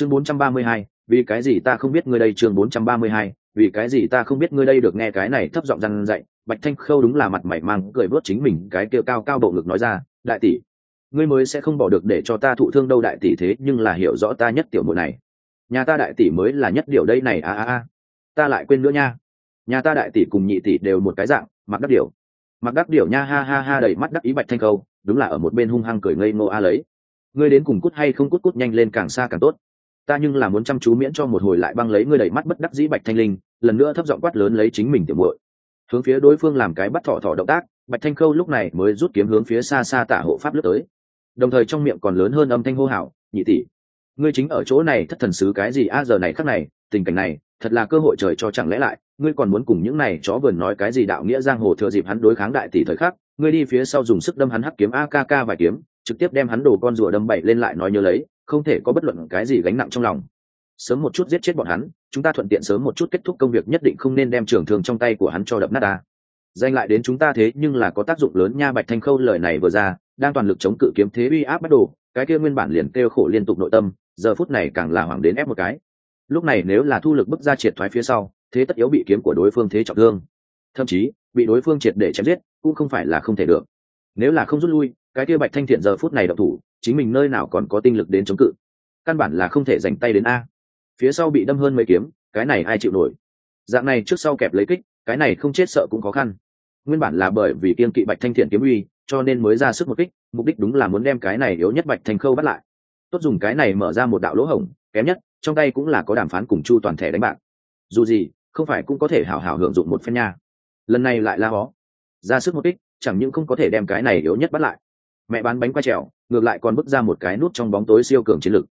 chương 432, vì cái gì ta không biết ngươi đây? Chương 432, vì cái gì ta không biết ngươi đây? Được nghe cái này thấp giọng răn dạy bạch thanh khâu đúng là mặt mày mang cười vớt chính mình cái kia cao cao bộ ngực nói ra đại tỷ ngươi mới sẽ không bỏ được để cho ta thụ thương đâu đại tỷ thế nhưng là hiểu rõ ta nhất tiểu muội này. Nhà ta đại tỷ mới là nhất điều đây này a a a. Ta lại quên nữa nha. Nhà ta đại tỷ cùng nhị tỷ đều một cái dạng mặc đắc điều. Mặc đắc điều nha ha ha ha đầy mắt đắc ý bạch thanh khâu đúng là ở một bên hung hăng cười ngây ngô a lấy. Ngươi đến cùng cút hay không cút cút nhanh lên càng xa càng tốt ta nhưng là muốn chăm chú miễn cho một hồi lại băng lấy ngươi đầy mắt bất đắc dĩ bạch thanh linh, lần nữa thấp giọng quát lớn lấy chính mình tiểu muội. Hướng phía đối phương làm cái bắt thỏ thỏ động tác, bạch thanh khâu lúc này mới rút kiếm hướng phía xa xa tả hộ pháp lướt tới. Đồng thời trong miệng còn lớn hơn âm thanh hô hào, nhị tỷ, ngươi chính ở chỗ này thất thần sứ cái gì a, giờ này khắc này, tình cảnh này, thật là cơ hội trời cho chẳng lẽ lại, ngươi còn muốn cùng những này chó vườn nói cái gì đạo nghĩa giang hồ thừa dịp hắn đối kháng đại tỷ thời khắc, ngươi đi phía sau dùng sức đâm hắn hắc kiếm akk vài kiếm, trực tiếp đem hắn đồ con rùa đâm bậy lên lại nói nhớ lấy không thể có bất luận cái gì gánh nặng trong lòng. Sớm một chút giết chết bọn hắn, chúng ta thuận tiện sớm một chút kết thúc công việc nhất định không nên đem trường thương trong tay của hắn cho đập nát ta. Danh lại đến chúng ta thế nhưng là có tác dụng lớn nha, bạch thanh khâu lời này vừa ra, đang toàn lực chống cự kiếm thế uy áp bắt đồ cái kia nguyên bản liền kêu khổ liên tục nội tâm, giờ phút này càng là hoảng đến ép một cái. Lúc này nếu là thu lực bức ra triệt thoái phía sau, thế tất yếu bị kiếm của đối phương thế trọng thương. Thậm chí, bị đối phương triệt để chém giết, cũng không phải là không thể được. Nếu là không rút lui, cái kia bạch thanh thiện giờ phút này độc thủ chính mình nơi nào còn có tinh lực đến chống cự. Căn bản là không thể dành tay đến a. Phía sau bị đâm hơn mấy kiếm, cái này ai chịu nổi? Dạng này trước sau kẹp lấy kích, cái này không chết sợ cũng khó khăn. Nguyên bản là bởi vì kiên kỵ bạch thanh thiện kiếm uy, cho nên mới ra sức một kích, mục đích đúng là muốn đem cái này yếu nhất bạch thanh khâu bắt lại. Tốt dùng cái này mở ra một đạo lỗ hổng, kém nhất, trong tay cũng là có đàm phán cùng chu toàn thẻ đánh bạc. Dù gì, không phải cũng có thể hảo hảo hưởng dụng một phen nha. Lần này lại la hó. Ra sức một kích, chẳng những không có thể đem cái này yếu nhất bắt lại. Mẹ bán bánh qua trèo ngược lại còn bước ra một cái nút trong bóng tối siêu cường chiến lực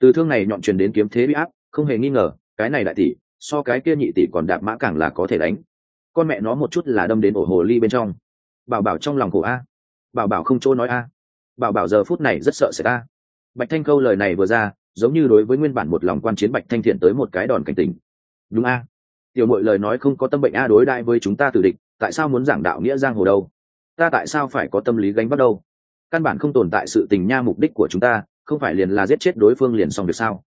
từ thương này nhọn truyền đến kiếm thế bị áp, không hề nghi ngờ, cái này đại tỷ, so cái kia nhị tỷ còn đạp mã càng là có thể đánh. Con mẹ nó một chút là đâm đến ổ hồ ly bên trong. Bảo bảo trong lòng cổ a. Bảo bảo không chỗ nói a. Bảo bảo giờ phút này rất sợ sẽ a. Bạch thanh câu lời này vừa ra, giống như đối với nguyên bản một lòng quan chiến bạch thanh thiện tới một cái đòn cảnh tình đúng a. Tiểu mội lời nói không có tâm bệnh a đối đại với chúng ta tử địch, tại sao muốn giảng đạo nghĩa giang hồ đâu? Ta tại sao phải có tâm lý gánh bắt đâu? Căn bản không tồn tại sự tình nha mục đích của chúng ta, không phải liền là giết chết đối phương liền xong việc sao?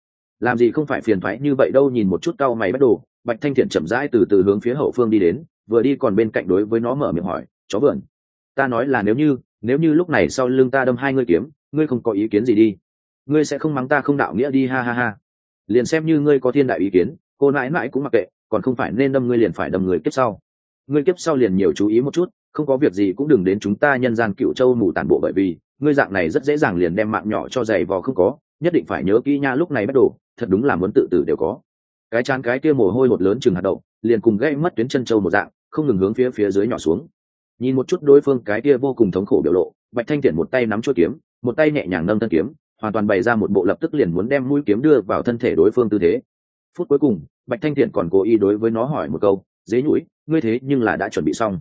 Làm gì không phải phiền thoái như vậy đâu, nhìn một chút cau mày bắt đồ, bạch thanh thiện chậm rãi từ từ hướng phía hậu phương đi đến, vừa đi còn bên cạnh đối với nó mở miệng hỏi, chó vườn, ta nói là nếu như nếu như lúc này sau lưng ta đâm hai ngươi kiếm, ngươi không có ý kiến gì đi. Ngươi sẽ không mắng ta không đạo nghĩa đi, ha ha ha. Liền xem như ngươi có thiên đại ý kiến, cô nãi mãi cũng mặc kệ, còn không phải nên đâm ngươi liền phải đâm người kiếp sau. Ngươi kiếp sau liền nhiều chú ý một chút không có việc gì cũng đừng đến chúng ta nhân gian cựu châu mù tàn bộ bởi vì, ngươi dạng này rất dễ dàng liền đem mạng nhỏ cho giày vò không có, nhất định phải nhớ kỹ nha, lúc này bắt đầu, thật đúng là muốn tự tử đều có. Cái chán cái kia mồ hôi một lớn chừng hạt đậu, liền cùng gây mất tuyến chân châu một dạng, không ngừng hướng phía phía dưới nhỏ xuống. Nhìn một chút đối phương cái kia vô cùng thống khổ biểu lộ, bạch thanh thiện một tay nắm chuôi kiếm, một tay nhẹ nhàng nâng thân kiếm, hoàn toàn bày ra một bộ lập tức liền muốn đem mũi kiếm đưa vào thân thể đối phương tư thế. Phút cuối cùng, bạch thanh thiện còn cố ý đối với nó hỏi một câu, dế nhũi, ngươi thế nhưng là đã chuẩn bị xong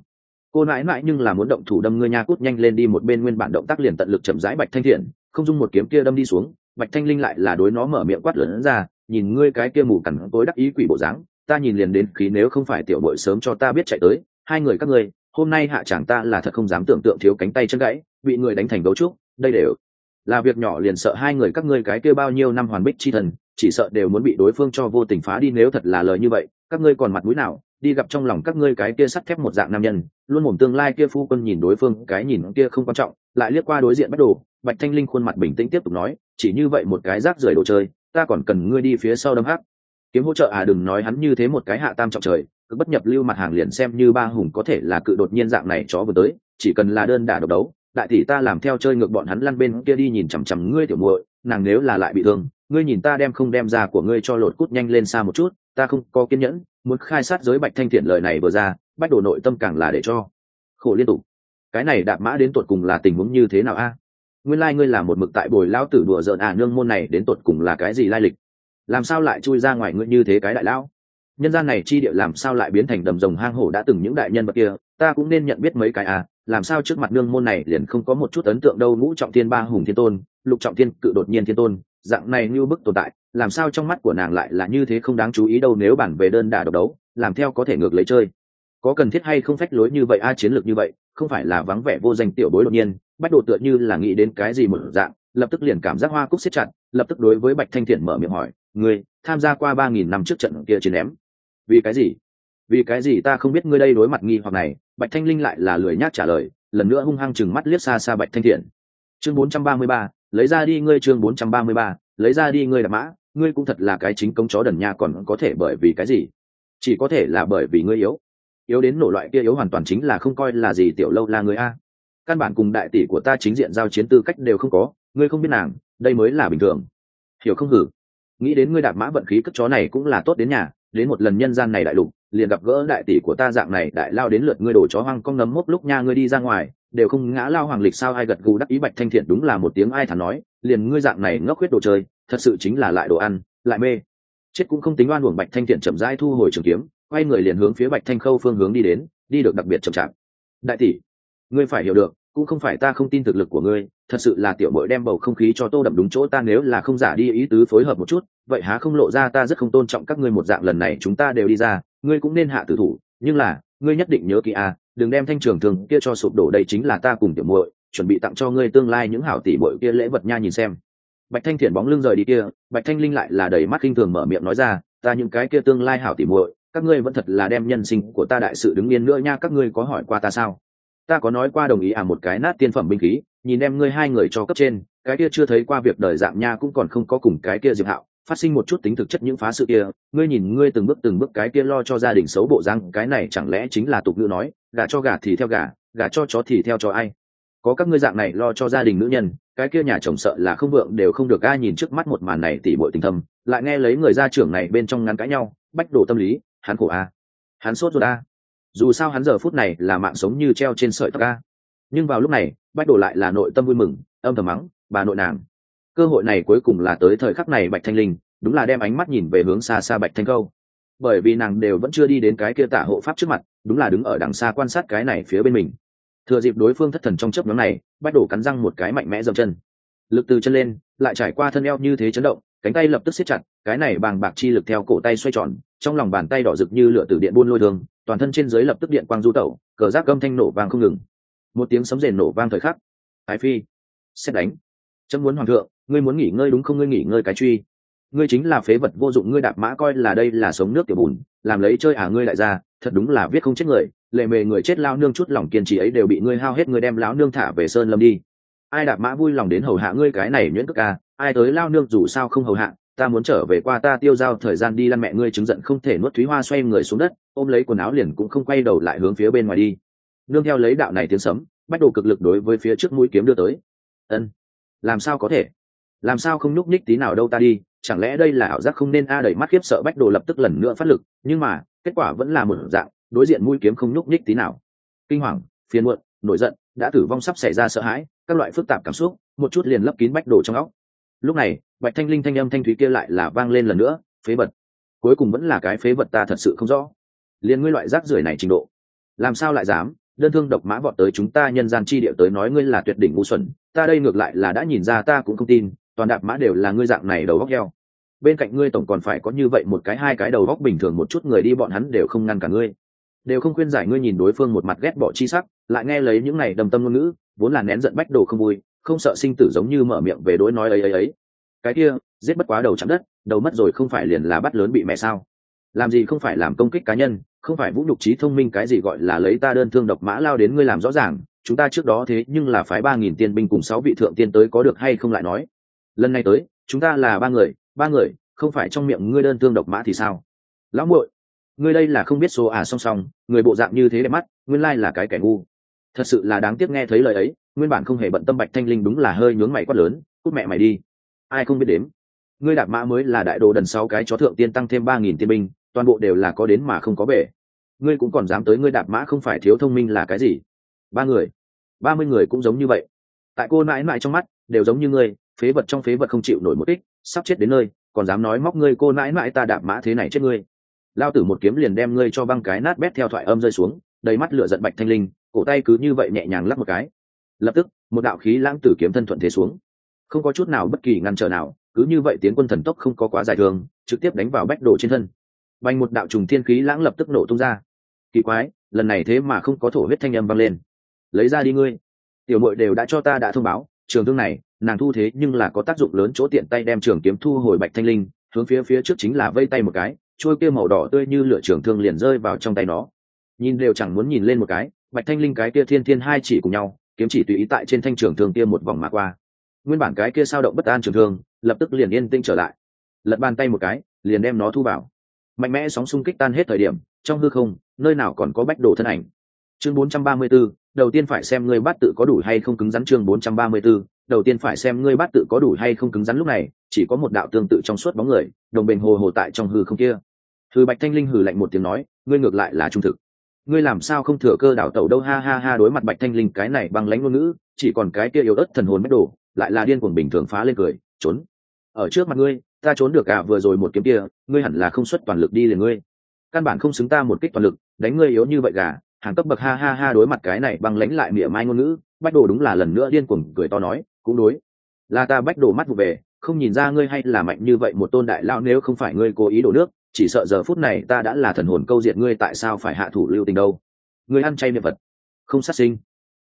cô nãi nãi nhưng là muốn động thủ đâm ngươi nha, cút nhanh lên đi, một bên nguyên bản động tác liền tận lực chậm rãi bạch thanh thiện, không dung một kiếm kia đâm đi xuống. Bạch thanh linh lại là đối nó mở miệng quát lớn ra, nhìn ngươi cái kia mù cằn tối đắc ý quỷ bộ dáng, ta nhìn liền đến khí nếu không phải tiểu bội sớm cho ta biết chạy tới, hai người các ngươi, hôm nay hạ chẳng ta là thật không dám tưởng tượng thiếu cánh tay chân gãy, bị người đánh thành gấu trúc, đây đều là việc nhỏ liền sợ hai người các ngươi cái kia bao nhiêu năm hoàn bích chi thần, chỉ sợ đều muốn bị đối phương cho vô tình phá đi, nếu thật là lời như vậy, các ngươi còn mặt mũi nào đi gặp trong lòng các ngươi cái kia sắt thép một dạng nam nhân, luôn mồm tương lai kia phu quân nhìn đối phương, cái nhìn kia không quan trọng, lại liếc qua đối diện bắt đồ, bạch thanh linh khuôn mặt bình tĩnh tiếp tục nói, chỉ như vậy một cái rác rưởi đồ chơi, ta còn cần ngươi đi phía sau đâm hắc. Kiếm hỗ trợ à đừng nói hắn như thế một cái hạ tam trọng trời, cứ bất nhập lưu mặt hàng liền xem như ba hùng có thể là cự đột nhiên dạng này chó vừa tới, chỉ cần là đơn đả độc đấu, đại tỷ ta làm theo chơi ngược bọn hắn lăn bên kia đi nhìn chằm chằm ngươi tiểu muội, nàng nếu là lại bị thương, ngươi nhìn ta đem không đem ra của ngươi cho lột cút nhanh lên xa một chút, ta không có kiên nhẫn muốn khai sát giới bạch thanh thiện lời này vừa ra, bách đổ nội tâm càng là để cho khổ liên tục. Cái này đạp mã đến tột cùng là tình huống như thế nào a? Nguyên lai ngươi là một mực tại bồi lão tử đùa giỡn à nương môn này đến tột cùng là cái gì lai lịch? Làm sao lại chui ra ngoài ngươi như thế cái đại lão? Nhân gian này chi địa làm sao lại biến thành đầm rồng hang hổ đã từng những đại nhân vật kia? Ta cũng nên nhận biết mấy cái à làm sao trước mặt nương môn này liền không có một chút ấn tượng đâu, ngũ trọng thiên ba hùng thiên tôn, lục trọng thiên cự đột nhiên thiên tôn dạng này như bức tồn tại, làm sao trong mắt của nàng lại là như thế không đáng chú ý đâu nếu bản về đơn đả độc đấu, làm theo có thể ngược lấy chơi. Có cần thiết hay không phách lối như vậy, a chiến lược như vậy, không phải là vắng vẻ vô danh tiểu bối đột nhiên bắt đồ tựa như là nghĩ đến cái gì một dạng, lập tức liền cảm giác hoa cúc siết chặt, lập tức đối với bạch thanh thiện mở miệng hỏi, ngươi, tham gia qua ba nghìn năm trước trận kia chiến ném? Vì cái gì? Vì cái gì ta không biết ngươi đây đối mặt nghi hoặc này? Bạch thanh linh lại là lười nhác trả lời, lần nữa hung hăng chừng mắt liếc xa xa bạch thanh thiện. Chương bốn trăm ba mươi ba lấy ra đi ngươi chương bốn trăm ba mươi ba, lấy ra đi ngươi đạp mã, ngươi cũng thật là cái chính công chó đần nha còn có thể bởi vì cái gì? Chỉ có thể là bởi vì ngươi yếu. Yếu đến nổ loại kia yếu hoàn toàn chính là không coi là gì, tiểu lâu là người a. Căn bản cùng đại tỷ của ta chính diện giao chiến tư cách đều không có, ngươi không biết nàng, đây mới là bình thường. Hiểu không hử? Nghĩ đến ngươi đạp mã vận khí cất chó này cũng là tốt đến nhà, đến một lần nhân gian này đại lục, liền gặp gỡ đại tỷ của ta dạng này, đại lao đến lượt ngươi đổ chó hoang con ngấm mốc lúc nha ngươi đi ra ngoài đều không ngã lao hoàng lịch sao ai gật gù đắc ý bạch thanh thiện đúng là một tiếng ai thản nói, liền ngươi dạng này ngốc huyết đồ chơi, thật sự chính là lại đồ ăn, lại mê. Chết cũng không tính oan uổng bạch thanh thiện chậm rãi thu hồi trường kiếm, quay người liền hướng phía bạch thanh khâu phương hướng đi đến, đi được đặc biệt chậm chạp. Đại tỷ, ngươi phải hiểu được, cũng không phải ta không tin thực lực của ngươi, thật sự là tiểu mội đem bầu không khí cho tô đậm đúng chỗ ta nếu là không giả đi ý tứ phối hợp một chút, vậy há không lộ ra ta rất không tôn trọng các ngươi một dạng lần này chúng ta đều đi ra, ngươi cũng nên hạ tử thủ, nhưng là, ngươi nhất định nhớ kỹ a đừng đem thanh trường thường kia cho sụp đổ đây chính là ta cùng tiểu muội, chuẩn bị tặng cho ngươi tương lai những hảo tỷ muội kia lễ vật nha nhìn xem. Bạch thanh thiện bóng lưng rời đi kia, bạch thanh linh lại là đầy mắt kinh thường mở miệng nói ra, ta những cái kia tương lai hảo tỷ muội, các ngươi vẫn thật là đem nhân sinh của ta đại sự đứng yên nữa nha, các ngươi có hỏi qua ta sao? Ta có nói qua đồng ý à một cái nát tiên phẩm binh khí, nhìn em ngươi hai người cho cấp trên, cái kia chưa thấy qua việc đời dạng nha cũng còn không có cùng cái kia diệp hạo phát sinh một chút tính thực chất những phá sự kia, ngươi nhìn, ngươi từng bước từng bước cái kia lo cho gia đình xấu bộ răng cái này chẳng lẽ chính là tục ngữ nói gà cho gà thì theo gà gà cho chó thì theo cho ai? Có các ngươi dạng này lo cho gia đình nữ nhân, cái kia nhà chồng sợ là không vượng đều không được ai nhìn trước mắt một màn này tỉ bội tình thâm, lại nghe lấy người gia trưởng này bên trong ngắn cãi nhau, bách đổ tâm lý, hắn khổ a. Hắn sốt ruột a. Dù sao hắn giờ phút này là mạng sống như treo trên sợi tóc a. Nhưng vào lúc này, bách đổ lại là nội tâm vui mừng, âm thầm mắng, bà nội nàng cơ hội này cuối cùng là tới thời khắc này bạch thanh linh, đúng là đem ánh mắt nhìn về hướng xa xa bạch thanh câu. Bởi vì nàng đều vẫn chưa đi đến cái kia tả hộ pháp trước mặt, đúng là đứng ở đằng xa quan sát cái này phía bên mình. Thừa dịp đối phương thất thần trong chớp nhóm này bách đổ cắn răng một cái mạnh mẽ dầm chân. Lực từ chân lên, lại trải qua thân eo như thế chấn động, cánh tay lập tức siết chặt, cái này bàng bạc chi lực theo cổ tay xoay tròn, trong lòng bàn tay đỏ rực như lửa từ điện buôn lôi đường toàn thân trên dưới lập tức điện quang du tẩu, cờ rác gâm thanh nổ vang không ngừng. Một tiếng sấm rền nổ vang thời khắc. Thái phi, xét đánh. Chấm muốn hoàng thượng ngươi muốn nghỉ ngơi đúng không? Ngươi nghỉ ngơi cái truy. Ngươi chính là phế vật vô dụng, ngươi đạp mã coi là đây là sống nước tiểu bùn, làm lấy chơi à ngươi lại ra thật đúng là viết không chết người, lệ mề người chết lao nương chút lòng kiên trì ấy đều bị ngươi hao hết, ngươi đem lão nương thả về sơn lâm đi. Ai đạp mã vui lòng đến hầu hạ ngươi cái này nhuyễn cước ca ai tới lao nương dù sao không hầu hạ, ta muốn trở về qua ta tiêu giao thời gian đi lăn mẹ ngươi, chứng giận không thể nuốt thúy hoa xoay người xuống đất, ôm lấy quần áo liền cũng không quay đầu lại hướng phía bên ngoài đi. Nương theo lấy đạo này tiếng sấm bắt đầu cực lực đối với phía trước mũi kiếm đưa tới. Ân, làm sao có thể? Làm sao không nhúc nhích tí nào đâu ta đi, chẳng lẽ đây là ảo giác không nên a đẩy mắt khiếp sợ bách đồ lập tức lần nữa phát lực, nhưng mà, kết quả vẫn là một dạng, đối diện mũi kiếm không nhúc nhích tí nào. Kinh hoàng, phiền muộn, nổi giận, đã tử vong sắp xảy ra sợ hãi, các loại phức tạp cảm xúc, một chút liền lấp kín bách đồ trong óc. Lúc này, bạch thanh linh thanh âm thanh thúy kia lại là vang lên lần nữa, phế vật, cuối cùng vẫn là cái phế vật ta thật sự không rõ. Liền ngươi loại rác rưởi này trình độ, làm sao lại dám, đơn thương độc mã vọt tới chúng ta nhân gian chi địa tới nói ngươi là tuyệt đỉnh ngu xuẩn, ta đây ngược lại là đã nhìn ra ta cũng không tin toàn đạp mã đều là ngươi dạng này đầu góc heo. Bên cạnh ngươi tổng còn phải có như vậy một cái hai cái đầu góc bình thường một chút người đi bọn hắn đều không ngăn cả ngươi. Đều không khuyên giải ngươi nhìn đối phương một mặt ghét bỏ chi sắc, lại nghe lấy những này đầm tâm ngôn ngữ, vốn là nén giận bách đồ không vui, không sợ sinh tử giống như mở miệng về đối nói ấy ấy ấy. Cái kia, giết bất quá đầu chạm đất, đầu mất rồi không phải liền là bắt lớn bị mẹ sao? Làm gì không phải làm công kích cá nhân, không phải vũ nhục trí thông minh cái gì gọi là lấy ta đơn thương độc mã lao đến ngươi làm rõ ràng, chúng ta trước đó thế nhưng là phái ba nghìn tiên binh cùng sáu vị thượng tiên tới có được hay không lại nói lần này tới, chúng ta là ba người ba người, không phải trong miệng ngươi đơn thương độc mã thì sao? Lão muội, ngươi đây là không biết số à song song, người bộ dạng như thế đẹp mắt, nguyên lai là cái kẻ ngu. Thật sự là đáng tiếc nghe thấy lời ấy, nguyên bản không hề bận tâm bạch thanh linh đúng là hơi nhướng mày quát lớn, cút mẹ mày đi. Ai không biết đếm. Ngươi đạp mã mới là đại đồ đần sáu cái chó thượng tiên tăng thêm ba nghìn tiên binh, toàn bộ đều là có đến mà không có bể. Ngươi cũng còn dám tới ngươi đạp mã không phải thiếu thông minh là cái gì? Ba người. Ba mươi người cũng giống như vậy. Tại cô mãi mãi trong mắt, đều giống như ngươi phế vật trong phế vật không chịu nổi một ích sắp chết đến nơi, còn dám nói móc ngươi cô mãi mãi ta đạp mã thế này chết ngươi. Lao tử một kiếm liền đem ngươi cho băng cái nát bét theo thoại âm rơi xuống, đầy mắt lửa giận bạch thanh linh, cổ tay cứ như vậy nhẹ nhàng lắp một cái. Lập tức, một đạo khí lãng tử kiếm thân thuận thế xuống. Không có chút nào bất kỳ ngăn trở nào, cứ như vậy tiến quân thần tốc không có quá dài thường, trực tiếp đánh vào bách đồ trên thân. Bành một đạo trùng thiên khí lãng lập tức nổ tung ra. Kỳ quái, lần này thế mà không có thổ huyết thanh âm vang lên. Lấy ra đi ngươi. Tiểu mội đều đã cho ta đã thông báo, trường thương này nàng thu thế nhưng là có tác dụng lớn chỗ tiện tay đem trường kiếm thu hồi bạch thanh linh hướng phía phía trước chính là vây tay một cái trôi kia màu đỏ tươi như lửa trường thương liền rơi vào trong tay nó. Nhìn đều chẳng muốn nhìn lên một cái bạch thanh linh cái kia thiên thiên hai chỉ cùng nhau kiếm chỉ tùy ý tại trên thanh trường thương kia một vòng mà qua. Nguyên bản cái kia sao động bất an trường thương lập tức liền yên tĩnh trở lại. Lật bàn tay một cái liền đem nó thu vào. Mạnh mẽ sóng xung kích tan hết thời điểm trong hư không nơi nào còn có bách đồ thân ảnh. Chương 434, đầu tiên phải xem ngươi bát tự có đủ hay không cứng rắn chương 434, đầu tiên phải xem ngươi bát tự có đủ hay không cứng rắn lúc này chỉ có một đạo tương tự trong suốt bóng người đồng bình hồ hồ tại trong hư không kia. Hư bạch thanh linh hừ lạnh một tiếng nói ngươi ngược lại là trung thực. Ngươi làm sao không thừa cơ đảo tẩu đâu ha ha ha đối mặt bạch thanh linh cái này bằng lãnh ngôn ngữ chỉ còn cái kia yếu ớt thần hồn mất đồ lại là điên cuồng bình thường phá lên cười trốn. Ở trước mặt ngươi ta trốn được cả à, vừa rồi một kiếm kia ngươi hẳn là không xuất toàn lực đi liền ngươi. Căn bản không xứng ta một kích toàn lực đánh ngươi yếu như vậy gà hàng cấp bậc ha ha ha đối mặt cái này băng lãnh lại mỉa mai ngôn ngữ, bách đồ đúng là lần nữa điên cuồng cười to nói, cũng đối. Là ta bách đồ mắt vụ về, không nhìn ra ngươi hay là mạnh như vậy một tôn đại lao nếu không phải ngươi cố ý đổ nước, chỉ sợ giờ phút này ta đã là thần hồn câu diệt ngươi tại sao phải hạ thủ lưu tình đâu. Ngươi ăn chay niệm vật, không sát sinh.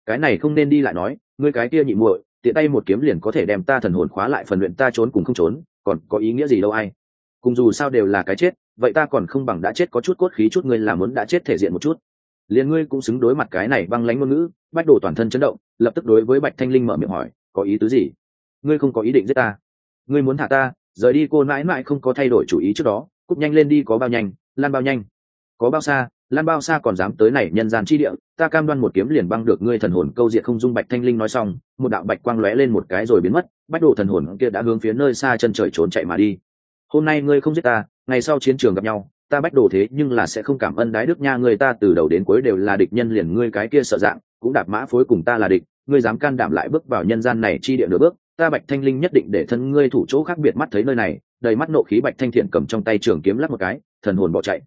Cái này không nên đi lại nói, ngươi cái kia nhị muội, tiện tay một kiếm liền có thể đem ta thần hồn khóa lại phần luyện ta trốn cùng không trốn, còn có ý nghĩa gì đâu ai. Cùng dù sao đều là cái chết, vậy ta còn không bằng đã chết có chút cốt khí chút ngươi là muốn đã chết thể diện một chút liền ngươi cũng xứng đối mặt cái này băng lánh ngôn ngữ, bách đổ toàn thân chấn động, lập tức đối với bạch thanh linh mở miệng hỏi, có ý tứ gì? Ngươi không có ý định giết ta. Ngươi muốn thả ta, rời đi cô mãi mãi không có thay đổi chủ ý trước đó cúp nhanh lên đi có bao nhanh, lan bao nhanh. Có bao xa, lan bao xa còn dám tới này nhân gian chi địa, ta cam đoan một kiếm liền băng được ngươi thần hồn. Câu diệt không dung bạch thanh linh nói xong, một đạo bạch quang lóe lên một cái rồi biến mất, bách đồ thần hồn kia đã hướng phía nơi xa chân trời trốn chạy mà đi. Hôm nay ngươi không giết ta, ngày sau chiến trường gặp nhau ta bách đồ thế nhưng là sẽ không cảm ơn đái đức nha, người ta từ đầu đến cuối đều là địch nhân liền ngươi cái kia sợ dạng, cũng đạp mã phối cùng ta là địch, ngươi dám can đảm lại bước vào nhân gian này chi địa nửa bước, ta bạch thanh linh nhất định để thân ngươi thủ chỗ khác biệt mắt thấy nơi này, đầy mắt nộ khí bạch thanh thiện cầm trong tay trường kiếm lắp một cái, thần hồn bỏ chạy.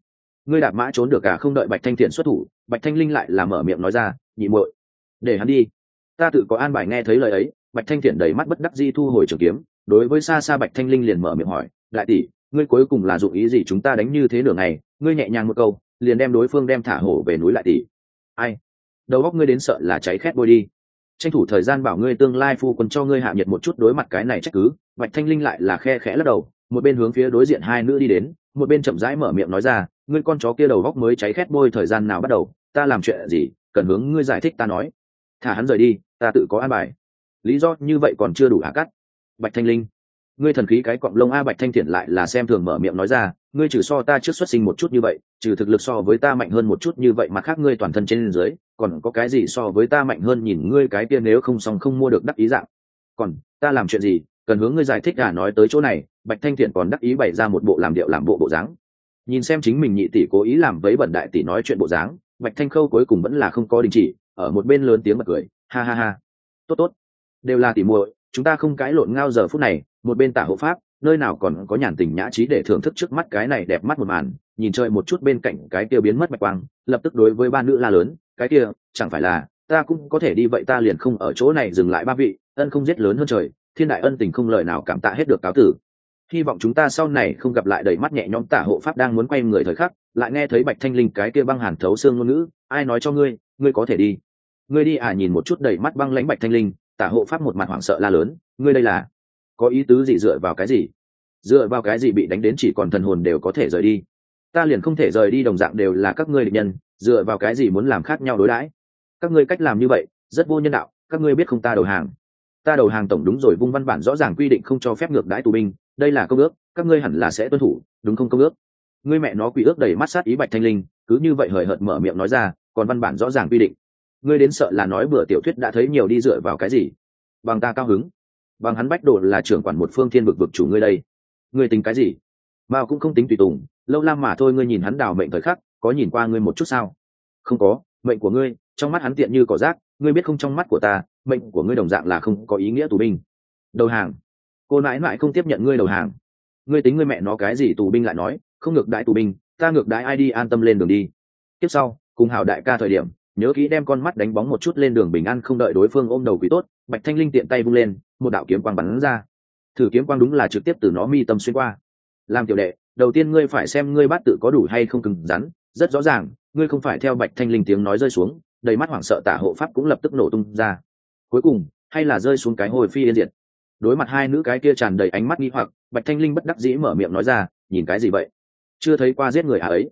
Ngươi đạp mã trốn được cả không đợi bạch thanh thiện xuất thủ, bạch thanh linh lại là mở miệng nói ra, nhị muội, để hắn đi. Ta tự có an bài nghe thấy lời ấy, bạch thanh thiện đầy mắt bất đắc di thu hồi trường kiếm, đối với xa xa bạch thanh linh liền mở miệng hỏi, đại tỷ ngươi cuối cùng là dụng ý gì chúng ta đánh như thế nửa ngày, ngươi nhẹ nhàng một câu, liền đem đối phương đem thả hổ về núi lại tỷ ai? Đầu óc ngươi đến sợ là cháy khét bôi đi. Tranh thủ thời gian bảo ngươi tương lai phu quân cho ngươi hạ nhiệt một chút đối mặt cái này trách cứ. Bạch thanh linh lại là khe khẽ lắc đầu, một bên hướng phía đối diện hai nữ đi đến, một bên chậm rãi mở miệng nói ra, ngươi con chó kia đầu góc mới cháy khét bôi thời gian nào bắt đầu, ta làm chuyện gì, cần hướng ngươi giải thích ta nói. Thả hắn rời đi, ta tự có an bài. Lý do như vậy còn chưa đủ hạ cắt. Bạch thanh linh ngươi thần khí cái cọng lông a bạch thanh thiện lại là xem thường mở miệng nói ra, ngươi trừ so ta trước xuất sinh một chút như vậy, trừ thực lực so với ta mạnh hơn một chút như vậy mà khác ngươi toàn thân trên dưới, còn có cái gì so với ta mạnh hơn nhìn ngươi cái kia nếu không xong không mua được đắc ý dạng. Còn, ta làm chuyện gì? Cần hướng ngươi giải thích à nói tới chỗ này, bạch thanh thiện còn đắc ý bày ra một bộ làm điệu làm bộ bộ dáng. Nhìn xem chính mình nhị tỷ cố ý làm với bẩn đại tỷ nói chuyện bộ dáng, bạch thanh khâu cuối cùng vẫn là không có đình chỉ, ở một bên lớn tiếng bật cười, ha ha ha. Tốt tốt. Đều là tỷ muội, chúng ta không cãi lộn ngao giờ phút này một bên tả hộ pháp, nơi nào còn có nhàn tình nhã trí để thưởng thức trước mắt cái này đẹp mắt một màn, nhìn chơi một chút bên cạnh cái kia biến mất bạch quang, lập tức đối với ba nữ la lớn, cái kia, chẳng phải là ta cũng có thể đi vậy ta liền không ở chỗ này dừng lại ba vị, ân không giết lớn hơn trời, thiên đại ân tình không lời nào cảm tạ hết được cáo tử. Hy vọng chúng ta sau này không gặp lại đầy mắt nhẹ nhõm tả hộ pháp đang muốn quay người thời khắc, lại nghe thấy bạch thanh linh cái kia băng hàn thấu xương ngôn ngữ, ai nói cho ngươi ngươi có thể đi. Ngươi đi à? Nhìn một chút đầy mắt băng lãnh bạch thanh linh, tả hộ pháp một mặt hoảng sợ la lớn, ngươi đây là có ý tứ gì dựa vào cái gì? Dựa vào cái gì bị đánh đến chỉ còn thần hồn đều có thể rời đi? Ta liền không thể rời đi đồng dạng đều là các ngươi địch nhân, dựa vào cái gì muốn làm khác nhau đối đãi? Các ngươi cách làm như vậy, rất vô nhân đạo, các ngươi biết không ta đầu hàng. Ta đầu hàng tổng đúng rồi, vung văn bản rõ ràng quy định không cho phép ngược đãi tù binh, đây là công ước, các ngươi hẳn là sẽ tuân thủ, đúng không công ước? Ngươi mẹ nó quỷ ước đầy mắt sát ý bạch thanh linh, cứ như vậy hời hợt mở miệng nói ra, còn văn bản rõ ràng quy định. Ngươi đến sợ là nói bữa tiểu thuyết đã thấy nhiều đi dựa vào cái gì? Bằng ta cao hứng bằng hắn bách đồ là trưởng quản một phương thiên vực vực chủ ngươi đây. Ngươi tính cái gì? Mao cũng không tính tùy tùng, lâu lam mà thôi ngươi nhìn hắn đào mệnh thời khắc, có nhìn qua ngươi một chút sao? Không có, mệnh của ngươi, trong mắt hắn tiện như cỏ rác, ngươi biết không trong mắt của ta, mệnh của ngươi đồng dạng là không có ý nghĩa tù binh. Đầu hàng. Cô nãi nãi không tiếp nhận ngươi đầu hàng. Ngươi tính ngươi mẹ nó cái gì tù binh lại nói, không ngược đãi tù binh, ta ngược đãi ai đi an tâm lên đường đi. Tiếp sau, cùng hảo đại ca thời điểm, nhớ kỹ đem con mắt đánh bóng một chút lên đường bình an không đợi đối phương ôm đầu quý tốt, bạch thanh linh tiện tay vung lên một đạo kiếm quang bắn ra. Thử kiếm quang đúng là trực tiếp từ nó mi tâm xuyên qua. Làm tiểu đệ, đầu tiên ngươi phải xem ngươi bát tự có đủ hay không cứng rắn. Rất rõ ràng, ngươi không phải theo bạch thanh linh tiếng nói rơi xuống, đầy mắt hoảng sợ tả hộ pháp cũng lập tức nổ tung ra. Cuối cùng, hay là rơi xuống cái hồi phi yên diệt. Đối mặt hai nữ cái kia tràn đầy ánh mắt nghi hoặc, bạch thanh linh bất đắc dĩ mở miệng nói ra, nhìn cái gì vậy? Chưa thấy qua giết người à ấy?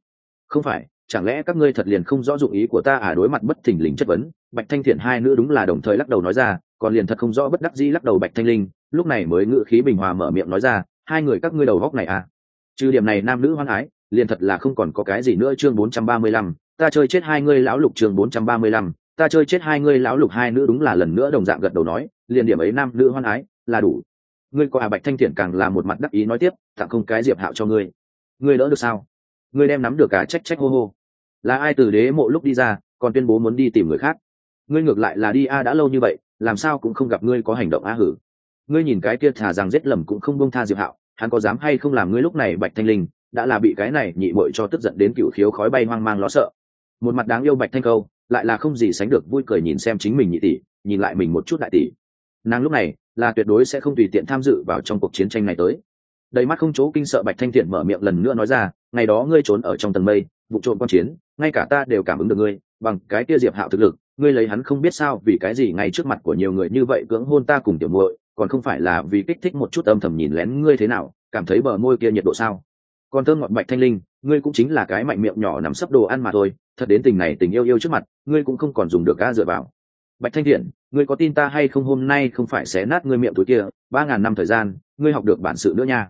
Không phải, chẳng lẽ các ngươi thật liền không rõ dụng ý của ta à? Đối mặt bất thình lình chất vấn, bạch thanh thiện hai nữ đúng là đồng thời lắc đầu nói ra còn liền thật không rõ bất đắc dĩ lắc đầu bạch thanh linh, lúc này mới ngự khí bình hòa mở miệng nói ra, hai người các ngươi đầu góc này à? Trừ điểm này nam nữ hoan ái, liền thật là không còn có cái gì nữa chương bốn trăm ba mươi lăm, ta chơi chết hai ngươi lão lục chương bốn trăm ba mươi lăm, ta chơi chết hai ngươi lão lục hai nữ đúng là lần nữa đồng dạng gật đầu nói, liền điểm ấy nam nữ hoan ái, là đủ. Ngươi có à bạch thanh thiện càng là một mặt đắc ý nói tiếp, tặng không cái diệp hạo cho ngươi. Ngươi đỡ được sao? Ngươi đem nắm được cả trách trách hô hô. Là ai từ đế mộ lúc đi ra, còn tuyên bố muốn đi tìm người khác? Ngươi ngược lại là đi a, đã lâu như vậy làm sao cũng không gặp ngươi có hành động a hử. Ngươi nhìn cái kia thả rằng giết lầm cũng không bông tha diệp hạo, hắn có dám hay không làm ngươi lúc này bạch thanh linh, đã là bị cái này nhị bội cho tức giận đến cựu khiếu khói bay hoang mang lo sợ. Một mặt đáng yêu bạch thanh câu, lại là không gì sánh được vui cười nhìn xem chính mình nhị tỷ, nhìn lại mình một chút đại tỷ. Nàng lúc này, là tuyệt đối sẽ không tùy tiện tham dự vào trong cuộc chiến tranh này tới. Đầy mắt không chỗ kinh sợ bạch thanh thiện mở miệng lần nữa nói ra, ngày đó ngươi trốn ở trong tầng mây vụ trộm quan chiến, ngay cả ta đều cảm ứng được ngươi, bằng cái tia diệp hạo thực lực ngươi lấy hắn không biết sao, vì cái gì ngay trước mặt của nhiều người như vậy cưỡng hôn ta cùng tiểu muội, còn không phải là vì kích thích một chút âm thầm nhìn lén ngươi thế nào, cảm thấy bờ môi kia nhiệt độ sao? Còn thơm ngọt bạch thanh linh, ngươi cũng chính là cái mạnh miệng nhỏ nằm sấp đồ ăn mà thôi, thật đến tình này tình yêu yêu trước mặt, ngươi cũng không còn dùng được ga dựa vào. Bạch thanh thiện, ngươi có tin ta hay không hôm nay không phải xé nát ngươi miệng túi kia, ba ngàn năm thời gian, ngươi học được bản sự nữa nha.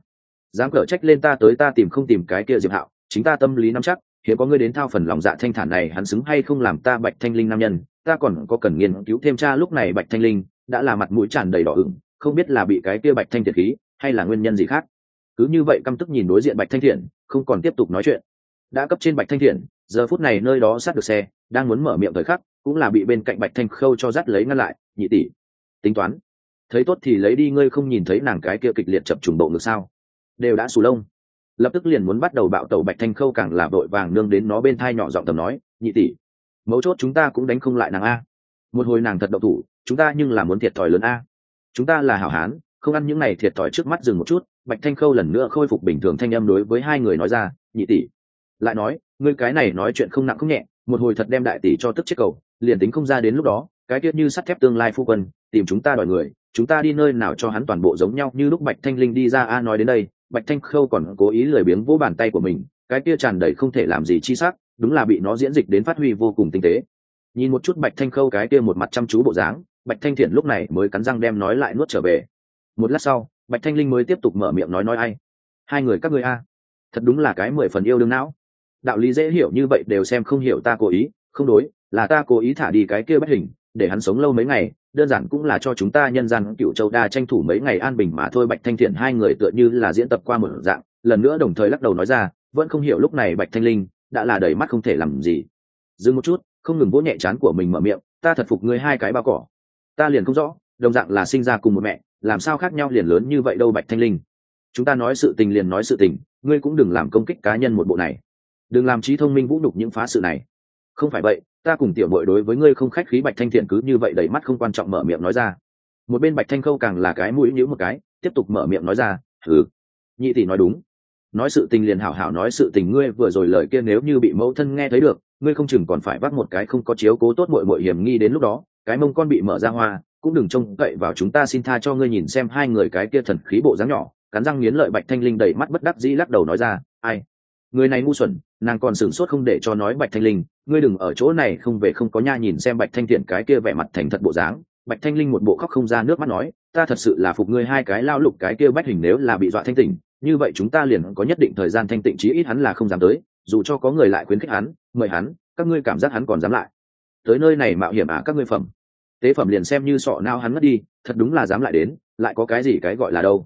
Dám cở trách lên ta tới ta tìm không tìm cái kia diệp hạo, chính ta tâm lý nắm chắc, hiếm có ngươi đến thao phần lòng dạ thanh thản này hắn xứng hay không làm ta bạch thanh linh nam nhân ta còn có cần nghiên cứu thêm cha lúc này bạch thanh linh đã là mặt mũi tràn đầy đỏ ửng, không biết là bị cái kia bạch thanh thiệt khí, hay là nguyên nhân gì khác. Cứ như vậy căm tức nhìn đối diện bạch thanh thiện, không còn tiếp tục nói chuyện. Đã cấp trên bạch thanh thiện, giờ phút này nơi đó sát được xe, đang muốn mở miệng thời khắc, cũng là bị bên cạnh bạch thanh khâu cho dắt lấy ngăn lại, nhị tỷ, tính toán. Thấy tốt thì lấy đi, ngươi không nhìn thấy nàng cái kia kịch liệt chập trùng bộ ngực sao? Đều đã xù lông. Lập tức liền muốn bắt đầu bạo tẩu bạch thanh khâu càng là vội vàng nương đến nó bên thai nhỏ giọng tầm nói, nhị tỷ mấu chốt chúng ta cũng đánh không lại nàng a. Một hồi nàng thật đậu thủ, chúng ta nhưng là muốn thiệt thòi lớn a. Chúng ta là hảo hán, không ăn những này thiệt thòi trước mắt dừng một chút, bạch thanh khâu lần nữa khôi phục bình thường thanh âm đối với hai người nói ra, nhị tỷ. Lại nói, ngươi cái này nói chuyện không nặng không nhẹ, một hồi thật đem đại tỷ cho tức chết cầu, liền tính không ra đến lúc đó, cái tiết như sắt thép tương lai phu quân, tìm chúng ta đòi người, chúng ta đi nơi nào cho hắn toàn bộ giống nhau như lúc bạch thanh linh đi ra a nói đến đây, bạch thanh khâu còn cố ý lười biếng vỗ bàn tay của mình, cái kia tràn đầy không thể làm gì chi xác đúng là bị nó diễn dịch đến phát huy vô cùng tinh tế. Nhìn một chút bạch thanh khâu cái kia một mặt chăm chú bộ dáng, bạch thanh thiện lúc này mới cắn răng đem nói lại nuốt trở về. Một lát sau, bạch thanh linh mới tiếp tục mở miệng nói nói ai? Hai người các ngươi a. Thật đúng là cái mười phần yêu đương não. Đạo lý dễ hiểu như vậy đều xem không hiểu ta cố ý, không đối, là ta cố ý thả đi cái kia bất hình, để hắn sống lâu mấy ngày, đơn giản cũng là cho chúng ta nhân gian cựu châu đa tranh thủ mấy ngày an bình mà thôi. Bạch thanh thiện hai người tựa như là diễn tập qua một dạng, lần nữa đồng thời lắc đầu nói ra, vẫn không hiểu lúc này bạch thanh linh đã là đầy mắt không thể làm gì. Dừng một chút, không ngừng vỗ nhẹ chán của mình mở miệng, ta thật phục ngươi hai cái bao cỏ. Ta liền không rõ, đồng dạng là sinh ra cùng một mẹ, làm sao khác nhau liền lớn như vậy đâu bạch thanh linh. Chúng ta nói sự tình liền nói sự tình, ngươi cũng đừng làm công kích cá nhân một bộ này. Đừng làm trí thông minh vũ nhục những phá sự này. Không phải vậy, ta cùng tiểu bội đối với ngươi không khách khí. Bạch thanh thiện cứ như vậy đầy mắt không quan trọng mở miệng nói ra. Một bên bạch thanh khâu càng là cái mũi nhữ một cái, tiếp tục mở miệng nói ra ừ nhị tỷ nói đúng nói sự tình liền hảo hảo nói sự tình, ngươi vừa rồi lời kia nếu như bị mẫu thân nghe thấy được, ngươi không chừng còn phải vác một cái không có chiếu cố tốt mội mội hiểm nghi đến lúc đó, cái mông con bị mở ra hoa, cũng đừng trông cậy vào chúng ta xin tha cho ngươi nhìn xem hai người cái kia thần khí bộ dáng nhỏ, cắn răng nghiến lợi bạch thanh linh đầy mắt bất đắc dĩ lắc đầu nói ra, ai? Người này ngu xuẩn, nàng còn sửng sốt không để cho nói bạch thanh linh, ngươi đừng ở chỗ này không về không có nha nhìn xem bạch thanh thiện cái kia vẻ mặt thành thật bộ dáng. Bạch thanh linh một bộ khóc không ra nước mắt nói, ta thật sự là phục ngươi hai cái lao lục cái kia bách hình nếu là bị dọa thanh tỉnh như vậy chúng ta liền có nhất định thời gian thanh tịnh, chí ít hắn là không dám tới. Dù cho có người lại khuyến khích hắn, mời hắn, các ngươi cảm giác hắn còn dám lại. Tới nơi này mạo hiểm à các ngươi phẩm. Tế phẩm liền xem như sọ nao hắn mất đi, thật đúng là dám lại đến, lại có cái gì cái gọi là đâu?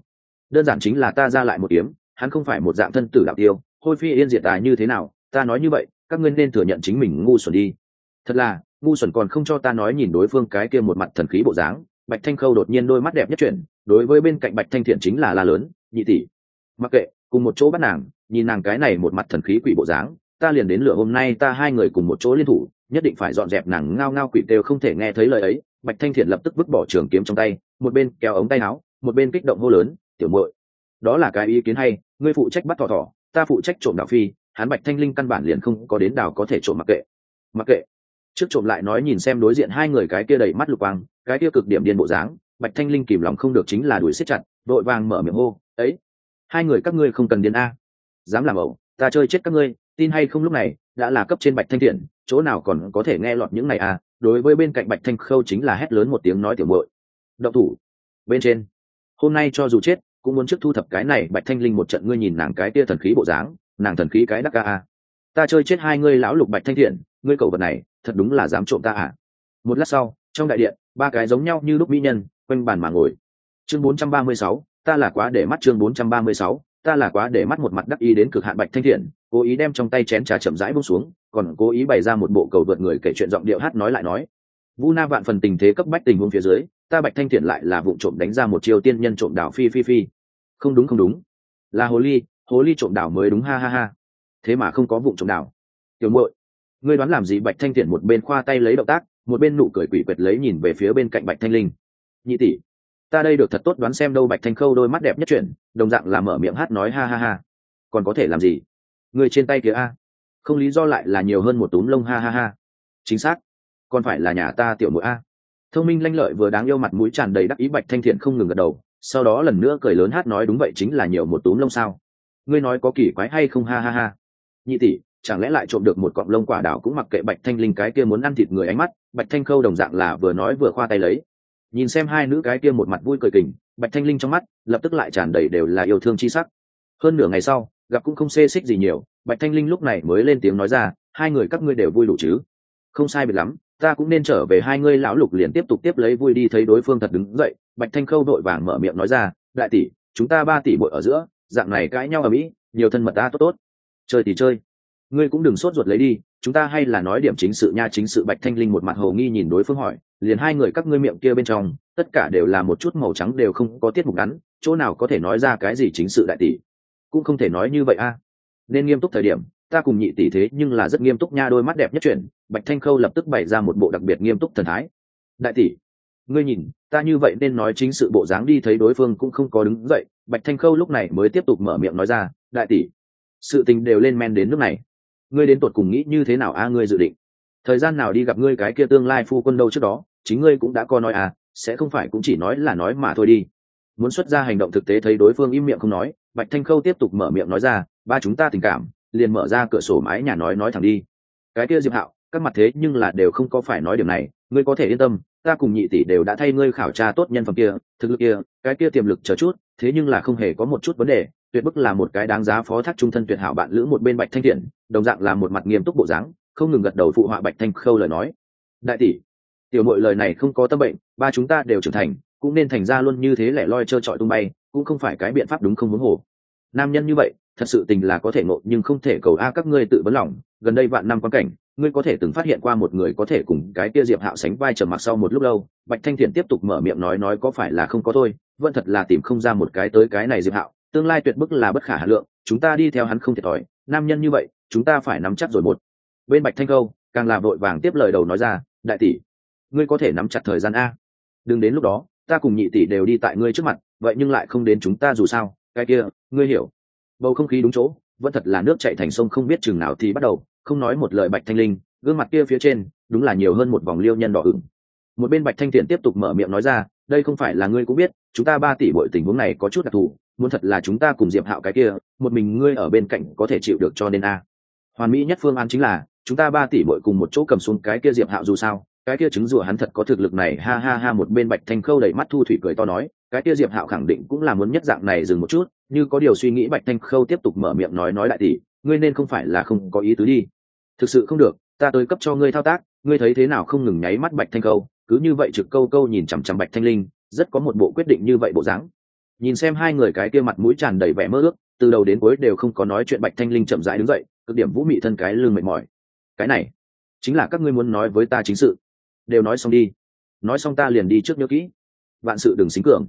Đơn giản chính là ta ra lại một kiếm, hắn không phải một dạng thân tử đạo tiêu, hôi phi yên diệt tài như thế nào, ta nói như vậy, các ngươi nên thừa nhận chính mình ngu xuẩn đi. Thật là, ngu xuẩn còn không cho ta nói nhìn đối phương cái kia một mặt thần khí bộ dáng. Bạch thanh khâu đột nhiên đôi mắt đẹp nhất chuyển, đối với bên cạnh bạch thanh thiện chính là la lớn, nhị tỷ mặc kệ, cùng một chỗ bắt nàng, nhìn nàng cái này một mặt thần khí quỷ bộ dáng, ta liền đến lửa hôm nay ta hai người cùng một chỗ liên thủ, nhất định phải dọn dẹp nàng ngao ngao quỷ đều không thể nghe thấy lời ấy. Bạch thanh thiện lập tức vứt bỏ trường kiếm trong tay, một bên kéo ống tay áo, một bên kích động hô lớn, tiểu muội, đó là cái ý kiến hay, ngươi phụ trách bắt thỏ thỏ, ta phụ trách trộm đảo phi, hắn bạch thanh linh căn bản liền không có đến đảo có thể trộm mặc kệ. Mặc kệ. Trước trộm lại nói nhìn xem đối diện hai người cái kia đầy mắt lục quang, cái kia cực điểm điên bộ dáng, bạch thanh linh kìm lòng không được chính là đuổi siết chặt Đội vàng mở miệng hô, ấy hai người các ngươi không cần điên a. Dám làm ẩu ta chơi chết các ngươi tin hay không lúc này đã là cấp trên bạch thanh thiện chỗ nào còn có thể nghe lọt những này à? Đối với bên cạnh bạch thanh khâu chính là hét lớn một tiếng nói tiểu muội. Động thủ. Bên trên. Hôm nay cho dù chết cũng muốn trước thu thập cái này bạch thanh linh một trận ngươi nhìn nàng cái tia thần khí bộ dáng nàng thần khí cái đắc ca a. Ta chơi chết hai ngươi lão lục bạch thanh thiện ngươi cầu vật này thật đúng là dám trộm ta à? Một lát sau trong đại điện ba cái giống nhau như lúc mỹ nhân quanh bàn mà ngồi. Chương 436, ta là quá để mắt chương 436, ta là quá để mắt một mặt đắc ý đến cực hạn bạch thanh thiện cố ý đem trong tay chén trà chậm rãi buông xuống còn cố ý bày ra một bộ cầu vượt người kể chuyện giọng điệu hát nói lại nói. Vu na vạn phần tình thế cấp bách tình huống phía dưới ta bạch thanh thiện lại là vụ trộm đánh ra một chiêu tiên nhân trộm đảo phi phi phi. Không đúng không đúng. Là hồ ly hồ ly trộm đảo mới đúng ha ha ha. Thế mà không có vụ trộm đảo. Tiểu muội ngươi đoán làm gì bạch thanh thiện một bên khoa tay lấy động tác một bên nụ cười quỷ quệt lấy nhìn về phía bên cạnh bạch thanh linh. Nhị tỷ ta đây được thật tốt đoán xem đâu bạch thanh khâu đôi mắt đẹp nhất chuyển, đồng dạng là mở miệng hát nói ha ha ha. Còn có thể làm gì? Người trên tay kia a. Không lý do lại là nhiều hơn một túm lông ha ha ha. Chính xác. Còn phải là nhà ta tiểu mũi a. Thông minh lanh lợi vừa đáng yêu mặt mũi tràn đầy đắc ý bạch thanh thiện không ngừng gật đầu, sau đó lần nữa cười lớn hát nói đúng vậy chính là nhiều một túm lông sao. Ngươi nói có kỳ quái hay không ha ha ha. Nhị tỷ, chẳng lẽ lại trộm được một cọng lông quả đảo cũng mặc kệ bạch thanh linh cái kia muốn ăn thịt người ánh mắt, bạch thanh khâu đồng dạng là vừa nói vừa khoa tay lấy nhìn xem hai nữ cái kia một mặt vui cười kình, bạch thanh linh trong mắt lập tức lại tràn đầy đều là yêu thương chi sắc. Hơn nửa ngày sau, gặp cũng không xê xích gì nhiều, bạch thanh linh lúc này mới lên tiếng nói ra, hai người các ngươi đều vui đủ chứ? Không sai biệt lắm, ta cũng nên trở về hai ngươi lão lục liền tiếp tục tiếp lấy vui đi thấy đối phương thật đứng dậy. Bạch thanh khâu đội vàng mở miệng nói ra, đại tỷ, chúng ta ba tỷ bội ở giữa, dạng này cãi nhau ở mỹ, nhiều thân mật ta tốt tốt. Chơi thì chơi. Ngươi cũng đừng sốt ruột lấy đi chúng ta hay là nói điểm chính sự nha, chính sự bạch thanh linh một mặt hồ nghi nhìn đối phương hỏi, liền hai người các ngươi miệng kia bên trong, tất cả đều là một chút màu trắng đều không có tiết mục ngắn, chỗ nào có thể nói ra cái gì chính sự đại tỷ? Cũng không thể nói như vậy a. À. Nên nghiêm túc thời điểm, ta cùng nhị tỷ thế nhưng là rất nghiêm túc nha, đôi mắt đẹp nhất chuyển, bạch thanh khâu lập tức bày ra một bộ đặc biệt nghiêm túc thần thái. Đại tỷ, ngươi nhìn, ta như vậy nên nói chính sự bộ dáng đi thấy đối phương cũng không có đứng dậy, bạch thanh khâu lúc này mới tiếp tục mở miệng nói ra, đại tỷ, sự tình đều lên men đến nước này ngươi đến tột cùng nghĩ như thế nào a, ngươi dự định? Thời gian nào đi gặp ngươi cái kia tương lai phu quân đâu trước đó, chính ngươi cũng đã co nói à sẽ không phải cũng chỉ nói là nói mà thôi đi. Muốn xuất ra hành động thực tế thấy đối phương im miệng không nói, bạch thanh khâu tiếp tục mở miệng nói ra, ba chúng ta tình cảm, liền mở ra cửa sổ mái nhà nói nói thẳng đi. Cái kia diệp hạo, các mặt thế nhưng là đều không có phải nói điểm này, ngươi có thể yên tâm, ta cùng nhị tỷ đều đã thay ngươi khảo tra tốt nhân phẩm kia, thực lực kia, cái kia tiềm lực chờ chút, thế nhưng là không hề có một chút vấn đề tuyệt bức là một cái đáng giá phó thác trung thân tuyệt hảo bạn lữ một bên bạch thanh thiện, đồng dạng là một mặt nghiêm túc bộ dáng, không ngừng gật đầu phụ họa bạch thanh khâu lời nói. Đại tỷ, tiểu mội lời này không có tâm bệnh, ba chúng ta đều trưởng thành, cũng nên thành ra luôn như thế lẻ loi trơ trọi tung bay, cũng không phải cái biện pháp đúng không muốn hồ. Nam nhân như vậy, thật sự tình là có thể ngộ, nhưng không thể cầu a các ngươi tự vấn lòng, gần đây vạn năm quan cảnh, ngươi có thể từng phát hiện qua một người có thể cùng cái kia diệp hạo sánh vai trầm mặc sau một lúc lâu, bạch thanh thiện tiếp tục mở miệng nói nói có phải là không có thôi, vẫn thật là tìm không ra một cái tới cái này diệp hạo tương lai tuyệt bức là bất khả hà lượng, chúng ta đi theo hắn không thiệt thòi, nam nhân như vậy, chúng ta phải nắm chắc rồi một. Bên bạch thanh câu, càng là vội vàng tiếp lời đầu nói ra, đại tỷ, ngươi có thể nắm chặt thời gian a. Đừng đến lúc đó, ta cùng nhị tỷ đều đi tại ngươi trước mặt, vậy nhưng lại không đến chúng ta dù sao, cái kia, ngươi hiểu. Bầu không khí đúng chỗ, vẫn thật là nước chạy thành sông không biết chừng nào thì bắt đầu, không nói một lời bạch thanh linh, gương mặt kia phía trên, đúng là nhiều hơn một vòng liêu nhân đỏ ửng. Một bên bạch thanh thiện tiếp tục mở miệng nói ra, đây không phải là ngươi cũng biết, chúng ta ba tỷ bội tình huống này có chút đặc thù muốn thật là chúng ta cùng diệp hạo cái kia, một mình ngươi ở bên cạnh có thể chịu được cho nên a. Hoàn mỹ nhất phương án chính là, chúng ta ba tỷ bội cùng một chỗ cầm xuống cái kia diệp hạo dù sao, cái kia chứng rủa hắn thật có thực lực này, ha ha ha, một bên bạch thanh khâu đẩy mắt thu thủy cười to nói, cái kia diệp hạo khẳng định cũng là muốn nhất dạng này dừng một chút, như có điều suy nghĩ bạch thanh khâu tiếp tục mở miệng nói nói lại tỷ, ngươi nên không phải là không có ý tứ đi. Thực sự không được, ta tới cấp cho ngươi thao tác, ngươi thấy thế nào không ngừng nháy mắt bạch thanh khâu, cứ như vậy trực câu câu nhìn chằm chằm bạch thanh linh, rất có một bộ quyết định như vậy bộ dáng nhìn xem hai người cái kia mặt mũi tràn đầy vẻ mơ ước, từ đầu đến cuối đều không có nói chuyện bạch thanh linh chậm rãi đứng dậy, cực điểm vũ mị thân cái lưng mệt mỏi. Cái này, chính là các ngươi muốn nói với ta chính sự. Đều nói xong đi. Nói xong ta liền đi trước nhớ kỹ. Vạn sự đừng xính cường.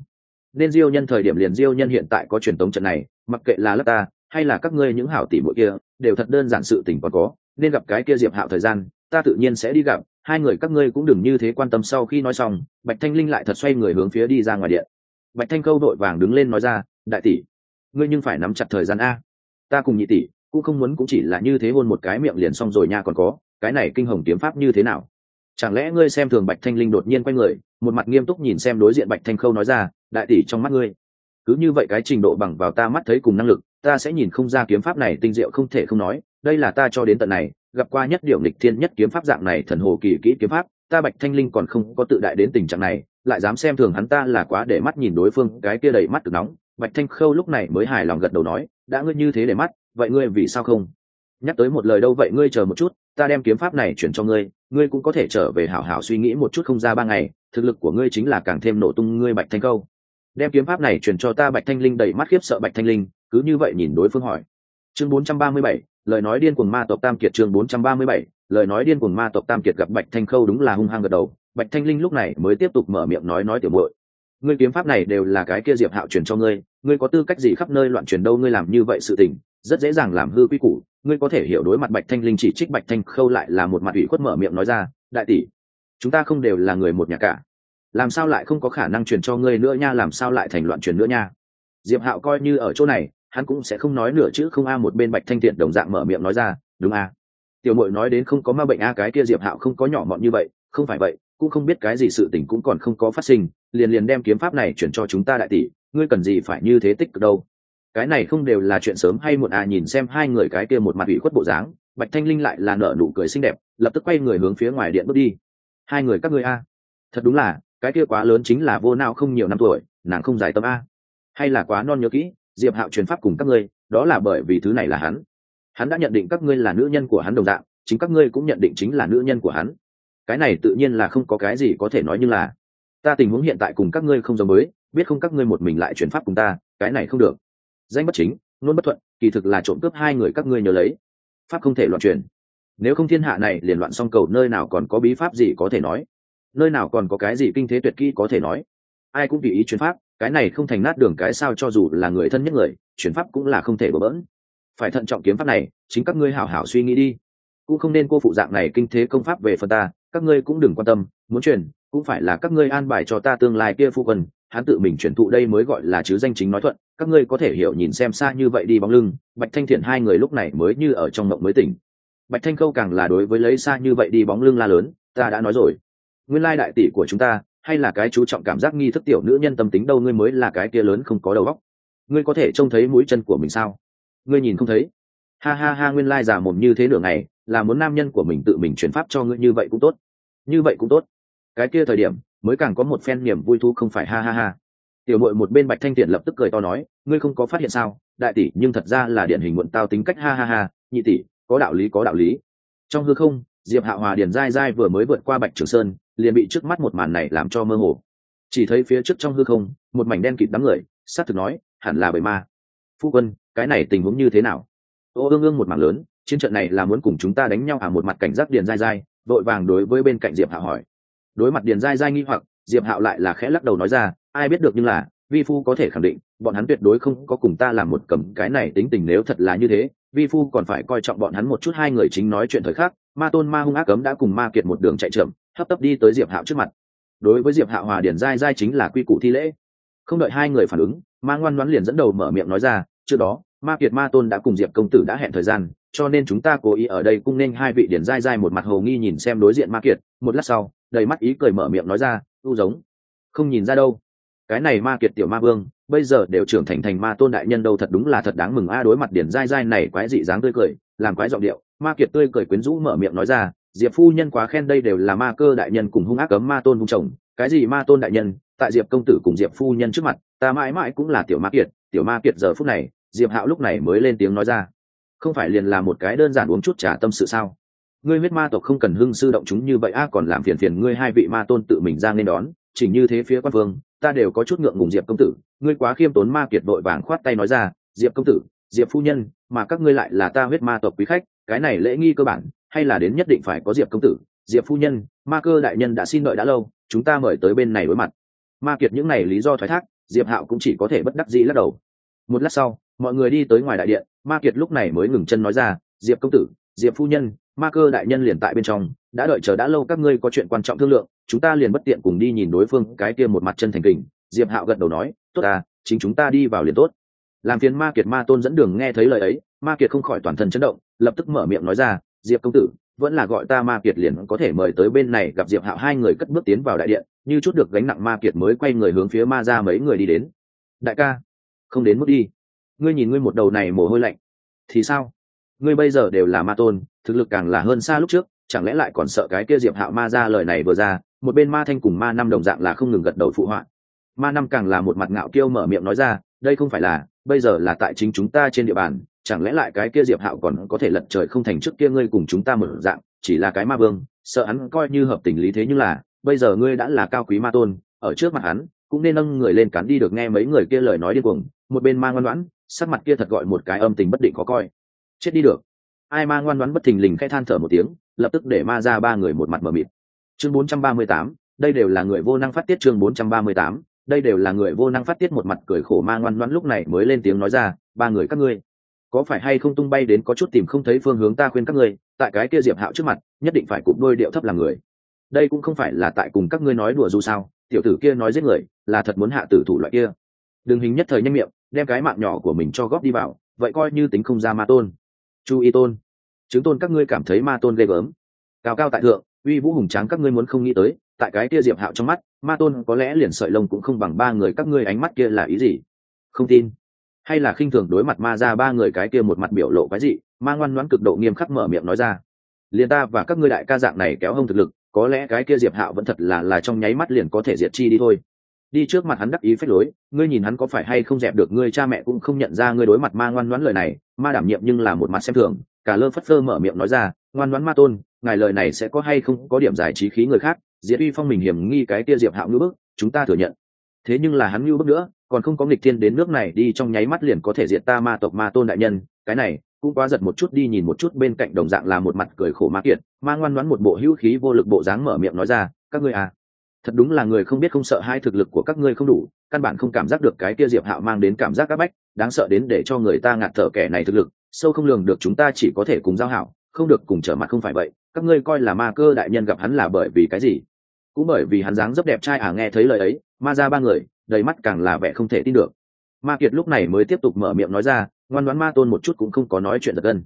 Nên diêu nhân thời điểm liền diêu nhân hiện tại có truyền tống trận này, mặc kệ là lớp ta, hay là các ngươi những hảo tỷ muội kia, đều thật đơn giản sự tình còn có, nên gặp cái kia diệp hạo thời gian, ta tự nhiên sẽ đi gặp, hai người các ngươi cũng đừng như thế quan tâm sau khi nói xong, bạch thanh linh lại thật xoay người hướng phía đi ra ngoài điện bạch thanh câu đội vàng đứng lên nói ra, đại tỷ, ngươi nhưng phải nắm chặt thời gian a. Ta cùng nhị tỷ cũng không muốn cũng chỉ là như thế hôn một cái miệng liền xong rồi nha còn có, cái này kinh hồng kiếm pháp như thế nào? Chẳng lẽ ngươi xem thường bạch thanh linh đột nhiên quay người, một mặt nghiêm túc nhìn xem đối diện bạch thanh khâu nói ra, đại tỷ trong mắt ngươi, cứ như vậy cái trình độ bằng vào ta mắt thấy cùng năng lực, ta sẽ nhìn không ra kiếm pháp này tinh diệu không thể không nói, đây là ta cho đến tận này, gặp qua nhất điều nghịch thiên nhất kiếm pháp dạng này thần hồ kỳ kỹ kiếm pháp ta bạch thanh linh còn không có tự đại đến tình trạng này lại dám xem thường hắn ta là quá để mắt nhìn đối phương cái kia đầy mắt cực nóng. Bạch thanh khâu lúc này mới hài lòng gật đầu nói đã ngươi như thế để mắt vậy ngươi vì sao không? Nhắc tới một lời đâu vậy ngươi chờ một chút ta đem kiếm pháp này chuyển cho ngươi ngươi cũng có thể trở về hảo hảo suy nghĩ một chút không ra ba ngày thực lực của ngươi chính là càng thêm nổ tung ngươi bạch thanh khâu. Đem kiếm pháp này chuyển cho ta bạch thanh linh đầy mắt khiếp sợ bạch thanh linh cứ như vậy nhìn đối phương hỏi. Chương 437, lời nói điên cuồng ma tộc tam kiệt chương 437, lời nói điên cuồng ma tộc tam kiệt gặp bạch thanh khâu đúng là hung hăng gật đầu. Bạch thanh linh lúc này mới tiếp tục mở miệng nói nói tiểu muội, ngươi kiếm pháp này đều là cái kia diệp hạo truyền cho ngươi ngươi có tư cách gì khắp nơi loạn truyền đâu, ngươi làm như vậy sự tình, rất dễ dàng làm hư quy củ. Ngươi có thể hiểu đối mặt bạch thanh linh chỉ trích bạch thanh khâu lại là một mặt ủy khuất mở miệng nói ra, đại tỷ, chúng ta không đều là người một nhà cả. Làm sao lại không có khả năng truyền cho ngươi nữa nha, làm sao lại thành loạn truyền nữa nha? Diệp hạo coi như ở chỗ này, hắn cũng sẽ không nói nửa chữ không a, một bên bạch thanh tiện đồng dạng mở miệng nói ra, đúng a tiểu mội nói đến không có ma bệnh a, cái kia diệp hạo không có nhỏ mọn như vậy, không phải vậy, cũng không biết cái gì sự tình cũng còn không có phát sinh, liền liền đem kiếm pháp này chuyển cho chúng ta đại tỷ, ngươi cần gì phải như thế tích cực đâu. Cái này không đều là chuyện sớm hay muộn à nhìn xem hai người cái kia một mặt ủy khuất bộ dáng, bạch thanh linh lại là nở nụ cười xinh đẹp, lập tức quay người hướng phía ngoài điện bước đi. Hai người các ngươi a. Thật đúng là, cái kia quá lớn chính là vô não không nhiều năm tuổi, nàng không giải tâm a. Hay là quá non nhớ kỹ, diệp hạo truyền pháp cùng các ngươi, đó là bởi vì thứ này là hắn hắn đã nhận định các ngươi là nữ nhân của hắn đồng dạng, chính các ngươi cũng nhận định chính là nữ nhân của hắn. Cái này tự nhiên là không có cái gì có thể nói như là, ta tình huống hiện tại cùng các ngươi không giống mới biết không các ngươi một mình lại chuyển pháp cùng ta, cái này không được. Danh bất chính, nôn bất thuận, kỳ thực là trộm cướp hai người các ngươi nhớ lấy. Pháp không thể loạn truyền nếu không thiên hạ này liền loạn song cầu, nơi nào còn có bí pháp gì có thể nói? Nơi nào còn có cái gì kinh thế tuyệt kỹ có thể nói? Ai cũng tùy ý chuyển pháp, cái này không thành nát đường cái sao cho dù là người thân nhất người, chuyển pháp cũng là không thể bỡ bỡn phải thận trọng kiếm pháp này, chính các ngươi hảo hảo suy nghĩ đi. Cũng không nên cô phụ dạng này kinh thế công pháp về phần ta, các ngươi cũng đừng quan tâm, muốn truyền, cũng phải là các ngươi an bài cho ta tương lai kia phu quân, hắn tự mình chuyển thụ đây mới gọi là chứ danh chính nói thuận, các ngươi có thể hiểu nhìn xem xa như vậy đi bóng lưng, bạch thanh thiện hai người lúc này mới như ở trong mộng mới tỉnh. Bạch thanh khâu càng là đối với lấy xa như vậy đi bóng lưng la lớn, ta đã nói rồi. Nguyên lai đại tỷ của chúng ta, hay là cái chú trọng cảm giác nghi thức tiểu nữ nhân tâm tính đâu, ngươi mới là cái kia lớn không có đầu óc. Ngươi có thể trông thấy mũi chân của mình sao? Ngươi nhìn không thấy. Ha ha ha, nguyên lai giả mồm như thế nửa ngày, là muốn nam nhân của mình tự mình chuyển pháp cho ngươi, như vậy cũng tốt. Như vậy cũng tốt. Cái kia thời điểm, mới càng có một phen niềm vui thu không phải, ha ha ha. Tiểu mội một bên bạch thanh thiện lập tức cười to nói, ngươi không có phát hiện sao, đại tỷ, nhưng thật ra là điển hình muộn tao tính cách, ha ha ha, nhị tỷ, có đạo lý, có đạo lý. Trong hư không, diệp hạ hòa điền dai dai vừa mới vượt qua bạch trường sơn, liền bị trước mắt một màn này làm cho mơ hồ. Chỉ thấy phía trước trong hư không, một mảnh đen kịt đám người s á t thực nói, hẳn là bởi ma. Phu quân cái này tình huống như thế nào? Ô, ương ương một mảng lớn, chiến trận này là muốn cùng chúng ta đánh nhau à? Một mặt cảnh giác điền dai dai vội vàng đối với bên cạnh diệp Hạo hỏi. Đối mặt điền dai dai nghi hoặc, diệp hạo lại là khẽ lắc đầu nói ra, ai biết được nhưng là, vi phu có thể khẳng định, bọn hắn tuyệt đối không có cùng ta làm một cầm, cái này tính tình nếu thật là như thế, vi phu còn phải coi trọng bọn hắn một chút, hai người chính nói chuyện thời khắc, ma tôn ma hung ác cấm đã cùng ma kiệt một đường chạy trưởng hấp tấp đi tới diệp hạo trước mặt. Đối với diệp hạo hòa điển giai giai chính là quy củ thi lễ. Không đợi hai người phản ứng, ma ngoan ngoãn liền dẫn đầu mở miệng nói ra, trước đó ma kiệt ma tôn đã cùng diệp công tử đã hẹn thời gian, cho nên chúng ta cố ý ở đây cung nên hai vị điển dai dai một mặt hồ nghi nhìn xem đối diện ma kiệt. Một lát sau, đầy mắt ý cười mở miệng nói ra tu giống, không nhìn ra đâu. Cái này ma kiệt tiểu ma vương, bây giờ đều trưởng thành thành ma tôn đại nhân đâu thật đúng là thật đáng mừng a. Đối mặt điển dai dai này quái dị dáng tươi cười, làm quái giọng điệu, ma kiệt tươi cười quyến rũ mở miệng nói ra, diệp phu nhân quá khen đây đều là ma cơ đại nhân cùng hung ác cấm ma tôn hung chồng. Cái gì ma tôn đại nhân, tại diệp công tử cùng diệp phu nhân trước mặt, ta mãi mãi cũng là tiểu ma kiệt, tiểu ma kiệt giờ phút này diệp hạo lúc này mới lên tiếng nói ra. Không phải liền là một cái đơn giản uống chút trà tâm sự sao? Ngươi huyết ma tộc không cần hưng sư động chúng như vậy a, còn làm phiền phiền ngươi hai vị ma tôn tự mình ra nên đón. Chỉnh như thế phía quan phương ta đều có chút ngượng ngùng diệp công tử. Ngươi quá khiêm tốn ma kiệt vội vàng khoát tay nói ra, diệp công tử, diệp phu nhân, mà các ngươi lại là ta huyết ma tộc quý khách, cái này lễ nghi cơ bản, hay là đến nhất định phải có diệp công tử. Diệp phu nhân, ma cơ đại nhân đã xin đợi đã lâu, chúng ta mời tới bên này đối mặt. Ma kiệt những này lý do thoái thác, diệp hạo cũng chỉ có thể bất đắc dĩ lắc đầu. Một lát sau mọi người đi tới ngoài đại điện, ma kiệt lúc này mới ngừng chân nói ra, diệp công tử, diệp phu nhân, ma cơ đại nhân liền tại bên trong, đã đợi chờ đã lâu các ngươi có chuyện quan trọng thương lượng, chúng ta liền bất tiện cùng đi nhìn đối phương. Cái kia một mặt chân thành kình, diệp hạo gật đầu nói, tốt à chính chúng ta đi vào liền tốt. Làm phiền ma kiệt, ma tôn dẫn đường nghe thấy lời ấy, ma kiệt không khỏi toàn thân chấn động, lập tức mở miệng nói ra, diệp công tử, vẫn là gọi ta ma kiệt liền có thể mời tới bên này gặp diệp hạo. Hai người cất bước tiến vào đại điện, như chút được gánh nặng ma kiệt mới quay người hướng phía ma ra mấy người đi đến. Đại ca, không đến mức đi ngươi nhìn ngươi một đầu này mồ hôi lạnh. Thì sao? Ngươi bây giờ đều là ma tôn, thực lực càng là hơn xa lúc trước, chẳng lẽ lại còn sợ cái kia diệp hạo ma ra lời này vừa ra, một bên ma thanh cùng ma năm đồng dạng là không ngừng gật đầu phụ họa. Ma năm càng là một mặt ngạo kiêu mở miệng nói ra, đây không phải là, bây giờ là tại chính chúng ta trên địa bàn, chẳng lẽ lại cái kia diệp hạo còn có thể lật trời không thành trước kia ngươi cùng chúng ta một dạng, chỉ là cái ma vương, sợ hắn coi như hợp tình lý thế nhưng là, bây giờ ngươi đã là cao quý ma tôn, ở trước mặt hắn, cũng nên nâng người lên cắn đi được nghe mấy người kia lời nói điên cuồng, một bên ma ngoan ngoãn sắc mặt kia thật gọi một cái âm tình bất định khó coi. Chết đi được. Ai ma ngoan ngoãn bất thình lình khẽ than thở một tiếng lập tức để ma ra ba người một mặt mờ mịt. Chương 438, đây đều là người vô năng phát tiết chương 438, đây đều là người vô năng phát tiết một mặt cười khổ ma ngoan ngoãn lúc này mới lên tiếng nói ra ba người các ngươi có phải hay không tung bay đến có chút tìm không thấy phương hướng ta khuyên các ngươi tại cái kia diệp hạo trước mặt nhất định phải cụm đôi điệu thấp làm người. Đây cũng không phải là tại cùng các ngươi nói đùa dù sao tiểu tử kia nói giết người là thật muốn hạ tử thủ loại kia. Đừng hình nhất thời nhanh miệng đem cái mạng nhỏ của mình cho góp đi vào, vậy coi như tính không ra ma tôn. Chu y tôn, chứng tôn các ngươi cảm thấy ma tôn ghê gớm. Cao cao tại thượng, uy vũ hùng tráng các ngươi muốn không nghĩ tới, tại cái kia diệp hạo trong mắt, ma tôn có lẽ liền sợi lông cũng không bằng ba người các ngươi ánh mắt kia là ý gì? Không tin. Hay là khinh thường đối mặt ma ra ba người cái kia một mặt biểu lộ cái gì ma ngoan ngoãn cực độ nghiêm khắc mở miệng nói ra. Liền ta và các ngươi đại ca dạng này kéo hông thực lực, có lẽ cái kia diệp hạo vẫn thật là là trong nháy mắt liền có thể diệt chi đi thôi đi trước mặt hắn đắc ý phép lối, ngươi nhìn hắn có phải hay không dẹp được ngươi, cha mẹ cũng không nhận ra ngươi đối mặt ma ngoan ngoãn lời này, ma đảm nhiệm nhưng là một mặt xem thường. Cả lơ phất phơ mở miệng nói ra, ngoan ngoãn ma tôn, ngài lời này sẽ có hay không có điểm giải trí khí người khác diệt uy phong mình hiểm nghi cái tia diệp hạo ngữ bức, chúng ta thừa nhận. Thế nhưng là hắn ngữ bức nữa, còn không có nghịch thiên đến nước này đi trong nháy mắt liền có thể diệt ta ma tộc ma tôn đại nhân. Cái này, cũng quá giật một chút đi nhìn một chút bên cạnh đồng dạng là một mặt cười khổ ma kiệt. Ma ngoan ngoãn một bộ hữu khí vô lực bộ dáng mở miệng nói ra, các ngươi à thật đúng là người không biết không sợ hai thực lực của các ngươi không đủ, căn bản không cảm giác được cái kia diệp hạo mang đến cảm giác áp bách, đáng sợ đến để cho người ta ngạt thở kẻ này thực lực, sâu không lường được chúng ta chỉ có thể cùng giao hảo, không được cùng trở mặt không phải vậy, các ngươi coi là ma cơ đại nhân gặp hắn là bởi vì cái gì? Cũng bởi vì hắn dáng dấp đẹp trai à nghe thấy lời ấy, ma ra ba người, đầy mắt càng là vẻ không thể tin được. Ma kiệt lúc này mới tiếp tục mở miệng nói ra, ngoan đoán ma tôn một chút cũng không có nói chuyện giật gân.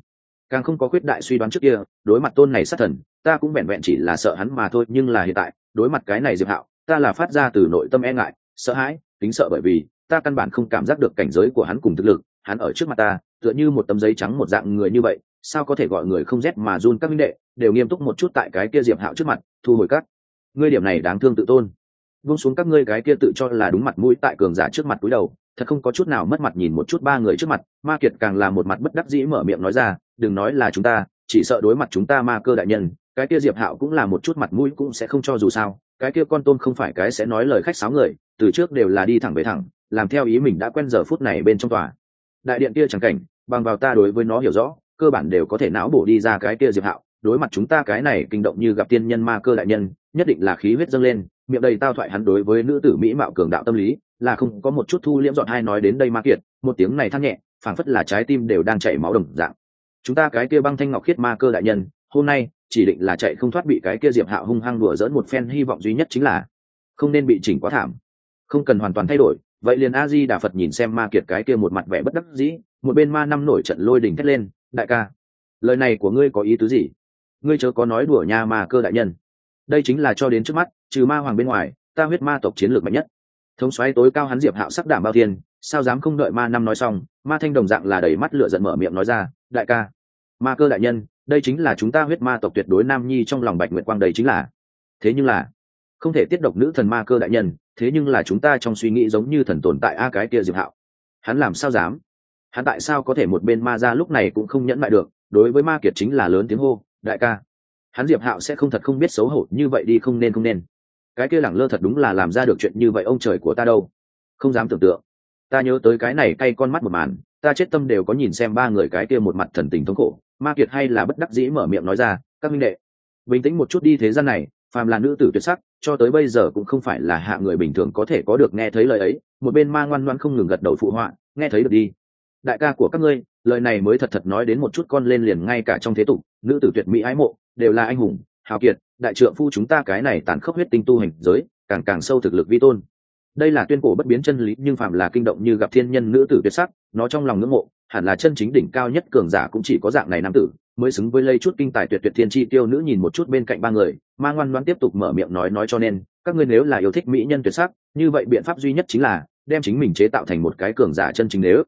Càng không có khuyết đại suy đoán trước kia, đối mặt tôn này sát thần, ta cũng vẹn vẹn chỉ là sợ hắn mà thôi, nhưng là hiện tại đối mặt cái này diệp hạo, ta là phát ra từ nội tâm e ngại, sợ hãi tính sợ bởi vì, ta căn bản không cảm giác được cảnh giới của hắn cùng thực lực, hắn ở trước mặt ta, tựa như một tấm giấy trắng một dạng người như vậy, sao có thể gọi người không rét mà run các minh đệ, đều nghiêm túc một chút tại cái kia diệp hạo trước mặt, thu hồi cắt ngươi điểm này đáng thương tự tôn. Vung xuống các ngươi cái kia tự cho là đúng mặt mũi tại cường giả trước mặt cúi đầu, thật không có chút nào mất mặt nhìn một chút ba người trước mặt, ma kiệt càng là một mặt bất đắc dĩ mở miệng nói ra, đừng nói là chúng ta, chỉ sợ đối mặt chúng ta ma cơ đại nhân cái kia diệp hạo cũng là một chút mặt mũi cũng sẽ không cho dù sao, cái kia con tôm không phải cái sẽ nói lời khách sáo người, từ trước đều là đi thẳng về thẳng, làm theo ý mình đã quen giờ phút này bên trong tòa. Đại điện kia chẳng cảnh, bằng vào ta đối với nó hiểu rõ, cơ bản đều có thể não bổ đi ra cái kia diệp hạo, đối mặt chúng ta cái này kinh động như gặp tiên nhân ma cơ đại nhân, nhất định là khí huyết dâng lên, miệng đầy tao thoại hắn đối với nữ tử mỹ mạo cường đạo tâm lý, là không có một chút thu liễm dọn hai nói đến đây ma kiệt, một tiếng này than nhẹ, phảng phất là trái tim đều đang chảy máu đồng dạng. Chúng ta cái kia băng thanh ngọc khiết ma cơ đại nhân, hôm nay chỉ định là chạy không thoát bị cái kia diệp hạo hung hăng đùa dỡn một phen, hy vọng duy nhất chính là không nên bị chỉnh quá thảm. Không cần hoàn toàn thay đổi, vậy liền a di đà phật nhìn xem ma kiệt cái kia một mặt vẻ bất đắc dĩ, một bên ma năm nổi trận lôi đình thét lên, đại ca, lời này của ngươi có ý tứ gì? Ngươi chớ có nói đùa nha ma cơ đại nhân. Đây chính là cho đến trước mắt, trừ ma hoàng bên ngoài, ta huyết ma tộc chiến lược mạnh nhất. Thống xoáy tối cao hắn diệp hạo sắc đảm bao thiên, sao dám không đợi ma năm nói xong? Ma thanh đồng dạng là đầy mắt lửa giận mở miệng nói ra, đại ca, ma cơ đại nhân đây chính là chúng ta huyết ma tộc tuyệt đối nam nhi trong lòng bạch nguyệt quang đầy chính là. Thế nhưng là, không thể tiết độc nữ thần ma cơ đại nhân, thế nhưng là chúng ta trong suy nghĩ giống như thần tồn tại a cái kia diệp hạo. Hắn làm sao dám? Hắn tại sao có thể một bên ma ra lúc này cũng không nhẫn lại được, đối với ma kiệt chính là lớn tiếng hô, đại ca, hắn diệp hạo sẽ không thật không biết xấu hổ như vậy đi, không nên không nên. Cái kia lẳng lơ thật đúng là làm ra được chuyện như vậy ông trời của ta đâu. Không dám tưởng tượng. Ta nhớ tới cái này cay con mắt một màn, ta chết tâm đều có nhìn xem ba người cái kia một mặt thần tình thống khổ ma kiệt hay là bất đắc dĩ mở miệng nói ra, các minh đệ, bình tĩnh một chút đi thế gian này, phàm là nữ tử tuyệt sắc, cho tới bây giờ cũng không phải là hạ người bình thường có thể có được nghe thấy lời ấy. Một bên ma ngoan ngoan không ngừng gật đầu phụ họa, nghe thấy được đi. Đại ca của các ngươi, lời này mới thật thật nói đến một chút con lên liền ngay cả trong thế tục, nữ tử tuyệt mỹ ái mộ, đều là anh hùng, hào kiệt, đại trượng phu chúng ta cái này tàn khốc huyết tinh tu hành giới, càng càng sâu thực lực vi tôn. Đây là tuyên cổ bất biến chân lý, nhưng phạm là kinh động như gặp thiên nhân nữ tử tuyệt sắc, nó trong lòng ngưỡng mộ hẳn là chân chính đỉnh cao nhất cường giả cũng chỉ có dạng này nam tử, mới xứng với lây chút kinh tài tuyệt tuyệt thiên chi tiêu nữ nhìn một chút bên cạnh ba người, ma ngoan ngoan tiếp tục mở miệng nói nói cho nên, các ngươi nếu là yêu thích mỹ nhân tuyệt sắc, như vậy biện pháp duy nhất chính là đem chính mình chế tạo thành một cái cường giả chân chính nếu.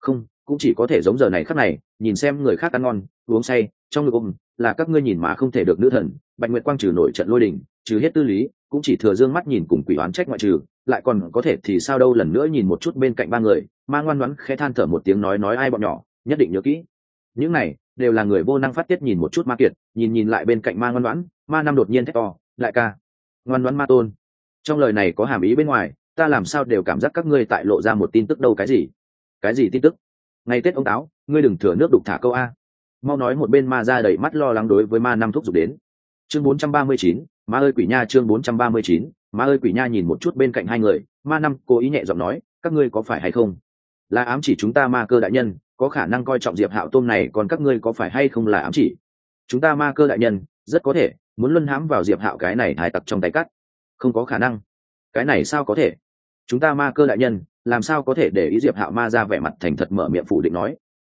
Không, cũng chỉ có thể giống giờ này khắc này, nhìn xem người khác ăn ngon, uống say, trong ngực ôm, là các ngươi nhìn mà không thể được nữ thần, bạch nguyệt quang trừ nổi trận lôi đình, trừ hết tư lý, cũng chỉ thừa dương mắt nhìn cùng quỷ oán trách ngoại trừ, lại còn có thể thì sao đâu lần nữa nhìn một chút bên cạnh ba người ma ngoan ngoãn khẽ than thở một tiếng nói nói ai bọn nhỏ nhất định nhớ kỹ. Những này đều là người vô năng phát tiết nhìn một chút ma kiệt nhìn nhìn lại bên cạnh ma ngoan ngoãn ma năm đột nhiên thét to lại ca ngoan ngoãn ma tôn trong lời này có hàm ý bên ngoài ta làm sao đều cảm giác các ngươi tại lộ ra một tin tức đâu cái gì? Cái gì tin tức? Ngày tết ông táo ngươi đừng thừa nước đục thả câu a. Mau nói một bên ma ra đầy mắt lo lắng đối với ma năm thúc giục đến. Chương 439, ma ơi quỷ nha chương 439, ma ơi quỷ nha nhìn một chút bên cạnh hai người ma năm cố ý nhẹ giọng nói các ngươi có phải hay không? Là ám chỉ chúng ta ma cơ đại nhân, có khả năng coi trọng diệp hạo tôm này, còn các ngươi có phải hay không là ám chỉ? Chúng ta ma cơ đại nhân, rất có thể, muốn luân hãm vào diệp hạo cái này hài tặc trong tay cắt. Không có khả năng. Cái này sao có thể? Chúng ta ma cơ đại nhân, làm sao có thể để ý diệp hạo ma ra vẻ mặt thành thật mở miệng phủ định nói?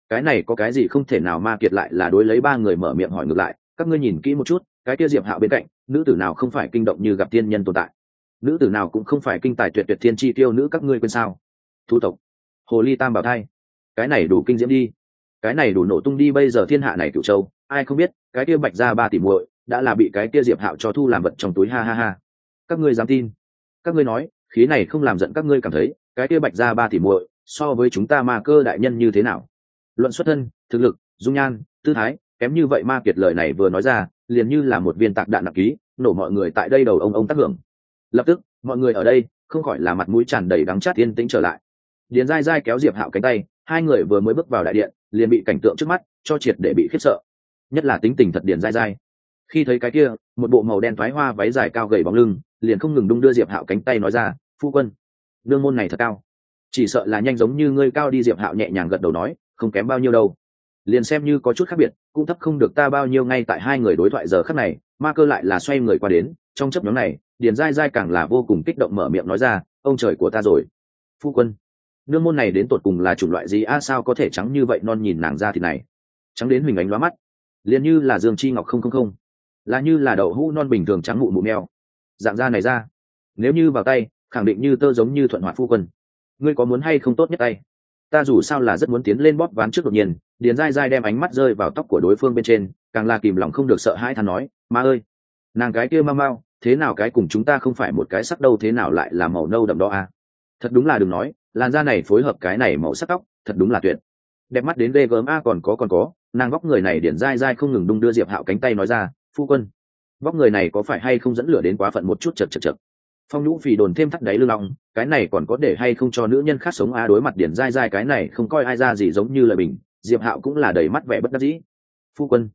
Cái này có cái gì không thể nào ma kiệt lại là đối lấy ba người mở miệng hỏi ngược lại. Các ngươi nhìn kỹ một chút, cái kia diệp hạo bên cạnh, nữ tử nào không phải kinh động như gặp tiên nhân tồn tại? Nữ tử nào cũng không phải kinh tài tuyệt tuyệt thiên chi tiêu nữ các ngươi quên sao? Thu tộc hồ ly tam bảo thai. Cái này đủ kinh diễm đi. Cái này đủ nổ tung đi, bây giờ thiên hạ này cựu châu, ai không biết, cái kia bạch ra ba tỷ muội đã là bị cái kia diệp hạo cho thu làm vật trong túi, ha ha ha. Các ngươi dám tin? Các ngươi nói, khí này không làm giận các ngươi cảm thấy, cái kia bạch ra ba tỷ muội so với chúng ta ma cơ đại nhân như thế nào? Luận xuất thân, thực lực, dung nhan, tư thái, kém như vậy ma kiệt lời này vừa nói ra, liền như là một viên tạc đạn nặng ký, nổ mọi người tại đây đầu ông ông tác hưởng. Lập tức, mọi người ở đây, không khỏi là mặt mũi tràn đầy đắng chát yên tĩnh trở lại điền dai dai kéo diệp hạo cánh tay, hai người vừa mới bước vào đại điện, liền bị cảnh tượng trước mắt cho triệt để bị khiếp sợ. Nhất là tính tình thật điền dai dai khi thấy cái kia, một bộ màu đen thoái hoa váy dài cao gầy bóng lưng, liền không ngừng đung đưa diệp hạo cánh tay nói ra, phu quân đương môn này thật cao. Chỉ sợ là nhanh giống như ngươi cao đi. Diệp hạo nhẹ nhàng gật đầu nói, không kém bao nhiêu đâu. Liền xem như có chút khác biệt, cũng thấp không được ta bao nhiêu ngay tại hai người đối thoại giờ khắc này. Ma cơ lại là xoay người qua đến, trong chấp nhóm này, điền dai dai càng là vô cùng kích động mở miệng nói ra, ông trời của ta rồi. Phu quân nương môn này đến tột cùng là chủng loại gì? A, sao có thể trắng như vậy? Non nhìn nàng ra thì này. Trắng đến hình ánh lóa mắt. Liền như là dương chi ngọc không không không. Là như là đậu hũ non bình thường trắng mụ mụ mèo. Dạng da này ra. Nếu như vào tay, khẳng định như tơ giống như thuận hoạt phu quân. Ngươi có muốn hay không tốt nhất tay? Ta dù sao là rất muốn tiến lên bóp ván trước đột nhiên, điền dai dai đem ánh mắt rơi vào tóc của đối phương bên trên, càng là kìm lòng không được sợ hãi thằng nói, ma ơi, nàng cái kia mau mau, thế nào cái cùng chúng ta không phải một cái sắc đâu, thế nào lại là màu nâu đậm đó à? thật đúng là đừng nói làn da này phối hợp cái này màu sắc tóc, thật đúng là tuyệt. Đẹp mắt đến ghê gớm a còn có còn có, nàng vóc người này điển dai dai không ngừng đung đưa diệp hạo cánh tay nói ra, phu quân vóc người này có phải hay không dẫn lửa đến quá phận một chút chật chật chật? Phong nhũ phì đồn thêm thắt đáy lưng long cái này còn có để hay không cho nữ nhân khác sống a đối mặt điển dai dai cái này không coi ai ra gì giống như lời bình. Diệp hạo cũng là đầy mắt vẻ bất đắc dĩ. Phu quân,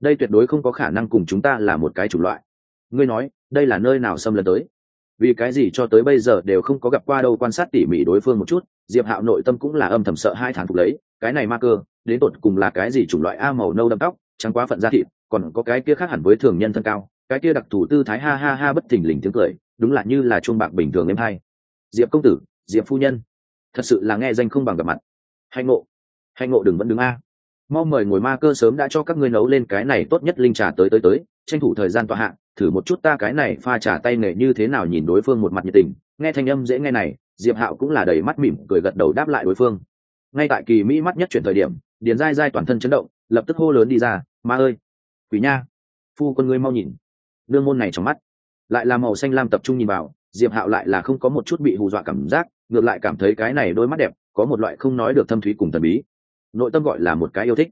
đây tuyệt đối không có khả năng cùng chúng ta là một cái chủng loại. Ngươi nói, đây là nơi nào xâm lấn tới? Vì cái gì cho tới bây giờ đều không có gặp qua đâu quan sát tỉ mỉ đối phương một chút, diệp hạo nội tâm cũng là âm thầm sợ hai tháng phục lấy, cái này ma cơ, đến tột cùng là cái gì chủng loại a màu nâu đậm tóc trắng quá phận da thịt, còn có cái kia khác hẳn với thường nhân thân cao, cái kia đặc thù tư thái ha ha ha bất thình lình tiếng cười, đúng là như là chuông bạc bình thường em hai diệp công tử, diệp phu nhân, thật sự là nghe danh không bằng gặp mặt. Hạnh ngộ hạnh ngộ đừng vẫn đứng a. Mau mời ngồi ma cơ sớm đã cho các ngươi nấu lên cái này tốt nhất linh trà tới tới tới, tranh thủ thời gian tọa hạ thử một chút ta cái này pha trả tay nghề như thế nào nhìn đối phương một mặt nhiệt tình. Nghe thanh âm dễ nghe này, diệp hạo cũng là đầy mắt mỉm cười gật đầu đáp lại đối phương. Ngay tại kỳ mỹ mắt nhất chuyển thời điểm, điền dai dai toàn thân chấn động, lập tức hô lớn đi ra, ma ơi, quỷ nha, phu con ngươi mau nhìn. Đương môn này trong mắt, lại là màu xanh lam tập trung nhìn vào, diệp hạo lại là không có một chút bị hù dọa cảm giác, ngược lại cảm thấy cái này đôi mắt đẹp, có một loại không nói được thâm thúy cùng thần bí. Nội tâm gọi là một cái yêu thích.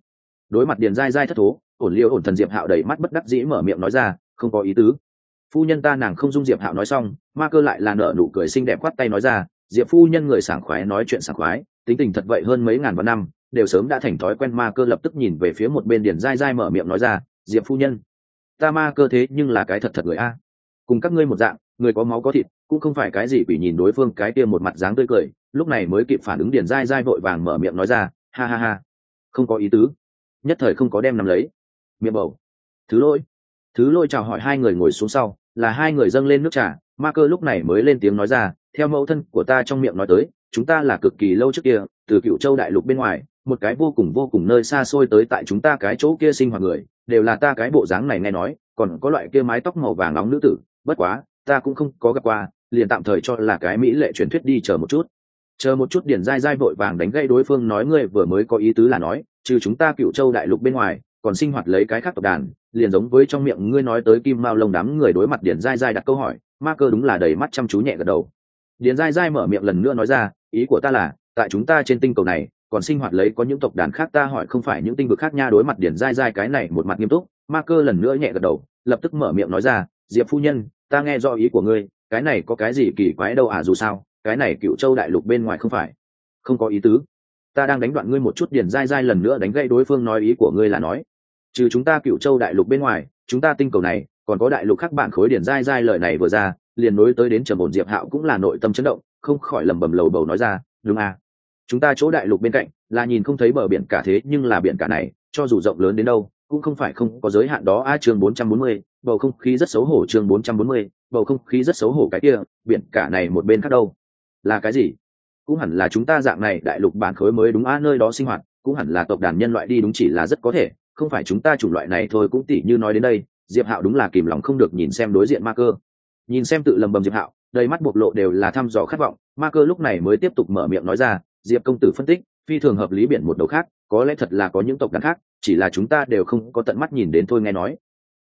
Đối mặt điền dai dai thất thố, ổn liêu ổn thần diệp hạo đầy mắt bất đắc dĩ mở miệng nói ra không có ý tứ. Phu nhân ta nàng không dung diệp hạo nói xong, ma cơ lại là nở nụ cười xinh đẹp khoát tay nói ra, diệp phu nhân người sảng khoái nói chuyện sảng khoái, tính tình thật vậy hơn mấy ngàn vạn năm, đều sớm đã thành thói quen. Ma cơ lập tức nhìn về phía một bên điền dai dai mở miệng nói ra, diệp phu nhân, ta ma cơ thế nhưng là cái thật thật người a. Cùng các ngươi một dạng, người có máu có thịt, cũng không phải cái gì bị nhìn đối phương cái kia một mặt dáng tươi cười. Lúc này mới kịp phản ứng điền dai dai vội vàng mở miệng nói ra, ha ha ha, không có ý tứ, nhất thời không có đem nằm lấy. Miệng bầu, thứ lỗi thứ lôi chào hỏi hai người ngồi xuống sau, là hai người dâng lên nước trà. Ma cơ lúc này mới lên tiếng nói ra, theo mẫu thân của ta trong miệng nói tới, chúng ta là cực kỳ lâu trước kia, từ cựu châu đại lục bên ngoài, một cái vô cùng vô cùng nơi xa xôi tới tại chúng ta cái chỗ kia sinh hoạt người, đều là ta cái bộ dáng này nghe nói, còn có loại kia mái tóc màu vàng nóng nữ tử. Bất quá, ta cũng không có gặp qua, liền tạm thời cho là cái mỹ lệ truyền thuyết đi chờ một chút. Chờ một chút điển dai dai vội vàng đánh gây đối phương nói ngươi vừa mới có ý tứ là nói, trừ chúng ta cựu châu đại lục bên ngoài, còn sinh hoạt lấy cái khác tộc đàn liền giống với trong miệng ngươi nói tới kim mao lông đám người đối mặt Điền dai dai đặt câu hỏi, ma cơ đúng là đầy mắt chăm chú nhẹ gật đầu. Điền dai dai mở miệng lần nữa nói ra, ý của ta là, tại chúng ta trên tinh cầu này, còn sinh hoạt lấy có những tộc đàn khác ta hỏi không phải những tinh vực khác nha đối mặt điển dai dai cái này một mặt nghiêm túc, ma cơ lần nữa nhẹ gật đầu, lập tức mở miệng nói ra, diệp phu nhân, ta nghe do ý của ngươi, cái này có cái gì kỳ quái đâu à dù sao, cái này cựu châu đại lục bên ngoài không phải. Không có ý tứ. Ta đang đánh đoạn ngươi một chút điển dai dai lần nữa đánh gây đối phương nói ý của ngươi là nói trừ chúng ta cựu châu đại lục bên ngoài chúng ta tinh cầu này còn có đại lục khác bạn khối điển dai dai lời này vừa ra liền nối tới đến trầm ổn diệp hạo cũng là nội tâm chấn động không khỏi lẩm bẩm lầu bầu nói ra đúng à. Chúng ta chỗ đại lục bên cạnh là nhìn không thấy bờ biển cả thế nhưng là biển cả này cho dù rộng lớn đến đâu cũng không phải không có giới hạn đó. A chương 440, bầu không khí rất xấu hổ chương 440, bầu không khí rất xấu hổ cái kia biển cả này một bên khác đâu. Là cái gì? Cũng hẳn là chúng ta dạng này đại lục bản khối mới đúng a nơi đó sinh hoạt cũng hẳn là tộc đàn nhân loại đi đúng chỉ là rất có thể không phải chúng ta chủng loại này thôi cũng tỉ như nói đến đây, diệp hạo đúng là kìm lòng không được nhìn xem đối diện ma cơ. Nhìn xem tự lầm bầm diệp hạo, đầy mắt bộc lộ đều là thăm dò khát vọng, ma cơ lúc này mới tiếp tục mở miệng nói ra, diệp công tử phân tích, phi thường hợp lý biển một đầu khác, có lẽ thật là có những tộc đàn khác, chỉ là chúng ta đều không có tận mắt nhìn đến thôi nghe nói.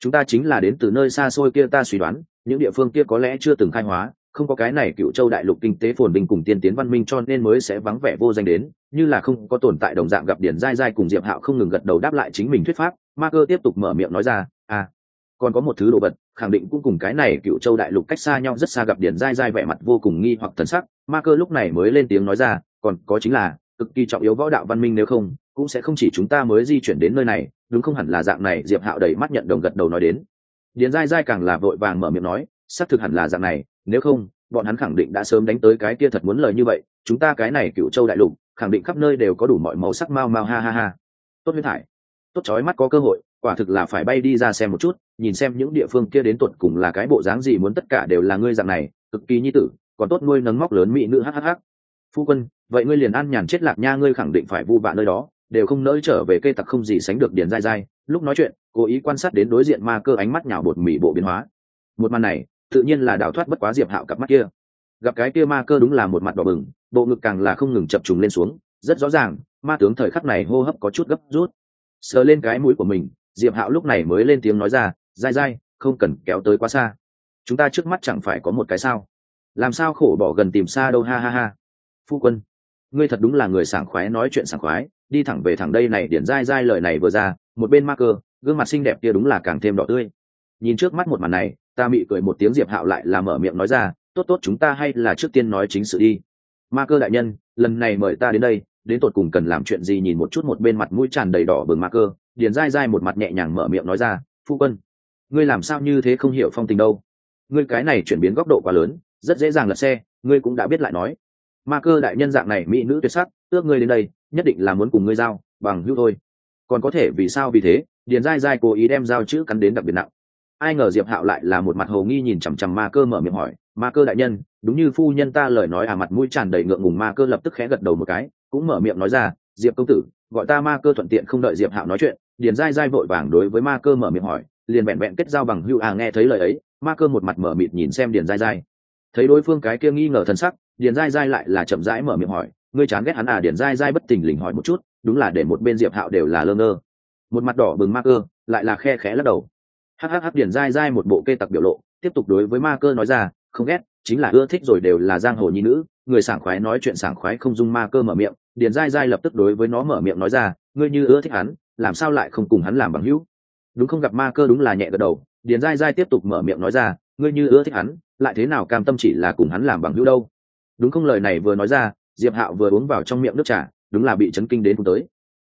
Chúng ta chính là đến từ nơi xa xôi kia ta suy đoán, những địa phương kia có lẽ chưa từng khai hóa không có cái này cựu châu đại lục kinh tế phồn bình cùng tiên tiến văn minh cho nên mới sẽ vắng vẻ vô danh đến, như là không có tồn tại đồng dạng gặp điển dai dai cùng diệp hạo không ngừng gật đầu đáp lại chính mình thuyết pháp, ma cơ tiếp tục mở miệng nói ra à còn có một thứ đồ vật, khẳng định cũng cùng cái này cựu châu đại lục cách xa nhau rất xa gặp điển dai dai vẻ mặt vô cùng nghi hoặc thần sắc, ma cơ lúc này mới lên tiếng nói ra, còn có chính là, cực kỳ trọng yếu võ đạo văn minh nếu không, cũng sẽ không chỉ chúng ta mới di chuyển đến nơi này, đúng không hẳn là dạng này? Diệp hạo đầy mắt nhận đồng gật đầu nói đến. Điển dai dai càng là vội vàng mở miệng nói, xác thực hẳn là dạng này nếu không, bọn hắn khẳng định đã sớm đánh tới cái kia thật muốn lời như vậy, chúng ta cái này cựu châu đại lục, khẳng định khắp nơi đều có đủ mọi màu sắc mau mau ha ha ha. Tốt huyết thải tốt chói mắt có cơ hội, quả thực là phải bay đi ra xem một chút, nhìn xem những địa phương kia đến tuột cùng là cái bộ dáng gì muốn tất cả đều là ngươi dạng này, cực kỳ nhi tử, còn tốt nuôi nấng móc lớn mỹ nữ hhh phu quân, vậy ngươi liền ăn nhàn chết lạc nha, ngươi khẳng định phải vu vạ nơi đó, đều không nỡ trở về cây tặc không gì sánh được điền dai dai. Lúc nói chuyện, cố ý quan sát đến đối diện ma cơ ánh mắt nhào bột mì bộ biến hóa. Một màn này tự nhiên là đào thoát bất quá diệp hạo cặp mắt kia. Gặp cái kia ma cơ đúng là một mặt đỏ bừng, bộ ngực càng là không ngừng chập trùng lên xuống, rất rõ ràng, ma tướng thời khắc này hô hấp có chút gấp rút. Sờ lên cái mũi của mình, diệp hạo lúc này mới lên tiếng nói ra, dai dai, không cần kéo tới quá xa. Chúng ta trước mắt chẳng phải có một cái sao? Làm sao khổ bỏ gần tìm xa đâu, ha ha ha. Phu quân, ngươi thật đúng là người sảng khoái, nói chuyện sảng khoái, đi thẳng về thẳng đây này, điển dai dai lời này vừa ra, một bên ma cơ, gương mặt xinh đẹp kia đúng là càng thêm đỏ tươi. Nhìn trước mắt một màn này ta mị cười một tiếng diệp hạo lại là mở miệng nói ra, tốt tốt chúng ta hay là trước tiên nói chính sự đi. Ma cơ đại nhân, lần này mời ta đến đây, đến tột cùng cần làm chuyện gì nhìn một chút một bên mặt mũi tràn đầy đỏ bừng ma cơ, điền dai dai một mặt nhẹ nhàng mở miệng nói ra, phu quân, ngươi làm sao như thế không hiểu phong tình đâu. Ngươi cái này chuyển biến góc độ quá lớn, rất dễ dàng lật xe, ngươi cũng đã biết lại nói. Ma cơ đại nhân dạng này mỹ nữ tuyệt sắc ước ngươi đến đây, nhất định là muốn cùng ngươi giao, bằng hữu thôi. Còn có thể vì sao vì thế, điền dai dai cố ý đem giao chữ cắn đến đặc biệt nặng ai ngờ diệp hạo lại là một mặt hồ nghi nhìn chằm chằm ma cơ mở miệng hỏi, ma cơ đại nhân, đúng như phu nhân ta lời nói à? Mặt mũi tràn đầy ngượng ngùng ma cơ lập tức khẽ gật đầu một cái, cũng mở miệng nói ra, diệp công tử, gọi ta ma cơ thuận tiện không đợi diệp hạo nói chuyện. Điền dai dai vội vàng đối với ma cơ mở miệng hỏi, liền vẹn vẹn kết giao bằng hữu à nghe thấy lời ấy, ma cơ một mặt mở mịt nhìn xem điền dai dai thấy đối phương cái kia nghi ngờ thân sắc, điền dai dai lại là chậm rãi mở miệng hỏi, ngươi chán ghét hắn à? Điền dai dai bất tình lình hỏi một chút, đúng là để một bên diệp hạo đều là lơ ngơ. Một mặt đỏ bừng ma cơ, lại là khe khẽ lắc đầu hhh điền dai dai một bộ kê tặc biểu lộ, tiếp tục đối với ma cơ nói ra, không ghét, chính là ưa thích rồi đều là giang hồ nhi nữ, người sảng khoái nói chuyện sảng khoái không dung ma cơ mở miệng điền dai dai lập tức đối với nó mở miệng nói ra, ngươi như ưa thích hắn, làm sao lại không cùng hắn làm bằng hữu? Đúng không gặp ma cơ đúng là nhẹ gật đầu điền dai dai tiếp tục mở miệng nói ra, ngươi như ưa thích hắn, lại thế nào cam tâm chỉ là cùng hắn làm bằng hữu đâu? Đúng không lời này vừa nói ra, diệp hạo vừa uống vào trong miệng nước trà, đúng là bị chấn kinh đến tới.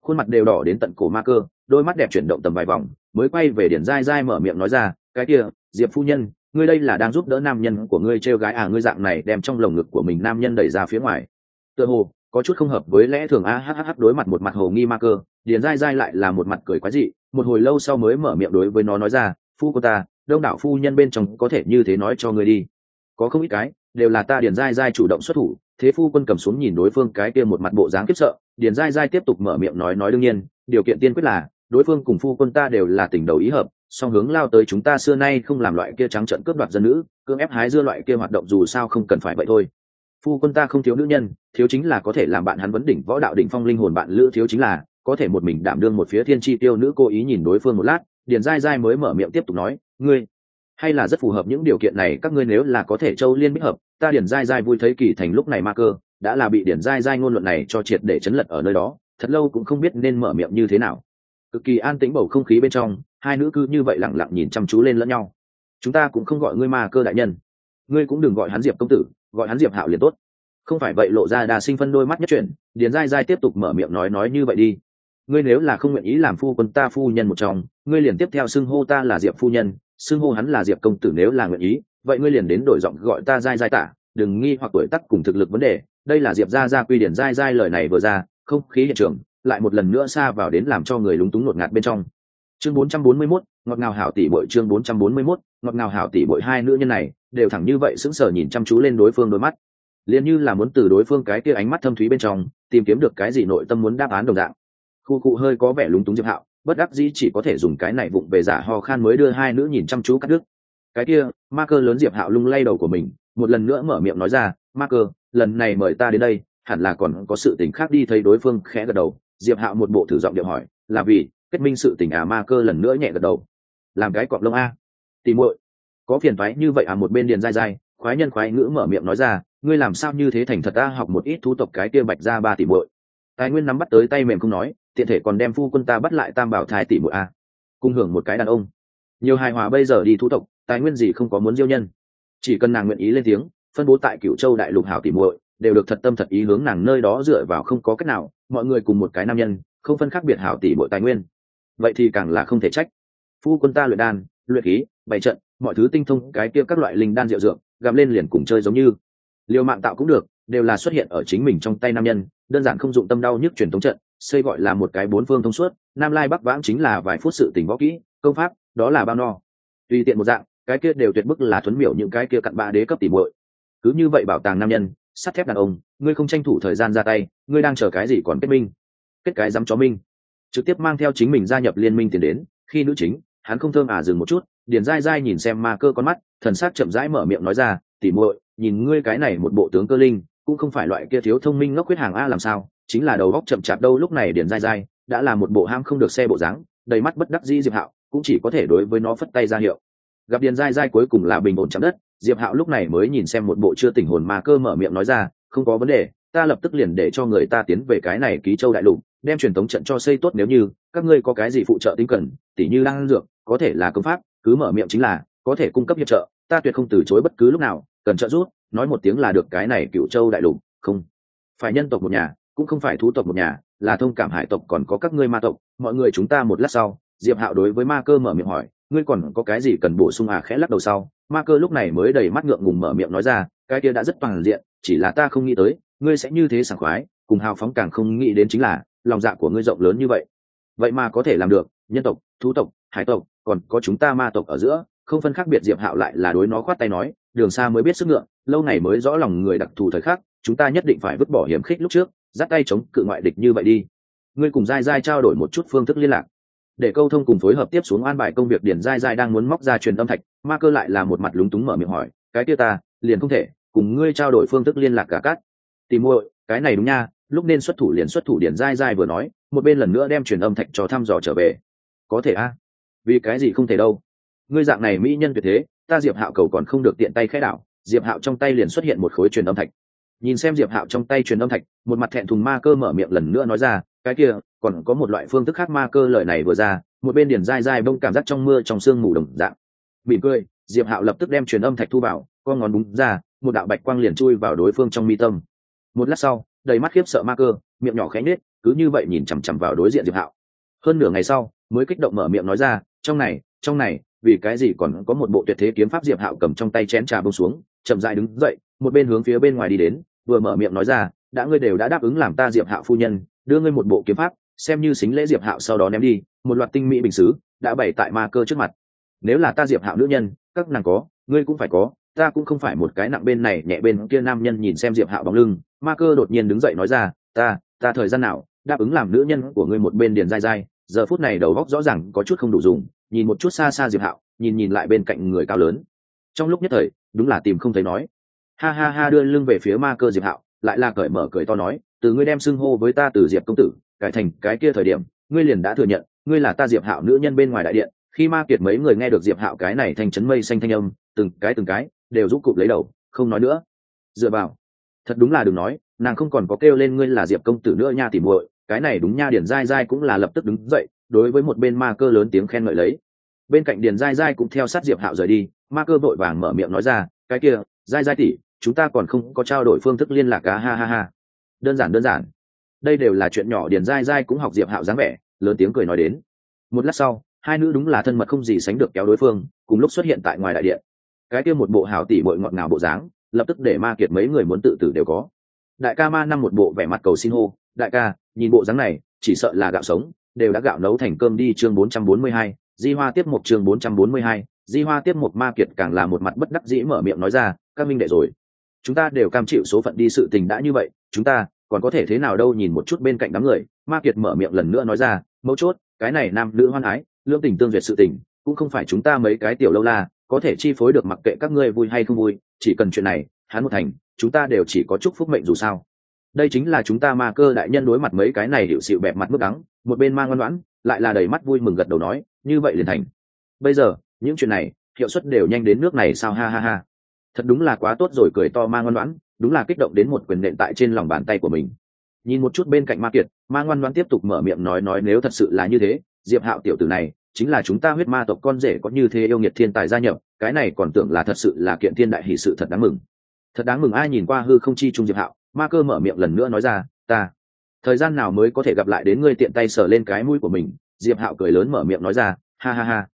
Khuôn mặt đều đỏ đến tận cổ ma cơ đôi mắt đẹp chuyển động tầm vài vòng, mới quay về điển dai dai mở miệng nói ra, cái kia, diệp phu nhân, ngươi đây là đang giúp đỡ nam nhân của ngươi trêu gái à ngươi dạng này đem trong lồng ngực của mình nam nhân đẩy ra phía ngoài. Tựa hồ, có chút không hợp với lẽ thường a hhh đối mặt một mặt hồ nghi ma cơ điền dai dai lại là một mặt cười quái dị, một hồi lâu sau mới mở miệng đối với nó nói ra, phu cô ta, đông đảo phu nhân bên trong có thể như thế nói cho ngươi đi. Có không ít cái, đều là ta điền dai dai chủ động xuất thủ, thế phu quân cầm xuống nhìn đối phương cái kia một mặt bộ dáng kiếp sợ điền dai dai tiếp tục mở miệng nói nói đương nhiên, điều kiện tiên quyết là đối phương cùng phu quân ta đều là tình đầu ý hợp, song hướng lao tới chúng ta xưa nay không làm loại kia trắng trận cướp đoạt dân nữ, cưỡng ép hái dưa loại kia hoạt động dù sao không cần phải vậy thôi. Phu quân ta không thiếu nữ nhân, thiếu chính là có thể làm bạn hắn vấn đỉnh võ đạo đỉnh phong linh hồn bạn lữ thiếu chính là, có thể một mình đảm đương một phía thiên chi tiêu nữ cố ý nhìn đối phương một lát, điền dai dai mới mở miệng tiếp tục nói, ngươi, hay là rất phù hợp những điều kiện này, các ngươi nếu là có thể châu liên bích hợp, ta điền dai dai vui thấy kỳ thành lúc này ma cơ, đã là bị điền dai dai ngôn luận này cho triệt để chấn lật ở nơi đó, thật lâu cũng không biết nên mở miệng như thế nào cực kỳ an tĩnh bầu không khí bên trong, hai nữ cư như vậy lẳng lặng nhìn chăm chú lên lẫn nhau. Chúng ta cũng không gọi ngươi ma cơ đại nhân. Ngươi cũng đừng gọi hắn diệp công tử, gọi hắn diệp hạo liền tốt. Không phải vậy lộ ra đà sinh phân đôi mắt nhất chuyển điền dai dai tiếp tục mở miệng nói nói như vậy đi. Ngươi nếu là không nguyện ý làm phu quân ta phu nhân một chồng, ngươi liền tiếp theo xưng hô ta là diệp phu nhân, xưng hô hắn là diệp công tử nếu là nguyện ý, vậy ngươi liền đến đổi giọng gọi ta dai dai tả, đừng nghi hoặc tuổi tắc cùng thực lực vấn đề. Đây là diệp gia gia quy điển dai dai lời này vừa ra, không khí hiện trường lại một lần nữa xa vào đến làm cho người lúng túng ngột ngạt bên trong. Chương 441, ngọt ngào hảo tỷ bội chương 441, ngọt ngào hảo tỷ bội hai nữ nhân này đều thẳng như vậy sững sờ nhìn chăm chú lên đối phương đôi mắt. Liền như là muốn từ đối phương cái kia ánh mắt thâm thúy bên trong tìm kiếm được cái gì nội tâm muốn đáp án đồng dạng. Khu cụ hơi có vẻ lúng túng diệp hạo bất đắc dĩ chỉ có thể dùng cái này vụng về giả ho khan mới đưa hai nữ nhìn chăm chú cắt đứt. Cái kia ma cơ lớn diệp hạo lung lay đầu của mình một lần nữa mở miệng nói ra ma cơ lần này mời ta đến đây hẳn là còn có sự tình khác đi thấy đối phương khẽ gật đầu diệp hạo một bộ thử giọng điệu hỏi, là vì kết minh sự tình à ma cơ lần nữa nhẹ gật đầu? Làm cái cọp lông a. Tìm muội, có phiền thoái như vậy à? Một bên điền dai dai, khoái nhân khoái ngữ mở miệng nói ra, ngươi làm sao như thế thành thật ta học một ít thú tộc cái kia bạch ra ba tỷ muội? Tài nguyên nắm bắt tới tay mềm không nói, tiện thể còn đem phu quân ta bắt lại tam bảo thai tỷ muội a. Cung hưởng một cái đàn ông. Nhiều hài hòa bây giờ đi thú tộc, tài nguyên gì không có muốn diêu nhân. Chỉ cần nàng nguyện ý lên tiếng, phân bố tại cựu châu đại lục hảo tỷ muội, đều được thật tâm thật ý hướng nàng nơi đó dựa vào không có cách nào mọi người cùng một cái nam nhân, không phân khác biệt hảo tỷ bội tài nguyên. Vậy thì càng là không thể trách. Phu quân ta luyện đan, luyện khí, bày trận, mọi thứ tinh thông, cái kia các loại linh đan rượu dược, gặm lên liền cùng chơi giống như. Liều mạng tạo cũng được, đều là xuất hiện ở chính mình trong tay nam nhân, đơn giản không dụng tâm đau nhức truyền thống trận, xây gọi là một cái bốn phương thông suốt, nam lai bắc vãng chính là vài phút sự tình võ kỹ, công pháp, đó là bao no. Tùy tiện một dạng, cái kia đều tuyệt bức là thuấn miểu những cái kia cặn bạ đế cấp tỉ muội. Cứ như vậy bảo tàng nam nhân sắt thép đàn ông, ngươi không tranh thủ thời gian ra tay, ngươi đang chờ cái gì còn kết minh? Kết cái dám chó minh. Trực tiếp mang theo chính mình gia nhập liên minh tiền đến, khi nữ chính, hắn không thơm à dừng một chút, điền dai dai nhìn xem ma cơ con mắt, thần sắc chậm rãi mở miệng nói ra, tỉ muội, nhìn ngươi cái này một bộ tướng cơ linh, cũng không phải loại kia thiếu thông minh ngốc quyết hàng a làm sao? Chính là đầu góc chậm chạp đâu lúc này điền dai dai, đã là một bộ ham không được xe bộ dáng, đầy mắt bất đắc dĩ diệp hạo, cũng chỉ có thể đối với nó phất tay ra hiệu. Gặp điền dai dai cuối cùng là bình ổn chạm đất diệp hạo lúc này mới nhìn xem một bộ chưa tỉnh hồn mà cơ mở miệng nói ra, không có vấn đề, ta lập tức liền để cho người ta tiến về cái này ký châu đại lục, đem truyền thống trận cho xây tốt nếu như, các ngươi có cái gì phụ trợ tinh cần, tỉ như đang dược, có thể là công pháp, cứ mở miệng chính là, có thể cung cấp hiệp trợ, ta tuyệt không từ chối bất cứ lúc nào, cần trợ giúp, nói một tiếng là được cái này cựu châu đại lục, không phải nhân tộc một nhà, cũng không phải thú tộc một nhà, là thông cảm hải tộc còn có các ngươi ma tộc, mọi người chúng ta một lát sau diệp hạo đối với ma cơ mở miệng hỏi, ngươi còn có cái gì cần bổ sung à? Khẽ lắc đầu sau, ma cơ lúc này mới đầy mắt ngượng ngùng mở miệng nói ra, cái kia đã rất toàn diện, chỉ là ta không nghĩ tới, ngươi sẽ như thế sảng khoái, cùng hào phóng càng không nghĩ đến chính là, lòng dạ của ngươi rộng lớn như vậy. Vậy mà có thể làm được, nhân tộc, thú tộc, hải tộc, còn có chúng ta ma tộc ở giữa, không phân khác biệt. Diệp hạo lại là đối nó khoát tay nói, đường xa mới biết sức ngựa, lâu ngày mới rõ lòng người đặc thù thời khắc, chúng ta nhất định phải vứt bỏ hiểm khích lúc trước, dắt tay chống cự ngoại địch như vậy đi. Ngươi cùng dai dai trao đổi một chút phương thức liên lạc để câu thông cùng phối hợp tiếp xuống an bài công việc điển dai dai đang muốn móc ra truyền âm thạch, ma cơ lại là một mặt lúng túng mở miệng hỏi, cái kia ta, liền không thể, cùng ngươi trao đổi phương thức liên lạc cả cát. Tìm muội, cái này đúng nha, lúc nên xuất thủ liền xuất thủ điển dai dai vừa nói, một bên lần nữa đem truyền âm thạch cho thăm dò trở về. Có thể a, vì cái gì không thể đâu? Ngươi dạng này mỹ nhân tuyệt thế, ta diệp hạo cầu còn không được tiện tay khai đảo, diệp hạo trong tay liền xuất hiện một khối truyền âm thạch. Nhìn xem diệp hạo trong tay truyền âm thạch, một mặt thẹn thùng ma cơ mở miệng lần nữa nói ra, cái kia còn có một loại phương thức khác ma cơ lời này vừa ra, một bên điển dai dai bông cảm giác trong mưa trong sương mù đồng dạng. Mỉm cười, diệp hạo lập tức đem truyền âm thạch thu vào con ngón búng ra, một đạo bạch quang liền chui vào đối phương trong mi tâm. Một lát sau, đầy mắt khiếp sợ ma cơ, miệng nhỏ khẽ nết cứ như vậy nhìn chằm chằm vào đối diện diệp hạo. Hơn nửa ngày sau, mới kích động mở miệng nói ra, trong này trong này, vì cái gì còn có một bộ tuyệt thế kiếm pháp diệp hạo cầm trong tay chén trà bông xuống, chậm dại đứng dậy, một bên hướng phía bên ngoài đi đến, vừa mở miệng nói ra, đã ngươi đều đã đáp ứng làm ta diệp hạo phu nhân, đưa ngươi một bộ kiếm pháp xem như xính lễ diệp hạo sau đó ném đi, một loạt tinh mỹ bình xứ đã bày tại ma cơ trước mặt. Nếu là ta diệp hạo nữ nhân, các nàng có, ngươi cũng phải có, ta cũng không phải một cái nặng bên này, nhẹ bên kia nam nhân nhìn xem diệp hạo bóng lưng. Ma cơ đột nhiên đứng dậy nói ra, ta ta thời gian nào, đáp ứng làm nữ nhân của ngươi một bên điền dai dai. Giờ phút này đầu góc rõ ràng có chút không đủ dùng, nhìn một chút xa xa diệp hạo, nhìn nhìn lại bên cạnh người cao lớn. Trong lúc nhất thời, đúng là tìm không thấy nói. Ha ha ha đưa lưng về phía ma cơ diệp hạo lại là cởi mở cười to nói, từ ngươi đem xưng hô với ta từ diệp công tử, cải thành cái kia thời điểm, ngươi liền đã thừa nhận, ngươi là ta diệp hạo nữ nhân bên ngoài đại điện. Khi ma kiệt mấy người nghe được diệp hạo cái này thành chấn mây xanh thanh âm, từng cái từng cái, đều giúp cụp lấy đầu, không nói nữa. Dựa vào, thật đúng là đừng nói, nàng không còn có kêu lên ngươi là diệp công tử nữa nha tỉ muội, cái này đúng nha điển dai dai cũng là lập tức đứng dậy, đối với một bên ma cơ lớn tiếng khen ngợi lấy. Bên cạnh điền dai dai cũng theo sát diệp hạo rời đi, ma cơ vội vàng mở miệng nói ra, cái kia dai dai tỉ chúng ta còn không có trao đổi phương thức liên lạc cá ha ha ha. Đơn giản đơn giản. Đây đều là chuyện nhỏ điền dai dai cũng học diệp hạo dáng vẻ lớn tiếng cười nói đến. Một lát sau hai nữ đúng là thân mật không gì sánh được kéo đối phương cùng lúc xuất hiện tại ngoài đại điện. Cái kia một bộ hào tỉ bội ngọt ngào bộ dáng lập tức để ma kiệt mấy người muốn tự tử đều có. Đại ca ma năm một bộ vẻ mặt cầu xin hô đại ca nhìn bộ dáng này chỉ sợ là gạo sống đều đã gạo nấu thành cơm đi chương 442, di hoa tiếp một chương 442, di hoa tiếp một ma kiệt càng là một mặt bất đắc dĩ mở miệng nói ra các minh đệ rồi chúng ta đều cam chịu số phận đi sự tình đã như vậy, chúng ta còn có thể thế nào đâu nhìn một chút bên cạnh đám người, ma kiệt mở miệng lần nữa nói ra, mấu chốt, cái này nam nữ hoan ái lương tình tương duyệt sự tình, cũng không phải chúng ta mấy cái tiểu lâu la, có thể chi phối được mặc kệ các ngươi vui hay không vui, chỉ cần chuyện này, hắn một thành, chúng ta đều chỉ có chúc phúc mệnh dù sao. Đây chính là chúng ta ma cơ đại nhân đối mặt mấy cái này hiệu xịu bẹp mặt mức đắng, một bên mang ngoan ngoãn, lại là đầy mắt vui mừng gật đầu nói, như vậy liền thành. Bây giờ, những chuyện này, hiệu suất đều nhanh đến nước này sao? Ha ha ha thật đúng là quá tốt rồi, cười to mang ngoan ngoãn, đúng là kích động đến một quyền nện tại trên lòng bàn tay của mình. Nhìn một chút bên cạnh ma kiệt, ma ngoan ngoãn tiếp tục mở miệng nói nói, nếu thật sự là như thế, diệp hạo tiểu tử này, chính là chúng ta huyết ma tộc con rể có như thế yêu nghiệt thiên tài gia nhập, cái này còn tưởng là thật sự là kiện thiên đại hỷ sự thật đáng mừng. Thật đáng mừng, ai nhìn qua hư không chi trung diệp hạo, ma cơ mở miệng lần nữa nói ra, ta, thời gian nào mới có thể gặp lại đến ngươi tiện tay sờ lên cái mũi của mình? Diệp hạo cười lớn mở miệng nói ra, ha ha ha,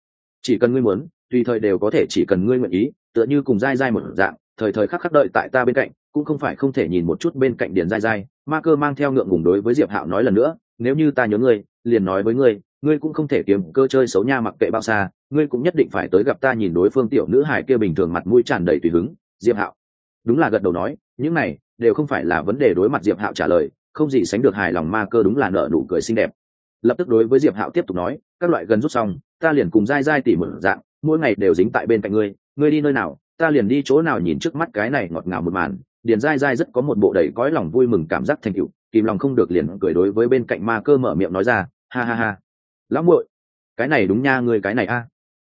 chỉ cần ngươi muốn, tùy thời đều có thể, chỉ cần ngươi nguyện ý tựa như cùng dai dai một dạng, thời thời khắc khắc đợi tại ta bên cạnh, cũng không phải không thể nhìn một chút bên cạnh điền dai dai ma cơ mang theo ngượng ngùng đối với diệp hạo nói lần nữa, nếu như ta nhớ ngươi, liền nói với ngươi ngươi cũng không thể kiếm cơ chơi xấu nha mặc kệ bao xa, ngươi cũng nhất định phải tới gặp ta nhìn đối phương tiểu nữ hải kia bình thường mặt mũi tràn đầy tùy hứng. Diệp hạo đúng là gật đầu nói, những này đều không phải là vấn đề đối mặt diệp hạo trả lời, không gì sánh được hài lòng ma cơ đúng là nợ nụ cười xinh đẹp. Lập tức đối với diệp hạo tiếp tục nói, các loại gần rút xong, ta liền cùng dai dai tỉ mở dạng, mỗi ngày đều dính tại bên cạnh ngươi ngươi đi nơi nào, ta liền đi chỗ nào nhìn trước mắt cái này ngọt ngào một màn. Điền dai dai rất có một bộ đầy cõi lòng vui mừng cảm giác thành cựu kìm lòng không được liền cười đối với bên cạnh ma cơ mở miệng nói ra, ha ha ha, lão muội, cái này đúng nha, ngươi cái này a.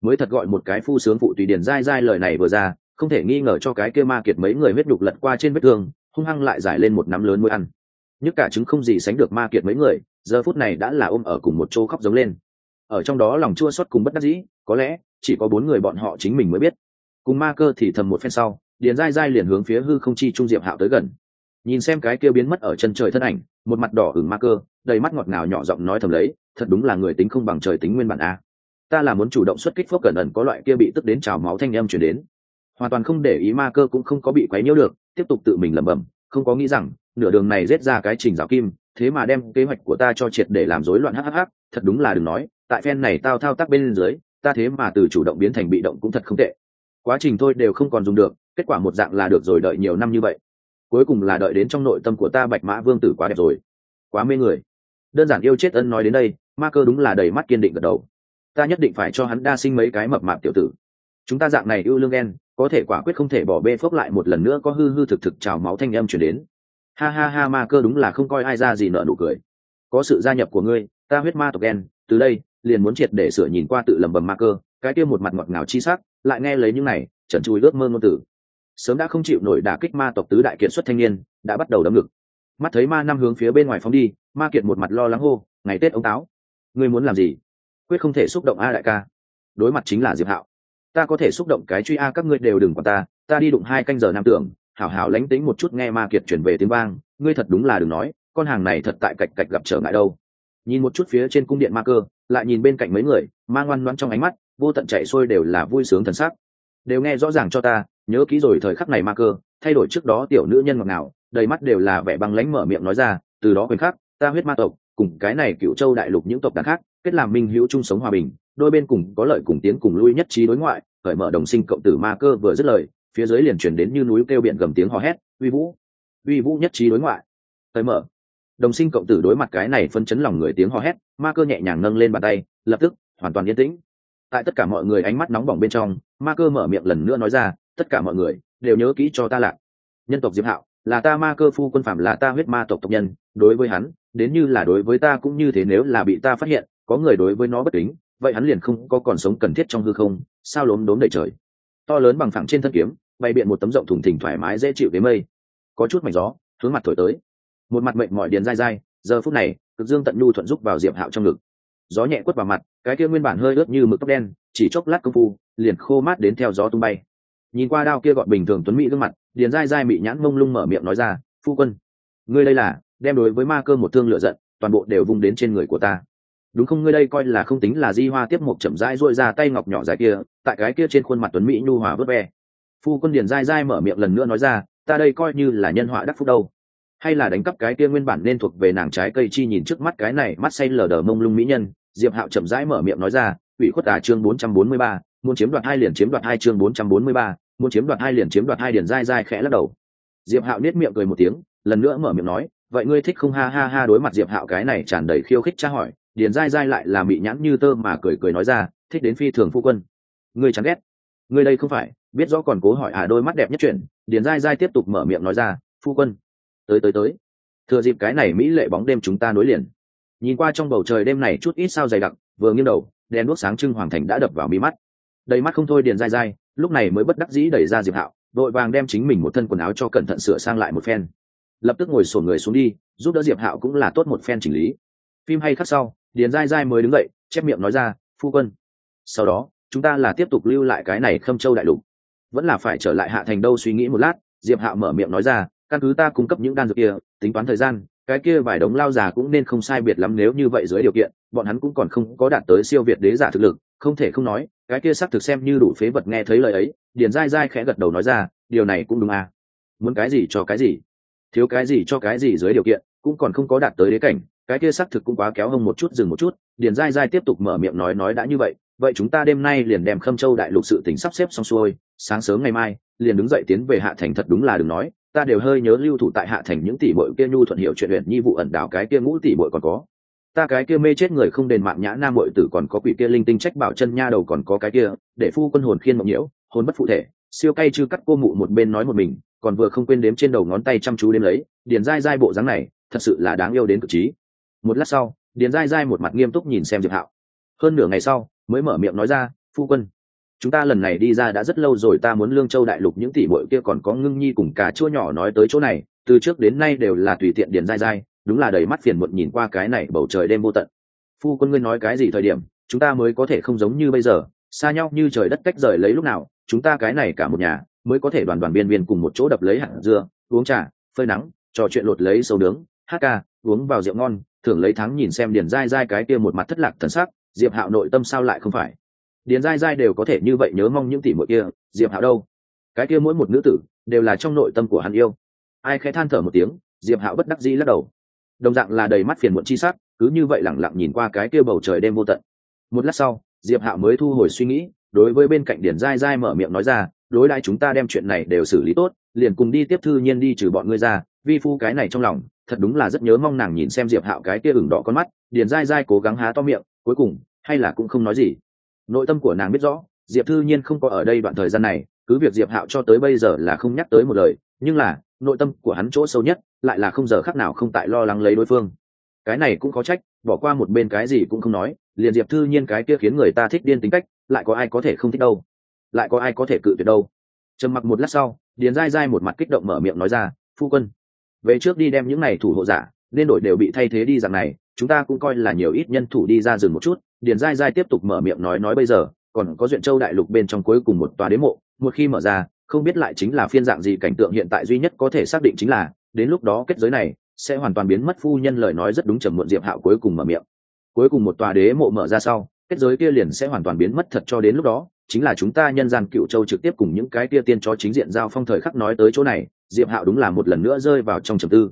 Mới thật gọi một cái phu sướng phụ tùy điền dai dai lời này vừa ra, không thể nghi ngờ cho cái kia ma kiệt mấy người huyết đục lật qua trên vết thương, hung hăng lại giải lên một nắm lớn mới ăn. Nhất cả chứng không gì sánh được ma kiệt mấy người, giờ phút này đã là ôm ở cùng một chỗ khóc giống lên. Ở trong đó lòng chua xót cùng bất đắc dĩ, có lẽ chỉ có bốn người bọn họ chính mình mới biết cùng ma cơ thì thầm một phen sau, điền dai dai liền hướng phía hư không chi trung diệp hạo tới gần. Nhìn xem cái kia biến mất ở chân trời thân ảnh, một mặt đỏ hửng ma cơ, đầy mắt ngọt ngào nhỏ giọng nói thầm lấy, thật đúng là người tính không bằng trời tính nguyên bản a. Ta là muốn chủ động xuất kích phốc cẩn ẩn có loại kia bị tức đến trào máu thanh âm chuyển đến. Hoàn toàn không để ý ma cơ cũng không có bị quấy nhiễu được, tiếp tục tự mình lẩm bẩm, không có nghĩ rằng, nửa đường này rết ra cái trình rào kim, thế mà đem kế hoạch của ta cho triệt để làm rối loạn hhh thật đúng là đừng nói, tại phen này tao thao tác bên dưới, ta thế mà từ chủ động biến thành bị động cũng thật không tệ quá trình thôi đều không còn dùng được, kết quả một dạng là được rồi đợi nhiều năm như vậy. Cuối cùng là đợi đến trong nội tâm của ta bạch mã vương tử quá đẹp rồi. Quá mê người. Đơn giản yêu chết ân nói đến đây, ma cơ đúng là đầy mắt kiên định gật đầu. Ta nhất định phải cho hắn đa sinh mấy cái mập mạp tiểu tử. Chúng ta dạng này yêu lương ghen, có thể quả quyết không thể bỏ bê phốc lại một lần nữa có hư hư thực thực trào máu thanh âm chuyển đến. Ha ha ha, ma cơ đúng là không coi ai ra gì nợ nụ cười. Có sự gia nhập của ngươi, ta huyết ma tộc đen từ đây, liền muốn triệt để sửa nhìn qua tự lầm bầm ma cơ, cái kia một mặt ngọt ngào chi sắc lại nghe lấy những này, trần chui ước mơ ngôn tử sớm đã không chịu nổi đả kích ma tộc tứ đại kiện xuất thanh niên, đã bắt đầu đấm ngực. Mắt thấy ma năm hướng phía bên ngoài phóng đi, ma kiệt một mặt lo lắng hô, ngày tết ông táo, ngươi muốn làm gì? Quyết không thể xúc động a đại ca. Đối mặt chính là diệp hạo. Ta có thể xúc động cái truy a, các ngươi đều đừng quản ta ta đi đụng hai canh giờ nam tưởng, hảo hảo lánh tính một chút nghe ma kiệt chuyển về tiếng vang, ngươi thật đúng là đừng nói, con hàng này thật tại cạch cạch gặp trở ngại đâu. Nhìn một chút phía trên cung điện ma cơ, lại nhìn bên cạnh mấy người, ma ngoan ngoan trong ánh mắt vô tận chạy xuôi đều là vui sướng thần sắc. Đều nghe rõ ràng cho ta nhớ kỹ rồi thời khắc này ma cơ thay đổi trước đó tiểu nữ nhân ngọt ngào, đầy mắt đều là vẻ băng lánh mở miệng nói ra từ đó khoảnh khắc ta huyết ma tộc cùng cái này cựu châu đại lục những tộc đàn khác kết làm minh hữu chung sống hòa bình đôi bên cùng có lợi cùng tiến cùng lui nhất trí đối ngoại khởi mở đồng sinh cộng tử ma cơ vừa dứt lời phía dưới liền chuyển đến như núi kêu biển gầm tiếng hò hét uy vũ! Uy vũ nhất trí đối ngoại! Thời mở. Đồng sinh cộng tử đối mặt cái này phân chấn lòng người tiếng hò hét ma cơ nhẹ nhàng nâng lên bàn tay lập tức hoàn toàn yên tĩnh tại tất cả mọi người ánh mắt nóng bỏng bên trong, ma cơ mở miệng lần nữa nói ra, tất cả mọi người, đều nhớ kỹ cho ta lạc nhân tộc diệp hạo, là ta ma cơ phu quân phạm, là ta huyết ma tộc tộc nhân, đối với hắn, đến như là đối với ta cũng như thế nếu là bị ta phát hiện, có người đối với nó bất kính, vậy hắn liền không có còn sống cần thiết trong hư không, sao lốm đốm đầy trời. To lớn bằng phẳng trên thân kiếm, bày biện một tấm rộng thùng thình thoải mái dễ chịu với mây. Có chút mảnh gió, hướng mặt thổi tới. Một mặt mệnh mọi điền dai dai, giờ phút này, cực dương tận nhu thuận giúp vào diệp hạo trong ngực. Gió nhẹ quất vào mặt cái kia nguyên bản hơi ướt như mực tóc đen, chỉ chốc lát công phu, liền khô mát đến theo gió tung bay. Nhìn qua đao kia gọn bình thường tuấn mỹ gương mặt điền dai dai bị nhãn mông lung mở miệng nói ra, phu quân, ngươi đây là đem đối với ma cơ một thương lựa giận, toàn bộ đều vung đến trên người của ta. Đúng không? Ngươi đây coi là không tính là di hoa tiếp một chậm rãi dội ra tay ngọc nhỏ dài kia, tại cái kia trên khuôn mặt tuấn mỹ nhu hòa vớt ve. Phu quân điền dai dai mở miệng lần nữa nói ra, ta đây coi như là nhân họa đắc phúc đâu. Hay là đánh cắp cái kia nguyên bản nên thuộc về nàng trái cây chi nhìn trước mắt cái này, mắt say lờ đờ mông lung mỹ nhân diệp hạo chậm rãi mở miệng nói ra ủy khuất tà chương bốn trăm bốn mươi ba, muốn chiếm đoạt hai liền chiếm đoạt hai chương bốn trăm bốn mươi ba, muốn chiếm đoạt hai liền chiếm đoạt hai điền dai dai khẽ lắc đầu. Diệp hạo nết miệng cười một tiếng, lần nữa mở miệng nói, vậy ngươi thích không ha ha ha đối mặt diệp hạo cái này tràn đầy khiêu khích tra hỏi, điền dai dai lại là mị nhãn như tơ mà cười cười nói ra, thích đến phi thường phu quân. Ngươi chán ghét. Ngươi đây không phải, biết rõ còn cố hỏi à đôi mắt đẹp nhất chuyện. Điền dai dai tiếp tục mở miệng nói ra, phu quân, tới tới tới, thừa dịp cái này mỹ lệ bóng đêm chúng ta nối liền nhìn qua trong bầu trời đêm này chút ít sao dày đặc, vừa nghiêng đầu, đèn đuốc sáng trưng hoàng thành đã đập vào mí mắt. Đầy mắt không thôi điền dai dai, lúc này mới bất đắc dĩ đẩy ra diệp hạo, đội vàng đem chính mình một thân quần áo cho cẩn thận sửa sang lại một phen. Lập tức ngồi sổ người xuống đi, giúp đỡ diệp hạo cũng là tốt một phen chỉnh lý. Phim hay khác sau, điền dai dai mới đứng dậy, chép miệng nói ra, phu quân, sau đó, chúng ta là tiếp tục lưu lại cái này khâm châu đại lục. Vẫn là phải trở lại hạ thành đâu suy nghĩ một lát. Diệp hạo mở miệng nói ra, căn cứ ta cung cấp những đan dược kia, tính toán thời gian cái kia vài đống lao già cũng nên không sai biệt lắm nếu như vậy dưới điều kiện, bọn hắn cũng còn không có đạt tới siêu việt đế giả thực lực, không thể không nói, cái kia xác thực xem như đủ phế vật nghe thấy lời ấy, điền dai dai khẽ gật đầu nói ra, điều này cũng đúng à. Muốn cái gì cho cái gì? Thiếu cái gì cho cái gì dưới điều kiện, cũng còn không có đạt tới đế cảnh, cái kia xác thực cũng quá kéo hông một chút, dừng một chút, điền dai dai tiếp tục mở miệng nói nói đã như vậy vậy chúng ta đêm nay liền đem khâm châu đại lục sự tỉnh sắp xếp xong xuôi, sáng sớm ngày mai, liền đứng dậy tiến về hạ thành thật đúng là đừng nói ta đều hơi nhớ lưu thủ tại hạ thành những tỷ bội kia nhu thuận hiệu chuyện luyện nhi vụ ẩn đảo cái kia ngũ tỷ bội còn có. Ta cái kia mê chết người không đền mạng nhã nam bội tử còn có quỷ kia linh tinh trách bảo chân nha đầu còn có cái kia, để phu quân hồn khiên mộng nhiễu, hồn bất phụ thể, siêu cay chư cắt cô mụ một bên nói một mình, còn vừa không quên đếm trên đầu ngón tay chăm chú đếm lấy, điền dai dai bộ dáng này, thật sự là đáng yêu đến cực trí. Một lát sau, điền dai dai một mặt nghiêm túc nhìn xem diệp hạo. Hơn nửa ngày sau, mới mở miệng nói ra, phu quân chúng ta lần này đi ra đã rất lâu rồi, ta muốn lương châu đại lục những tỷ bội kia còn có ngưng nhi cùng cả chua nhỏ nói tới chỗ này, từ trước đến nay đều là tùy tiện điền dai dai, đúng là đầy mắt phiền muộn nhìn qua cái này bầu trời đêm vô tận. Phu quân ngươi nói cái gì thời điểm, chúng ta mới có thể không giống như bây giờ, xa nhau như trời đất cách rời lấy lúc nào, chúng ta cái này cả một nhà, mới có thể đoàn đoàn viên viên cùng một chỗ đập lấy hạt dưa, uống trà, phơi nắng, trò chuyện lột lấy sầu nướng, hát ca, uống vào rượu ngon, thưởng lấy thắng nhìn xem điền dai dai cái kia một mặt thất lạc thần sắc, diệp hạo nội tâm sao lại không phải? Điền dai dai đều có thể như vậy nhớ mong những tỷ muội kia, diệp hạo đâu? Cái kia mỗi một nữ tử, đều là trong nội tâm của hắn yêu. Ai khẽ than thở một tiếng, diệp hạo bất đắc dĩ lắc đầu. Đồng dạng là đầy mắt phiền muộn chi sắc, cứ như vậy lẳng lặng nhìn qua cái kia bầu trời đêm vô tận. Một lát sau, diệp hạo mới thu hồi suy nghĩ, đối với bên cạnh điển dai dai mở miệng nói ra, đối đãi chúng ta đem chuyện này đều xử lý tốt, liền cùng đi tiếp thư nhiên đi trừ bọn ngươi ra, vi phu cái này trong lòng, thật đúng là rất nhớ mong nàng nhìn xem diệp hạo cái kia ửng đỏ con mắt. Điền dai dai cố gắng há to miệng, cuối cùng, hay là cũng không nói gì nội tâm của nàng biết rõ, diệp thư nhiên không có ở đây đoạn thời gian này, cứ việc diệp hạo cho tới bây giờ là không nhắc tới một lời, nhưng là, nội tâm của hắn chỗ sâu nhất, lại là không giờ khác nào không tại lo lắng lấy đối phương. Cái này cũng có trách, bỏ qua một bên cái gì cũng không nói, liền diệp thư nhiên cái kia khiến người ta thích điên tính cách, lại có ai có thể không thích đâu? Lại có ai có thể cự tuyệt đâu? Trầm mặc một lát sau, điền dai dai một mặt kích động mở miệng nói ra, phu quân, về trước đi đem những này thủ hộ giả, nên đổi đều bị thay thế đi rằng này chúng ta cũng coi là nhiều ít nhân thủ đi ra rừng một chút, điền dai dai tiếp tục mở miệng nói nói bây giờ, còn có duyện châu đại lục bên trong cuối cùng một tòa đế mộ, một khi mở ra, không biết lại chính là phiên dạng gì cảnh tượng hiện tại duy nhất có thể xác định chính là, đến lúc đó kết giới này sẽ hoàn toàn biến mất phu nhân lời nói rất đúng trầm muộn diệp hạo cuối cùng mở miệng. Cuối cùng một tòa đế mộ mở ra sau, kết giới kia liền sẽ hoàn toàn biến mất thật cho đến lúc đó, chính là chúng ta nhân gian cựu châu trực tiếp cùng những cái kia tiên cho chính diện giao phong thời khắc nói tới chỗ này, diệp hạo đúng là một lần nữa rơi vào trong trầm tư.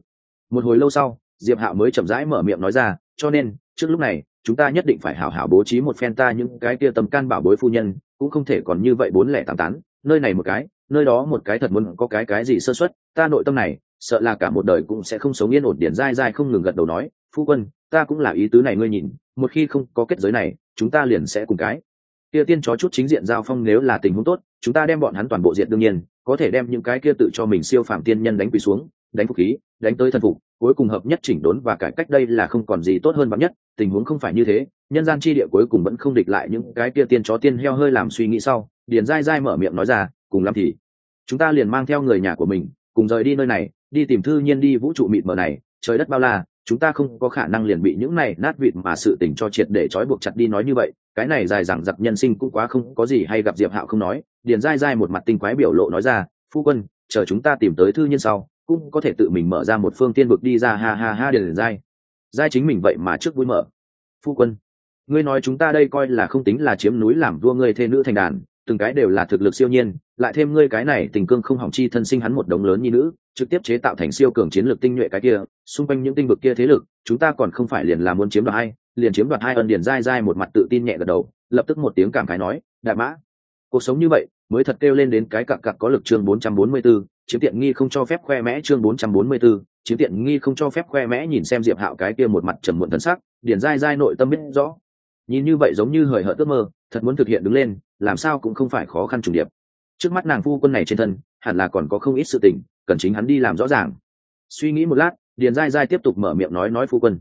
Một hồi lâu sau diệp hạo mới chậm rãi mở miệng nói ra, cho nên, trước lúc này, chúng ta nhất định phải hảo hảo bố trí một phen ta những cái kia tầm can bảo bối phu nhân, cũng không thể còn như vậy bốn lẻ tám tán, nơi này một cái, nơi đó một cái thật muốn có cái cái gì sơ xuất ta nội tâm này, sợ là cả một đời cũng sẽ không sống yên ổn điển dai dai không ngừng gật đầu nói, phu quân, ta cũng là ý tứ này ngươi nhìn, một khi không có kết giới này, chúng ta liền sẽ cùng cái. Kia tiên chó chút chính diện giao phong nếu là tình huống tốt, chúng ta đem bọn hắn toàn bộ diện đương nhiên, có thể đem những cái kia tự cho mình siêu phạm tiên nhân đánh quỳ xuống đánh phục khí, đánh tới thần phục, cuối cùng hợp nhất chỉnh đốn và cải cách đây là không còn gì tốt hơn bằng nhất, tình huống không phải như thế, nhân gian chi địa cuối cùng vẫn không địch lại những cái kia tiên chó tiên heo hơi làm suy nghĩ sau, điền dai dai mở miệng nói ra, cùng lắm thì, chúng ta liền mang theo người nhà của mình, cùng rời đi nơi này, đi tìm thư nhiên đi vũ trụ mịt mờ này, trời đất bao la, chúng ta không có khả năng liền bị những này nát vịt mà sự tình cho triệt để trói buộc chặt đi nói như vậy, cái này dài dẳng giặc nhân sinh cũng quá không có gì hay gặp diệp hạo không nói. Điền dai dai một mặt tinh quái biểu lộ nói ra, phu quân, chờ chúng ta tìm tới thư nhiên sau cũng có thể tự mình mở ra một phương tiên vực đi ra, ha ha ha, điền dai dai chính mình vậy mà trước vui mở. Phu quân, ngươi nói chúng ta đây coi là không tính là chiếm núi làm vua ngươi thê nữ thành đàn, từng cái đều là thực lực siêu nhiên, lại thêm ngươi cái này tình cương không hỏng chi thân sinh hắn một đống lớn như nữ, trực tiếp chế tạo thành siêu cường chiến lược tinh nhuệ cái kia, xung quanh những tinh vực kia thế lực, chúng ta còn không phải liền là muốn chiếm đoạt hai, liền chiếm đoạt hai ân điền dai dai một mặt tự tin nhẹ gật đầu, lập tức một tiếng cảm khái nói, đại mã, cuộc sống như vậy mới thật kêu lên đến cái cặp cặp có lực chương 444, chiếm tiện nghi không cho phép khoe mẽ chương 444, chiếm tiện nghi không cho phép khoe mẽ nhìn xem diệp hạo cái kia một mặt trầm muộn thân sắc điền dai dai nội tâm biết rõ. Nhìn như vậy giống như hời hợt ước mơ thật muốn thực hiện đứng lên làm sao cũng không phải khó khăn trùng điệp. Trước mắt nàng phu quân này trên thân hẳn là còn có không ít sự tình cần chính hắn đi làm rõ ràng. Suy nghĩ một lát điền dai dai tiếp tục mở miệng nói nói phu quân.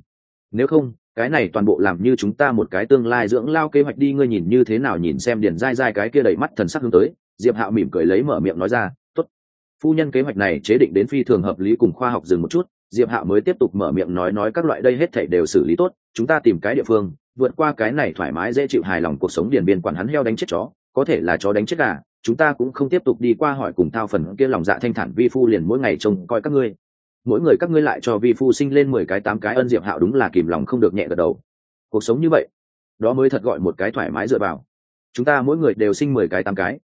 Nếu không cái này toàn bộ làm như chúng ta một cái tương lai dưỡng lao kế hoạch đi, ngươi nhìn như thế nào nhìn xem điền dai dai cái kia đầy mắt thần sắc hướng tới. Diệp hạo mỉm cười lấy mở miệng nói ra t ố t phu nhân kế hoạch này chế định đến phi thường hợp lý, cùng khoa học dừng một chút. Diệp hạo mới tiếp tục mở miệng nói nói, các loại đây hết thảy đều xử lý tốt, chúng ta tìm cái địa phương, vượt qua cái này thoải mái, dễ chịu hài lòng cuộc sống điền biên quản hắn heo đánh chết chó, có thể là chó đánh chết gà, chúng ta cũng không tiếp tục đi qua hỏi cùng thao phần kia lòng dạ thanh thản vi phu liền mỗi ngày trông coi các ngươi mỗi người các ngươi lại cho vi phu sinh lên mười cái tám cái ân diệp hạo đúng là kìm lòng không được nhẹ gật đầu. Cuộc sống như vậy, đó mới thật gọi một cái thoải mái dựa vào. Chúng ta mỗi người đều sinh mười cái tám cái.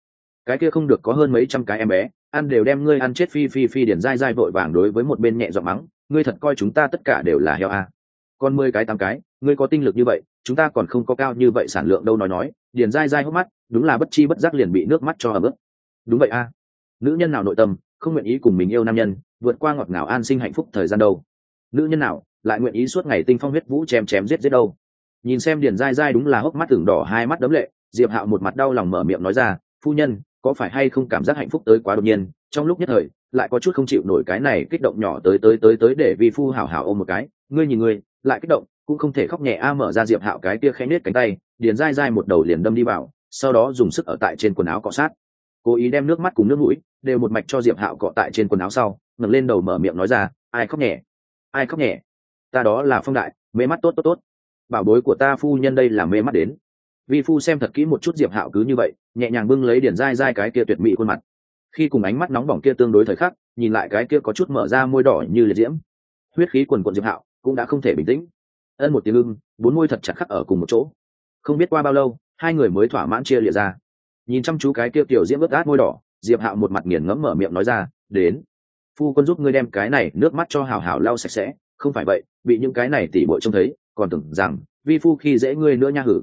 Cái kia không được có hơn mấy trăm cái em bé, ăn đều đem ngươi ăn chết phi phi phi điển dai dai vội vàng đối với một bên nhẹ giọng mắng, ngươi thật coi chúng ta tất cả đều là heo a. À. còn mười cái tám cái, ngươi có tinh lực như vậy, chúng ta còn không có cao như vậy sản lượng đâu nói nói, điền dai dai hốc mắt, đúng là bất chi bất giác liền bị nước mắt cho ấm ức. Đúng vậy a. Nữ nhân nào nội tâm không nguyện ý cùng mình yêu nam nhân, vượt qua ngọt ngào an sinh hạnh phúc thời gian đâu. Nữ nhân nào lại nguyện ý suốt ngày tinh phong huyết vũ chém chém giết giết đâu? Nhìn xem điền dai dai đúng là hốc mắt tưởng đỏ, hai mắt đấm lệ, diệp hạo một mặt đau lòng mở miệng nói ra, phu nhân, có phải hay không cảm giác hạnh phúc tới quá đột nhiên? Trong lúc nhất thời, lại có chút không chịu nổi cái này kích động nhỏ tới tới tới tới để vi phu hảo hảo ôm một cái. Ngươi nhìn ngươi, lại kích động, cũng không thể khóc nhẹ a. Mở ra diệp hạo cái kia khẽ nết cánh tay, điền dai dai một đầu liền đâm đi vào, sau đó dùng sức ở tại trên quần áo cọ sát cố ý đem nước mắt cùng nước mũi đều một mạch cho diệp hạo cọ tại trên quần áo sau, ngẩng lên đầu mở miệng nói ra, ai khóc nhẹ? Ai khóc nhẹ? Ta đó là phong đại, mê mắt tốt tốt tốt. Bảo bối của ta phu nhân đây là mê mắt đến. Vi phu xem thật kỹ một chút diệp hạo cứ như vậy, nhẹ nhàng bưng lấy điển dai dai cái kia tuyệt mỹ khuôn mặt. Khi cùng ánh mắt nóng bỏng kia tương đối thời khắc, nhìn lại cái kia có chút mở ra môi đỏ như liệt diễm. Huyết khí quần quận diệp hạo cũng đã không thể bình tĩnh. Ân một tiếng ưng, bốn môi thật chặt khắc ở cùng một chỗ. Không biết qua bao lâu, hai người mới thỏa mãn chia lịa ra nhìn chăm chú cái kia tiểu diễm ướt át môi đỏ, diệp hạo một mặt nghiền ngẫm mở miệng nói ra, đến, phu quân giúp ngươi đem cái này nước mắt cho hào hào lau sạch sẽ, không phải vậy, bị những cái này tỉ bội trông thấy, còn tưởng rằng vi phu khi dễ ngươi nữa nha hử.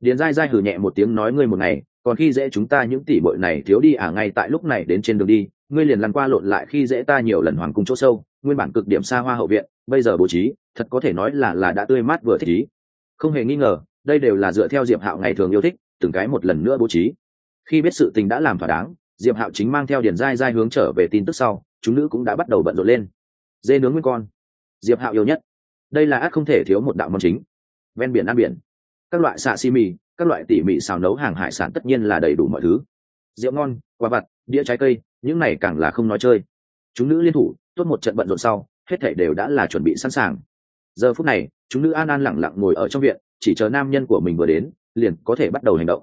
Điền dai dai hử nhẹ một tiếng nói ngươi một ngày, còn khi dễ chúng ta những tỉ bội này thiếu đi à ngay tại lúc này đến trên đường đi, ngươi liền lăn qua lộn lại khi dễ ta nhiều lần hoàng cung chỗ sâu, nguyên bản cực điểm xa hoa hậu viện, bây giờ bố trí, thật có thể nói là là đã tươi mát vừa thích ý. Không hề nghi ngờ, đây đều là dựa theo diệp hạo ngày thường yêu thích, từng cái một lần nữa bố trí khi biết sự tình đã làm thỏa đáng, diệp hạo chính mang theo điền dai dai hướng trở về tin tức sau, chúng nữ cũng đã bắt đầu bận rộn lên. Dê nướng nguyên con. Diệp hạo yêu nhất. Đây là ác không thể thiếu một đạo món chính. Ven biển ăn biển. Các loại xạ xi mì, các loại tỉ mỉ xào nấu hàng hải sản tất nhiên là đầy đủ mọi thứ. Rượu ngon quả vặt, đĩa trái cây, những này càng là không nói chơi. Chúng nữ liên thủ, tốt một trận bận rộn sau, hết thảy đều đã là chuẩn bị sẵn sàng. Giờ phút này, chúng nữ an an lẳng lặng ngồi ở trong viện, chỉ chờ nam nhân của mình vừa đến, liền có thể bắt đầu hành động.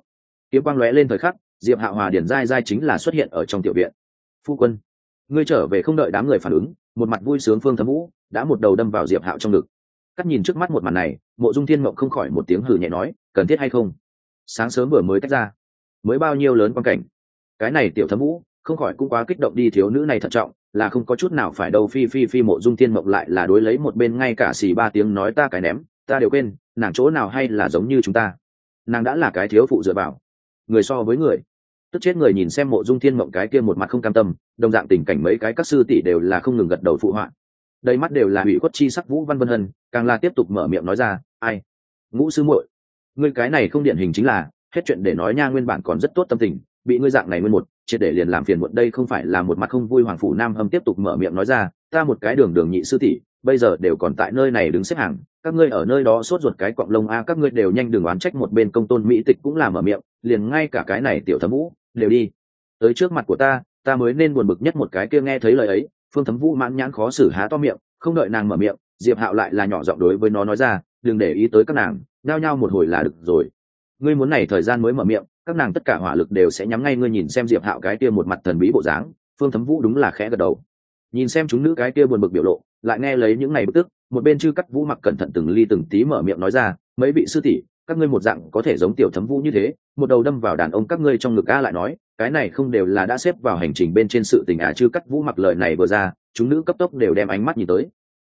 Kiếm quang lóe lên thời khắc diệp hạ hòa điển dai dai chính là xuất hiện ở trong tiểu viện. Phu quân, ngươi trở về không đợi đám người phản ứng, một mặt vui sướng phương thấm vũ đã một đầu đâm vào diệp hạo trong ngực. Cắt nhìn trước mắt một màn này, mộ dung thiên mộng không khỏi một tiếng hử nhẹ nói, cần thiết hay không? Sáng sớm vừa mới tách ra, mới bao nhiêu lớn quan cảnh? Cái này tiểu thấm vũ không khỏi cũng quá kích động đi, thiếu nữ này thận trọng, là không có chút nào phải đâu, phi phi phi, mộ dung thiên mộng lại là đối lấy một bên ngay cả xì ba tiếng nói ta cái ném, ta đều quên, nàng chỗ nào hay là giống như chúng ta. Nàng đã là cái thiếu phụ dựa vào. Người so với người tức chết người nhìn xem mộ dung thiên mộng cái kia một mặt không cam tâm, đồng dạng tình cảnh mấy cái các sư tỷ đều là không ngừng gật đầu phụ họa. Đầy mắt đều là hủy khuất chi sắc vũ văn vân hân, càng là tiếp tục mở miệng nói ra, ai? Ngũ sư muội, ngươi cái này không điển hình chính là, hết chuyện để nói nha, nguyên bản còn rất tốt tâm tình, bị ngươi dạng này nguyên một, triệt để liền làm phiền muộn, đây không phải là một mặt không vui hoàng phủ nam hâm tiếp tục mở miệng nói ra, ta một cái đường đường nhị sư tỷ, bây giờ đều còn tại nơi này đứng xếp hàng, các ngươi ở nơi đó sốt ruột cái cọng lông a, các ngươi đều nhanh đường oán trách một bên công tôn mỹ tịch cũng làm ở miệng, liền ngay cả cái này tiểu thấm vũ đều đi. Tới trước mặt của ta ta mới nên buồn bực nhất một cái kia nghe thấy lời ấy. Phương thấm vũ mãn nhãn khó xử há to miệng, không đợi nàng mở miệng, diệp hạo lại là nhỏ giọng đối với nó nói ra, đừng để ý tới các nàng, nhao nhau một hồi là được rồi. Ngươi muốn này thời gian mới mở miệng, các nàng tất cả hỏa lực đều sẽ nhắm ngay ngươi nhìn xem diệp hạo cái kia một mặt thần bí bộ dáng. Phương thấm vũ đúng là khẽ gật đầu. Nhìn xem chúng nữ cái kia buồn bực biểu lộ, lại nghe lấy những này bức tức, một bên chư cắt vũ mặc cẩn thận từng ly từng tí mở miệng nói ra, mấy vị sư tỷ các ngươi một dạng có thể giống tiểu thấm vũ như thế, một đầu đâm vào đàn ông các ngươi trong ngực a lại nói, cái này không đều là đã xếp vào hành trình bên trên sự tình à chứ cắt vũ mặc lời này vừa ra, chúng nữ cấp tốc đều đem ánh mắt nhìn tới.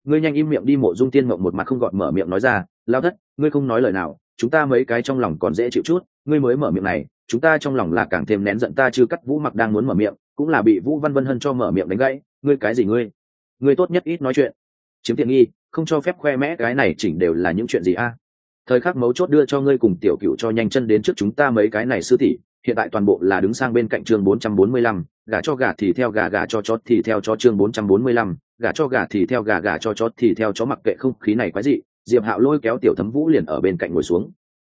Ngươi nhanh im miệng đi mộ dung tiên mộng một mặt không gọn mở miệng nói ra, lao thất, ngươi không nói lời nào, chúng ta mấy cái trong lòng còn dễ chịu chút, ngươi mới mở miệng này, chúng ta trong lòng là càng thêm nén giận ta chứ cắt vũ mặc đang muốn mở miệng, cũng là bị vũ văn vân hân cho mở miệng đánh gãy, ngươi cái gì ngươi? Ngươi tốt nhất ít nói chuyện. Chiếm tiện nghi, không cho phép khoe mẽ cái này chỉnh đều là những chuyện gì a? Thời khắc mấu chốt đưa cho ngươi cùng tiểu cựu cho nhanh chân đến trước chúng ta mấy cái này sư tỷ hiện tại toàn bộ là đứng sang bên cạnh chương 445, gà cho gà thì theo gà gà cho chó thì theo chó chương 445, gà cho gà thì theo gà gà cho chó thì theo chó mặc kệ không khí này quá dị diệp hạo lôi kéo tiểu thấm vũ liền ở bên cạnh ngồi xuống.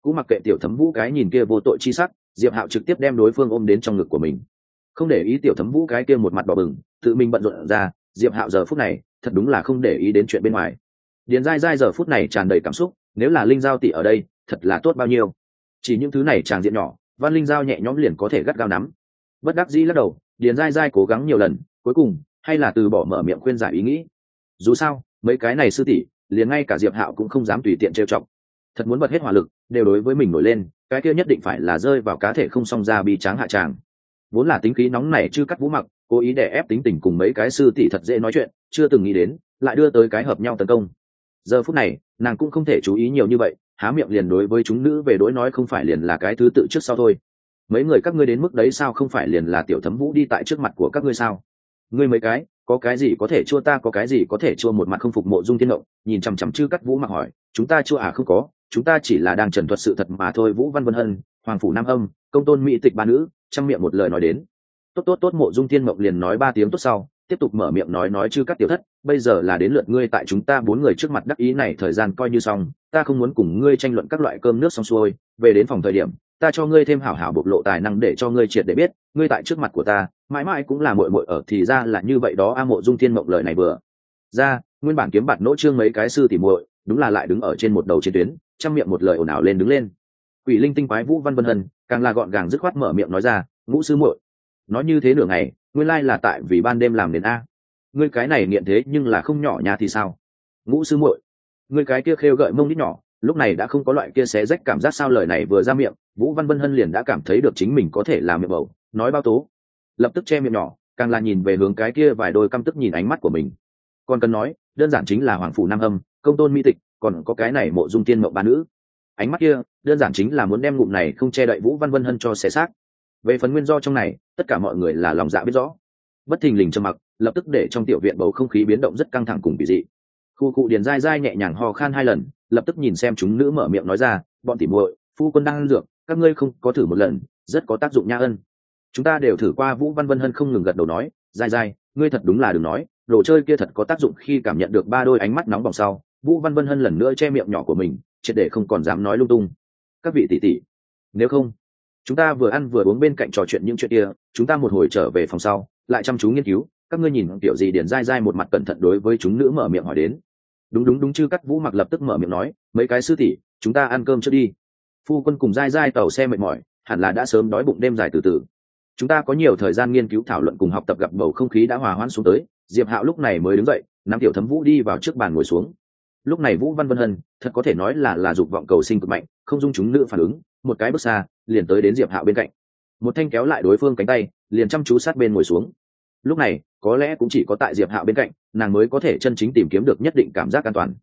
Cũng mặc kệ tiểu thấm vũ cái nhìn kia vô tội chi sắc diệp hạo trực tiếp đem đối phương ôm đến trong ngực của mình. Không để ý tiểu thấm vũ cái kia một mặt đỏ bừng tự mình bận rộn ra diệp hạo giờ phút này thật đúng là không để ý đến chuyện bên ngoài. Điền dai dai giờ phút này tràn đầy cảm xúc nếu là linh giao tỷ ở đây, thật là tốt bao nhiêu. Chỉ những thứ này tràng diện nhỏ, văn linh giao nhẹ nhõm liền có thể gắt gao nắm. Bất đắc dĩ lắc đầu, điền dai dai cố gắng nhiều lần, cuối cùng, hay là từ bỏ mở miệng khuyên giải ý nghĩ. Dù sao, mấy cái này sư tỷ, liền ngay cả diệp hạo cũng không dám tùy tiện trêu chọc. Thật muốn bật hết hỏa lực, đều đối với mình nổi lên, cái kia nhất định phải là rơi vào cá thể không song ra bị tráng hạ tràng. Vốn là tính khí nóng này chưa cắt vũ mặc, cố ý để ép tính tình cùng mấy cái sư tỷ thật dễ nói chuyện, chưa từng nghĩ đến, lại đưa tới cái hợp nhau tấn công giờ phút này, nàng cũng không thể chú ý nhiều như vậy, há miệng liền đối với chúng nữ về đối nói không phải liền là cái thứ tự trước sau thôi. Mấy người các ngươi đến mức đấy sao không phải liền là tiểu thấm vũ đi tại trước mặt của các ngươi sao? Ngươi mấy cái, có cái gì có thể chua ta, có cái gì có thể chua một mặt không phục mộ dung thiên động, nhìn chằm chằm chư cắt vũ mặc hỏi, chúng ta chua à không có, chúng ta chỉ là đang trần thuật sự thật mà thôi, vũ văn vân hân, hoàng phủ nam âm, công tôn mỹ tịch ba nữ, chăm miệng một lời nói đến. Tốt tốt tốt, mộ dung thiên mộng liền nói ba tiếng tốt sau tiếp tục mở miệng nói nói chư các tiểu thất, bây giờ là đến lượt ngươi tại chúng ta bốn người trước mặt đắc ý này thời gian coi như xong, ta không muốn cùng ngươi tranh luận các loại cơm nước xong xuôi, về đến phòng thời điểm, ta cho ngươi thêm hảo hảo bộc lộ tài năng để cho ngươi triệt để biết, ngươi tại trước mặt của ta, mãi mãi cũng là muội muội ở, thì ra là như vậy đó, a mộ dung thiên mộng lời này vừa ra, nguyên bản kiếm bạt nỗ trương mấy cái sư tỉ muội, đúng là lại đứng ở trên một đầu chiến tuyến, chăm miệng một lời ồn ào lên đứng lên. Quỷ linh tinh quái vũ văn vân hân, càng là gọn gàng dứt khoát mở miệng nói ra, ngũ sư muội, nói như thế nửa ngày nguyên lai là tại vì ban đêm làm đến a. Ngươi cái này nghiện thế nhưng là không nhỏ nhà thì sao? Ngũ sư muội, ngươi cái kia khêu gợi mông đít nhỏ, lúc này đã không có loại kia xé rách cảm giác sao lời này vừa ra miệng, vũ văn vân hân liền đã cảm thấy được chính mình có thể làm miệng bầu, nói bao tố. Lập tức che miệng nhỏ, càng là nhìn về hướng cái kia vài đôi căm tức nhìn ánh mắt của mình. Còn cần nói, đơn giản chính là hoàng phủ nam âm, công tôn mỹ tịch, còn có cái này mộ dung tiên mậu ba nữ. Ánh mắt kia, đơn giản chính là muốn đem ngụm này không che đậy vũ văn vân hân cho xé xác về phần nguyên do trong này, tất cả mọi người là lòng dạ biết rõ. Bất thình lình trầm mặc, lập tức để trong tiểu viện bầu không khí biến động rất căng thẳng cùng kỳ dị. Khu cụ điền dai dai nhẹ nhàng ho khan hai lần, lập tức nhìn xem chúng nữ mở miệng nói ra, bọn tỉ muội, phu quân đang ăn dược, các ngươi không có thử một lần, rất có tác dụng nha ân. Chúng ta đều thử qua vũ văn vân hân không ngừng gật đầu nói, dai dai, ngươi thật đúng là đừng nói, đồ chơi kia thật có tác dụng khi cảm nhận được ba đôi ánh mắt nóng bỏng sau. Vũ văn vân hân lần nữa che miệng nhỏ của mình, triệt để không còn dám nói lung tung. Các vị tỷ tỷ nếu không chúng ta vừa ăn vừa uống bên cạnh trò chuyện những chuyện kia, chúng ta một hồi trở về phòng sau, lại chăm chú nghiên cứu, các ngươi nhìn kiểu gì điển dai dai một mặt cẩn thận đối với chúng nữ mở miệng hỏi đến. Đúng đúng đúng chứ cắt vũ mặc lập tức mở miệng nói, mấy cái sư tỷ, chúng ta ăn cơm trước đi. Phu quân cùng dai dai tàu xe mệt mỏi, hẳn là đã sớm đói bụng đêm dài từ từ. Chúng ta có nhiều thời gian nghiên cứu thảo luận cùng học tập gặp bầu không khí đã hòa hoãn xuống tới, diệp hạo lúc này mới đứng dậy, nắm tiểu thấm vũ đi vào trước bàn ngồi xuống. Lúc này vũ văn vân hân, thật có thể nói là là dục vọng cầu sinh cực mạnh, không dung chúng nữ phản ứng, một cái bước xa liền tới đến diệp hạo bên cạnh. Một thanh kéo lại đối phương cánh tay, liền chăm chú sát bên ngồi xuống. Lúc này, có lẽ cũng chỉ có tại diệp hạo bên cạnh, nàng mới có thể chân chính tìm kiếm được nhất định cảm giác an toàn.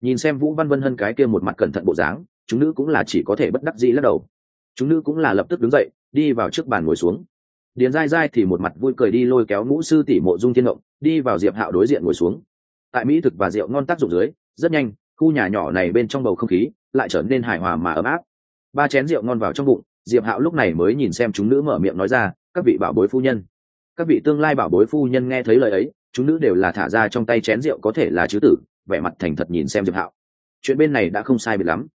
Nhìn xem vũ văn vân hân cái kia một mặt cẩn thận bộ dáng, chúng nữ cũng là chỉ có thể bất đắc dĩ lắc đầu. Chúng nữ cũng là lập tức đứng dậy, đi vào trước bàn ngồi xuống. Điền dai dai thì một mặt vui cười đi lôi kéo ngũ sư tỷ mộ dung thiên động, đi vào diệp hạo đối diện ngồi xuống. Tại mỹ thực và rượu ngon tác dụng dưới, rất nhanh, khu nhà nhỏ này bên trong bầu không khí lại trở nên hài hòa mà ấm áp. Ba chén rượu ngon vào trong bụng diệp hạo lúc này mới nhìn xem chúng nữ mở miệng nói ra, các vị bảo bối phu nhân. Các vị tương lai bảo bối phu nhân nghe thấy lời ấy, chúng nữ đều là thả ra trong tay chén rượu có thể là chứ tử, vẻ mặt thành thật nhìn xem diệp hạo. Chuyện bên này đã không sai biệt lắm.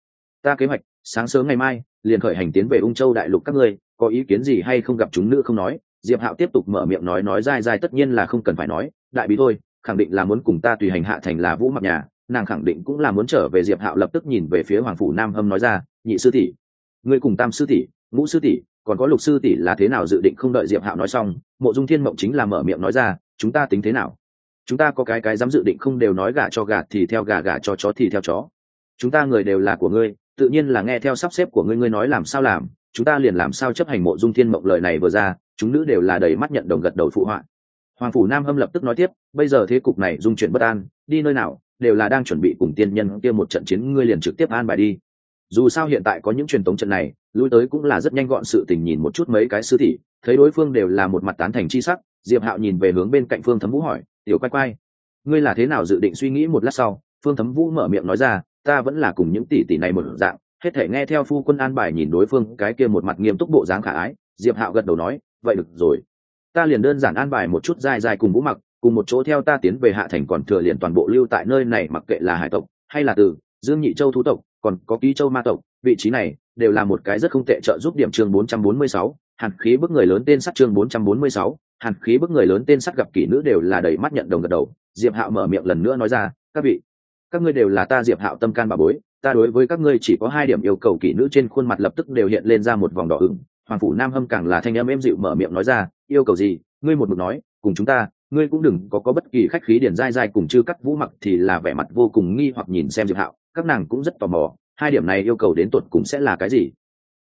Ta kế hoạch, sáng sớm ngày mai, liền khởi hành tiến về ung châu đại lục các ngươi, có ý kiến gì hay không gặp chúng nữ không nói. Diệp hạo tiếp tục mở miệng nói nói dai dai, tất nhiên là không cần phải nói, đại bí thôi, khẳng định là muốn cùng ta tùy hành hạ thành là vũ mặc nhà, nàng khẳng định cũng là muốn trở về. Diệp hạo lập tức nhìn về phía hoàng phủ nam hâm nói ra, nhị sư tỷ, ngươi cùng tam sư tỷ ngũ sư tỷ, còn có lục sư tỷ là thế nào dự định không đợi diệp hạo nói xong, mộ dung thiên mộng chính là mở miệng nói ra, chúng ta tính thế nào? Chúng ta có cái cái dám dự định không đều nói gà cho gà thì theo gà gà cho chó thì theo chó. Chúng ta người đều là của ngươi, tự nhiên là nghe theo sắp xếp của ngươi ngươi nói làm sao làm, chúng ta liền làm sao chấp hành mộ dung thiên mộng lời này vừa ra, chúng nữ đều là đầy mắt nhận đồng gật đầu phụ họa. Hoàng phủ nam hâm lập tức nói tiếp, bây giờ thế cục này dung chuyển bất an, đi nơi nào, đều là đang chuẩn bị cùng tiên nhân kia một trận chiến, ngươi liền trực tiếp an bài đi dù sao hiện tại có những truyền thống trận này, lui tới cũng là rất nhanh gọn sự tình nhìn một chút mấy cái sư thị, thấy đối phương đều là một mặt tán thành chi sắc, diệp hạo nhìn về hướng bên cạnh phương thấm vũ hỏi, tiểu quay quay ngươi là thế nào dự định suy nghĩ một lát sau? Phương thấm vũ mở miệng nói ra, ta vẫn là cùng những tỷ tỷ này một dạng, hết thể nghe theo phu quân an bài nhìn đối phương cái kia một mặt nghiêm túc bộ dáng khả ái. Diệp hạo gật đầu nói, vậy được rồi, ta liền đơn giản an bài một chút dài dài cùng vũ mặc, cùng một chỗ theo ta tiến về hạ thành còn thừa liền toàn bộ lưu tại nơi này mặc kệ là hải tộc hay là từ dương nhị châu thú tộc còn có ký châu ma tộc vị trí này đều là một cái rất không tệ trợ giúp điểm chương 446, hàn khí bức người lớn tên sắt chương 446, hàn khí bức người lớn tên sắt gặp kỷ nữ đều là đầy mắt nhận đồng gật đầu. Diệp hạo mở miệng lần nữa nói ra các vị các ngươi đều là ta diệp hạo tâm can bà bối ta đối với các ngươi chỉ có hai điểm yêu cầu. Kỷ nữ trên khuôn mặt lập tức đều hiện lên ra một vòng đỏ ửng. Hoàng phủ nam hâm càng là thanh âm êm dịu mở miệng nói ra yêu cầu gì? Ngươi một mực nói cùng chúng ta ngươi cũng đừng có có bất kỳ khách khí điển dai dai cùng chư cắt vũ mặc thì là vẻ mặt vô cùng nghi hoặc nhìn xem diệp hạo các nàng cũng rất tò mò, hai điểm này yêu cầu đến tột cùng sẽ là cái gì?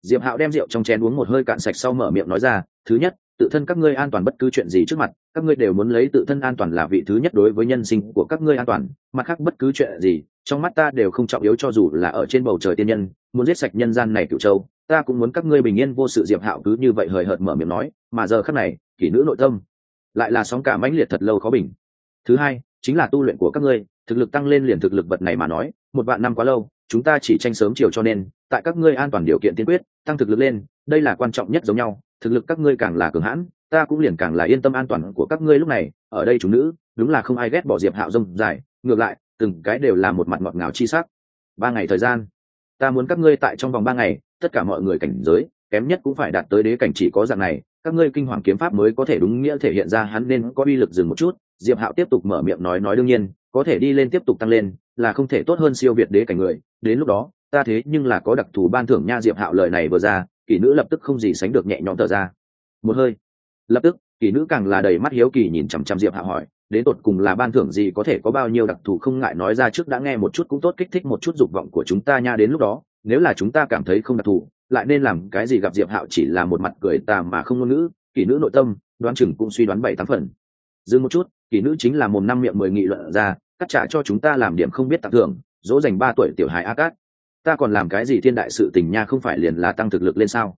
Diệp hạo đem rượu trong chén uống một hơi cạn sạch sau mở miệng nói ra, thứ nhất, tự thân các ngươi an toàn bất cứ chuyện gì trước mặt, các ngươi đều muốn lấy tự thân an toàn là vị thứ nhất đối với nhân sinh của các ngươi an toàn, mặt khác bất cứ chuyện gì, trong mắt ta đều không trọng yếu cho dù là ở trên bầu trời tiên nhân, muốn giết sạch nhân gian này cựu châu, ta cũng muốn các ngươi bình yên vô sự. Diệp hạo cứ như vậy hời hợt mở miệng nói, mà giờ khắc này, kỷ nữ nội tâm lại là sóng cả mãnh liệt thật lâu khó bình. Thứ hai, chính là tu luyện của các ngươi thực lực tăng lên liền thực lực vật này mà nói, một vạn năm quá lâu, chúng ta chỉ tranh sớm chiều cho nên, tại các ngươi an toàn điều kiện tiên quyết, tăng thực lực lên, đây là quan trọng nhất giống nhau, thực lực các ngươi càng là cường hãn, ta cũng liền càng là yên tâm an toàn của các ngươi lúc này, ở đây chúng nữ, đúng là không ai ghét bỏ diệp hạo rông dài, ngược lại, từng cái đều là một mặt ngọt ngào chi sắc. Ba ngày thời gian, ta muốn các ngươi tại trong vòng ba ngày, tất cả mọi người cảnh giới, kém nhất cũng phải đạt tới đế cảnh chỉ có dạng này, các ngươi kinh hoàng kiếm pháp mới có thể đúng nghĩa thể hiện ra hắn nên có uy lực dừng một chút. Diệp hạo tiếp tục mở miệng nói nói đương nhiên có thể đi lên tiếp tục tăng lên, là không thể tốt hơn siêu việt đế cảnh người. Đến lúc đó, ta thế nhưng là có đặc thù ban thưởng nha diệp hạo lời này vừa ra, kỷ nữ lập tức không gì sánh được nhẹ nhõm thở ra. Một hơi, lập tức, kỷ nữ càng là đầy mắt hiếu kỳ nhìn chằm chằm diệp hạo hỏi, đến tột cùng là ban thưởng gì có thể có bao nhiêu đặc thù không ngại nói ra trước đã nghe một chút cũng tốt kích thích một chút dục vọng của chúng ta nha. Đến lúc đó, nếu là chúng ta cảm thấy không đặc thù, lại nên làm cái gì gặp diệp hạo chỉ là một mặt cười tà mà không ngôn ngữ, kỷ nữ nội tâm, đoán chừng cũng suy đoán bảy tám phần. Dừng một chút kỷ nữ chính là mồm năm miệng mười nghị luận ra, cắt trả cho chúng ta làm điểm không biết tặng thưởng, dỗ dành ba tuổi tiểu hài a cát. Ta còn làm cái gì thiên đại sự tình nha, không phải liền là tăng thực lực lên sao?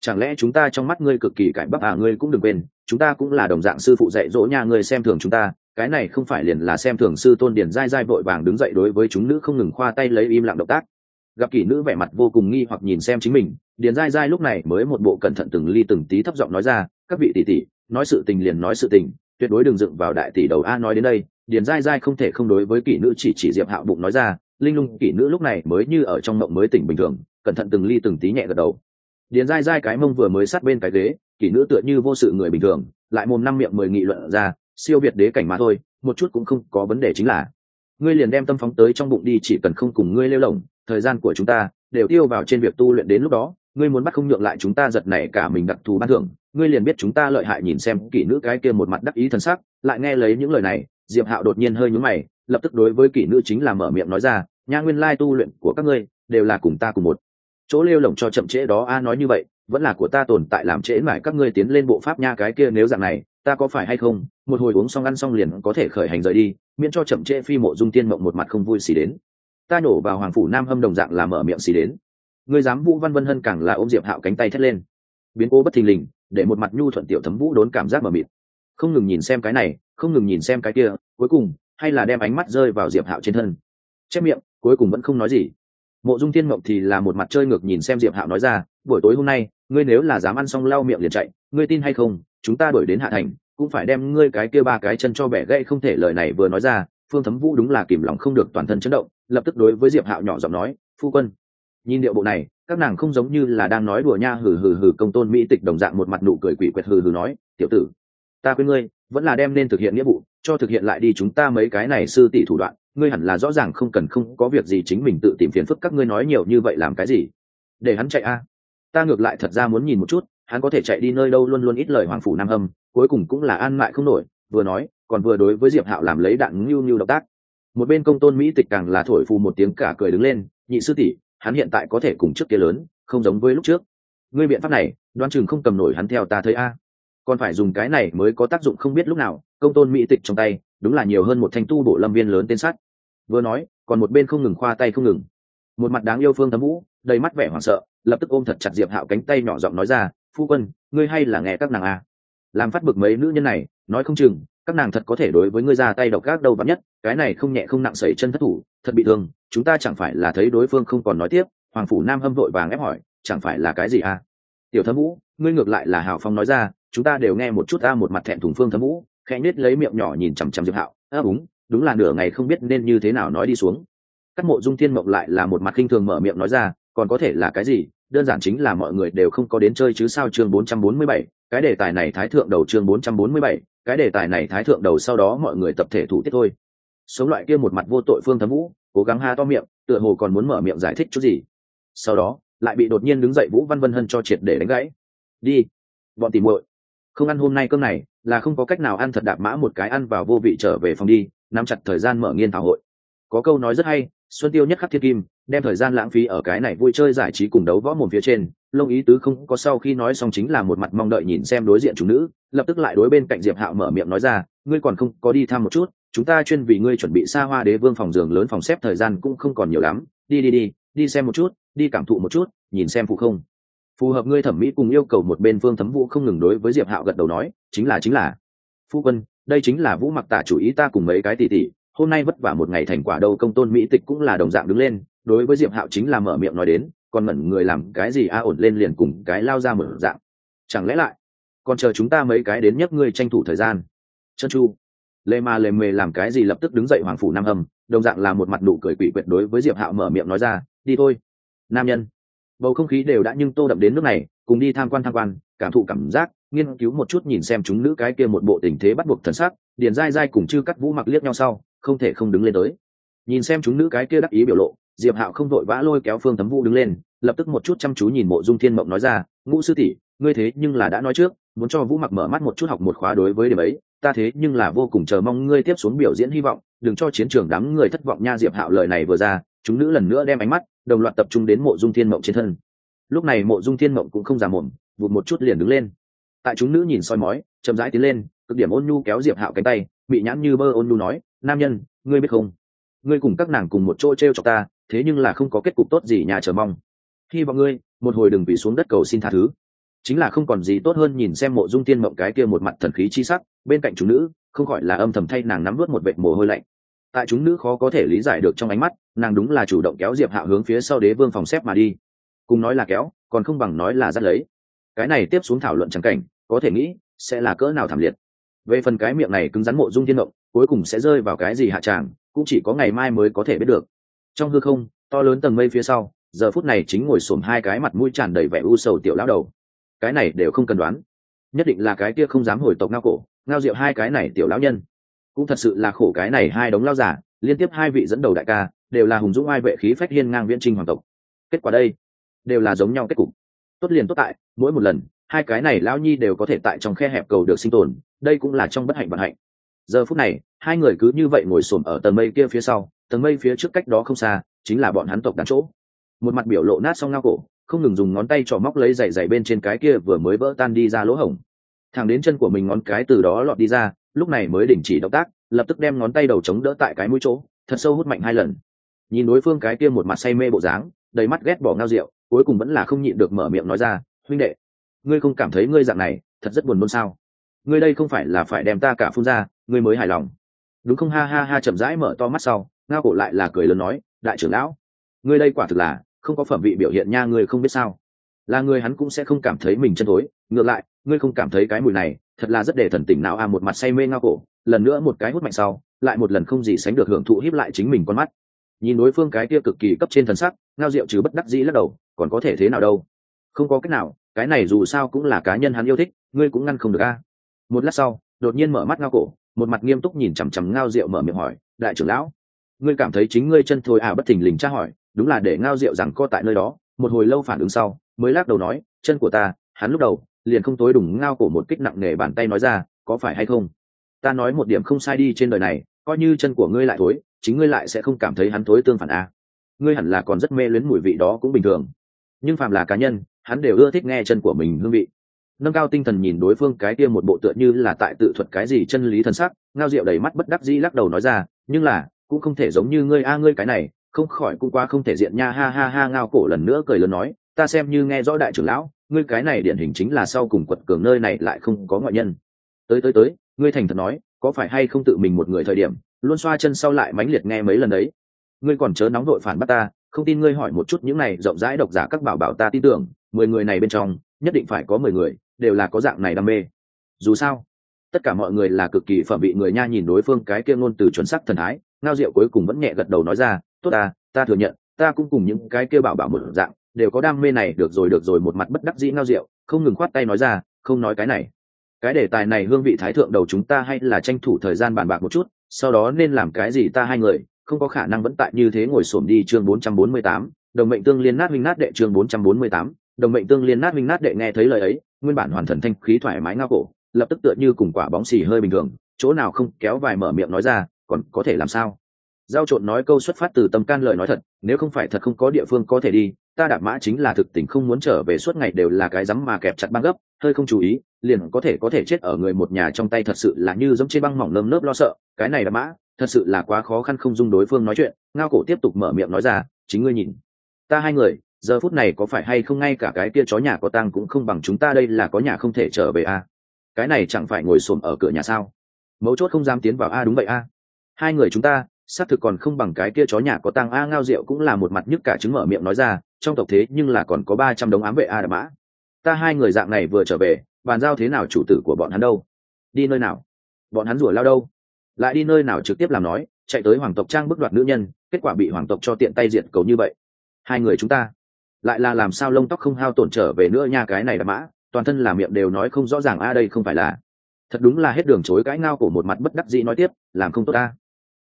Chẳng lẽ chúng ta trong mắt ngươi cực kỳ cải bắp à ngươi cũng đừng quên, chúng ta cũng là đồng dạng sư phụ dạy dỗ nha, ngươi xem thường chúng ta, cái này không phải liền là xem thường sư tôn điển dai dai vội vàng đứng dậy đối với chúng nữ không ngừng khoa tay lấy im lặng động tác. Gặp kỷ nữ vẻ mặt vô cùng nghi hoặc nhìn xem chính mình, điền dai dai lúc này mới một bộ cẩn thận từng ly từng tí thấp giọng nói ra, các vị tỷ tỷ, nói sự tình liền nói sự tình tuyệt đối đừng dựng vào đại tỷ đầu a nói đến đây, điền dai dai không thể không đối với kỷ nữ chỉ chỉ diệp hạo bụng nói ra, linh lung kỷ nữ lúc này mới như ở trong mộng mới tỉnh bình thường, cẩn thận từng ly từng tí nhẹ gật đầu. Điền dai dai cái mông vừa mới sát bên cái ghế, kỷ nữ tựa như vô sự người bình thường, lại mồm năm miệng mười nghị luận ra, siêu việt đế cảnh mà thôi, một chút cũng không có vấn đề chính là. Ngươi liền đem tâm phóng tới trong bụng đi, chỉ cần không cùng ngươi lêu lỏng, thời gian của chúng ta đều tiêu vào trên việc tu luyện đến lúc đó ngươi muốn bắt không nhượng lại chúng ta giật này cả mình đặc thù ban thưởng, ngươi liền biết chúng ta lợi hại nhìn xem kỷ nữ cái kia một mặt đắc ý thân sắc, lại nghe lấy những lời này, diệp hạo đột nhiên hơi nhúm mày, lập tức đối với kỷ nữ chính là mở miệng nói ra, nha nguyên lai tu luyện của các ngươi đều là cùng ta cùng một. Chỗ lêu lỏng cho chậm trễ đó a à nói như vậy, vẫn là của ta tồn tại làm trễ mãi các ngươi tiến lên bộ pháp nha cái kia nếu dạng này, ta có phải hay không, một hồi uống xong ăn xong liền có thể khởi hành rời đi, miễn cho chậm trễ phi mộ dung tiên mộng một mặt không vui xì đến. Ta nhổ vào hoàng phủ nam hâm đồng dạng là mở miệng xì đến ngươi dám vũ văn vân hân càng là ôm diệp hạo cánh tay thét lên. Biến cố bất thình lình, để một mặt nhu thuận tiểu thấm vũ đốn cảm giác mờ mịt. Không ngừng nhìn xem cái này, không ngừng nhìn xem cái kia, cuối cùng, hay là đem ánh mắt rơi vào diệp hạo trên thân. Chép miệng, cuối cùng vẫn không nói gì. Mộ dung thiên mộng thì là một mặt chơi ngược nhìn xem diệp hạo nói ra, buổi tối hôm nay, ngươi nếu là dám ăn xong lau miệng liền chạy, ngươi tin hay không, chúng ta đuổi đến hạ thành, cũng phải đem ngươi cái kia ba cái chân cho bẻ gãy không thể lời này vừa nói ra. Phương thấm vũ đúng là kìm lòng không được toàn thân chấn động, lập tức đối với diệp hạo nhỏ giọng nói, phu quân nhìn điệu bộ này, các nàng không giống như là đang nói đùa nha hừ hừ hừ công tôn mỹ tịch đồng dạng một mặt nụ cười quỷ quyệt hừ hừ nói, tiểu tử, ta quên ngươi, vẫn là đem nên thực hiện nghĩa vụ, cho thực hiện lại đi chúng ta mấy cái này sư tỷ thủ đoạn, ngươi hẳn là rõ ràng không cần không có việc gì chính mình tự tìm phiền phức các ngươi nói nhiều như vậy làm cái gì? Để hắn chạy a. Ta ngược lại thật ra muốn nhìn một chút, hắn có thể chạy đi nơi đâu luôn luôn ít lời hoàng phủ nam âm cuối cùng cũng là an mại không nổi, vừa nói, còn vừa đối với diệp hạo làm lấy đạn ngưu ngưu động tác. Một bên công tôn mỹ tịch càng là thổi phù một tiếng cả cười đứng lên, nhị sư tỷ hắn hiện tại có thể cùng trước kia lớn, không giống với lúc trước. Ngươi biện pháp này đoan chừng không cầm nổi hắn theo ta thấy a. Còn phải dùng cái này mới có tác dụng không biết lúc nào, công tôn mỹ tịch trong tay, đúng là nhiều hơn một thanh tu bộ lâm viên lớn tên sắt. Vừa nói, còn một bên không ngừng khoa tay không ngừng. Một mặt đáng yêu phương thấm vũ, đầy mắt vẻ hoảng sợ, lập tức ôm thật chặt diệp hạo cánh tay nhỏ giọng nói ra, phu quân, ngươi hay là nghe các nàng a. Làm phát bực mấy nữ nhân này, nói không chừng, các nàng thật có thể đối với ngươi ra tay độc gác đâu vắn nhất, cái này không nhẹ không nặng sẩy chân thất thủ, thật bị thương chúng ta chẳng phải là thấy đối phương không còn nói tiếp hoàng phủ nam hâm vội vàng ép hỏi chẳng phải là cái gì à? Tiểu thâm vũ ngươi ngược lại là hào phong nói ra chúng ta đều nghe một chút ta một mặt thẹn thùng phương thâm vũ khẽ nết lấy miệng nhỏ nhìn chằm chằm diệp hạo ơ đúng đúng là nửa ngày không biết nên như thế nào nói đi xuống. Các mộ dung thiên mộng lại là một mặt khinh thường mở miệng nói ra còn có thể là cái gì? Đơn giản chính là mọi người đều không có đến chơi chứ sao chương 447, cái đề tài này thái thượng đầu chương 447, cái đề tài này thái thượng đầu sau đó mọi người tập thể thủ tiết thôi. Sống loại kia một mặt vô tội phương thấm vũ cố gắng ha to miệng, tựa hồ còn muốn mở miệng giải thích chút gì. Sau đó, lại bị đột nhiên đứng dậy vũ văn vân hân cho triệt để đánh gãy. Đi, bọn tìm muội, không ăn hôm nay cơm này, là không có cách nào ăn thật đạp mã một cái ăn vào vô vị trở về phòng đi, nắm chặt thời gian mở nghiên thảo hội. Có câu nói rất hay, xuân tiêu nhất khắc thiên kim, đem thời gian lãng phí ở cái này vui chơi giải trí cùng đấu võ mồm phía trên. Lông ý tứ không có sau khi nói xong chính là một mặt mong đợi nhìn xem đối diện chủ nữ, lập tức lại đối bên cạnh diệp hạo mở miệng nói ra, ngươi còn không, có đi thăm một chút? Chúng ta chuyên vì ngươi chuẩn bị xa hoa đế vương phòng giường lớn phòng xếp thời gian cũng không còn nhiều lắm. Đi đi đi đi xem một chút, đi cảm thụ một chút, nhìn xem phụ không. Phù hợp ngươi thẩm mỹ cùng yêu cầu một bên phương thấm vũ không ngừng đối với diệp hạo gật đầu nói, chính là chính là. Phu quân, đây chính là vũ mặc tả chủ ý ta cùng mấy cái tỷ tỷ, hôm nay vất vả một ngày thành quả đâu công tôn mỹ tịch cũng là đồng dạng đứng lên, đối với diệp hạo chính là mở miệng nói đến, còn mẩn người làm cái gì a ổn lên liền cùng cái lao ra mở dạng. Chẳng lẽ lại còn chờ chúng ta mấy cái đến nhấc ngươi tranh thủ thời gian? Chân chu lê ma lê Mê làm cái gì lập tức đứng dậy hoàng phủ nam hầm đồng dạng là một mặt nụ cười quỷ quyệt đối với diệp hạo mở miệng nói ra, đi thôi, nam nhân. Bầu không khí đều đã nhưng tô đậm đến nước này, cùng đi tham quan tham quan, cảm thụ cảm giác, nghiên cứu một chút nhìn xem chúng nữ cái kia một bộ tình thế bắt buộc thần sắc, điền dai dai cùng chư cắt vũ mặc liếc nhau sau, không thể không đứng lên tới. Nhìn xem chúng nữ cái kia đắc ý biểu lộ, diệp hạo không vội vã lôi kéo phương thấm vũ đứng lên, lập tức một chút chăm chú nhìn mộ dung thiên mộng nói ra, ngũ sư tỷ, ngươi thế nhưng là đã nói trước, muốn cho vũ mặc mở mắt một chút học một khóa đối với điểm ấy ta thế nhưng là vô cùng chờ mong ngươi tiếp xuống biểu diễn hy vọng, đừng cho chiến trường đám người thất vọng nha diệp hạo lời này vừa ra, chúng nữ lần nữa đem ánh mắt đồng loạt tập trung đến mộ dung thiên mộng trên thân. Lúc này mộ dung thiên mộng cũng không già mồm, vụt một chút liền đứng lên. Tại chúng nữ nhìn soi mói, chậm rãi tiến lên, cực điểm ôn nhu kéo diệp hạo cánh tay bị nhãn như bơ ôn nhu nói, nam nhân, ngươi biết không? Ngươi cùng các nàng cùng một chỗ t r e o chọc ta, thế nhưng là không có kết cục tốt gì nhà chờ mong. Hy vọng ngươi một hồi đừng bị xuống đất cầu xin tha thứ. Chính là không còn gì tốt hơn nhìn xem mộ dung tiên mộng cái kia một mặt thần khí chi sắc bên cạnh chúng nữ, không gọi là âm thầm thay nàng nắm vớt một vệt mồ hôi lạnh. Tại chúng nữ khó có thể lý giải được trong ánh mắt, nàng đúng là chủ động kéo diệp hạ hướng phía sau đế vương phòng xếp mà đi. Cùng nói là kéo, còn không bằng nói là dắt lấy. Cái này tiếp xuống thảo luận trắng cảnh, có thể nghĩ, sẽ là cỡ nào thảm liệt. Về phần cái miệng này cứng rắn mộ dung thiên động, cuối cùng sẽ rơi vào cái gì hạ tràng, cũng chỉ có ngày mai mới có thể biết được. Trong hư không, to lớn tầng mây phía sau, giờ phút này chính ngồi xổm hai cái mặt mũi tràn đầy vẻ u sầu tiểu lão đầu. Cái này đều không cần đoán. Nhất định là cái kia không dám hồi tộc ngao cổ ngao diệu hai cái này tiểu lão nhân. Cũng thật sự là khổ cái này hai đống lao giả, liên tiếp hai vị dẫn đầu đại ca, đều là hùng dũng ai vệ khí phách hiên ngang viễn trinh hoàng tộc. Kết quả đây, đều là giống nhau kết cục. Tốt liền tốt tại, mỗi một lần, hai cái này lão nhi đều có thể tại trong khe hẹp cầu được sinh tồn, đây cũng là trong bất hạnh vận hạnh. Giờ phút này, hai người cứ như vậy ngồi xổm ở tầng mây kia phía sau, tầng mây phía trước cách đó không xa, chính là bọn hắn tộc đàn chỗ. Một mặt biểu lộ nát xong ngao cổ, không ngừng dùng ngón tay trỏ móc lấy giày giày bên trên cái kia vừa mới vỡ tan đi ra lỗ hổng thẳng đến chân của mình ngón cái từ đó lọt đi ra, lúc này mới đình chỉ động tác, lập tức đem ngón tay đầu chống đỡ tại cái mũi chỗ, thật sâu hút mạnh hai lần. Nhìn đối phương cái kia một mặt say mê bộ dáng, đầy mắt ghét bỏ ngao rượu, cuối cùng vẫn là không nhịn được mở miệng nói ra, huynh đệ, ngươi không cảm thấy ngươi dạng này, thật rất buồn nôn sao? Ngươi đây không phải là phải đem ta cả phun ra, ngươi mới hài lòng. Đúng không? Ha ha ha, chậm rãi mở to mắt sau, ngao cổ lại là cười lớn nói, đại trưởng lão, ngươi đây quả thực là không có phẩm vị biểu hiện nha, ngươi không biết sao là người hắn cũng sẽ không cảm thấy mình chân thối. Ngược lại, ngươi không cảm thấy cái mùi này, thật là rất để thần tỉnh não à một mặt say mê ngao cổ, lần nữa một cái hút mạnh sau, lại một lần không gì sánh được hưởng thụ hiếp lại chính mình con mắt. Nhìn đối phương cái kia cực kỳ cấp trên thần sắc, ngao diệu chứ bất đắc dĩ lắc đầu, còn có thể thế nào đâu? Không có cách nào, cái này dù sao cũng là cá nhân hắn yêu thích, ngươi cũng ngăn không được a. Một lát sau, đột nhiên mở mắt ngao cổ, một mặt nghiêm túc nhìn chằm chằm ngao diệu mở miệng hỏi, đại trưởng lão, ngươi cảm thấy chính ngươi chân thôi à bất thình lình tra hỏi, đúng là để ngao diệu rằng co tại nơi đó, một hồi lâu phản ứng sau mới lắc đầu nói, chân của ta, hắn lúc đầu liền không tối đủng ngao cổ một kích nặng nề bàn tay nói ra, có phải hay không? Ta nói một điểm không sai đi trên đời này, coi như chân của ngươi lại thối, chính ngươi lại sẽ không cảm thấy hắn thối tương phản a. Ngươi hẳn là còn rất mê luyến mùi vị đó cũng bình thường. Nhưng phàm là cá nhân, hắn đều ưa thích nghe chân của mình hương vị. Nâng cao tinh thần nhìn đối phương cái kia một bộ tựa như là tại tự thuật cái gì chân lý thần sắc, ngao rượu đầy mắt bất đắc dĩ lắc đầu nói ra, nhưng là, cũng không thể giống như ngươi a, ngươi cái này, không khỏi cũng qua không thể diện nha, ha ha ha, ngao cổ lần nữa cười lớn nói ta xem như nghe rõ đại trưởng lão ngươi cái này điển hình chính là sau cùng quật cường nơi này lại không có ngoại nhân. Tới tới tới ngươi thành thật nói có phải hay không tự mình một người thời điểm luôn xoa chân sau lại mãnh liệt nghe mấy lần đấy? Ngươi còn chớ nóng vội phản bắt ta không tin ngươi hỏi một chút những này rộng rãi độc giả các bảo bảo ta tin tưởng mười người này bên trong nhất định phải có mười người đều là có dạng này đam mê. Dù sao tất cả mọi người là cực kỳ phẩm bị người nha nhìn đối phương cái kia ngôn từ chuẩn sắc thần thái ngao diệu cuối cùng vẫn nhẹ gật đầu nói ra tốt à, ta thừa nhận ta cũng cùng những cái kia bảo bảo một dạng đều có đam mê này được rồi được rồi một mặt bất đắc dĩ ngao rượu không ngừng khoát tay nói ra không nói cái này. Cái đề tài này hương vị thái thượng đầu chúng ta hay là tranh thủ thời gian bàn bạc một chút sau đó nên làm cái gì ta hai người không có khả năng vẫn tại như thế ngồi xổm đi chương 448, đồng mệnh tương liên nát huynh nát đệ chương 448, đồng mệnh tương liên nát huynh nát đệ nghe thấy lời ấy nguyên bản hoàn thần thanh khí thoải mái ngao cổ lập tức tựa như cùng quả bóng xì hơi bình thường chỗ nào không kéo vài mở miệng nói ra còn có thể làm sao? Giao trộn nói câu xuất phát từ tâm can lời nói thật nếu không phải thật không có địa phương có thể đi ta đạp mã chính là thực tình không muốn trở về suốt ngày đều là cái rắm mà kẹp chặt băng gấp, hơi không chú ý, liền có thể có thể chết ở người một nhà trong tay thật sự là như giống trên băng mỏng lơm lớp lo sợ, cái này đạp mã, thật sự là quá khó khăn không dung đối phương nói chuyện, ngao cổ tiếp tục mở miệng nói ra, chính ngươi nhìn, ta hai người, giờ phút này có phải hay không ngay cả cái kia chó nhà có tang cũng không bằng chúng ta đây là có nhà không thể trở về a à? cái này chẳng phải ngồi xổm ở cửa nhà sao mấu chốt không dám tiến vào, a, đúng vậy a hai người chúng ta, xác thực còn không bằng cái kia chó nhà có tang, a, ngao rượu cũng là một mặt nhức cả chứng mở miệng nói ra trong tộc thế nhưng là còn có ba trăm đống ám vệ a đà mã. Ta hai người dạng này vừa trở về, bàn giao thế nào chủ tử của bọn hắn đâu? Đi nơi nào? Bọn hắn rủa lao đâu? Lại đi nơi nào trực tiếp làm nói, chạy tới hoàng tộc trang bức đoạt nữ nhân, kết quả bị hoàng tộc cho tiện tay diệt cầu như vậy. Hai người chúng ta, lại là làm sao lông tóc không hao tổn trở về nữa nha cái này đà mã, toàn thân làm miệng đều nói không rõ ràng a đây không phải là. Thật đúng là hết đường chối cãi ngao của một mặt bất đắc dĩ nói tiếp, làm không tốt ta.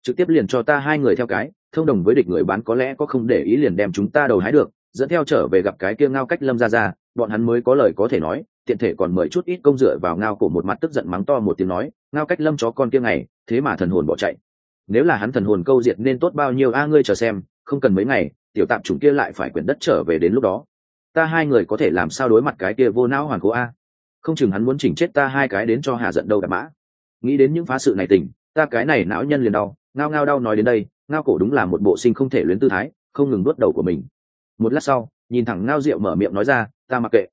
Trực tiếp liền cho ta hai người theo cái, thông đồng với địch người bán có lẽ có không để ý liền đem chúng ta đầu hái được dẫn theo trở về gặp cái kia ngao cách lâm ra ra bọn hắn mới có lời có thể nói, tiện thể còn mời chút ít công dựa vào ngao cổ một mặt tức giận mắng to một tiếng nói, ngao cách lâm chó con kia ngày, thế mà thần hồn bỏ chạy. Nếu là hắn thần hồn câu diệt nên tốt bao nhiêu a, ngươi chờ xem, không cần mấy ngày, tiểu tạm chủng kia lại phải quyển đất trở về đến lúc đó. Ta hai người có thể làm sao đối mặt cái kia vô não hoàn cố a? Không chừng hắn muốn chỉnh chết ta hai cái đến cho hà giận đâu đạp mã. Nghĩ đến những phá sự này tình ta cái này não nhân liền đau, ngao ngao đau nói đến đây, ngao cổ đúng là một bộ sinh không thể luyến tư thái, không ngừng đốt đầu của mình một lát sau, nhìn thẳng ngao rượu mở miệng nói ra, ta mặc kệ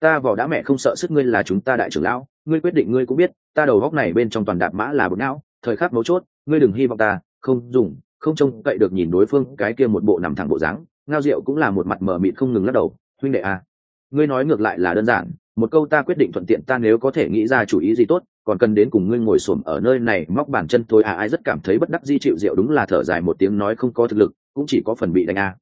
ta vỏ đã mẹ không sợ sức ngươi là chúng ta đại trưởng lão ngươi quyết định ngươi cũng biết, ta đầu góc này bên trong toàn đạp mã là bột não thời khắc mấu chốt, ngươi đừng hy vọng ta, không dùng, không trông cậy được nhìn đối phương cái kia một bộ nằm thẳng bộ dáng ngao rượu cũng là một mặt mờ mịt không ngừng lắc đầu, huynh đệ à. ngươi nói ngược lại là đơn giản một câu ta quyết định thuận tiện ta nếu có thể nghĩ ra chủ ý gì tốt, còn cần đến cùng ngươi ngồi xổm ở nơi này móc bàn chân thôi à ai rất cảm thấy bất đắc di chịu rượu đúng là thở dài một tiếng nói không có thực lực, cũng chỉ có phần bị đánh à.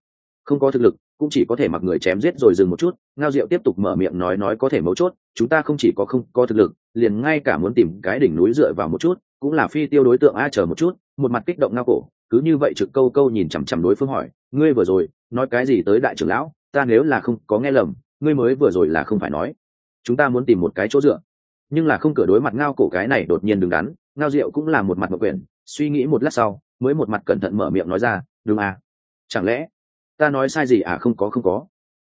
không có thực lực cũng chỉ có thể mặc người chém giết rồi dừng một chút, ngao diệu tiếp tục mở miệng nói nói có thể mấu chốt, chúng ta không chỉ có không có thực lực, liền ngay cả muốn tìm cái đỉnh núi dựa vào một chút, cũng là phi tiêu đối tượng a chờ một chút, một mặt kích động ngao cổ, cứ như vậy trực câu câu nhìn chằm chằm đối phương hỏi, ngươi vừa rồi nói cái gì tới đại trưởng lão, ta nếu là không có nghe lầm, ngươi mới vừa rồi là không phải nói, chúng ta muốn tìm một cái chỗ dựa. Nhưng là không cửa đối mặt ngao cổ cái này đột nhiên đứng đắn, ngao diệu cũng là một mặt mậu quyển suy nghĩ một lát sau, mới một mặt cẩn thận mở miệng nói ra, đúng à chẳng lẽ ta nói sai gì à không có không có.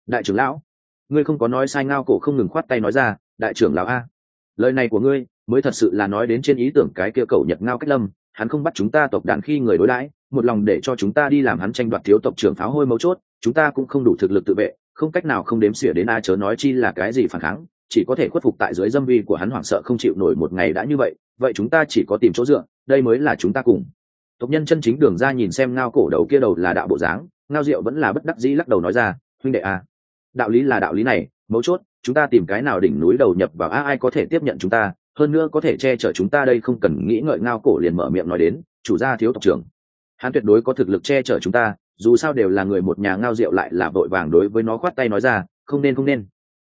Đại trưởng lão, ngươi không có nói sai ngao cổ không ngừng khoát tay nói ra, đại trưởng lão a. Lời này của ngươi mới thật sự là nói đến trên ý tưởng cái kia cầu nhật ngao cách lâm. Hắn không bắt chúng ta tộc đàn khi người đối đãi, một lòng để cho chúng ta đi làm hắn tranh đoạt thiếu tộc trưởng pháo hôi mấu chốt, chúng ta cũng không đủ thực lực tự vệ, không cách nào không đếm xỉa đến a chớ nói chi là cái gì phản kháng, chỉ có thể khuất phục tại dưới dâm vi của hắn hoảng sợ không chịu nổi một ngày đã như vậy vậy chúng ta chỉ có tìm chỗ dựa, đây mới là chúng ta cùng. Tộc nhân chân chính đường ra nhìn xem ngao cổ đầu kia đầu là đạo bộ dáng ngao diệu vẫn là bất đắc dĩ lắc đầu nói ra, huynh đệ à đạo lý là đạo lý này, mấu chốt, chúng ta tìm cái nào đỉnh núi đầu nhập vào a ai có thể tiếp nhận chúng ta, hơn nữa có thể che chở chúng ta đây không cần nghĩ ngợi ngao cổ liền mở miệng nói đến, chủ gia thiếu tộc trưởng. Hắn tuyệt đối có thực lực che chở chúng ta, dù sao đều là người một nhà ngao rượu lại là vội vàng đối với nó khoát tay nói ra, không nên không nên.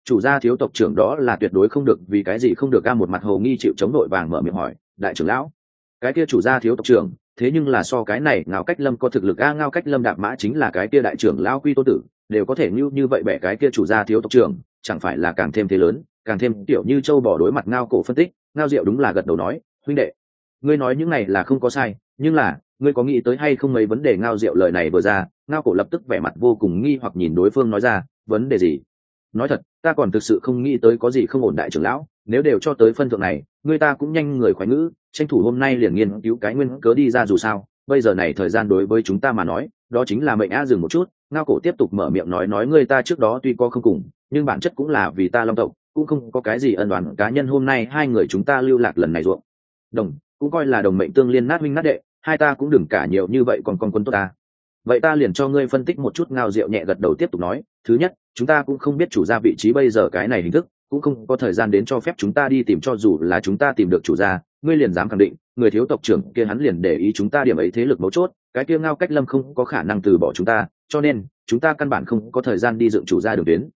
Chủ gia thiếu tộc trưởng đó là tuyệt đối không được, vì cái gì không được ca một mặt hồ nghi chịu chống nội vàng mở miệng hỏi, đại trưởng lão, cái kia chủ gia thiếu tộc trưởng thế nhưng là so cái này ngao cách lâm có thực lực a, ngao cách lâm đạp mã chính là cái kia đại trưởng lao quy tô tử, đều có thể như như vậy bẻ cái kia chủ gia thiếu tộc trưởng, chẳng phải là càng thêm thế lớn, càng thêm tiểu như châu bỏ đối mặt ngao cổ phân tích. Ngao diệu đúng là gật đầu nói, huynh đệ, ngươi nói những này là không có sai, nhưng là, ngươi có nghĩ tới hay không mấy vấn đề ngao diệu lời này vừa ra? Ngao cổ lập tức vẻ mặt vô cùng nghi hoặc nhìn đối phương nói ra, vấn đề gì? Nói thật, ta còn thực sự không nghĩ tới có gì không ổn đại trưởng lão nếu đều cho tới phân thượng này, người ta cũng nhanh người khoái ngữ, tranh thủ hôm nay liền nghiên cứu cái nguyên cớ đi ra dù sao. Bây giờ này thời gian đối với chúng ta mà nói, đó chính là mệnh a dừng một chút, ngao cổ tiếp tục mở miệng nói nói người ta trước đó tuy có không cùng, nhưng bản chất cũng là vì ta long tộc, cũng không có cái gì ân đoàn cá nhân hôm nay hai người chúng ta lưu lạc lần này ruộng. Đồng, cũng coi là đồng mệnh tương liên nát huynh nát đệ, hai ta cũng đừng cả nhiều như vậy còn con quân tốt ta. Vậy ta liền cho ngươi phân tích một chút ngao rượu nhẹ gật đầu tiếp tục nói, thứ nhất, chúng ta cũng không biết chủ gia vị trí bây giờ cái này hình thức cũng không có thời gian đến cho phép chúng ta đi tìm cho dù là chúng ta tìm được chủ gia ngươi liền dám khẳng định người thiếu tộc trưởng kia hắn liền để ý chúng ta điểm ấy thế lực mấu chốt cái kia ngao cách lâm không có khả năng từ bỏ chúng ta cho nên chúng ta căn bản không có thời gian đi dựng chủ gia đường tuyến.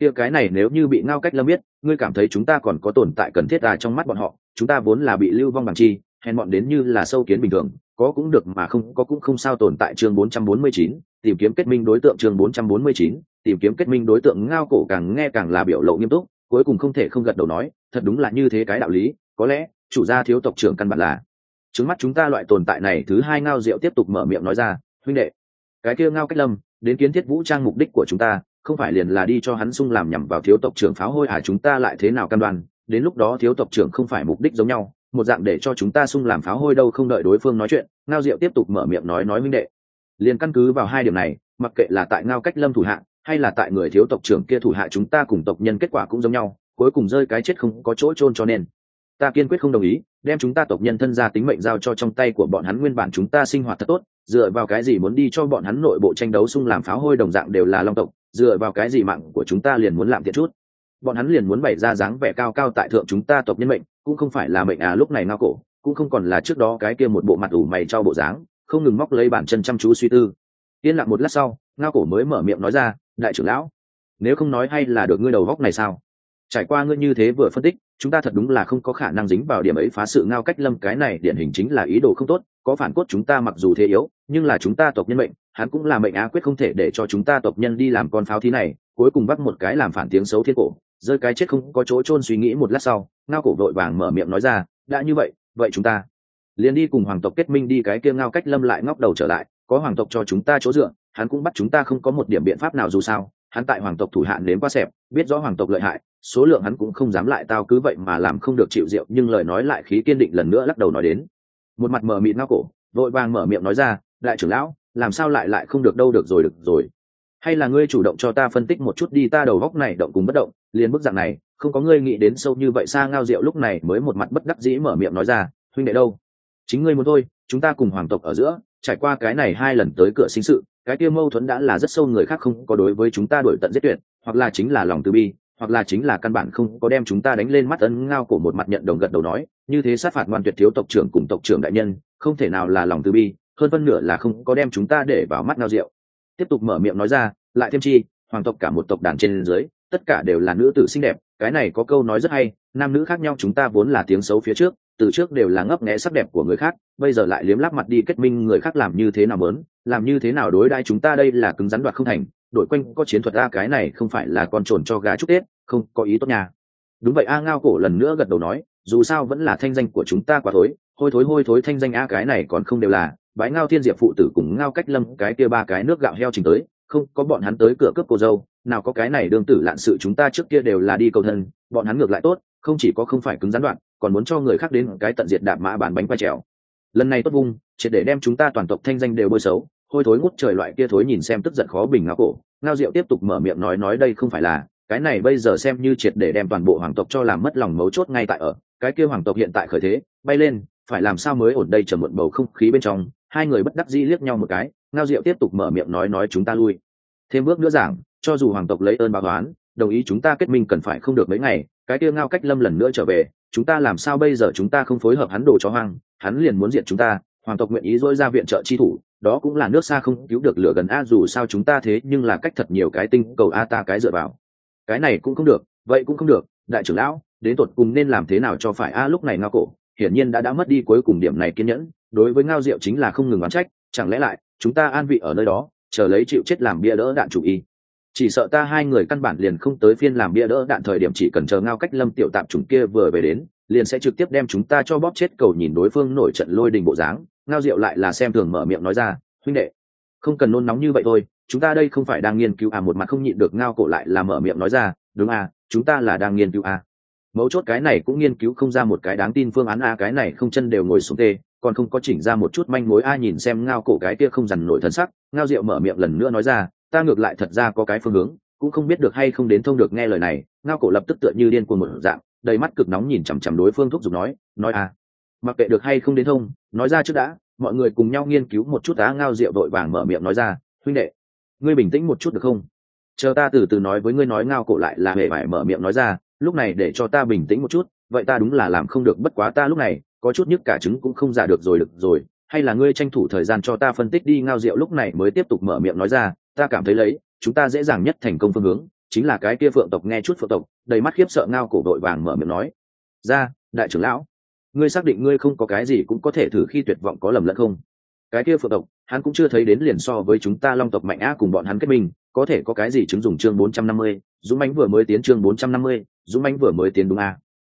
Kia cái này nếu như bị ngao cách lâm biết ngươi cảm thấy chúng ta còn có tồn tại cần thiết à trong mắt bọn họ chúng ta vốn là bị lưu vong bằng chi hèn bọn đến như là sâu kiến bình thường có cũng được mà không có cũng không sao tồn tại chương 449, tìm kiếm kết minh đối tượng chương 449, tìm kiếm kết minh đối tượng ngao cổ càng nghe càng là biểu lộ nghiêm túc cuối cùng không thể không gật đầu nói, thật đúng là như thế cái đạo lý, có lẽ, chủ gia thiếu tộc trưởng căn bản là trước mắt chúng ta loại tồn tại này thứ hai ngao diệu tiếp tục mở miệng nói ra, huynh đệ, cái kia ngao cách lâm, đến kiến thiết vũ trang mục đích của chúng ta, không phải liền là đi cho hắn sung làm nhằm vào thiếu tộc trưởng pháo hôi à chúng ta lại thế nào cam đoan, đến lúc đó thiếu tộc trưởng không phải mục đích giống nhau, một dạng để cho chúng ta sung làm pháo hôi đâu không đợi đối phương nói chuyện, ngao diệu tiếp tục mở miệng nói nói minh đệ, liền căn cứ vào hai điểm này, mặc kệ là tại ngao cách lâm thủ hạng hay là tại người thiếu tộc trưởng kia thủ hạ chúng ta cùng tộc nhân kết quả cũng giống nhau, cuối cùng rơi cái chết không có chỗ trôn cho nên. Ta kiên quyết không đồng ý, đem chúng ta tộc nhân thân ra tính mệnh giao cho trong tay của bọn hắn nguyên bản chúng ta sinh hoạt thật tốt, dựa vào cái gì muốn đi cho bọn hắn nội bộ tranh đấu xung làm pháo hôi đồng dạng đều là long tộc, dựa vào cái gì mạng của chúng ta liền muốn làm thiệt chút. Bọn hắn liền muốn bày ra dáng vẻ cao cao tại thượng chúng ta tộc nhân mệnh, cũng không phải là mệnh à lúc này ngao cổ, cũng không còn là trước đó cái kia một bộ mặt ủ mày cho bộ dáng, không ngừng móc lấy bản chân chăm chú suy tư. Yên lặng một lát sau, ngao cổ mới mở miệng nói ra đại trưởng lão, nếu không nói hay là được ngươi đầu góc này sao? Trải qua ngươi như thế vừa phân tích, chúng ta thật đúng là không có khả năng dính vào điểm ấy phá sự ngao cách lâm, cái này điển hình chính là ý đồ không tốt, có phản cốt chúng ta mặc dù thế yếu, nhưng là chúng ta tộc nhân mệnh, hắn cũng là mệnh á quyết không thể để cho chúng ta tộc nhân đi làm con pháo thí này, cuối cùng bắt một cái làm phản tiếng xấu thiên cổ, rơi cái chết không có chỗ chôn suy nghĩ một lát sau, ngao cổ vội vàng mở miệng nói ra, đã như vậy vậy chúng ta liền đi cùng hoàng tộc kết minh đi, cái kia ngao cách lâm lại ngóc đầu trở lại, có hoàng tộc cho chúng ta chỗ dựa hắn cũng bắt chúng ta không có một điểm biện pháp nào dù sao, hắn tại hoàng tộc thủ hạn đến qua xẹp, biết rõ hoàng tộc lợi hại, số lượng hắn cũng không dám lại tao cứ vậy mà làm không được chịu rượu, nhưng lời nói lại khí kiên định lần nữa lắc đầu nói đến. Một mặt mờ mịt ngao cổ, vội vàng mở miệng nói ra, đại trưởng lão, làm sao lại lại không được đâu được rồi được rồi. Hay là ngươi chủ động cho ta phân tích một chút đi, ta đầu góc này động cùng bất động, liền bức dạng này, không có ngươi nghĩ đến sâu như vậy, xa ngao rượu lúc này mới một mặt bất đắc dĩ mở miệng nói ra, huynh đệ đâu? Chính ngươi muốn thôi, chúng ta cùng hoàng tộc ở giữa trải qua cái này hai lần tới cửa sinh sự, cái kia mâu thuẫn đã là rất sâu, người khác không có đối với chúng ta đổi tận giết tuyệt, hoặc là chính là lòng từ bi, hoặc là chính là căn bản không có đem chúng ta đánh lên mắt ấn ngao của một mặt nhận đồng gật đầu nói, như thế sát phạt ngoan tuyệt thiếu tộc trưởng cùng tộc trưởng đại nhân, không thể nào là lòng từ bi, hơn phân nửa là không có đem chúng ta để vào mắt ngao rượu tiếp tục mở miệng nói ra, lại thêm chi, hoàng tộc cả một tộc đàn trên dưới, tất cả đều là nữ tử xinh đẹp, cái này có câu nói rất hay, nam nữ khác nhau chúng ta vốn là tiếng xấu phía trước từ trước đều là ngấp nghẽ sắc đẹp của người khác, bây giờ lại liếm láp mặt đi kết minh người khác làm như thế nào mớn, làm như thế nào đối đãi chúng ta đây là cứng rắn đoạt không thành đội quanh có chiến thuật a, cái này không phải là con trồn cho gà chúc tết, không có ý tốt nhà đúng vậy a, ngao cổ lần nữa gật đầu nói, dù sao vẫn là thanh danh của chúng ta quá thối, hôi thối hôi thối thanh danh a, cái này còn không đều là, bái ngao thiên diệp phụ tử cùng ngao cách lâm, cái kia ba cái nước gạo heo trình tới, không có bọn hắn tới cửa cướp cô dâu, nào có cái này đương tử lạn sự chúng ta trước kia đều là đi cầu thân, bọn hắn ngược lại tốt, không chỉ có không phải cứng gián đoạn còn muốn cho người khác đến cái tận diệt đạp mã bán bánh quay trèo. Lần này tốt vung, triệt để đem chúng ta toàn tộc thanh danh đều bôi xấu, hôi thối ngút trời loại kia thối nhìn xem tức giận khó bình ngao cổ, ngao diệu tiếp tục mở miệng nói nói đây không phải là, cái này bây giờ xem như triệt để đem toàn bộ hoàng tộc cho làm mất lòng mấu chốt ngay tại ở, cái kia hoàng tộc hiện tại khởi thế, bay lên, phải làm sao mới ổn đây trầm muộn bầu không khí bên trong, hai người bất đắc dĩ liếc nhau một cái, ngao diệu tiếp tục mở miệng nói nói chúng ta lui. Thêm bước nữa giảng, cho dù hoàng tộc lấy ơn báo toán đồng ý chúng ta kết minh cần phải không được mấy ngày cái kia ngao cách lâm lần nữa trở về, chúng ta làm sao bây giờ chúng ta không phối hợp hắn đồ cho hoang, hắn liền muốn diệt chúng ta, hoàng tộc nguyện ý dỗi ra viện trợ chi thủ, đó cũng là nước xa không cứu được lửa gần a, dù sao chúng ta thế nhưng là cách thật nhiều cái tinh cầu a ta cái dựa vào. Cái này cũng không được, vậy cũng không được, đại trưởng lão, đến tột cùng nên làm thế nào cho phải a, lúc này ngao cổ, hiển nhiên đã đã mất đi cuối cùng điểm này kiên nhẫn, đối với ngao diệu chính là không ngừng oán trách, chẳng lẽ lại, chúng ta an vị ở nơi đó, chờ lấy chịu chết làm bia đỡ đạn chủ y chỉ sợ ta hai người căn bản liền không tới phiên làm bia đỡ đạn thời điểm chỉ cần chờ ngao cách lâm tiểu tạm chúng kia vừa về đến, liền sẽ trực tiếp đem chúng ta cho bóp chết cầu nhìn đối phương nổi trận lôi đình bộ dáng. Ngao diệu lại là xem thường mở miệng nói ra, huynh đệ, không cần nôn nóng như vậy thôi, chúng ta đây không phải đang nghiên cứu à một mặt không nhịn được ngao cổ lại là mở miệng nói ra, đúng à chúng ta là đang nghiên cứu à. Mấu chốt cái này cũng nghiên cứu không ra một cái đáng tin phương án a cái này không chân đều ngồi xuống tê, còn không có chỉnh ra một chút manh mối a nhìn xem ngao cổ cái kia không dằn nổi thân sắc. Ngao diệu mở miệng lần nữa nói ra ta ngược lại thật ra có cái phương hướng, cũng không biết được hay không đến thông được nghe lời này, ngao cổ lập tức tựa như điên cuồng một dạng, đầy mắt cực nóng nhìn chằm chằm đối phương thúc giục nói nói à mặc kệ được hay không đến thông, nói ra trước đã, mọi người cùng nhau nghiên cứu một chút á, ngao rượu vội vàng mở miệng nói ra, huynh đệ, ngươi bình tĩnh một chút được không? Chờ ta từ từ nói với ngươi nói, ngao cổ lại là hề vải mở miệng nói ra, lúc này để cho ta bình tĩnh một chút, vậy ta đúng là làm không được, bất quá ta lúc này, có chút nhức cả trứng cũng không giả được rồi được rồi, hay là ngươi tranh thủ thời gian cho ta phân tích đi, ngao rượu lúc này mới tiếp tục mở miệng nói ra ta cảm thấy lấy, chúng ta dễ dàng nhất thành công phương hướng, chính là cái kia phượng tộc nghe chút phượng tộc, đầy mắt khiếp sợ ngao cổ đội vàng mở miệng nói. Ra, đại trưởng lão, ngươi xác định ngươi không có cái gì cũng có thể thử khi tuyệt vọng có lầm lẫn không? Cái kia phượng tộc, hắn cũng chưa thấy đến liền so với chúng ta long tộc mạnh á cùng bọn hắn kết minh có thể có cái gì chứng dùng chương bốn trăm năm mươi, dũng mánh vừa mới tiến chương bốn trăm năm mươi, dũng mánh vừa mới tiến đúng a.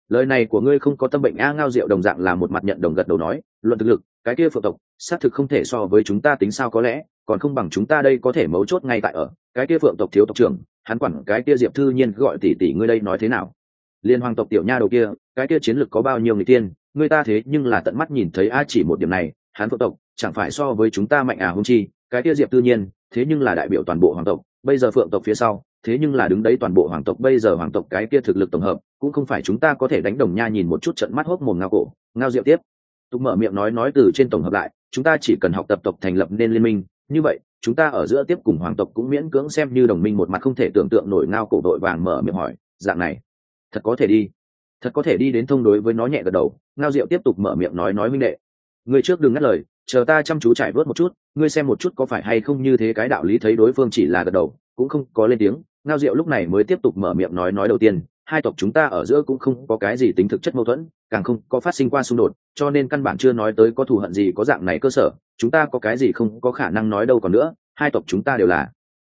Lời này của ngươi không có tâm bệnh a ngao rượu đồng dạng là một mặt nhận đồng gật đầu nói, luận thực lực, cái kia phượng tộc, xác thực không thể so với chúng ta tính sao có lẽ còn không bằng chúng ta đây có thể mấu chốt ngay tại ở. Cái kia phượng tộc thiếu tộc trưởng, hắn quản cái kia diệp thư nhiên gọi tỷ tỷ ngươi đây nói thế nào? Liên hoàng tộc tiểu nha đầu kia, cái kia chiến lược có bao nhiêu người tiên, người ta thế nhưng là tận mắt nhìn thấy a chỉ một điểm này, hắn phượng tộc, chẳng phải so với chúng ta mạnh à hung chi, cái kia diệp tư nhiên, thế nhưng là đại biểu toàn bộ hoàng tộc, bây giờ phượng tộc phía sau, thế nhưng là đứng đấy toàn bộ hoàng tộc, bây giờ hoàng tộc cái kia thực lực tổng hợp, cũng không phải chúng ta có thể đánh đồng nha nhìn một chút trận mắt hốc mồm ngao cổ. Ngao diệu tiếp. Tục mở miệng nói nói từ trên tổng hợp lại, chúng ta chỉ cần học tập tộc thành lập nên liên minh như vậy, chúng ta ở giữa tiếp cùng hoàng tộc cũng miễn cưỡng xem như đồng minh một mặt không thể tưởng tượng nổi ngao cổ đội vàng mở miệng hỏi, dạng này, thật có thể đi? Thật có thể đi đến thông đối với nó nhẹ gật đầu. Ngao diệu tiếp tục mở miệng nói nói minh đệ, người trước đừng ngắt lời, chờ ta chăm chú trải vớt một chút, ngươi xem một chút có phải hay không như thế cái đạo lý thấy đối phương chỉ là gật đầu, cũng không có lên tiếng. Ngao diệu lúc này mới tiếp tục mở miệng nói nói đầu tiên hai tộc chúng ta ở giữa cũng không có cái gì tính thực chất mâu thuẫn, càng không có phát sinh qua xung đột, cho nên căn bản chưa nói tới có thù hận gì có dạng này cơ sở, chúng ta có cái gì không có khả năng nói đâu còn nữa, hai tộc chúng ta đều là.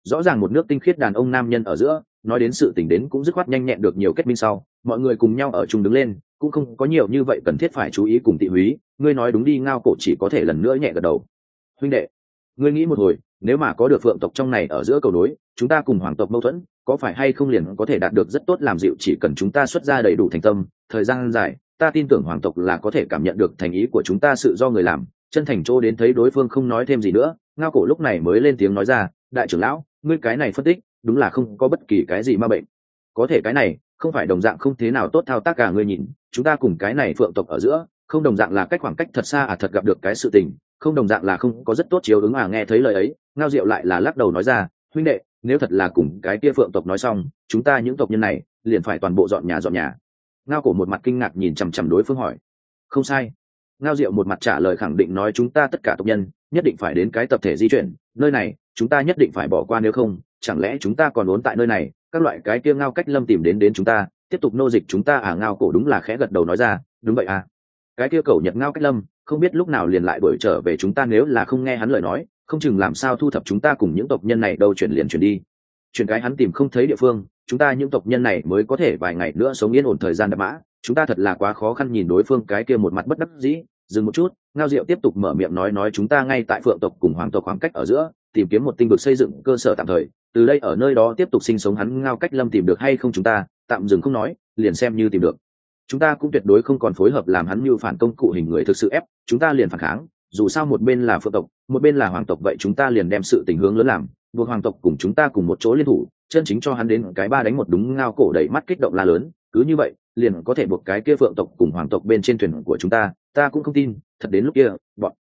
Rõ ràng một nước tinh khiết đàn ông nam nhân ở giữa, nói đến sự tình đến cũng dứt khoát nhanh nhẹn được nhiều kết minh sau, mọi người cùng nhau ở chung đứng lên, cũng không có nhiều như vậy cần thiết phải chú ý cùng tị húy, ngươi nói đúng đi, ngao cổ chỉ có thể lần nữa nhẹ gật đầu. Huynh đệ, ngươi nghĩ một hồi nếu mà có được phượng tộc trong này ở giữa cầu nối, chúng ta cùng hoàng tộc mâu thuẫn, có phải hay không liền có thể đạt được rất tốt làm dịu chỉ cần chúng ta xuất ra đầy đủ thành tâm, thời gian dài, ta tin tưởng hoàng tộc là có thể cảm nhận được thành ý của chúng ta sự do người làm, chân thành chỗ đến thấy đối phương không nói thêm gì nữa, ngao cổ lúc này mới lên tiếng nói ra, đại trưởng lão, ngươi cái này phân tích, đúng là không có bất kỳ cái gì ma bệnh. Có thể cái này, không phải đồng dạng không thế nào tốt thao tác cả ngươi nhìn, chúng ta cùng cái này phượng tộc ở giữa, không đồng dạng là cách khoảng cách thật xa à thật gặp được cái sự tình không đồng dạng là không có rất tốt chiếu ứng à nghe thấy lời ấy, ngao diệu lại là lắc đầu nói ra, huynh đệ, nếu thật là cùng cái kia phượng tộc nói xong, chúng ta những tộc nhân này, liền phải toàn bộ dọn nhà dọn nhà. Ngao cổ một mặt kinh ngạc nhìn chằm chằm đối phương hỏi, không sai. Ngao diệu một mặt trả lời khẳng định nói, chúng ta tất cả tộc nhân, nhất định phải đến cái tập thể di chuyển, nơi này, chúng ta nhất định phải bỏ qua nếu không, chẳng lẽ chúng ta còn ốn tại nơi này? Các loại cái kia ngao cách lâm tìm đến đến chúng ta, tiếp tục nô dịch chúng ta à? Ngao cổ đúng là khẽ gật đầu nói ra, đúng vậy à. Cái kia cầu nhật ngao cách lâm không biết lúc nào liền lại đuổi trở về chúng ta nếu là không nghe hắn lời nói, không chừng làm sao thu thập chúng ta cùng những tộc nhân này đâu chuyển liền chuyển đi. Chuyển cái hắn tìm không thấy địa phương, chúng ta những tộc nhân này mới có thể vài ngày nữa sống yên ổn thời gian đã mã. Chúng ta thật là quá khó khăn nhìn đối phương cái kia một mặt bất đắc dĩ. Dừng một chút, ngao diệu tiếp tục mở miệng nói nói chúng ta ngay tại phượng tộc cùng hoàng tộc khoảng cách ở giữa, tìm kiếm một tinh vực xây dựng cơ sở tạm thời. Từ đây ở nơi đó tiếp tục sinh sống hắn ngao cách lâm tìm được hay không chúng ta, tạm dừng không nói, liền xem như tìm được chúng ta cũng tuyệt đối không còn phối hợp làm hắn như phản công cụ hình người thực sự ép, chúng ta liền phản kháng, dù sao một bên là phượng tộc, một bên là hoàng tộc vậy chúng ta liền đem sự tình hướng lớn làm, buộc hoàng tộc cùng chúng ta cùng một chỗ liên thủ, chân chính cho hắn đến cái ba đánh một đúng ngao cổ đẩy mắt kích động la lớn, cứ như vậy, liền có thể buộc cái kia phượng tộc cùng hoàng tộc bên trên thuyền của chúng ta ta cũng không tin, thật đến lúc kia, bọn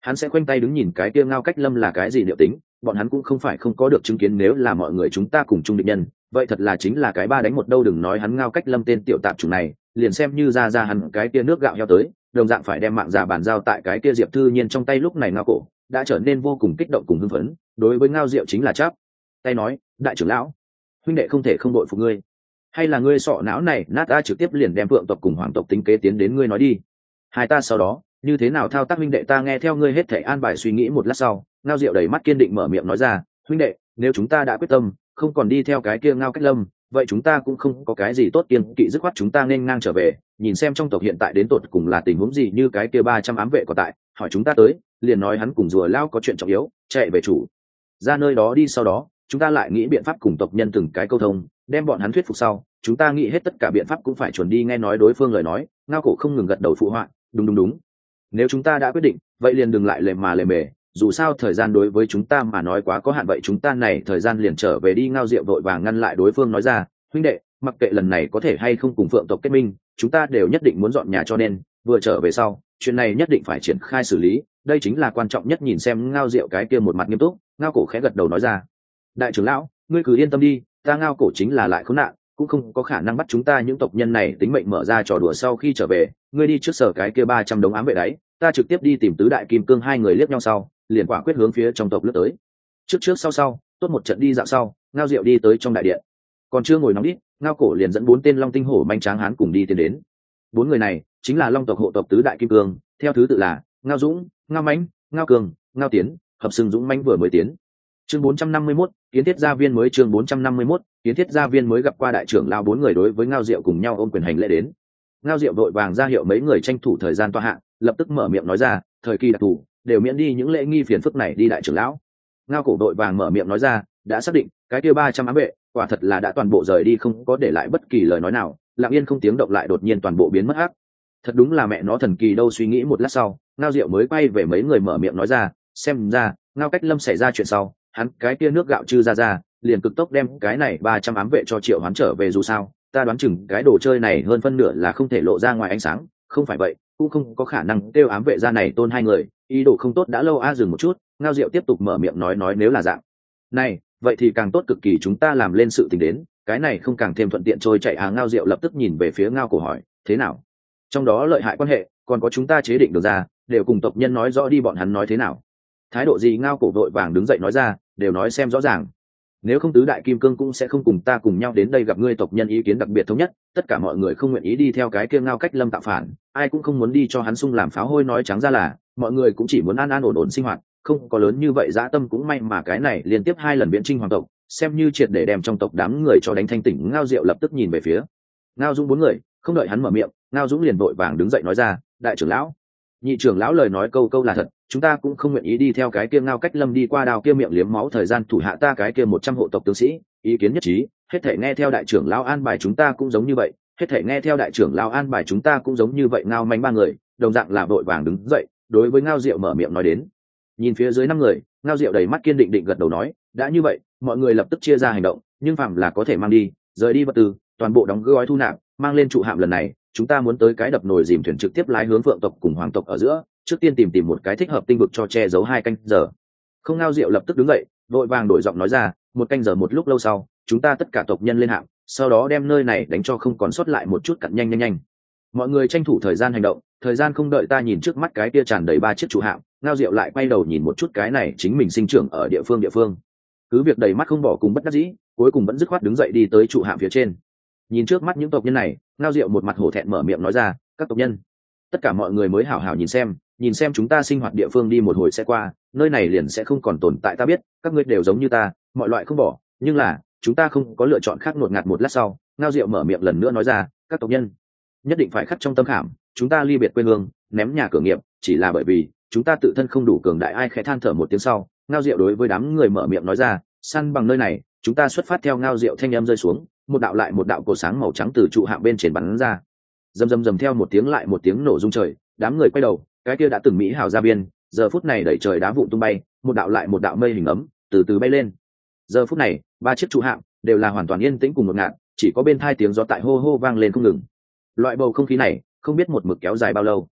hắn sẽ khoanh tay đứng nhìn cái kia ngao cách lâm là cái gì liệu tính, bọn hắn cũng không phải không có được chứng kiến nếu là mọi người chúng ta cùng chung định nhân, vậy thật là chính là cái ba đánh một đâu đừng nói hắn ngao cách lâm tên tiểu tạp chủng này liền xem như ra ra hẳn cái kia nước gạo heo tới, đồng dạng phải đem mạng già bàn giao tại cái kia diệp thư nhiên trong tay lúc này ngao cổ, đã trở nên vô cùng kích động cùng hưng phấn, đối với ngao diệu chính là cháp tay nói, đại trưởng lão, huynh đệ không thể không đội phục ngươi. Hay là ngươi sọ não này, nát ta trực tiếp liền đem phượng tộc cùng hoàng tộc tính kế tiến đến ngươi nói đi. Hai ta sau đó, như thế nào thao tác huynh đệ ta nghe theo ngươi hết thể an bài suy nghĩ một lát sau. Ngao diệu đầy mắt kiên định mở miệng nói ra, huynh đệ, nếu chúng ta đã quyết tâm, không còn đi theo cái kia ngao cách lâm vậy chúng ta cũng không có cái gì tốt kiên kỵ, dứt khoát chúng ta nên ngang trở về, nhìn xem trong tộc hiện tại đến tột cùng là tình huống gì như cái kia ba trăm ám vệ có tại, hỏi chúng ta tới, liền nói hắn cùng rùa lao có chuyện trọng yếu, chạy về chủ. Ra nơi đó đi sau đó, chúng ta lại nghĩ biện pháp cùng tộc nhân từng cái câu thông, đem bọn hắn thuyết phục sau, chúng ta nghĩ hết tất cả biện pháp cũng phải chuẩn đi nghe nói đối phương lời nói, ngao cổ không ngừng gật đầu phụ họa, đúng đúng đúng. Nếu chúng ta đã quyết định, vậy liền đừng lại lề mà lề mề dù sao thời gian đối với chúng ta mà nói quá có hạn, vậy chúng ta này thời gian liền trở về đi ngao rượu vội vàng ngăn lại đối phương nói ra, huynh đệ, mặc kệ lần này có thể hay không cùng phượng tộc kết minh, chúng ta đều nhất định muốn dọn nhà cho nên, vừa trở về sau, chuyện này nhất định phải triển khai xử lý, đây chính là quan trọng nhất nhìn xem ngao rượu cái kia một mặt nghiêm túc. Ngao cổ khẽ gật đầu nói ra, đại trưởng lão, ngươi cứ yên tâm đi, ta ngao cổ chính là lại khốn nạn, cũng không có khả năng bắt chúng ta những tộc nhân này tính mệnh mở ra trò đùa sau khi trở về, ngươi đi trước sở cái kia ba trăm đống ám vệ đáy ta trực tiếp đi tìm tứ đại kim cương hai người liếc nhau sau liền quả quyết hướng phía trong tộc lướt tới. Trước trước sau sau tốt một trận đi dạo sau ngao diệu đi tới trong đại điện. Còn chưa ngồi nóng đít ngao cổ liền dẫn bốn tên long tinh hổ manh tráng hán cùng đi tiến đến. Bốn người này chính là long tộc hộ tộc tứ đại kim cương theo thứ tự là ngao dũng ngao mãnh ngao cường ngao tiến hợp xưng dũng mãnh vừa mới tiến. Chương 451, kiến thiết gia viên mới chương 451, kiến thiết gia viên mới gặp qua đại trưởng lao bốn người đối với ngao diệu cùng nhau ôm quyền hành lễ đến. Ngao diệu đội vàng ra hiệu mấy người tranh thủ thời gian toa hạ lập tức mở miệng nói ra thời kỳ đặc thù đều miễn đi những lễ nghi phiền phức này đi đại trưởng lão. Ngao cổ đội vàng mở miệng nói ra, đã xác định, cái kia ba trăm ám vệ, quả thật là đã toàn bộ rời đi không có để lại bất kỳ lời nói nào, lặng yên không tiếng động lại đột nhiên toàn bộ biến mất ác. Thật đúng là mẹ nó thần kỳ đâu, suy nghĩ một lát sau, ngao diệu mới quay về mấy người mở miệng nói ra, xem ra, ngao cách lâm xảy ra chuyện sau, hắn cái kia nước gạo chư ra ra, liền cực tốc đem cái này ba trăm ám vệ cho triệu hắn trở về dù sao, ta đoán chừng cái đồ chơi này hơn phân nửa là không thể lộ ra ngoài ánh sáng, không phải vậy cũng không có khả năng kêu ám vệ ra này tôn hai người, ý đồ không tốt đã lâu a, dừng một chút, ngao diệu tiếp tục mở miệng nói nói nếu là dạng. Này, vậy thì càng tốt cực kỳ chúng ta làm lên sự tình đến, cái này không càng thêm thuận tiện trôi chạy à ngao diệu lập tức nhìn về phía ngao cổ hỏi, thế nào? Trong đó lợi hại quan hệ, còn có chúng ta chế định được ra, đều cùng tộc nhân nói rõ đi, bọn hắn nói thế nào? Thái độ gì? Ngao cổ vội vàng đứng dậy nói ra, đều nói xem rõ ràng nếu không tứ đại kim cương cũng sẽ không cùng ta cùng nhau đến đây gặp ngươi tộc nhân ý kiến đặc biệt thống nhất, tất cả mọi người không nguyện ý đi theo cái kia ngao cách lâm tạo phản, ai cũng không muốn đi cho hắn sung làm pháo hôi nói trắng ra là, mọi người cũng chỉ muốn an an ổn ổn sinh hoạt, không có lớn như vậy dã tâm cũng may mà cái này liên tiếp hai lần viễn trinh hoàng tộc, xem như triệt để đem trong tộc đám người cho đánh thanh tỉnh, ngao diệu lập tức nhìn về phía. Ngao dũng bốn người, không đợi hắn mở miệng, ngao dũng liền vội vàng đứng dậy nói ra, đại trưởng lão nhị trưởng lão lời nói câu câu là thật, chúng ta cũng không nguyện ý đi theo cái kia ngao cách lâm đi qua đào kia miệng liếm máu thời gian thủ hạ ta cái kia một trăm hộ tộc tướng sĩ, ý kiến nhất trí, hết thể nghe theo đại trưởng lão an bài chúng ta cũng giống như vậy, hết thể nghe theo đại trưởng lão an bài chúng ta cũng giống như vậy ngao manh ba người, đồng dạng là vội vàng đứng dậy, đối với ngao diệu mở miệng nói đến. Nhìn phía dưới năm người, ngao diệu đầy mắt kiên định định gật đầu nói, đã như vậy, mọi người lập tức chia ra hành động, nhưng phạm là có thể mang đi, rời đi vật tư, toàn bộ đóng gói thu nạp, mang lên trụ hạm lần này chúng ta muốn tới cái đập nồi dìm thuyền trực tiếp lái hướng phượng tộc cùng hoàng tộc ở giữa, trước tiên tìm tìm một cái thích hợp tinh vực cho che giấu hai canh giờ. Không ngao diệu lập tức đứng dậy vội vàng đổi giọng nói ra, một canh giờ một lúc lâu sau, chúng ta tất cả tộc nhân lên hạng, sau đó đem nơi này đánh cho không còn sót lại một chút cặn nhanh nhanh nhanh. Mọi người tranh thủ thời gian hành động, thời gian không đợi ta nhìn trước mắt cái kia tràn đầy ba chiếc chủ hạng, ngao diệu lại quay đầu nhìn một chút cái này chính mình sinh trưởng ở địa phương địa phương. Cứ việc đầy mắt không bỏ cùng bất đắc dĩ, cuối cùng vẫn dứt khoát đứng dậy đi tới trụ hạng phía trên. Nhìn trước mắt những tộc nhân này ngao diệu một mặt hổ thẹn mở miệng nói ra, các tộc nhân, tất cả mọi người mới hảo hảo nhìn xem nhìn xem chúng ta sinh hoạt địa phương đi một hồi sẽ qua, nơi này liền sẽ không còn tồn tại ta biết, các ngươi đều giống như ta, mọi loại không bỏ, nhưng là, chúng ta không có lựa chọn khác ngột ngạt một lát sau. Ngao diệu mở miệng lần nữa nói ra, các tộc nhân, nhất định phải khắc trong tâm khảm, chúng ta ly biệt quê hương, ném nhà cửa nghiệp, chỉ là bởi vì, chúng ta tự thân không đủ cường đại, ai khẽ than thở một tiếng sau, ngao diệu đối với đám người mở miệng nói ra, săn bằng nơi này, chúng ta xuất phát theo ngao diệu thanh em rơi xuống một đạo lại một đạo cổ sáng màu trắng từ trụ hạng bên trên bắn ra. Rầm rầm rầm theo một tiếng lại một tiếng nổ rung trời, đám người quay đầu, cái kia đã từng mỹ hào ra biên, giờ phút này đẩy trời đá vụn tung bay, một đạo lại một đạo mây hình ấm, từ từ bay lên. Giờ phút này, ba chiếc trụ hạng đều là hoàn toàn yên tĩnh cùng một ngạn chỉ có bên thai tiếng gió tại hô hô vang lên không ngừng. Loại bầu không khí này, không biết một mực kéo dài bao lâu.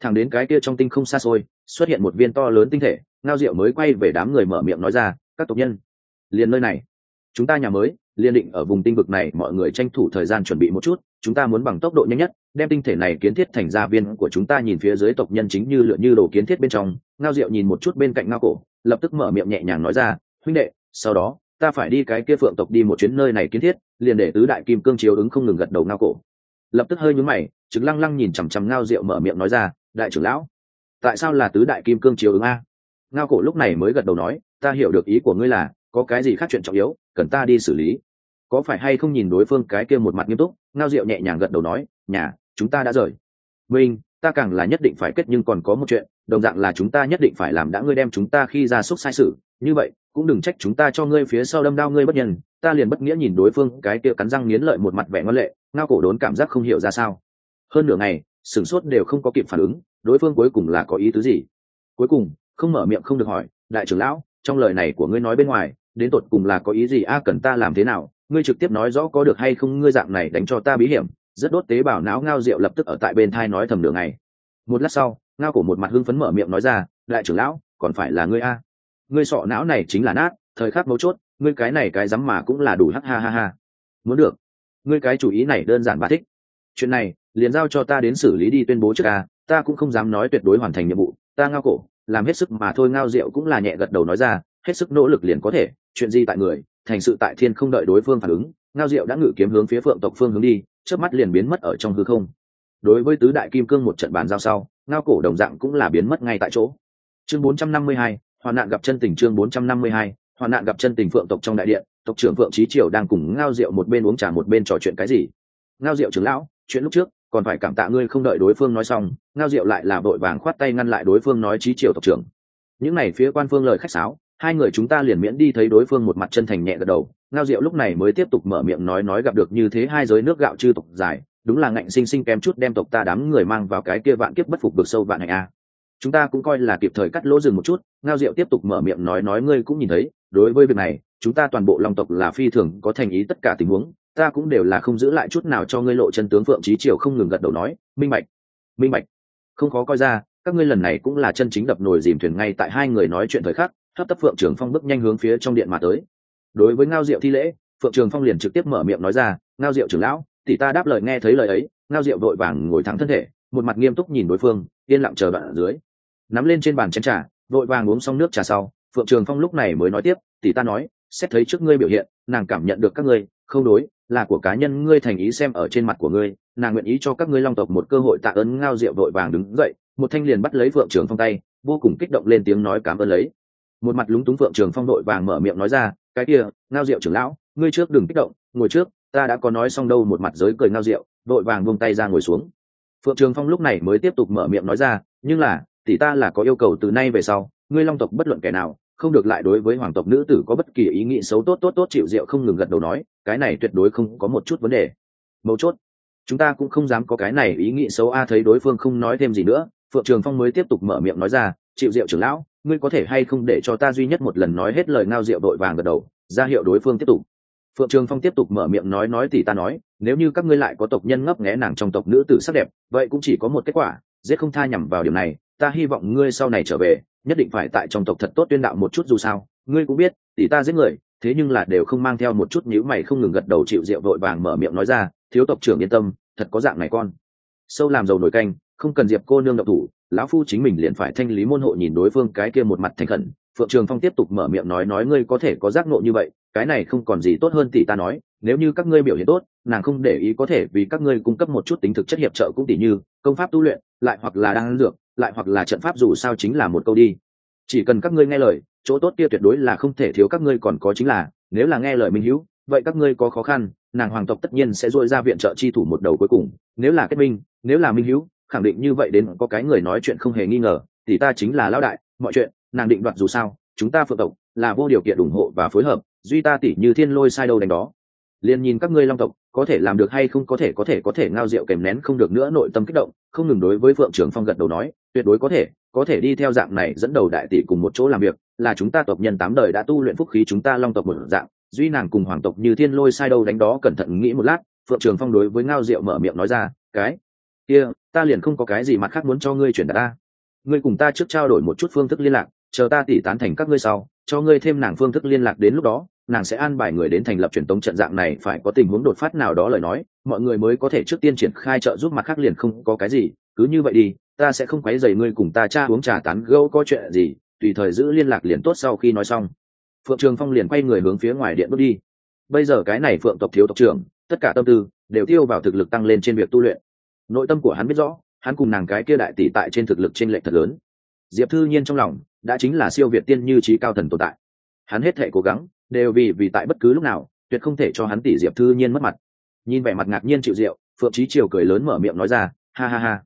Thẳng đến cái kia trong tinh không xa xôi, xuất hiện một viên to lớn tinh thể, ngao diệu mới quay về đám người mở miệng nói ra, các tộc nhân, liền nơi này, chúng ta nhà mới liên định ở vùng tinh vực này, mọi người tranh thủ thời gian chuẩn bị một chút, chúng ta muốn bằng tốc độ nhanh nhất, đem tinh thể này kiến thiết thành gia viên của chúng ta nhìn phía dưới tộc nhân chính như lượn như đồ kiến thiết bên trong. Ngao diệu nhìn một chút bên cạnh ngao cổ, lập tức mở miệng nhẹ nhàng nói ra, huynh đệ, sau đó, ta phải đi cái kia phượng tộc đi một chuyến nơi này kiến thiết, liền để tứ đại kim cương chiếu ứng không ngừng gật đầu ngao cổ. Lập tức hơi nhúng mày chứng lăng lăng nhìn chằm chằm ngao diệu mở miệng nói ra, đại trưởng lão, tại sao là tứ đại kim cương chiếu ứng a? Ngao cổ lúc này mới gật đầu nói, ta hiểu được ý của ngươi là có cái gì khác chuyện trọng yếu, cần ta đi xử lý. Có phải hay không nhìn đối phương cái kia một mặt nghiêm túc, ngao diệu nhẹ nhàng gật đầu nói, nhà, chúng ta đã rời. Minh ta càng là nhất định phải kết nhưng còn có một chuyện, đồng dạng là chúng ta nhất định phải làm đã ngươi đem chúng ta khi ra xúc sai sự. Như vậy, cũng đừng trách chúng ta cho ngươi phía sau đâm đao ngươi bất nhân, ta liền bất nghĩa nhìn đối phương cái kia cắn răng nghiến lợi một mặt vẻ ngon lệ, ngao cổ đốn cảm giác không hiểu ra sao. Hơn nửa ngày, sửng sốt đều không có kịp phản ứng, đối phương cuối cùng là có ý tứ gì? Cuối cùng, không mở miệng không được hỏi, đại trưởng lão, trong lời này của ngươi nói bên ngoài đến tột cùng là có ý gì? A, cần ta làm thế nào? Ngươi trực tiếp nói rõ có được hay không, ngươi dạng này đánh cho ta bí hiểm. Rất đốt tế bào não ngao rượu lập tức ở tại bên thai nói thầm đường này một lát sau, ngao cổ một mặt hưng phấn mở miệng nói ra, đại trưởng lão, còn phải là ngươi a. Ngươi sọ não này chính là nát, thời khắc mấu chốt, ngươi cái này cái dám mà cũng là đủ hắc ha ha ha. Muốn được. Ngươi cái chủ ý này đơn giản bà thích. Chuyện này, liền giao cho ta đến xử lý đi tuyên bố trước a. Ta cũng không dám nói tuyệt đối hoàn thành nhiệm vụ. Ta ngao cổ, làm hết sức mà thôi, ngao rượu cũng là nhẹ gật đầu nói ra hết sức nỗ lực liền có thể chuyện gì tại người thành sự tại thiên không đợi đối phương phản ứng ngao diệu đã ngự kiếm hướng phía phượng tộc phương hướng đi trước mắt liền biến mất ở trong hư không. Đối với tứ đại kim cương một trận bàn giao sau ngao cổ đồng dạng cũng là biến mất ngay tại chỗ. Chương 452, hoạn nạn gặp chân tình chương 452, hoạn nạn gặp chân tình phượng tộc trong đại điện tộc trưởng phượng trí triều đang cùng ngao diệu một bên uống trà một bên trò chuyện cái gì? Ngao diệu trưởng lão chuyện lúc trước còn phải cảm tạ ngươi không đợi đối phương nói xong ngao diệu lại là vội vàng khoát tay ngăn lại đối phương nói trí triều tộc trưởng. Những này phía quan phương lời khách sáo hai người chúng ta liền miễn đi thấy đối phương một mặt chân thành nhẹ gật đầu, ngao diệu lúc này mới tiếp tục mở miệng nói nói gặp được như thế hai giới nước gạo chư tộc dài, đúng là ngạnh sinh sinh kém chút đem tộc ta đám người mang vào cái kia vạn kiếp bất phục được sâu vạn hạnh a. Chúng ta cũng coi là kịp thời cắt lỗ rừng một chút, ngao diệu tiếp tục mở miệng nói nói ngươi cũng nhìn thấy, đối với việc này, chúng ta toàn bộ long tộc là phi thường có thành ý tất cả tình huống, ta cũng đều là không giữ lại chút nào cho ngươi lộ chân tướng phượng trí triều không ngừng gật đầu nói, minh mạch minh mạch không khó coi ra, các ngươi lần này cũng là chân chính đập nồi dìm thuyền ngay tại hai người nói chuyện thời khắc hấp tấp phượng trường phong bước nhanh hướng phía trong điện mà tới. Đối với ngao diệu thi lễ, phượng trường phong liền trực tiếp mở miệng nói ra, ngao diệu trưởng lão, tỷ ta đáp lời nghe thấy lời ấy. Ngao diệu vội vàng ngồi thẳng thân thể, một mặt nghiêm túc nhìn đối phương, yên lặng chờ đoạn ở dưới. Nắm lên trên bàn chén trà, vội vàng uống xong nước trà sau, phượng trường phong lúc này mới nói tiếp, tỷ ta nói, xét thấy trước ngươi biểu hiện, nàng cảm nhận được các ngươi, không đối, là của cá nhân ngươi thành ý xem ở trên mặt của ngươi, nàng nguyện ý cho các ngươi long tộc một cơ hội tạ ơn. Ngao diệu vội vàng đứng dậy, một thanh liền bắt lấy phượng trường phong tay, vô cùng kích động lên tiếng nói cảm ơn lấy một mặt lúng túng phượng trường phong đội vàng mở miệng nói ra, cái kia, ngao rượu trưởng lão, ngươi trước đừng kích động, ngồi trước, ta đã có nói xong đâu. Một mặt giới cười ngao rượu đội vàng buông tay ra ngồi xuống. Phượng trường phong lúc này mới tiếp tục mở miệng nói ra, nhưng là, tỷ ta là có yêu cầu từ nay về sau, ngươi long tộc bất luận kẻ nào, không được lại đối với hoàng tộc nữ tử có bất kỳ ý nghĩ xấu tốt tốt tốt chịu rượu không ngừng gật đầu nói, cái này tuyệt đối không có một chút vấn đề. Mấu chốt, chúng ta cũng không dám có cái này ý nghĩ xấu a, thấy đối phương không nói thêm gì nữa. Phượng trường phong mới tiếp tục mở miệng nói ra, chịu rượu trưởng lão ngươi có thể hay không để cho ta duy nhất một lần nói hết lời ngao rượu đội vàng gật đầu, ra hiệu đối phương tiếp tục. Phượng trường phong tiếp tục mở miệng nói nói thì ta nói, nếu như các ngươi lại có tộc nhân ngấp nghé nàng trong tộc nữ tử sắc đẹp, vậy cũng chỉ có một kết quả, giết không tha nhằm vào điều này, ta hy vọng ngươi sau này trở về, nhất định phải tại trong tộc thật tốt tuyên đạo một chút dù sao, ngươi cũng biết tỷ ta giết người, thế nhưng là đều không mang theo một chút nhữ mày không ngừng gật đầu chịu rượu vội vàng mở miệng nói ra, thiếu tộc trưởng yên tâm, thật có dạng này con. Sâu làm dầu nổi canh không cần diệp cô nương độc thủ, lão phu chính mình liền phải thanh lý môn hộ nhìn đối phương cái kia một mặt thành khẩn. Phượng trường phong tiếp tục mở miệng nói nói ngươi có thể có giác nộ như vậy, cái này không còn gì tốt hơn tỷ ta nói, nếu như các ngươi biểu hiện tốt, nàng không để ý có thể vì các ngươi cung cấp một chút tính thực chất hiệp trợ cũng tỷ như công pháp tu luyện, lại hoặc là đang dược, lại hoặc là trận pháp dù sao chính là một câu đi. Chỉ cần các ngươi nghe lời, chỗ tốt kia tuyệt đối là không thể thiếu các ngươi còn có chính là, nếu là nghe lời minh hữu, vậy các ngươi có khó khăn, nàng hoàng tộc tất nhiên sẽ dội ra viện trợ chi thủ một đầu cuối cùng, nếu là kết minh, nếu là minh hữu khẳng định như vậy đến có cái người nói chuyện không hề nghi ngờ, thì ta chính là lão đại, mọi chuyện, nàng định đoạt dù sao, chúng ta phượng tộc là vô điều kiện ủng hộ và phối hợp, duy ta tỷ như thiên lôi sai đâu đánh đó. Liền nhìn các ngươi long tộc, có thể làm được hay không có thể có thể có thể ngao rượu kèm nén không được nữa, nội tâm kích động, không ngừng đối với phượng trưởng phong gật đầu nói, tuyệt đối có thể có thể đi theo dạng này dẫn đầu đại tỷ cùng một chỗ làm việc, là chúng ta tộc nhân tám đời đã tu luyện phúc khí chúng ta long tộc một dạng, duy nàng cùng hoàng tộc như thiên lôi sai đâu đánh đó cẩn thận nghĩ một lát, phượng trường phong đối với ngao diệu mở miệng nói ra, cái, kia ta liền không có cái gì mặt khác muốn cho ngươi chuyển đạt ta. Ngươi cùng ta trước trao đổi một chút phương thức liên lạc, chờ ta tỉ tán thành các ngươi sau, cho ngươi thêm nàng phương thức liên lạc đến lúc đó, nàng sẽ an bài người đến thành lập truyền tống trận dạng này, phải có tình huống đột phát nào đó lời nói, mọi người mới có thể trước tiên triển khai trợ giúp mặt khác liền không có cái gì, cứ như vậy đi, ta sẽ không quấy dày ngươi cùng ta cha uống trà tán gẫu có chuyện gì, tùy thời giữ liên lạc liền tốt sau khi nói xong. Phượng trường phong liền quay người hướng phía ngoài điện bước đi. Bây giờ cái này phượng tộc thiếu tộc trưởng, tất cả tâm tư đều tiêu vào thực lực tăng lên trên việc tu luyện nội tâm của hắn biết rõ, hắn cùng nàng cái kia đại tỷ tại trên thực lực trên lệch thật lớn. Diệp thư nhiên trong lòng, đã chính là siêu việt tiên như trí cao thần tồn tại. Hắn hết thể cố gắng, đều vì vì tại bất cứ lúc nào, tuyệt không thể cho hắn tỷ diệp thư nhiên mất mặt. Nhìn vẻ mặt ngạc nhiên chịu rượu, phượng trí triều cười lớn mở miệng nói ra, ha ha ha.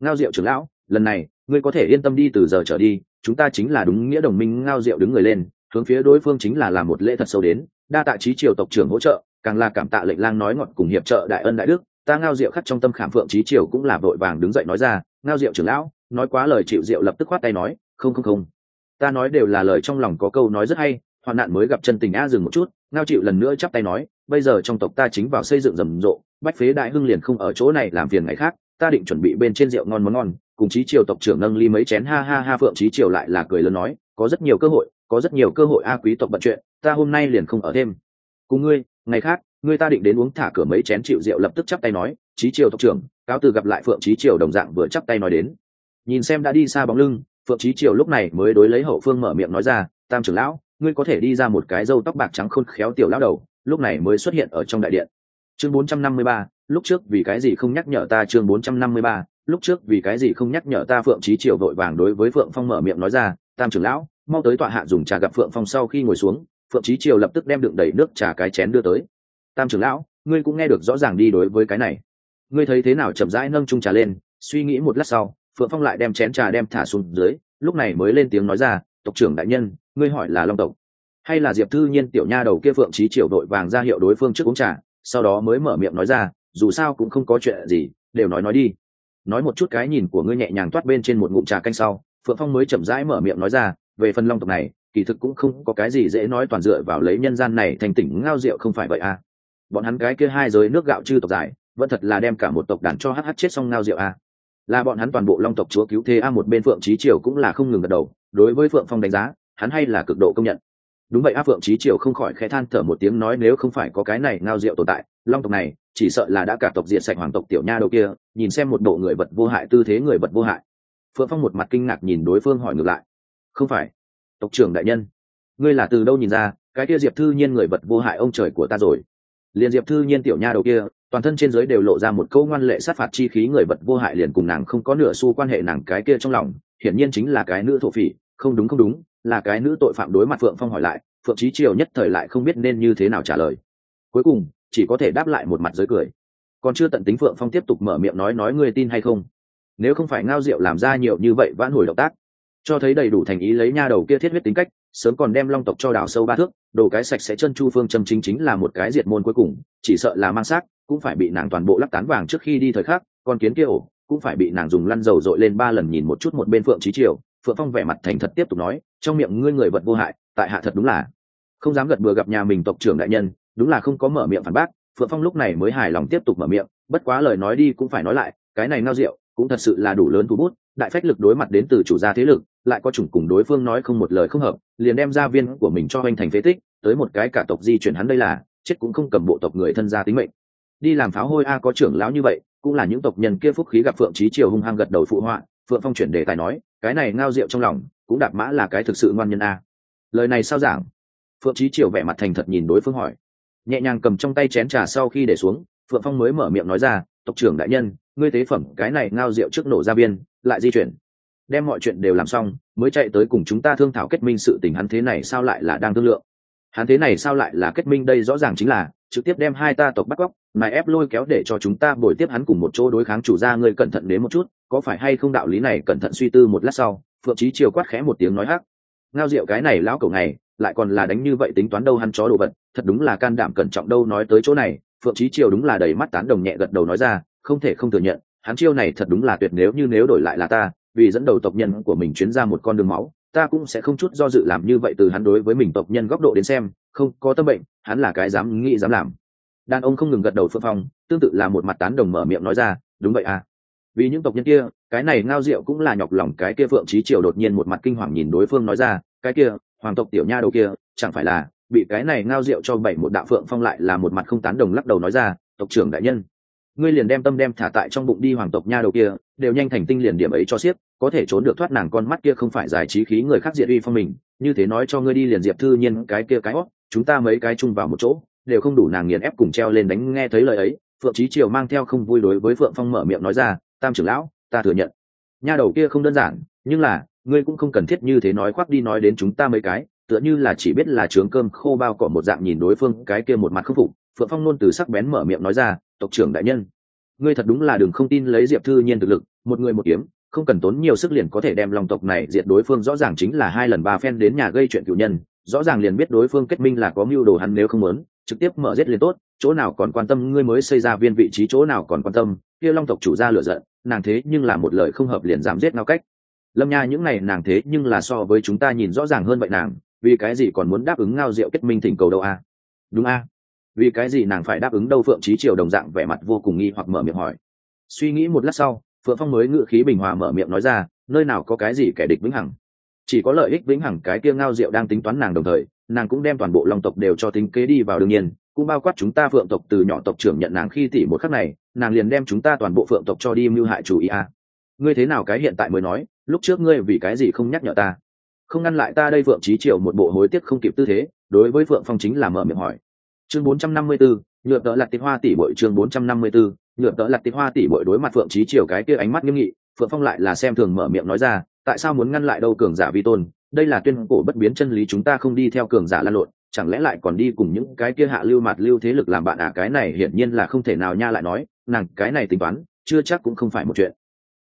Ngao diệu trưởng lão, lần này, ngươi có thể yên tâm đi từ giờ trở đi, chúng ta chính là đúng nghĩa đồng minh ngao diệu đứng người lên, hướng phía đối phương chính là làm một lễ thật sâu đến. Đa tạ trí triều tộc trưởng hỗ trợ, càng là cảm tạ lệnh lang nói ngọt cùng hiệp trợ đại ân đại đức ta ngao diệu khắc trong tâm khảm phượng trí triều cũng là vội vàng đứng dậy nói ra, ngao diệu trưởng lão, nói quá lời chịu diệu lập tức khoát tay nói, không không không. Ta nói đều là lời trong lòng có câu nói rất hay, hoạn nạn mới gặp chân tình a dừng một chút, ngao chịu lần nữa chắp tay nói, bây giờ trong tộc ta chính vào xây dựng rầm rộ, bách phế đại hưng liền không ở chỗ này làm phiền ngày khác, ta định chuẩn bị bên trên rượu ngon món ngon, cùng chí triều tộc trưởng nâng ly mấy chén ha ha ha phượng chí triều lại là cười lớn nói, có rất nhiều cơ hội, có rất nhiều cơ hội a quý tộc bận chuyện, ta hôm nay liền không ở thêm. Cùng ngươi, ngày khác Người ta định đến uống thả cửa mấy chén chịu rượu lập tức chắp tay nói chí triều tộc trưởng cáo từ gặp lại phượng chí triều đồng dạng vừa chắp tay nói đến. Nhìn xem đã đi xa bóng lưng phượng chí triều lúc này mới đối lấy hậu phương mở miệng nói ra tam trưởng lão ngươi có thể đi ra một cái râu tóc bạc trắng khôn khéo tiểu lão đầu lúc này mới xuất hiện ở trong đại điện. Chương 453, lúc trước vì cái gì không nhắc nhở ta? Chương 453, lúc trước vì cái gì không nhắc nhở ta? Phượng trí triều vội vàng đối với phượng phong mở miệng nói ra tam trưởng lão mau tới tọa hạ dùng trà gặp phượng phong sau khi ngồi xuống. Phượng trí triều lập tức đem đựng đầy nước trà cái chén đưa tới tam trưởng lão, ngươi cũng nghe được rõ ràng đi đối với cái này. Ngươi thấy thế nào chậm rãi nâng chung trà lên, suy nghĩ một lát sau, phượng phong lại đem chén trà đem thả xuống dưới, lúc này mới lên tiếng nói ra, tộc trưởng đại nhân, ngươi hỏi là long tộc hay là diệp thư nhiên tiểu nha đầu kia phượng trí triều đội vàng ra hiệu đối phương trước uống trà, sau đó mới mở miệng nói ra, dù sao cũng không có chuyện gì, đều nói nói đi. Nói một chút cái nhìn của ngươi nhẹ nhàng toát bên trên một ngụm trà canh sau, phượng phong mới chậm rãi mở miệng nói ra, về phần long tộc này, kỳ thực cũng không có cái gì dễ nói toàn dựa vào lấy nhân gian này thành tỉnh ngao rượu không phải vậy à bọn hắn cái kia hai giới nước gạo chư tộc giải, vẫn thật là đem cả một tộc đàn cho hh chết xong ngao rượu à là bọn hắn toàn bộ long tộc chúa cứu thế a, một bên phượng trí triều cũng là không ngừng gật đầu, đối với phượng phong đánh giá, hắn hay là cực độ công nhận. Đúng vậy a, phượng trí triều không khỏi khẽ than thở một tiếng nói nếu không phải có cái này ngao rượu tồn tại, long tộc này, chỉ sợ là đã cả tộc diện sạch hoàng tộc tiểu nha đầu kia, nhìn xem một bộ người vật vô hại tư thế người vật vô hại. Phượng phong một mặt kinh ngạc nhìn đối phương hỏi ngược lại. Không phải. Tộc trưởng đại nhân, ngươi là từ đâu nhìn ra, cái kia diệp thư nhiên người vật vô hại ông trời của ta rồi? Liền diệp thư nhiên tiểu nha đầu kia, toàn thân trên giới đều lộ ra một câu ngoan lệ sát phạt chi khí, người vật vô hại liền cùng nàng không có nửa xu quan hệ nàng cái kia trong lòng, hiển nhiên chính là cái nữ thổ phỉ, không đúng không đúng, là cái nữ tội phạm đối mặt phượng phong hỏi lại, phượng trí triều nhất thời lại không biết nên như thế nào trả lời. Cuối cùng, chỉ có thể đáp lại một mặt giới cười. Còn chưa tận tính phượng phong tiếp tục mở miệng nói nói ngươi tin hay không? Nếu không phải ngao diệu làm ra nhiều như vậy vãn hồi động tác, cho thấy đầy đủ thành ý lấy nha đầu kia thiết huyết tính cách sớm còn đem long tộc cho đảo sâu ba thước, đồ cái sạch sẽ chân chu phương châm chính chính là một cái diệt môn cuối cùng, chỉ sợ là mang xác, cũng phải bị nàng toàn bộ lắc tán vàng trước khi đi thời khắc còn kiến kia ổ, cũng phải bị nàng dùng lăn dầu dội lên ba lần nhìn một chút một bên phượng trí triều, phượng phong vẻ mặt thành thật tiếp tục nói, trong miệng ngươi người vật vô hại, tại hạ thật đúng là không dám gật bừa gặp nhà mình tộc trưởng đại nhân, đúng là không có mở miệng phản bác, phượng phong lúc này mới hài lòng tiếp tục mở miệng, bất quá lời nói đi cũng phải nói lại, cái này ngao rượu, cũng thật sự là đủ lớn thu bút, đại phách lực đối mặt đến từ chủ gia thế lực lại có chủng cùng đối phương nói không một lời không hợp, liền đem gia viên của mình cho anh thành phế tích, tới một cái cả tộc di chuyển hắn đây là, chết cũng không cầm bộ tộc người thân gia tính mệnh. Đi làm pháo hôi a, có trưởng lão như vậy, cũng là những tộc nhân kia phúc khí gặp phượng trí triều hung hăng gật đầu phụ họa, phượng phong chuyển đề tài nói, cái này ngao rượu trong lòng, cũng đạp mã là cái thực sự ngoan nhân a. Lời này sao giảng? Phượng trí triều vẻ mặt thành thật nhìn đối phương hỏi. Nhẹ nhàng cầm trong tay chén trà sau khi để xuống, phượng phong mới mở miệng nói ra, tộc trưởng đại nhân, ngươi tế phẩm cái này ngao rượu trước nổ ra biên, lại di chuyển đem mọi chuyện đều làm xong, mới chạy tới cùng chúng ta thương thảo kết minh sự tình hắn thế này sao lại là đang thương lượng. Hắn thế này sao lại là kết minh đây rõ ràng chính là, trực tiếp đem hai ta tộc bắt cóc mà ép lôi kéo để cho chúng ta bồi tiếp hắn cùng một chỗ đối kháng chủ gia, ngươi cẩn thận đến một chút, có phải hay không đạo lý này cẩn thận suy tư một lát sau, phượng trí chiều quát khẽ một tiếng nói hắc. Ngao rượu cái này lão cầu này, lại còn là đánh như vậy tính toán đâu hắn chó đồ vật, thật đúng là can đảm cẩn trọng đâu nói tới chỗ này, phượng trí triều đúng là đầy mắt tán đồng nhẹ gật đầu nói ra, không thể không thừa nhận, hắn chiêu này thật đúng là tuyệt nếu như nếu đổi lại là ta vì dẫn đầu tộc nhân của mình chuyến ra một con đường máu, ta cũng sẽ không chút do dự làm như vậy từ hắn đối với mình tộc nhân góc độ đến xem, không, có tâm bệnh, hắn là cái dám nghĩ dám làm. Đàn ông không ngừng gật đầu phượng phong, tương tự là một mặt tán đồng mở miệng nói ra, đúng vậy à. Vì những tộc nhân kia, cái này ngao rượu cũng là nhọc lòng cái kia phượng trí triều đột nhiên một mặt kinh hoàng nhìn đối phương nói ra, cái kia, hoàng tộc tiểu nha đầu kia, chẳng phải là, bị cái này ngao rượu cho bảy một đạo phượng phong lại là một mặt không tán đồng lắc đầu nói ra, tộc trưởng đại nhân ngươi liền đem tâm đem thả tại trong bụng đi hoàng tộc nha đầu kia, đều nhanh thành tinh liền điểm ấy cho siết có thể trốn được thoát nàng con mắt kia không phải giải trí khí người khác diệt uy phong mình, như thế nói cho ngươi đi liền diệp thư nhiên cái kia cái hót, chúng ta mấy cái chung vào một chỗ, đều không đủ nàng nghiền ép cùng treo lên đánh nghe thấy lời ấy, phượng trí triều mang theo không vui đối với phượng phong mở miệng nói ra, tam trưởng lão, ta thừa nhận. Nha đầu kia không đơn giản, nhưng là, ngươi cũng không cần thiết như thế nói khoác đi nói đến chúng ta mấy cái, tựa như là chỉ biết là trướng cơm khô bao cỏ một dạng nhìn đối phương cái kia một mặt khâm phục phượng phong nôn từ sắc bén mở miệng nói ra, tộc trưởng đại nhân, ngươi thật đúng là đừng không tin lấy diệp thư nhiên thực lực, một người một kiếm, không cần tốn nhiều sức liền có thể đem lòng tộc này diệt đối phương, rõ ràng chính là hai lần ba phen đến nhà gây chuyện cựu nhân, rõ ràng liền biết đối phương kết minh là có mưu đồ hắn nếu không muốn, trực tiếp mở giết liền tốt, chỗ nào còn quan tâm, ngươi mới xây ra viên vị trí chỗ nào còn quan tâm, kia long tộc chủ ra lựa giận, nàng thế nhưng là một lời không hợp liền giảm giết ngao cách. Lâm nha, những này nàng thế nhưng là so với chúng ta nhìn rõ ràng hơn vậy nàng, vì cái gì còn muốn đáp ứng ngao diệu kết minh thỉnh cầu đâu a? Đúng a vì cái gì nàng phải đáp ứng đâu phượng trí triều đồng dạng vẻ mặt vô cùng nghi hoặc mở miệng hỏi. Suy nghĩ một lát sau, phượng phong mới ngự khí bình hòa mở miệng nói ra, nơi nào có cái gì kẻ địch vĩnh hằng. Chỉ có lợi ích vĩnh hằng cái kia ngao diệu đang tính toán nàng đồng thời, nàng cũng đem toàn bộ long tộc đều cho tính kế đi vào đương nhiên, cũng bao quát chúng ta phượng tộc từ nhỏ tộc trưởng nhận nàng khi tỷ một khắc này, nàng liền đem chúng ta toàn bộ phượng tộc cho đi mưu hại chủ ý a ngươi thế nào cái hiện tại mới nói, lúc trước ngươi vì cái gì không nhắc nhở ta? Không ngăn lại ta đây phượng trí triều một bộ hối tiếc không kịp tư thế, đối với phượng phong chính là mở miệng hỏi chương 454, nhựa tợ lặt tịch hoa tỷ bội chương 454, nhựa tợ lặt tịch hoa tỷ bội đối mặt phượng trí triều cái kia ánh mắt nghiêm nghị phượng phong lại là xem thường mở miệng nói ra tại sao muốn ngăn lại đâu cường giả vi tôn đây là tuyên cổ bất biến chân lý chúng ta không đi theo cường giả lan lộn chẳng lẽ lại còn đi cùng những cái kia hạ lưu mặt lưu thế lực làm bạn à? Cái này hiển nhiên là không thể nào nha lại nói nàng cái này tính toán chưa chắc cũng không phải một chuyện.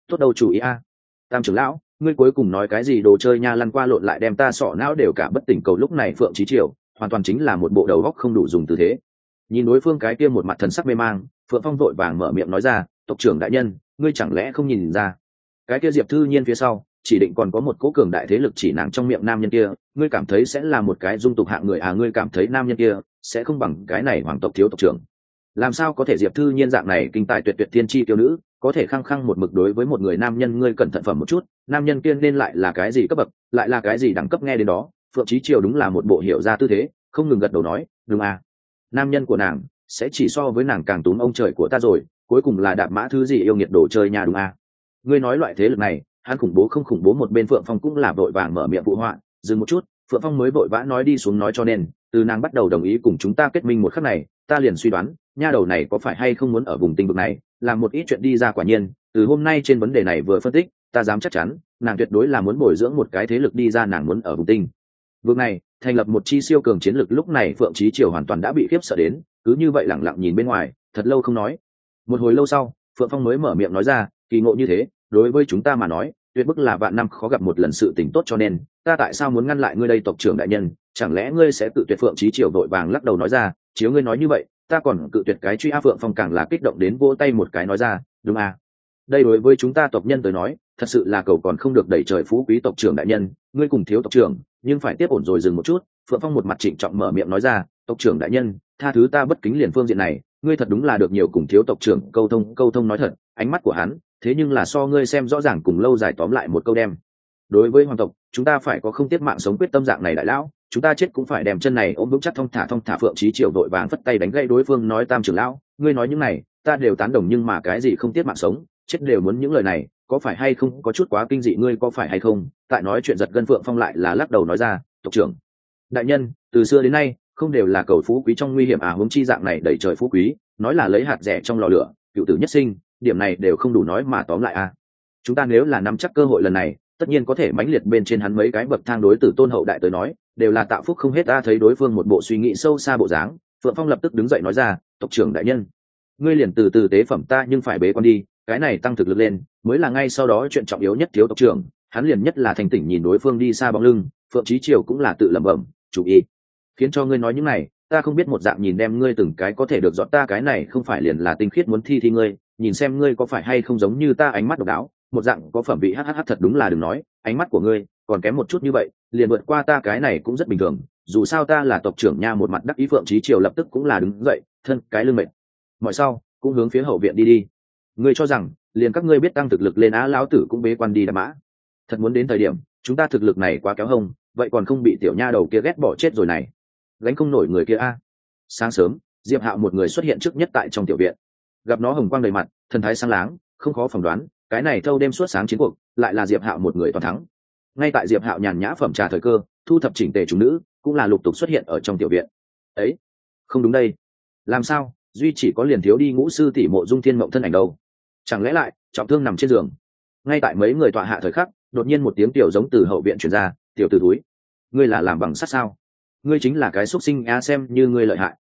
Tốt đâu chủ ý a. Tam trưởng lão ngươi cuối cùng nói cái gì đồ chơi nha lăn qua lộn lại đem ta sọ não đều cả bất tỉnh cầu lúc này phượng trí triều hoàn toàn chính là một bộ đầu góc không đủ dùng tư thế. Nhìn đối phương cái kia một mặt thần sắc mê mang, phượng phong vội vàng mở miệng nói ra, tộc trưởng đại nhân, ngươi chẳng lẽ không nhìn ra? Cái kia diệp thư nhiên phía sau, chỉ định còn có một cố cường đại thế lực chỉ nàng trong miệng nam nhân kia, ngươi cảm thấy sẽ là một cái dung tục hạng người à ngươi cảm thấy nam nhân kia sẽ không bằng cái này hoàng tộc thiếu tộc trưởng. Làm sao có thể diệp thư nhiên dạng này kinh tài tuyệt tuyệt thiên tri tiêu nữ, có thể khăng khăng một mực đối với một người nam nhân ngươi cẩn thận phẩm một chút, nam nhân kia nên lại là cái gì cấp bậc, lại là cái gì đẳng cấp nghe đến đó phượng trí triều đúng là một bộ hiểu ra tư thế, không ngừng gật đầu nói, đúng à. Nam nhân của nàng sẽ chỉ so với nàng càng túm ông trời của ta rồi, cuối cùng là đạp mã thứ gì yêu nghiệt đồ chơi nhà đúng à. Ngươi nói loại thế lực này, hắn khủng bố không khủng bố một bên phượng phong cũng là vội vàng mở miệng phụ họa, dừng một chút, phượng phong mới vội vã nói đi xuống nói cho nên, từ nàng bắt đầu đồng ý cùng chúng ta kết minh một khắc này, ta liền suy đoán, nha đầu này có phải hay không muốn ở vùng tinh vực này, làm một ít chuyện đi ra quả nhiên, từ hôm nay trên vấn đề này vừa phân tích, ta dám chắc chắn, nàng tuyệt đối là muốn bồi dưỡng một cái thế lực đi ra nàng muốn ở vùng tinh. Vương này, thành lập một chi siêu cường chiến lực lúc này phượng chí triều hoàn toàn đã bị khiếp sợ đến, cứ như vậy lẳng lặng nhìn bên ngoài, thật lâu không nói. Một hồi lâu sau, phượng phong mới mở miệng nói ra, kỳ ngộ như thế, đối với chúng ta mà nói, tuyệt bức là vạn năm khó gặp một lần sự tình tốt cho nên, ta tại sao muốn ngăn lại ngươi đây tộc trưởng đại nhân? Chẳng lẽ ngươi sẽ tự tuyệt phượng chí triều đội vàng lắc đầu nói ra, chiếu ngươi nói như vậy, ta còn cự tuyệt cái truy a phượng phong càng là kích động đến vỗ tay một cái nói ra, đúng à? Đây đối với chúng ta tộc nhân tới nói, thật sự là cầu còn không được đẩy trời phú quý tộc trưởng đại nhân, ngươi cùng thiếu tộc trưởng nhưng phải tiếp ổn rồi dừng một chút, phượng phong một mặt trịnh trọng mở miệng nói ra, tộc trưởng đại nhân, tha thứ ta bất kính liền phương diện này, ngươi thật đúng là được nhiều cùng thiếu tộc trưởng câu thông câu thông nói thật, ánh mắt của hắn, thế nhưng là so ngươi xem rõ ràng cùng lâu dài tóm lại một câu đem. Đối với hoàng tộc, chúng ta phải có không tiết mạng sống quyết tâm dạng này đại lão, chúng ta chết cũng phải đem chân này ôm vững chắc thong thả thong thả phượng trí triệu đội vàng phất tay đánh gãy đối phương nói tam trưởng lão, ngươi nói những này, ta đều tán đồng nhưng mà cái gì không tiết mạng sống, chết đều muốn những lời này có phải hay không có chút quá kinh dị ngươi có phải hay không? Tại nói chuyện giật gân phượng phong lại là lắc đầu nói ra, tộc trưởng, đại nhân, từ xưa đến nay, không đều là cầu phú quý trong nguy hiểm à huống chi dạng này đẩy trời phú quý, nói là lấy hạt rẻ trong lò lửa, cựu tử nhất sinh, điểm này đều không đủ nói mà tóm lại à. Chúng ta nếu là nắm chắc cơ hội lần này, tất nhiên có thể mãnh liệt bên trên hắn mấy cái bậc thang đối tử tôn hậu đại tới nói, đều là tạo phúc không hết ta thấy đối phương một bộ suy nghĩ sâu xa bộ dáng, phượng phong lập tức đứng dậy nói ra, tộc trưởng đại nhân, ngươi liền từ từ tế phẩm ta nhưng phải bế con đi cái này tăng thực lực lên, mới là ngay sau đó chuyện trọng yếu nhất thiếu tộc trưởng, hắn liền nhất là thành tỉnh nhìn đối phương đi xa bóng lưng, phượng trí triều cũng là tự lẩm bẩm, chủ ý, khiến cho ngươi nói những này, ta không biết một dạng nhìn đem ngươi từng cái có thể được dọn ta cái này không phải liền là tinh khiết muốn thi thi ngươi, nhìn xem ngươi có phải hay không giống như ta ánh mắt độc đáo, một dạng có phẩm vị hhh thật đúng là đừng nói, ánh mắt của ngươi còn kém một chút như vậy, liền vượt qua ta cái này cũng rất bình thường, dù sao ta là tộc trưởng nha, một mặt đắc ý phượng trí triều lập tức cũng là đứng dậy, thân cái lưng mệt. Mọi sau, cũng hướng phía hậu viện đi đi ngươi cho rằng, liền các ngươi biết tăng thực lực lên á lão tử cũng bế quan đi đã mã. Thật muốn đến thời điểm, chúng ta thực lực này quá kéo hông, vậy còn không bị tiểu nha đầu kia ghét bỏ chết rồi này. Gánh không nổi người kia a. Sáng sớm, diệp hạo một người xuất hiện trước nhất tại trong tiểu viện. Gặp nó hồng quang đầy mặt, thần thái sáng láng, không khó phỏng đoán, cái này thâu đêm suốt sáng chiến cuộc, lại là diệp hạo một người toàn thắng. Ngay tại diệp hạo nhàn nhã phẩm trà thời cơ, thu thập chỉnh tề chúng nữ, cũng là lục tục xuất hiện ở trong tiểu viện. Ấy, không đúng đây. Làm sao, duy chỉ có liền thiếu đi ngũ sư tỷ mộ dung thiên mộng thân ảnh đâu chẳng lẽ lại, trọng thương nằm trên giường? Ngay tại mấy người tọa hạ thời khắc, đột nhiên một tiếng tiểu giống từ hậu viện truyền ra, tiểu từ túi ngươi là làm bằng sắt sao? Ngươi chính là cái xuất sinh á, xem như ngươi lợi hại.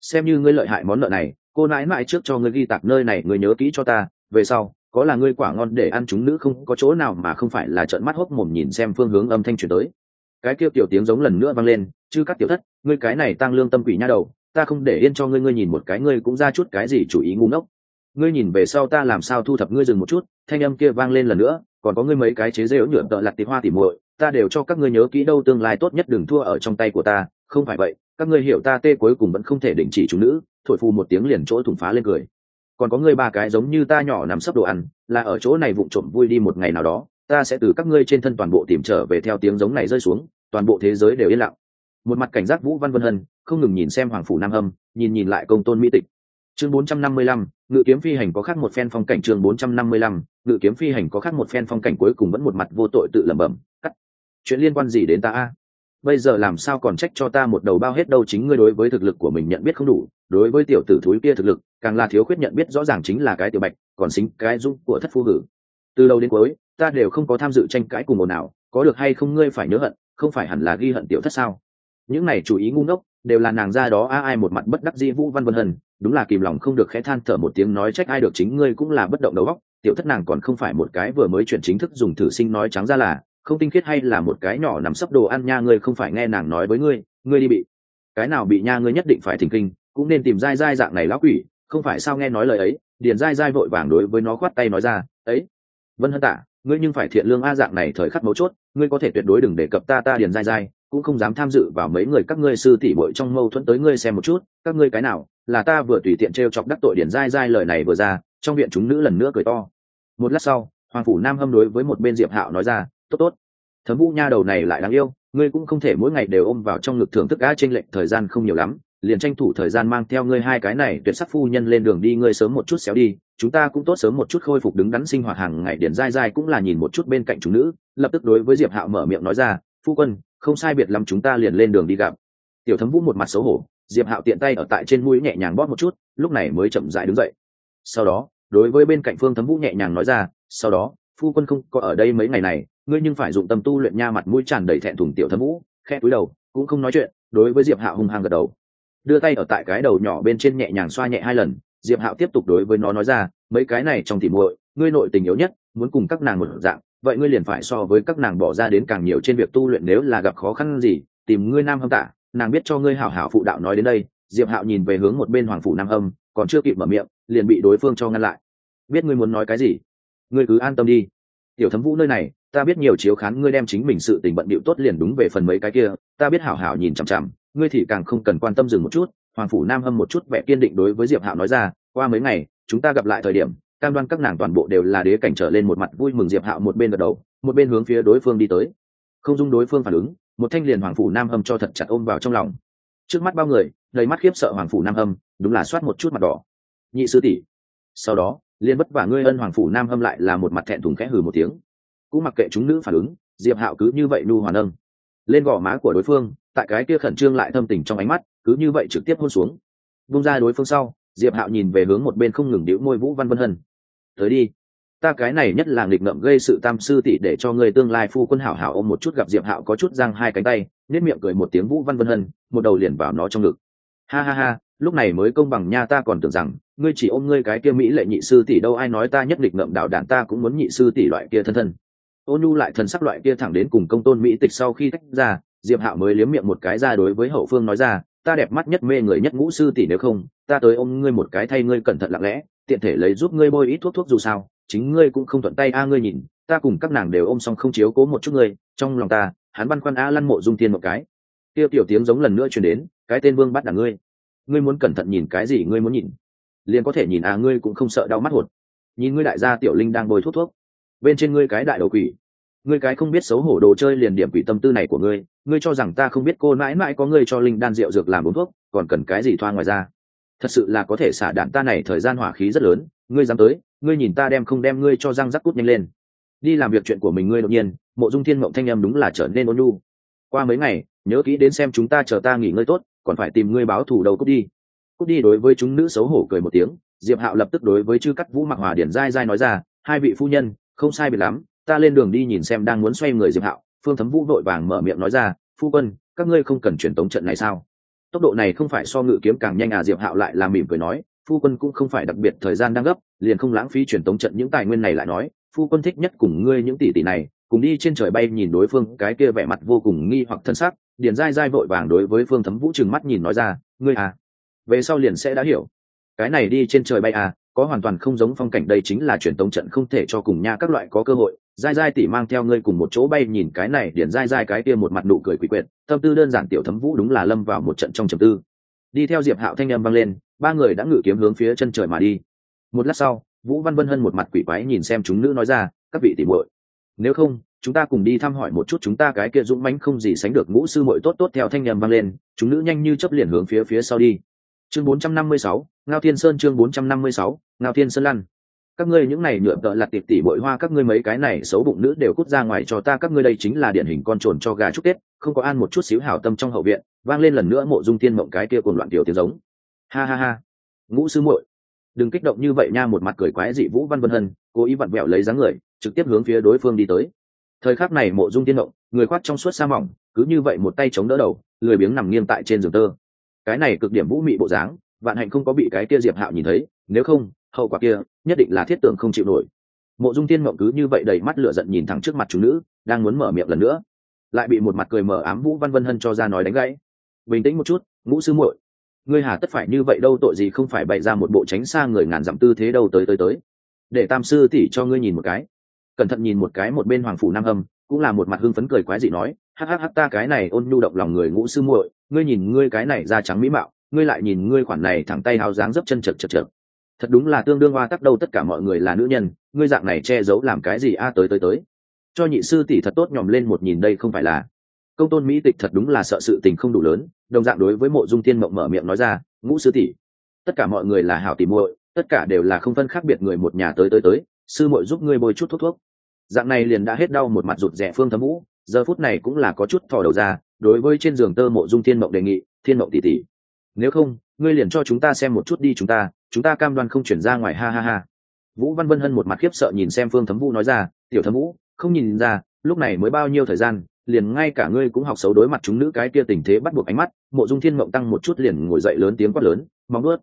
Xem như ngươi lợi hại món nợ này, cô nãi mãi trước cho ngươi ghi tạc nơi này, ngươi nhớ kỹ cho ta, về sau, có là ngươi quả ngon để ăn chúng nữ không, có chỗ nào mà không phải là trợn mắt hốc mồm nhìn xem phương hướng âm thanh truyền tới. Cái kia tiểu tiếng giống lần nữa vang lên chứ các tiểu thất, ngươi cái này tăng lương tâm quỷ nha đầu, ta không để yên cho ngươi ngươi nhìn một cái, ngươi cũng ra chút cái gì chủ ý ngu ngốc ngươi nhìn về sau ta làm sao thu thập ngươi dừng một chút thanh âm kia vang lên lần nữa còn có ngươi mấy cái chế rêu nhựa tợ lặt tì hoa tỉ muội ta đều cho các ngươi nhớ kỹ đâu tương lai tốt nhất đừng thua ở trong tay của ta không phải vậy các ngươi hiểu ta tê cuối cùng vẫn không thể đình chỉ chúng nữ thổi phù một tiếng liền chỗ thủng phá lên cười. Còn có ngươi ba cái giống như ta nhỏ nằm sấp đồ ăn là ở chỗ này vụng trộm vui đi một ngày nào đó ta sẽ từ các ngươi trên thân toàn bộ tìm trở về theo tiếng giống này rơi xuống toàn bộ thế giới đều yên lặng. Một mặt cảnh giác vũ văn vân hân không ngừng nhìn xem hoàng phủ nam Âm, nhìn nhìn lại công tôn mỹ tịch chương 455, ngự kiếm phi hành có khác một phen phong cảnh chương 455, ngự kiếm phi hành có khác một phen phong cảnh cuối cùng vẫn một mặt vô tội tự lẩm bẩm cắt chuyện liên quan gì đến ta a? Bây giờ làm sao còn trách cho ta một đầu bao hết đâu chính ngươi đối với thực lực của mình nhận biết không đủ đối với tiểu tử thúi kia thực lực càng là thiếu khuyết nhận biết rõ ràng chính là cái tiểu bạch còn xính cái dung của thất phu hử. Từ đầu đến cuối ta đều không có tham dự tranh cãi cùng một nào có được hay không ngươi phải nhớ hận không phải hẳn là ghi hận tiểu thất sao? Những này chủ ý ngu ngốc đều là nàng ra đó a ai một mặt bất đắc dĩ vũ văn vân hân đúng là kìm lòng không được khẽ than thở một tiếng nói trách ai được chính ngươi cũng là bất động đầu óc, tiểu thất nàng còn không phải một cái vừa mới chuyển chính thức dùng thử sinh nói trắng ra là, không tinh khiết hay là một cái nhỏ nằm sấp đồ ăn nha ngươi không phải nghe nàng nói với ngươi ngươi đi bị, cái nào bị nha ngươi nhất định phải thỉnh kinh, cũng nên tìm dai dai dạng này lão quỷ, không phải sao nghe nói lời ấy, điền dai dai vội vàng đối với nó khoát tay nói ra, ấy, vân hân tạ, ngươi nhưng phải thiện lương a dạng này thời khắc mấu chốt, ngươi có thể tuyệt đối đừng đề cập ta ta điền dai dai, cũng không dám tham dự vào mấy người các ngươi sư tỷ bội trong mâu thuẫn tới ngươi xem một chút, các ngươi cái nào là ta vừa tùy tiện t r e o chọc đắc tội điển dai dai lời này vừa ra, trong viện chúng nữ lần nữa cười to. Một lát sau, hoàng phủ nam hâm đối với một bên diệp hạo nói ra, tốt tốt. Thấm vũ nha đầu này lại đáng yêu, ngươi cũng không thể mỗi ngày đều ôm vào trong ngực thưởng thức á t r ê n lệch thời gian không nhiều lắm, liền tranh thủ thời gian mang theo ngươi hai cái này tuyệt sắc phu nhân lên đường đi, ngươi sớm một chút xéo đi, chúng ta cũng tốt sớm một chút khôi phục đứng đắn sinh hoạt hàng ngày. Điển dai dai cũng là nhìn một chút bên cạnh chúng nữ, lập tức đối với diệp hạo mở miệng nói ra, phu quân, không sai biệt lắm chúng ta liền lên đường đi gặp. Tiểu thấm vũ một mặt xấu hổ diệp hạo tiện tay ở tại trên mũi nhẹ nhàng bóp một chút, lúc này mới chậm dại đứng dậy. Sau đó, đối với bên cạnh phương thấm vũ nhẹ nhàng nói ra, sau đó, phu quân không có ở đây mấy ngày này, ngươi nhưng phải dụng tâm tu luyện nha mặt mũi tràn đầy thẹn thùng tiểu thấm vũ khe cúi đầu, cũng không nói chuyện, đối với diệp hạo hung hăng gật đầu. Đưa tay ở tại cái đầu nhỏ bên trên nhẹ nhàng xoa nhẹ hai lần, diệp hạo tiếp tục đối với nó nói ra, mấy cái này trong tỉ muội, ngươi nội tình yếu nhất, muốn cùng các nàng một dạng, vậy ngươi liền phải so với các nàng bỏ ra đến càng nhiều trên việc tu luyện nếu là gặp khó khăn gì, tìm ngươi nam hâm tả nàng biết cho ngươi hảo hảo phụ đạo nói đến đây diệp hạo nhìn về hướng một bên hoàng phủ nam Âm, còn chưa kịp mở miệng liền bị đối phương cho ngăn lại. Biết ngươi muốn nói cái gì? Ngươi cứ an tâm đi. Tiểu thấm vũ nơi này ta biết nhiều chiếu khán ngươi đem chính mình sự tình bận điệu tốt liền đúng về phần mấy cái kia ta biết hảo hảo nhìn chằm chằm ngươi thì càng không cần quan tâm dừng một chút. Hoàng phủ nam hâm một chút vẻ kiên định đối với diệp hạo nói ra qua mấy ngày chúng ta gặp lại thời điểm cam đoan các nàng toàn bộ đều là đế cảnh trở lên một mặt vui mừng diệp hạo một bên gật đầu một bên hướng phía đối phương đi tới. Không dung đối phương phản ứng một thanh liền hoàng phủ nam hâm cho thật chặt ôm vào trong lòng. Trước mắt bao người, đầy mắt khiếp sợ hoàng phủ nam hâm, đúng là soát một chút mặt đỏ. Nhị sư tỷ, sau đó, liền bất vả ngươi ân hoàng phủ nam hâm lại là một mặt thẹn thùng khẽ hừ một tiếng. Cũng mặc kệ chúng nữ phản ứng, diệp hạo cứ như vậy nu hoàn âng lên gò má của đối phương, tại cái kia khẩn trương lại thâm tình trong ánh mắt, cứ như vậy trực tiếp hôn xuống. Bung ra đối phương sau, diệp hạo nhìn về hướng một bên không ngừng đĩu môi vũ văn vân hân. Tới đi ta cái này nhất là nghịch ngợm gây sự tam sư tỷ để cho người tương lai phu quân hảo hảo ôm một chút gặp diệp hạo có chút giang hai cánh tay nết miệng cười một tiếng vũ văn vân hân, một đầu liền vào nó trong ngực. Ha ha ha, lúc này mới công bằng nha, ta còn tưởng rằng, ngươi chỉ ôm ngươi cái kia mỹ lệ nhị sư tỷ đâu, ai nói ta nhất nghịch ngợm đạo đản ta cũng muốn nhị sư tỷ loại kia thân thân. Ôn nhu lại thần sắc loại kia thẳng đến cùng công tôn mỹ tịch sau khi tách ra, diệp hạo mới liếm miệng một cái ra đối với hậu phương nói ra, ta đẹp mắt nhất mê người nhất ngũ sư tỷ nếu không, ta tới ôm ngươi một cái thay ngươi cẩn thận lặng lẽ, tiện thể lấy giúp ngươi bôi ít thuốc thuốc dù sao chính ngươi cũng không thuận tay a ngươi nhìn, ta cùng các nàng đều ôm xong không chiếu cố một chút ngươi, trong lòng ta, hắn băn khoăn a lăn mộ dung tiên một cái. Tiêu tiểu tiếng giống lần nữa truyền đến, cái tên vương bắt là ngươi. Ngươi muốn cẩn thận nhìn cái gì ngươi muốn nhìn. Liền có thể nhìn à ngươi cũng không sợ đau mắt hột. Nhìn ngươi đại gia tiểu linh đang bồi thuốc thuốc. Bên trên ngươi cái đại đầu quỷ. Ngươi cái không biết xấu hổ đồ chơi liền điểm quỷ tâm tư này của ngươi ngươi cho rằng ta không biết cô mãi mãi có ngươi cho linh đan rượu dược làm uống thuốc, còn cần cái gì thoa ngoài ra. Thật sự là có thể xả đạn ta này thời gian hỏa khí rất lớn ngươi dám tới, ngươi nhìn ta đem không đem ngươi cho răng rắc cút nhanh lên. Đi làm việc chuyện của mình ngươi đột nhiên, mộ dung thiên mộng thanh em đúng là trở nên ôn nhu. Qua mấy ngày, nhớ kỹ đến xem chúng ta chờ ta nghỉ ngơi tốt, còn phải tìm ngươi báo thủ đầu cút đi. Cút đi đối với chúng nữ xấu hổ cười một tiếng, diệp hạo lập tức đối với chư cắt vũ mặc hòa điển dai dai nói ra, hai vị phu nhân, không sai biệt lắm, ta lên đường đi nhìn xem đang muốn xoay người diệp hạo, phương thấm vũ vội vàng mở miệng nói ra, phu quân, các ngươi không cần truyền tống trận này sao? Tốc độ này không phải so ngự kiếm càng nhanh à diệp hạo lại làm mỉm cười nói phu quân cũng không phải đặc biệt thời gian đang gấp, liền không lãng phí truyền tống trận những tài nguyên này lại nói, phu quân thích nhất cùng ngươi những tỷ tỷ này, cùng đi trên trời bay nhìn đối phương. Cái kia vẻ mặt vô cùng nghi hoặc thân sắc điền dai dai vội vàng đối với phương thấm vũ trừng mắt nhìn nói ra, ngươi à về sau liền sẽ đã hiểu. Cái này đi trên trời bay à có hoàn toàn không giống phong cảnh đây chính là truyền tống trận không thể cho cùng nha các loại có cơ hội. Dai dai tỉ mang theo ngươi cùng một chỗ bay nhìn cái này, Điền dai dai cái kia một mặt nụ cười quỷ quyệt, tâm tư đơn giản tiểu thấm vũ đúng là lâm vào một trận trong trầm tư đi theo diệp hạo thanh â m vang lên ba người đã ngự kiếm hướng phía chân trời mà đi. Một lát sau vũ văn vân hân một mặt quỷ quái nhìn xem chúng nữ nói ra các vị tìm muội nếu không chúng ta cùng đi thăm hỏi một chút chúng ta cái kia dũng mãnh không gì sánh được ngũ sư muội tốt tốt theo thanh â m vang lên chúng nữ nhanh như chấp liền hướng phía phía sau đi. Chương 456, ngao thiên sơn chương 456, ngao thiên sơn lăn các ngươi những này nhựa tợ lặt tiệp tỉ bội hoa, các ngươi mấy cái này xấu bụng nữ đều cút ra ngoài cho ta, các ngươi đây chính là điển hình con trồn cho gà chúc tết, không có ăn một chút xíu hảo tâm trong hậu viện, vang lên lần nữa mộ dung tiên mộng cái kia cùng loạn tiểu tiếng giống. Ha ha ha. Ngũ sư muội, đừng kích động như vậy nha, một mặt cười quái dị vũ văn vân hân, cố ý vặn vẹo lấy dáng người, trực tiếp hướng phía đối phương đi tới. Thời khắc này mộ dung tiên mộng, người khoác trong suốt sa mỏng, cứ như vậy một tay chống đỡ đầu, lười biếng nằm nghiêng tại trên giường tơ. Cái này cực điểm vũ mị bộ dáng, vạn hạnh không có bị cái kia diệp hạo nhìn thấy, nếu không hậu quả kia, nhất định là thiết tưởng không chịu nổi. Mộ dung tiên mộng cứ như vậy đầy mắt lửa giận nhìn thẳng trước mặt chúng nữ, đang muốn mở miệng lần nữa. Lại bị một mặt cười mờ ám vũ văn vân hân cho ra nói đánh gãy. Bình tĩnh một chút, ngũ sư muội. Ngươi hà tất phải như vậy đâu, tội gì không phải bày ra một bộ tránh xa người ngàn dặm tư thế đâu, tới tới tới. Để tam sư tỷ cho ngươi nhìn một cái. Cẩn thận nhìn một cái một bên hoàng phủ nam âm cũng là một mặt hưng phấn cười quái dị nói hắc hắc hắc ta cái này ôn nhu động lòng người ngũ sư muội, ngươi nhìn ngươi cái này da trắng mỹ mạo, ngươi lại nhìn ngươi khoản này thẳng tay háo dáng dấp chân chật chật chật thật đúng là tương đương hoa tắc đâu, tất cả mọi người là nữ nhân, ngươi dạng này che giấu làm cái gì? A, tới tới tới. Cho nhị sư tỷ thật tốt nhòm lên một nhìn đây không phải là. Công tôn mỹ tịch thật đúng là sợ sự tình không đủ lớn, đồng dạng đối với mộ dung tiên mộng mở miệng nói ra, ngũ sư tỷ, tất cả mọi người là hảo tỷ muội, tất cả đều là không phân khác biệt người một nhà tới tới tới, sư muội giúp ngươi bôi chút thuốc thuốc. Dạng này liền đã hết đau một mặt rụt rẻ phương thấm vũ, giờ phút này cũng là có chút thò đầu ra, đối với trên giường tơ mộ dung thiên mộng đề nghị, thiên mộng tỷ tỷ nếu không, ngươi liền cho chúng ta xem một chút đi chúng ta chúng ta cam đoan không chuyển ra ngoài, ha ha ha. Vũ văn vân hân một mặt khiếp sợ nhìn xem phương thấm vũ nói ra, tiểu thấm vũ, không nhìn ra, lúc này mới bao nhiêu thời gian, liền ngay cả ngươi cũng học xấu đối mặt chúng nữ cái kia tình thế bắt buộc ánh mắt, mộ dung thiên mộng tăng một chút liền ngồi dậy lớn tiếng quát lớn, móng nuốt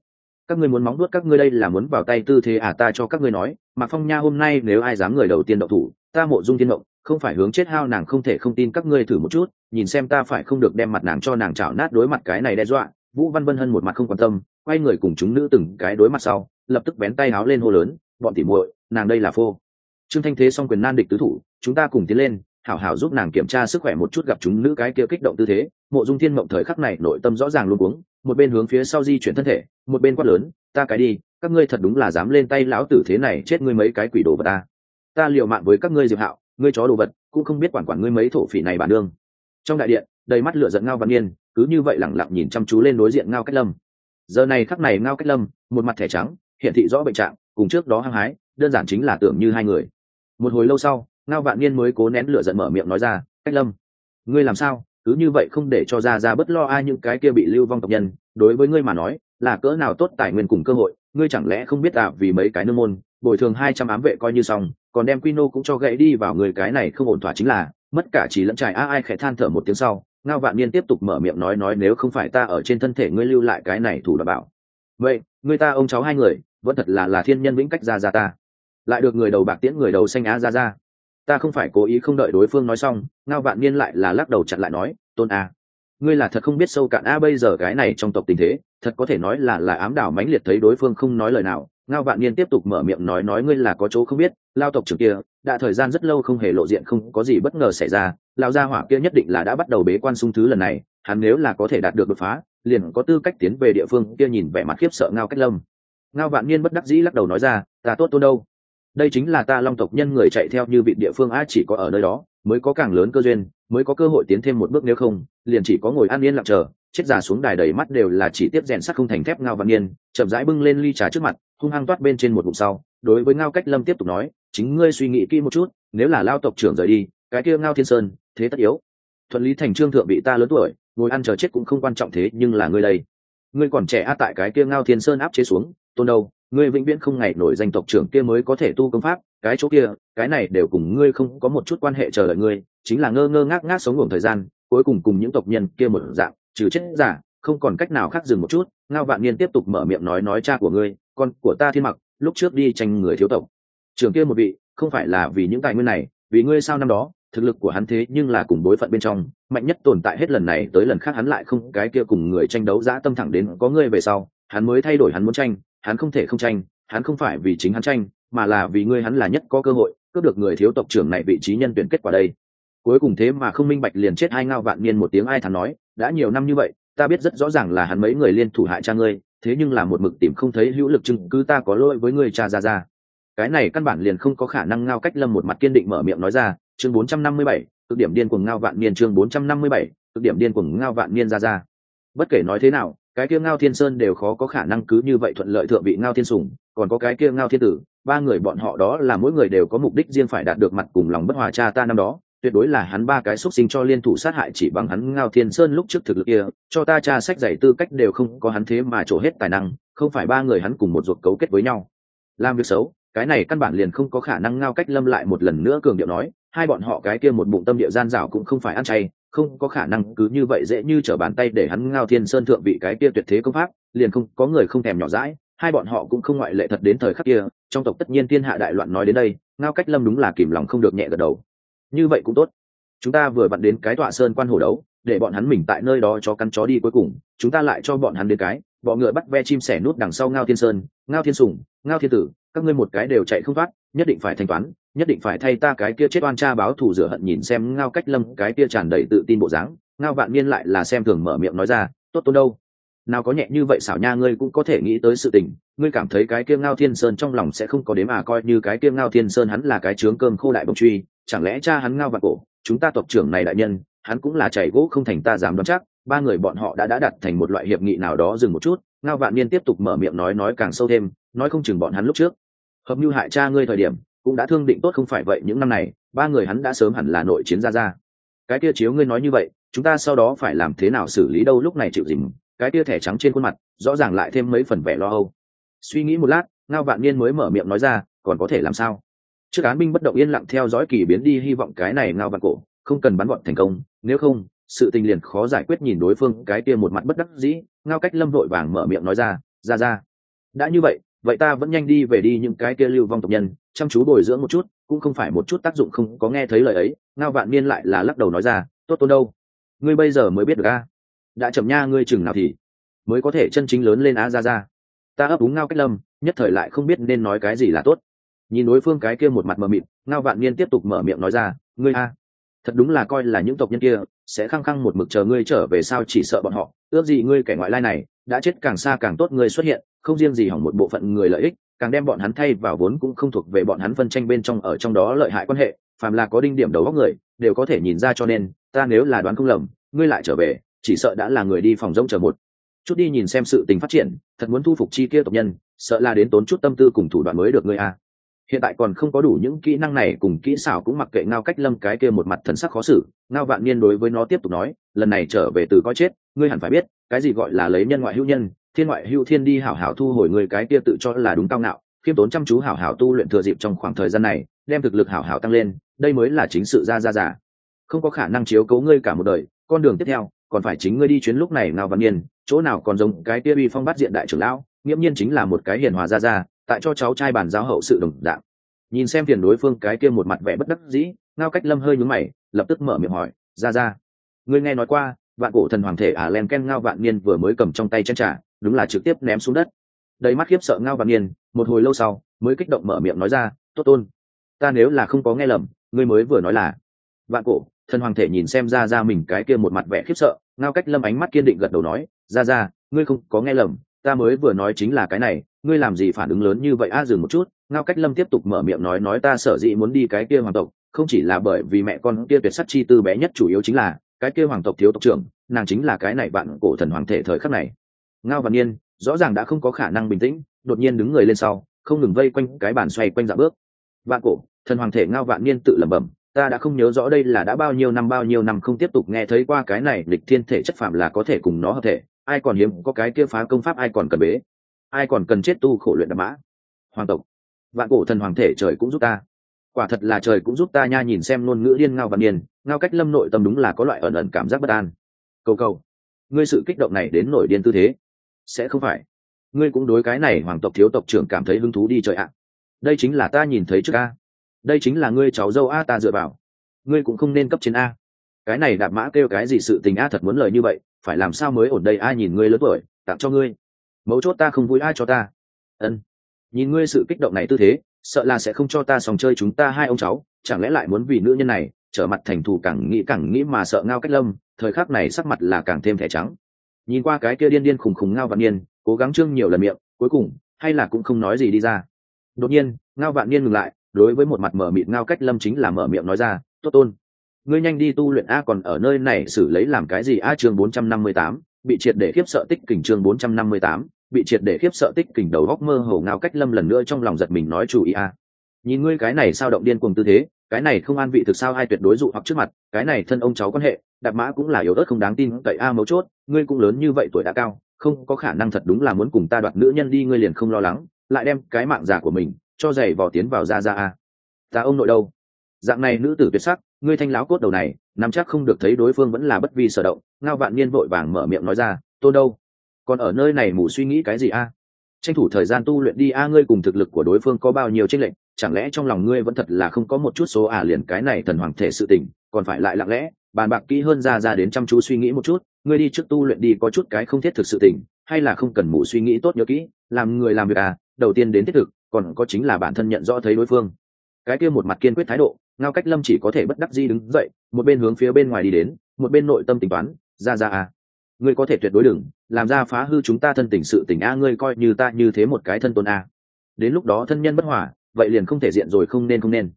các ngươi muốn móng nuốt các ngươi đây là muốn vào tay tư thế à ta cho các ngươi nói mà phong nha hôm nay nếu ai dám người đầu tiên đậu thủ, ta mộ dung thiên mộng, không phải hướng chết hao nàng không thể không tin các ngươi thử một chút, nhìn xem ta phải không được đem mặt nàng cho nàng chảo nát đối mặt cái này đe dọa vũ văn vân hân một mặt không quan tâm, quay người cùng chúng nữ từng cái đối mặt sau, lập tức bén tay háo lên hô lớn, bọn tỉ muội, nàng đây là phô. Trương thanh thế xong quyền nan địch tứ thủ, chúng ta cùng tiến lên, hảo hảo giúp nàng kiểm tra sức khỏe một chút gặp chúng nữ cái kia kích động tư thế. Mộ dung thiên mộng thời khắc này nội tâm rõ ràng luôn uống một bên hướng phía sau di chuyển thân thể, một bên quát lớn, ta cái đi, các ngươi thật đúng là dám lên tay lão tử thế này chết ngươi mấy cái quỷ đồ vật ta. Ta liều mạng với các ngươi diệp hạo, ngươi chó đồ vật, cũng không biết quản quản ngươi mấy thổ phỉ này bản đương trong đại điện, đầy mắt lửa giận ngao văn niên cứ như vậy lẳng lặng nhìn chăm chú lên đối diện ngao cách lâm. Giờ này khắc này ngao cách lâm, một mặt thẻ trắng, hiện thị rõ bệnh trạng, cùng trước đó hăng hái, đơn giản chính là tưởng như hai người. Một hồi lâu sau, ngao vạn niên mới cố nén lửa giận mở miệng nói ra, cách lâm, ngươi làm sao? Cứ như vậy không để cho ra ra bất lo ai những cái kia bị lưu vong tộc nhân, đối với ngươi mà nói, là cỡ nào tốt tài nguyên cùng cơ hội, ngươi chẳng lẽ không biết à vì mấy cái nương môn, bồi thường hai trăm ám vệ coi như xong, còn đem quy nô cũng cho gãy đi vào người cái này không ổn thỏa chính là, mất cả chỉ lẫn trải, a, ai khẽ than thở một tiếng sau ngao vạn niên tiếp tục mở miệng nói nói, nếu không phải ta ở trên thân thể ngươi lưu lại cái này thủ đảm bảo, vậy, người ta ông cháu hai người, vẫn thật là là thiên nhân vĩnh cách ra ra ta. Lại được người đầu bạc tiễn, người đầu xanh á ra ra. Ta không phải cố ý không đợi đối phương nói xong, ngao vạn niên lại là lắc đầu chặn lại nói, tôn a, ngươi là thật không biết sâu cạn a, bây giờ cái này trong tộc tình thế, thật có thể nói là là ám đảo mãnh liệt thấy đối phương không nói lời nào. Ngao vạn niên tiếp tục mở miệng nói nói ngươi là có chỗ không biết, lao tộc trưởng kia đã thời gian rất lâu không hề lộ diện, không có gì bất ngờ xảy ra. Lão gia hỏa kia nhất định là đã bắt đầu bế quan sung thứ lần này, hắn nếu là có thể đạt được đột phá, liền có tư cách tiến về địa phương kia nhìn vẻ mặt khiếp sợ ngao cách lâm. Ngao vạn niên bất đắc dĩ lắc đầu nói ra, ta tốt tôn đâu? Đây chính là ta long tộc nhân người chạy theo như vị địa phương a chỉ có ở nơi đó, mới có càng lớn cơ duyên, mới có cơ hội tiến thêm một bước nếu không, liền chỉ có ngồi an yên lặng chờ. Chết già xuống đài đầy mắt đều là chỉ tiếp rèn sắt không thành thép ngao vạn niên, chậm rãi bưng lên ly trà trước mặt, hung hăng toát bên trên một bụng sau, đối với ngao cách lâm tiếp tục nói chính ngươi suy nghĩ kỹ một chút, nếu là lao tộc trưởng rời đi, cái kia ngao thiên sơn, thế tất yếu. Thuận lý thành trương thượng bị ta lớn tuổi, ngồi ăn chờ chết cũng không quan trọng thế, nhưng là ngươi đây. Ngươi còn trẻ a tại cái kia ngao thiên sơn áp chế xuống, tôn đâu, ngươi vĩnh viễn không ngày nổi danh tộc trưởng kia mới có thể tu công pháp, cái chỗ kia, cái này đều cùng ngươi không có một chút quan hệ chờ đợi ngươi, chính là ngơ ngơ ngác ngác sống ngủ thời gian, cuối cùng cùng những tộc nhân kia một dạng, trừ chết giả, không còn cách nào khác dừng một chút, ngao vạn niên tiếp tục mở miệng nói nói cha của ngươi, con của ta thiên mặc, lúc trước đi tranh người thiếu tộc trưởng kia một vị, không phải là vì những tài nguyên này, vì ngươi sao năm đó, thực lực của hắn thế nhưng là cùng đối phận bên trong, mạnh nhất tồn tại hết lần này tới lần khác hắn lại không cái kia cùng người tranh đấu dã tâm thẳng đến có ngươi về sau, hắn mới thay đổi hắn muốn tranh, hắn không thể không tranh, hắn không phải vì chính hắn tranh, mà là vì ngươi hắn là nhất có cơ hội, cướp được người thiếu tộc trưởng này vị trí nhân tuyển kết quả đây. Cuối cùng thế mà không minh bạch liền chết hai ngao vạn niên một tiếng ai thắn nói, đã nhiều năm như vậy, ta biết rất rõ ràng là hắn mấy người liên thủ hại cha ngươi, thế nhưng là một mực tìm không thấy hữu lực chứng cứ ta có lỗi với ngươi cha ra ra cái này căn bản liền không có khả năng ngao cách lâm một mặt kiên định mở miệng nói ra chương 457, cực điểm điên cuồng ngao vạn niên chương 457, cực điểm điên cuồng ngao vạn niên ra ra. Bất kể nói thế nào cái kia ngao thiên sơn đều khó có khả năng cứ như vậy thuận lợi thượng vị ngao thiên sùng còn có cái kia ngao thiên tử ba người bọn họ đó là mỗi người đều có mục đích riêng phải đạt được mặt cùng lòng bất hòa cha ta năm đó tuyệt đối là hắn ba cái xúc sinh cho liên thủ sát hại chỉ bằng hắn ngao thiên sơn lúc trước thực lực kia cho ta cha sách giải tư cách đều không có hắn thế mà trổ hết tài năng không phải ba người hắn cùng một ruột cấu kết với nhau. Làm việc xấu cái này căn bản liền không có khả năng ngao cách lâm lại một lần nữa cường điệu nói, hai bọn họ cái kia một bụng tâm địa gian dảo cũng không phải ăn chay, không có khả năng cứ như vậy dễ như trở bàn tay để hắn ngao thiên sơn thượng vị cái kia tuyệt thế công pháp, liền không, có người không thèm nhỏ dãi, hai bọn họ cũng không ngoại lệ thật đến thời khắc kia, trong tộc tất nhiên thiên hạ đại loạn nói đến đây, ngao cách lâm đúng là kìm lòng không được nhẹ gật đầu. Như vậy cũng tốt. Chúng ta vừa vặn đến cái tọa sơn quan hồ đấu, để bọn hắn mình tại nơi đó cho căn chó đi cuối cùng, chúng ta lại cho bọn hắn đến cái, bọ ngựa bắt ve chim sẻ nút đằng sau ngao thiên sơn, ngao thiên sùng ngao thiên tử các ngươi một cái đều chạy không thoát, nhất định phải thanh toán, nhất định phải thay ta cái kia chết oan cha báo thù rửa hận nhìn xem ngao cách lâm cái kia tràn đầy tự tin bộ dáng. Ngao vạn niên lại là xem thường mở miệng nói ra, tốt tôn đâu? Nào có nhẹ như vậy xảo nha ngươi cũng có thể nghĩ tới sự tình, ngươi cảm thấy cái kia ngao thiên sơn trong lòng sẽ không có đếm à coi như cái kia ngao thiên sơn hắn là cái trướng cơm khô đại bồng truy, chẳng lẽ cha hắn ngao vạn cổ, chúng ta tộc trưởng này đại nhân, hắn cũng là chảy gỗ không thành ta dám đoán chắc, ba người bọn họ đã đã đặt thành một loại hiệp nghị nào đó dừng một chút. Ngao vạn niên tiếp tục mở miệng nói nói càng sâu thêm, nói không chừng bọn hắn lúc trước hợp mưu hại cha ngươi thời điểm, cũng đã thương định tốt không phải vậy, những năm này, ba người hắn đã sớm hẳn là nội chiến ra ra. Cái kia chiếu ngươi nói như vậy, chúng ta sau đó phải làm thế nào xử lý đâu lúc này chịu dình, cái kia thẻ trắng trên khuôn mặt, rõ ràng lại thêm mấy phần vẻ lo âu. Suy nghĩ một lát, ngao vạn niên mới mở miệng nói ra, còn có thể làm sao? Trước án binh bất động yên lặng theo dõi kỳ biến đi, hy vọng cái này ngao vạn cổ, không cần bắn gọn thành công, nếu không, sự tình liền khó giải quyết nhìn đối phương, cái kia một mặt bất đắc dĩ, ngao cách lâm vội vàng mở miệng nói ra ra ra. Đã như vậy vậy ta vẫn nhanh đi về đi những cái kia lưu vong tộc nhân, chăm chú bồi dưỡng một chút, cũng không phải một chút tác dụng không có nghe thấy lời ấy, ngao vạn niên lại là lắc đầu nói ra, tốt tôn đâu? Ngươi bây giờ mới biết được a. Đã chậm nha, ngươi chừng nào thì mới có thể chân chính lớn lên á ra ra. Ta ấp úng ngao cách lâm, nhất thời lại không biết nên nói cái gì là tốt. Nhìn đối phương cái kia một mặt mờ mịt, ngao vạn niên tiếp tục mở miệng nói ra, ngươi a, thật đúng là coi là những tộc nhân kia sẽ khăng khăng một mực chờ ngươi trở về sao chỉ sợ bọn họ. Ước gì ngươi kẻ ngoại lai này đã chết càng xa càng tốt, ngươi xuất hiện không riêng gì hỏng một bộ phận người lợi ích, càng đem bọn hắn thay vào vốn cũng không thuộc về bọn hắn phân tranh bên trong ở trong đó lợi hại quan hệ, phàm là có đinh điểm đầu góc người, đều có thể nhìn ra cho nên, ta nếu là đoán không lầm, ngươi lại trở về, chỉ sợ đã là người đi phòng rông chờ một. Chút đi nhìn xem sự tình phát triển, thật muốn thu phục chi kia tộc nhân, sợ là đến tốn chút tâm tư cùng thủ đoạn mới được ngươi a hiện tại còn không có đủ những kỹ năng này cùng kỹ xảo cũng mặc kệ ngao cách lâm cái kia một mặt thần sắc khó xử, ngao vạn niên đối với nó tiếp tục nói, lần này trở về từ coi chết, ngươi hẳn phải biết, cái gì gọi là lấy nhân ngoại hữu nhân thiên ngoại hữu thiên đi hảo hảo thu hồi người cái kia tự cho là đúng cao ngạo, khiêm tốn chăm chú hảo hảo tu luyện thừa dịp trong khoảng thời gian này, đem thực lực hảo hảo tăng lên, đây mới là chính sự ra ra giả không có khả năng chiếu cấu ngươi cả một đời, con đường tiếp theo, còn phải chính ngươi đi chuyến lúc này ngao văn niên, chỗ nào còn giống cái kia uy phong bắt diện đại trưởng lão, nghiễm nhiên chính là một cái hiền hòa ra ra, tại cho cháu trai bàn giáo hậu sự đồng dạng. Nhìn xem phiền đối phương cái kia một mặt vẻ bất đắc dĩ, ngao cách lâm hơi nhúm mày, lập tức mở miệng hỏi, ra ra, ngươi nghe nói qua, vạn cổ thần hoàng thể ả len ken ngao vạn niên vừa mới cầm trong tay chân trả đúng là trực tiếp ném xuống đất. Đầy mắt khiếp sợ ngao và nghiền, một hồi lâu sau mới kích động mở miệng nói ra tốt tôn ta nếu là không có nghe lầm ngươi mới vừa nói là vạn cổ thần hoàng thể nhìn xem ra ra mình cái kia một mặt vẻ khiếp sợ ngao cách lâm ánh mắt kiên định gật đầu nói ra ra ngươi không có nghe lầm ta mới vừa nói chính là cái này ngươi làm gì phản ứng lớn như vậy? A dừng một chút. Ngao cách lâm tiếp tục mở miệng nói nói ta sở dĩ muốn đi cái kia hoàng tộc không chỉ là bởi vì mẹ con kia tuyệt sắc chi tư bé nhất chủ yếu chính là cái kia hoàng tộc thiếu tộc trưởng nàng chính là cái này bạn cổ thần hoàng thể thời khắc này ngao văn niên rõ ràng đã không có khả năng bình tĩnh, đột nhiên đứng người lên sau, không ngừng vây quanh cái bàn xoay quanh dạ bước. Vạn cổ, thần hoàng thể ngao vạn niên tự lẩm bẩm, ta đã không nhớ rõ đây là đã bao nhiêu năm, bao nhiêu năm không tiếp tục nghe thấy qua cái này lịch thiên thể chất phạm là có thể cùng nó hợp thể, ai còn hiếm, có cái kia phá công pháp ai còn cần bế, ai còn cần chết tu khổ luyện đạp mã. Hoàng tộc, vạn cổ thần hoàng thể trời cũng giúp ta. Quả thật là trời cũng giúp ta nha, nhìn xem ngôn ngữ liên ngao văn niên, ngao cách lâm nội tâm đúng là có loại ẩn ẩn cảm giác bất an. Cầu cầu, ngươi sự kích động này đến nổi điên tư thế sẽ không phải. Ngươi cũng đối cái này hoàng tộc thiếu tộc trưởng cảm thấy hứng thú đi trời ạ. Đây chính là ta nhìn thấy trước a. Đây chính là ngươi cháu dâu a ta dựa vào. Ngươi cũng không nên cấp trên a. Cái này đạp mã kêu cái gì sự tình a thật muốn lời như vậy, phải làm sao mới ổn đây a nhìn ngươi lớn tuổi, tặng cho ngươi. Mấu chốt ta không vui ai cho ta. Ân. Nhìn ngươi sự kích động này tư thế, sợ là sẽ không cho ta sòng chơi chúng ta hai ông cháu, chẳng lẽ lại muốn vì nữ nhân này, trở mặt thành thù càng nghĩ càng nghĩ mà sợ ngao cách lâm, thời khắc này sắc mặt là càng thêm thẻ trắng nhìn qua cái kia điên điên khùng khùng ngao vạn niên, cố gắng trương nhiều lần miệng, cuối cùng, hay là cũng không nói gì đi ra. Đột nhiên, ngao vạn niên ngừng lại, đối với một mặt mở mịt ngao cách lâm chính là mở miệng nói ra, tốt tôn, ngươi nhanh đi tu luyện a còn ở nơi này xử lấy làm cái gì a chương bốn trăm năm mươi tám, bị triệt để khiếp sợ tích kình chương bốn trăm năm mươi tám, bị triệt để khiếp sợ tích kình đầu góc mơ hồ ngao cách lâm lần nữa trong lòng giật mình nói chủ ý a. Nhìn ngươi cái này sao động điên cuồng tư thế, cái này không an vị thực sao ai tuyệt đối dụ hoặc trước mặt, cái này thân ông cháu quan hệ đạp mã cũng là yếu ớt không đáng tin cậy a, mấu chốt, ngươi cũng lớn như vậy tuổi đã cao, không có khả năng thật đúng là muốn cùng ta đoạt nữ nhân đi, ngươi liền không lo lắng, lại đem cái mạng giả của mình cho giày vò tiến vào ra ra a. Ta ông nội đâu? Dạng này nữ tử tuyệt sắc, ngươi thanh láo cốt đầu này, nắm chắc không được thấy đối phương vẫn là bất vi sở động, ngao vạn niên vội vàng mở miệng nói ra, tôn đâu? Còn ở nơi này mù suy nghĩ cái gì a? Tranh thủ thời gian tu luyện đi a, ngươi cùng thực lực của đối phương có bao nhiêu tranh lệch, chẳng lẽ trong lòng ngươi vẫn thật là không có một chút số à liền cái này thần hoàng thể sự tình, còn phải lại lặng lẽ bàn bạc kỹ hơn ra ra đến chăm chú suy nghĩ một chút, ngươi đi trước tu luyện đi, có chút cái không thiết thực sự tình, hay là không cần mù suy nghĩ tốt nhớ kỹ, làm người làm việc à đầu tiên đến thiết thực, còn có chính là bản thân nhận rõ thấy đối phương. Cái kia một mặt kiên quyết thái độ, ngao cách lâm chỉ có thể bất đắc di đứng dậy, một bên hướng phía bên ngoài đi đến, một bên nội tâm tính toán, ra ra à ngươi có thể tuyệt đối đừng, làm ra phá hư chúng ta thân tình sự tình a, ngươi coi như ta như thế một cái thân tôn a. Đến lúc đó thân nhân bất hòa, vậy liền không thể diện rồi không nên không nên.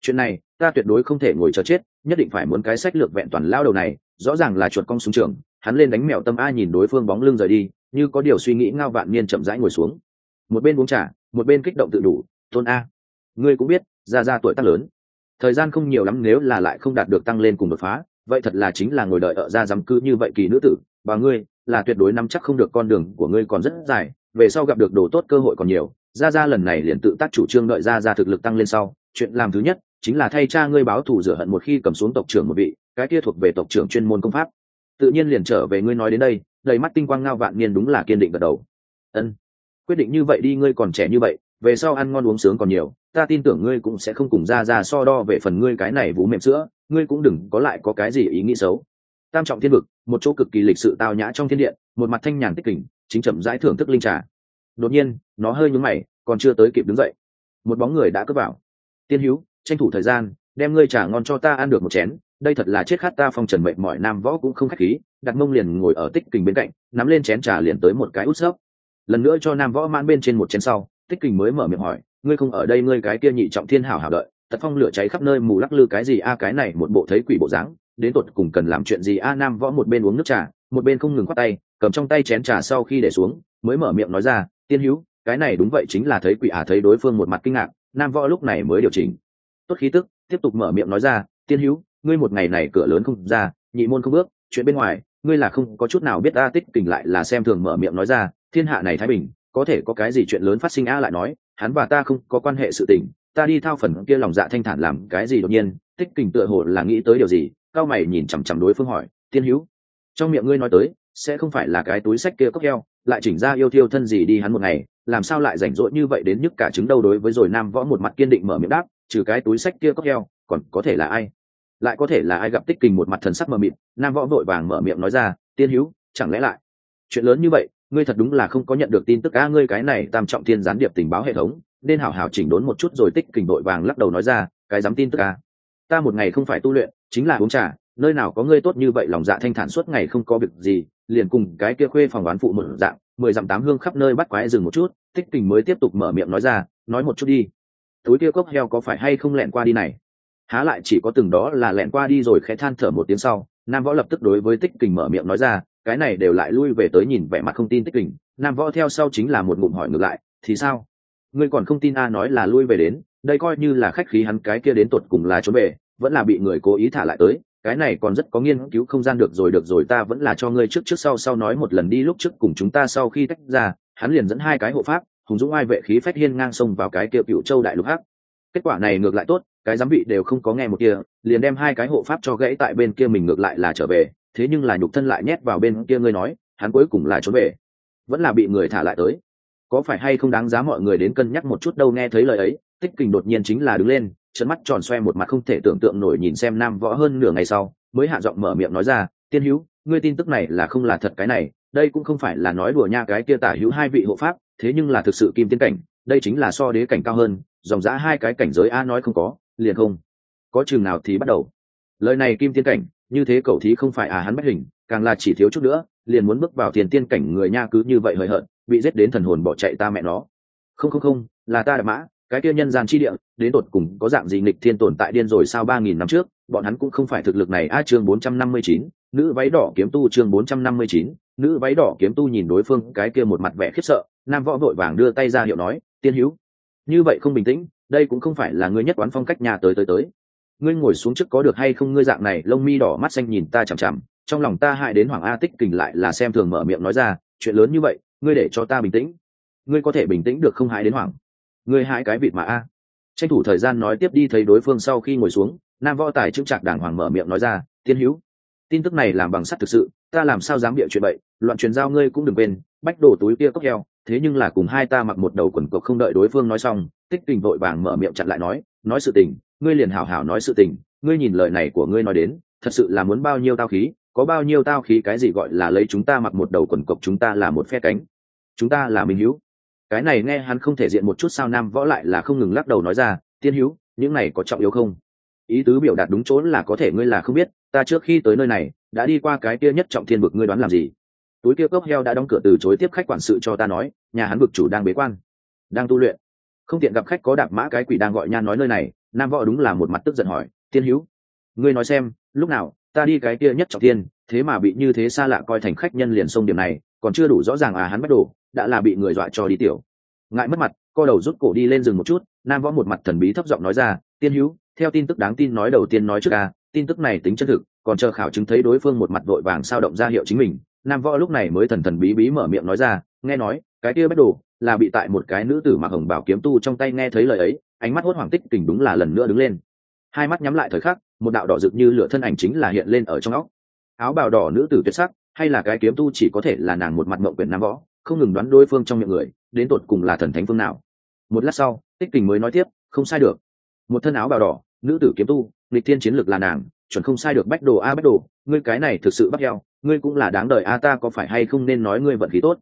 Chuyện này ta tuyệt đối không thể ngồi chờ chết, nhất định phải muốn cái sách lược vẹn toàn lao đầu này, rõ ràng là chuột cong súng trường, hắn lên đánh mèo tâm a nhìn đối phương bóng lưng rời đi, như có điều suy nghĩ ngao vạn niên chậm rãi ngồi xuống. Một bên uống trà, một bên kích động tự đủ, tôn a, ngươi cũng biết, ra ra tuổi tác lớn. Thời gian không nhiều lắm nếu là lại không đạt được tăng lên cùng đột phá, vậy thật là chính là ngồi đợi ở ra giám cư như vậy kỳ nữ tử. Và ngươi, là tuyệt đối nắm chắc không được con đường của ngươi còn rất dài, về sau gặp được đồ tốt cơ hội còn nhiều. Ra ra lần này liền tự tác chủ trương đợi ra ra thực lực tăng lên sau, chuyện làm thứ nhất chính là thay cha ngươi báo thù rửa hận một khi cầm xuống tộc trưởng một vị, cái kia thuộc về tộc trưởng chuyên môn công pháp. Tự nhiên liền trở về ngươi nói đến đây, đầy mắt tinh quang ngao vạn niên đúng là kiên định gật đầu. Ân, quyết định như vậy đi, ngươi còn trẻ như vậy, về sau ăn ngon uống sướng còn nhiều, ta tin tưởng ngươi cũng sẽ không cùng ra ra so đo về phần ngươi cái này vú mềm sữa, ngươi cũng đừng có lại có cái gì ý nghĩ xấu. Tam trọng thiên vực, một chỗ cực kỳ lịch sự tao nhã trong thiên điện một mặt thanh nhàn tích kỉnh chính chậm rãi thưởng thức linh trà. Đột nhiên, nó hơi nhúng mày, còn chưa tới kịp đứng dậy. Một bóng người đã cướp vào. Tiên hữu tranh thủ thời gian, đem ngươi trà ngon cho ta ăn được một chén. Đây thật là chết khát ta phong trần mệnh mọi nam võ cũng không khách khí, đặt mông liền ngồi ở tích kình bên cạnh, nắm lên chén trà liền tới một cái út sấp. Lần nữa cho nam võ mãn bên trên một chén sau, tích kình mới mở miệng hỏi, ngươi không ở đây ngươi cái kia nhị trọng thiên hảo hảo đợi, tật phong lửa cháy khắp nơi mù lắc lư cái gì a, cái này một bộ thấy quỷ bộ dáng, đến tột cùng cần làm chuyện gì a? Nam võ một bên uống nước trà, một bên không ngừng khoát tay, cầm trong tay chén trà sau khi để xuống, mới mở miệng nói ra, tiên hữu, cái này đúng vậy chính là thấy quỷ à thấy đối phương một mặt kinh ngạc. Nam võ lúc này mới điều chỉnh tốt khí tức, tiếp tục mở miệng nói ra, tiên hữu, ngươi một ngày này cửa lớn không ra, nhị môn không bước, chuyện bên ngoài, ngươi là không có chút nào biết a tích kình lại là xem thường mở miệng nói ra, thiên hạ này thái bình, có thể có cái gì chuyện lớn phát sinh a lại nói, hắn và ta không có quan hệ sự tình, ta đi thao phần kia lòng dạ thanh thản làm cái gì đột nhiên, tích kình tựa hồ là nghĩ tới điều gì, cao mày nhìn chằm chằm đối phương hỏi, tiên hữu, trong miệng ngươi nói tới, sẽ không phải là cái túi sách kia cốc heo, lại chỉnh ra yêu thiêu thân gì đi hắn một ngày, làm sao lại rảnh rỗi như vậy đến nhức cả trứng đâu đối với rồi nam võ một mặt kiên định mở miệng đáp trừ cái túi sách kia có heo còn có thể là ai? Lại có thể là ai gặp tích kình một mặt thần sắc mờ mịt, nam võ vội vàng mở miệng nói ra, tiên hữu, chẳng lẽ lại? Chuyện lớn như vậy, ngươi thật đúng là không có nhận được tin tức a ngươi cái này tam trọng thiên gián điệp tình báo hệ thống, nên hảo hảo chỉnh đốn một chút rồi tích kình đội vàng lắc đầu nói ra, cái dám tin tức a ta một ngày không phải tu luyện, chính là uống trà, nơi nào có ngươi tốt như vậy lòng dạ thanh thản suốt ngày không có việc gì, liền cùng cái kia khuê phòng đoán phụ một dạng, mười dặm tám hương khắp nơi bắt quái dừng một chút. Tích kình mới tiếp tục mở miệng nói ra, nói một chút đi túi kia cốc heo có phải hay không lẹn qua đi này? Há lại chỉ có từng đó là lẹn qua đi rồi khẽ than thở một tiếng sau, nam võ lập tức đối với tích kình mở miệng nói ra, cái này đều lại lui về tới nhìn vẻ mặt không tin tích kình. Nam võ theo sau chính là một ngụm hỏi ngược lại, thì sao? Ngươi còn không tin a nói là lui về đến, đây coi như là khách khí hắn cái kia đến tột cùng là trốn về, vẫn là bị người cố ý thả lại tới, cái này còn rất có nghiên cứu không gian được rồi được rồi, ta vẫn là cho ngươi trước trước sau sau nói một lần đi, lúc trước cùng chúng ta sau khi tách ra, hắn liền dẫn hai cái hộ pháp hùng dũng ai vệ khí phách hiên ngang sông vào cái kia cựu châu đại lục hắc. Kết quả này ngược lại tốt, cái giám vị đều không có nghe một kia, liền đem hai cái hộ pháp cho gãy tại bên kia mình ngược lại là trở về, thế nhưng là nhục thân lại nhét vào bên kia ngươi nói, hắn cuối cùng là trốn về. Vẫn là bị người thả lại tới. Có phải hay không đáng giá mọi người đến cân nhắc một chút đâu nghe thấy lời ấy, tích kình đột nhiên chính là đứng lên trận mắt tròn xoe một mặt không thể tưởng tượng nổi nhìn xem nam võ hơn nửa ngày sau, mới hạ giọng mở miệng nói ra, tiên hữu, ngươi tin tức này là không là thật cái này, đây cũng không phải là nói đùa nha cái kia tả hữu hai vị hộ pháp thế nhưng là thực sự kim tiên cảnh, đây chính là so đế cảnh cao hơn, dòng giã hai cái cảnh giới a nói không có, liền không. Có chừng nào thì bắt đầu. Lời này kim tiên cảnh, như thế cậu thí không phải à hắn bất hình, càng là chỉ thiếu chút nữa, liền muốn bước vào tiền tiên cảnh người nha cứ như vậy hời hợt, bị giết đến thần hồn bỏ chạy ta mẹ nó. Không không không, là ta đã mã, cái kia nhân gian chi địa, đến tột cùng có dạng gì nghịch thiên tồn tại điên rồi sao ba nghìn năm trước, bọn hắn cũng không phải thực lực này. A chương bốn trăm năm mươi chín, nữ váy đỏ kiếm tu chương bốn trăm năm mươi chín, nữ váy đỏ kiếm tu nhìn đối phương cái kia một mặt vẻ khiếp sợ nam võ vội vàng đưa tay ra hiệu nói, tiên hữu, như vậy không bình tĩnh, đây cũng không phải là ngươi nhất quán phong cách nhà tới tới tới. Ngươi ngồi xuống trước có được hay không ngươi dạng này, lông mi đỏ mắt xanh nhìn ta chằm chằm, trong lòng ta hại đến hoàng a tích kình lại là xem thường mở miệng nói ra, chuyện lớn như vậy, ngươi để cho ta bình tĩnh. Ngươi có thể bình tĩnh được không hại đến hoàng? Ngươi hại cái vịt mà a. Tranh thủ thời gian nói tiếp đi thấy đối phương sau khi ngồi xuống, nam võ tài trưng trạc đàng hoàng mở miệng nói ra, tiên hữu, tin tức này làm bằng sắt thực sự, ta làm sao dám bịa chuyện vậy loạn truyền giao ngươi cũng đừng quên, bách đổ túi kia cốc heo thế nhưng là cùng hai ta mặc một đầu quần cộc không đợi đối phương nói xong, tích tình vội vàng mở miệng chặn lại nói nói sự tình, ngươi liền hảo hảo nói sự tình, ngươi nhìn lời này của ngươi nói đến, thật sự là muốn bao nhiêu tao khí, có bao nhiêu tao khí cái gì gọi là lấy chúng ta mặc một đầu quần cộc chúng ta là một phe cánh, chúng ta là minh hữu. Cái này nghe hắn không thể diện một chút sao nam võ lại là không ngừng lắc đầu nói ra, tiên hữu, những này có trọng yếu không? Ý tứ biểu đạt đúng chỗ là có thể ngươi là không biết, ta trước khi tới nơi này, đã đi qua cái kia nhất trọng thiên vực ngươi đoán làm gì? Túi kia cốc heo đã đóng cửa từ chối tiếp khách quản sự cho ta nói nhà hắn vực chủ đang bế quan, đang tu luyện. Không tiện gặp khách có đạp mã cái quỷ đang gọi nhan nói nơi này, nam võ đúng là một mặt tức giận hỏi, tiên hữu, ngươi nói xem, lúc nào ta đi cái kia nhất trọng thiên, thế mà bị như thế xa lạ coi thành khách nhân liền sông điểm này, còn chưa đủ rõ ràng à hắn bắt đồ, đã là bị người dọa cho đi tiểu. Ngại mất mặt, co đầu rút cổ đi lên rừng một chút, nam võ một mặt thần bí thấp giọng nói ra, tiên hữu, theo tin tức đáng tin nói đầu tiên nói trước à tin tức này tính chân thực, còn chờ khảo chứng thấy đối phương một mặt vội vàng sao động ra hiệu chính mình. Nam võ lúc này mới thần thần bí bí mở miệng nói ra, nghe nói cái kia bách đồ, là bị tại một cái nữ tử mặc hồng bảo kiếm tu trong tay nghe thấy lời ấy, ánh mắt hốt hoảng tích kình đúng là lần nữa đứng lên. Hai mắt nhắm lại thời khắc, một đạo đỏ rực như lửa thân ảnh chính là hiện lên ở trong óc. Áo bào đỏ nữ tử tuyệt sắc, hay là cái kiếm tu chỉ có thể là nàng một mặt mộng quyển nam võ, không ngừng đoán đối phương trong miệng người, đến tột cùng là thần thánh phương nào. Một lát sau, tích kình mới nói tiếp, không sai được. Một thân áo bào đỏ, nữ tử kiếm tu lịch thiên chiến lược là nàng, chuẩn không sai được bách đồ a bách đồ, ngươi cái này thực sự bắt heo, ngươi cũng là đáng đời a ta có phải hay không nên nói ngươi vận khí tốt?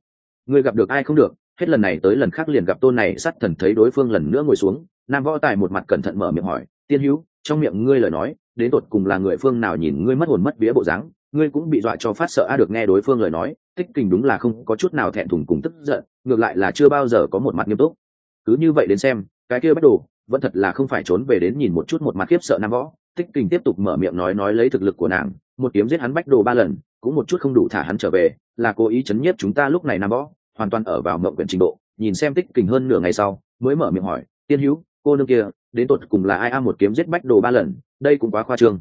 Ngươi gặp được ai không được, hết lần này tới lần khác liền gặp tôn này sát thần thấy đối phương lần nữa ngồi xuống. Nam võ tài một mặt cẩn thận mở miệng hỏi, tiên hữu, trong miệng ngươi lời nói, đến tột cùng là người phương nào nhìn ngươi mất hồn mất vía bộ dáng? Ngươi cũng bị dọa cho phát sợ a được nghe đối phương lời nói, tích kình đúng là không có chút nào thẹn thùng cùng tức giận, ngược lại là chưa bao giờ có một mặt nghiêm túc. Cứ như vậy đến xem, cái kia bắt đồ, vẫn thật là không phải trốn về đến nhìn một chút một mặt khiếp sợ nam võ. Tích kình tiếp tục mở miệng nói nói lấy thực lực của nàng một kiếm giết hắn bách đồ ba lần, cũng một chút không đủ thả hắn trở về, là cố ý chấn nhiếp chúng ta lúc này nam võ hoàn toàn ở vào mộng quyển trình độ, nhìn xem tích kình hơn nửa ngày sau, mới mở miệng hỏi, tiên hữu, cô nương kia, đến tột cùng là ai a một kiếm giết bách đồ ba lần, đây cũng quá khoa trương.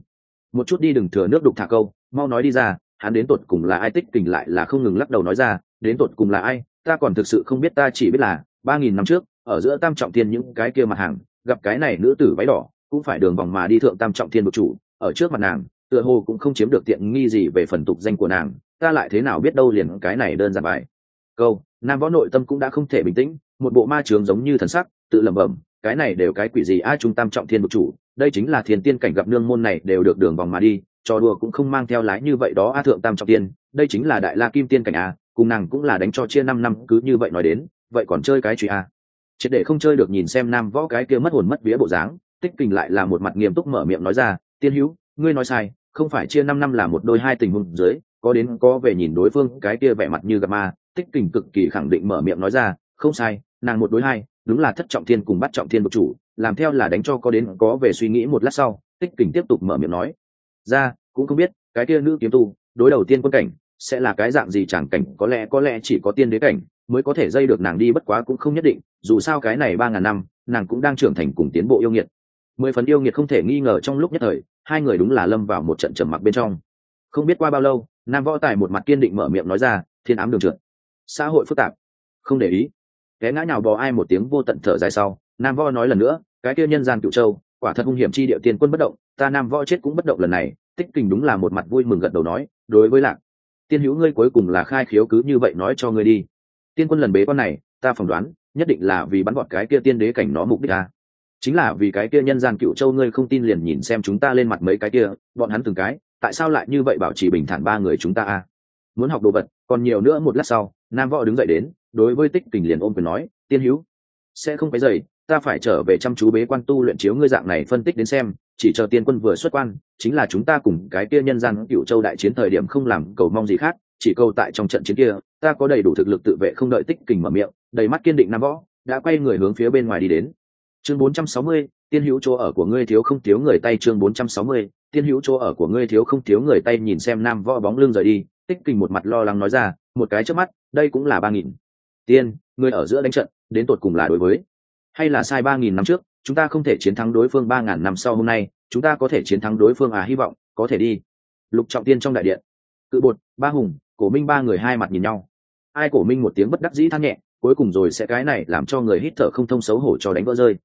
Một chút đi đừng thừa nước đục thả câu, mau nói đi ra, hắn đến tột cùng là ai tích kình lại là không ngừng lắc đầu nói ra, đến tột cùng là ai, ta còn thực sự không biết, ta chỉ biết là ba nghìn năm trước, ở giữa tam trọng thiên những cái kia mặt hàng, gặp cái này nữ tử váy đỏ, cũng phải đường vòng mà đi thượng tam trọng thiên bực chủ, ở trước mặt nàng tựa hồ cũng không chiếm được tiện nghi gì về phần tục danh của nàng, ta lại thế nào biết đâu liền cái này đơn giản bài câu, nam võ nội tâm cũng đã không thể bình tĩnh, một bộ ma trường giống như thần sắc, tự lẩm bẩm, cái này đều cái quỷ gì ai trung tam trọng thiên một chủ, đây chính là thiên tiên cảnh gặp nương môn này đều được đường vòng mà đi, trò đùa cũng không mang theo lái như vậy đó a, thượng tam trọng tiên đây chính là đại la kim tiên cảnh a, cùng nàng cũng là đánh cho chia năm năm, cứ như vậy nói đến, vậy còn chơi cái truy a? Triệt để không chơi được nhìn xem nam võ cái kia mất hồn mất vía bộ dáng, tích kình lại là một mặt nghiêm túc mở miệng nói ra, tiên hữu, ngươi nói sai không phải chia năm năm là một đôi hai tình huống dưới, có đến có về nhìn đối phương cái kia vẻ mặt như gặp ma, tích kình cực kỳ khẳng định mở miệng nói ra, không sai, nàng một đối hai, đúng là thất trọng thiên cùng bắt trọng thiên một chủ, làm theo là đánh cho có đến có về suy nghĩ một lát sau. Tích kình tiếp tục mở miệng nói, ra, cũng không biết, cái kia nữ kiếm tu, đối đầu tiên quân cảnh, sẽ là cái dạng gì chẳng cảnh, có lẽ có lẽ chỉ có tiên đế cảnh, mới có thể dây được nàng đi, bất quá cũng không nhất định, dù sao cái này ba ngàn năm, nàng cũng đang trưởng thành cùng tiến bộ yêu nghiệt mười phần yêu nghiệt không thể nghi ngờ trong lúc nhất thời, hai người đúng là lâm vào một trận trầm mặc bên trong. Không biết qua bao lâu, nam võ tài một mặt kiên định mở miệng nói ra, thiên ám đường trượt. Xã hội phức tạp. Không để ý. Ké ngã nào bò ai một tiếng vô tận thở dài sau, nam võ nói lần nữa, cái kia nhân gian cựu châu, quả thật hung hiểm chi địa tiên quân bất động, ta nam võ chết cũng bất động lần này. Tích kình đúng là một mặt vui mừng gật đầu nói, đối với lạc, tiên hữu ngươi cuối cùng là khai khiếu cứ như vậy nói cho ngươi đi. Tiên quân lần bế con này, ta phỏng đoán, nhất định là vì bắn bọn cái kia tiên đế cảnh nó mục đích ta chính là vì cái kia nhân gian cựu châu ngươi không tin liền nhìn xem chúng ta lên mặt mấy cái kia, bọn hắn từng cái, tại sao lại như vậy bảo trì bình thản ba người chúng ta a muốn học đồ vật, còn nhiều nữa một lát sau, nam võ đứng dậy đến, đối với tích kình liền ôm quyền nói, tiên hữu, sẽ không phải dậy ta phải trở về chăm chú bế quan tu luyện chiếu ngươi dạng này phân tích đến xem, chỉ chờ tiên quân vừa xuất quan, chính là chúng ta cùng cái kia nhân gian cựu châu đại chiến thời điểm không làm cầu mong gì khác, chỉ câu tại trong trận chiến kia, ta có đầy đủ thực lực tự vệ không đợi tích kình mở miệng, đầy mắt kiên định nam võ, đã quay người hướng phía bên ngoài đi đến chương 460, tiên hữu chỗ ở của ngươi thiếu không thiếu người tay chương 460, tiên hữu chỗ ở của ngươi thiếu không thiếu người tay nhìn xem nam võ bóng lưng rời đi tích kình một mặt lo lắng nói ra một cái trước mắt đây cũng là ba nghìn. Tiên ngươi ở giữa đánh trận đến tột cùng là đối với hay là sai ba nghìn năm trước chúng ta không thể chiến thắng đối phương ba ngàn năm sau hôm nay chúng ta có thể chiến thắng đối phương à hy vọng có thể đi. Lục trọng tiên trong đại điện cự bột ba hùng cổ minh ba người hai mặt nhìn nhau. Ai cổ minh một tiếng bất đắc dĩ than nhẹ cuối cùng rồi sẽ cái này làm cho người hít thở không thông xấu hổ cho đánh vỡ rơi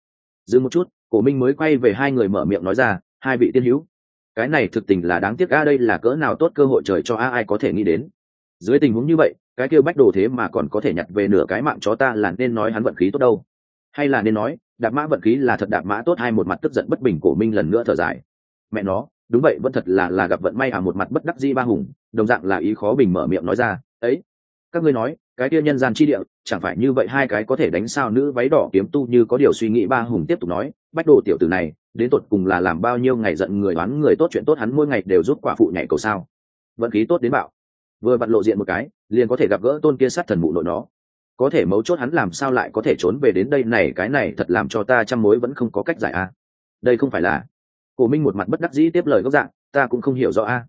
dừng một chút, cổ minh mới quay về hai người mở miệng nói ra, hai vị tiên hữu. Cái này thực tình là đáng tiếc, a, đây là cỡ nào tốt cơ hội trời cho a, ai có thể nghĩ đến. Dưới tình huống như vậy, cái kêu bách đồ thế mà còn có thể nhặt về nửa cái mạng chó ta là nên nói hắn vận khí tốt đâu. Hay là nên nói, đạp mã vận khí là thật đạp mã tốt, hai một mặt tức giận bất bình cổ minh lần nữa thở dài. Mẹ nó, đúng vậy, vẫn thật là là gặp vận may à một mặt bất đắc di ba hùng, đồng dạng là ý khó bình mở miệng nói ra. Ấy, các ngươi nói cái kia nhân gian chi địa, chẳng phải như vậy hai cái có thể đánh sao nữ váy đỏ kiếm tu như có điều suy nghĩ ba hùng tiếp tục nói, bách đồ tiểu tử này, đến tột cùng là làm bao nhiêu ngày giận người đoán người tốt chuyện tốt hắn mỗi ngày đều giúp quả phụ nhảy cầu sao? Vận khí tốt đến bạo. Vừa vặn lộ diện một cái, liền có thể gặp gỡ tôn kia sát thần mụ nội nó. Có thể mấu chốt hắn làm sao lại có thể trốn về đến đây này, cái này thật làm cho ta chăm mối vẫn không có cách giải a. Đây không phải là. Cổ minh một mặt bất đắc dĩ tiếp lời gốc dạng, ta cũng không hiểu rõ a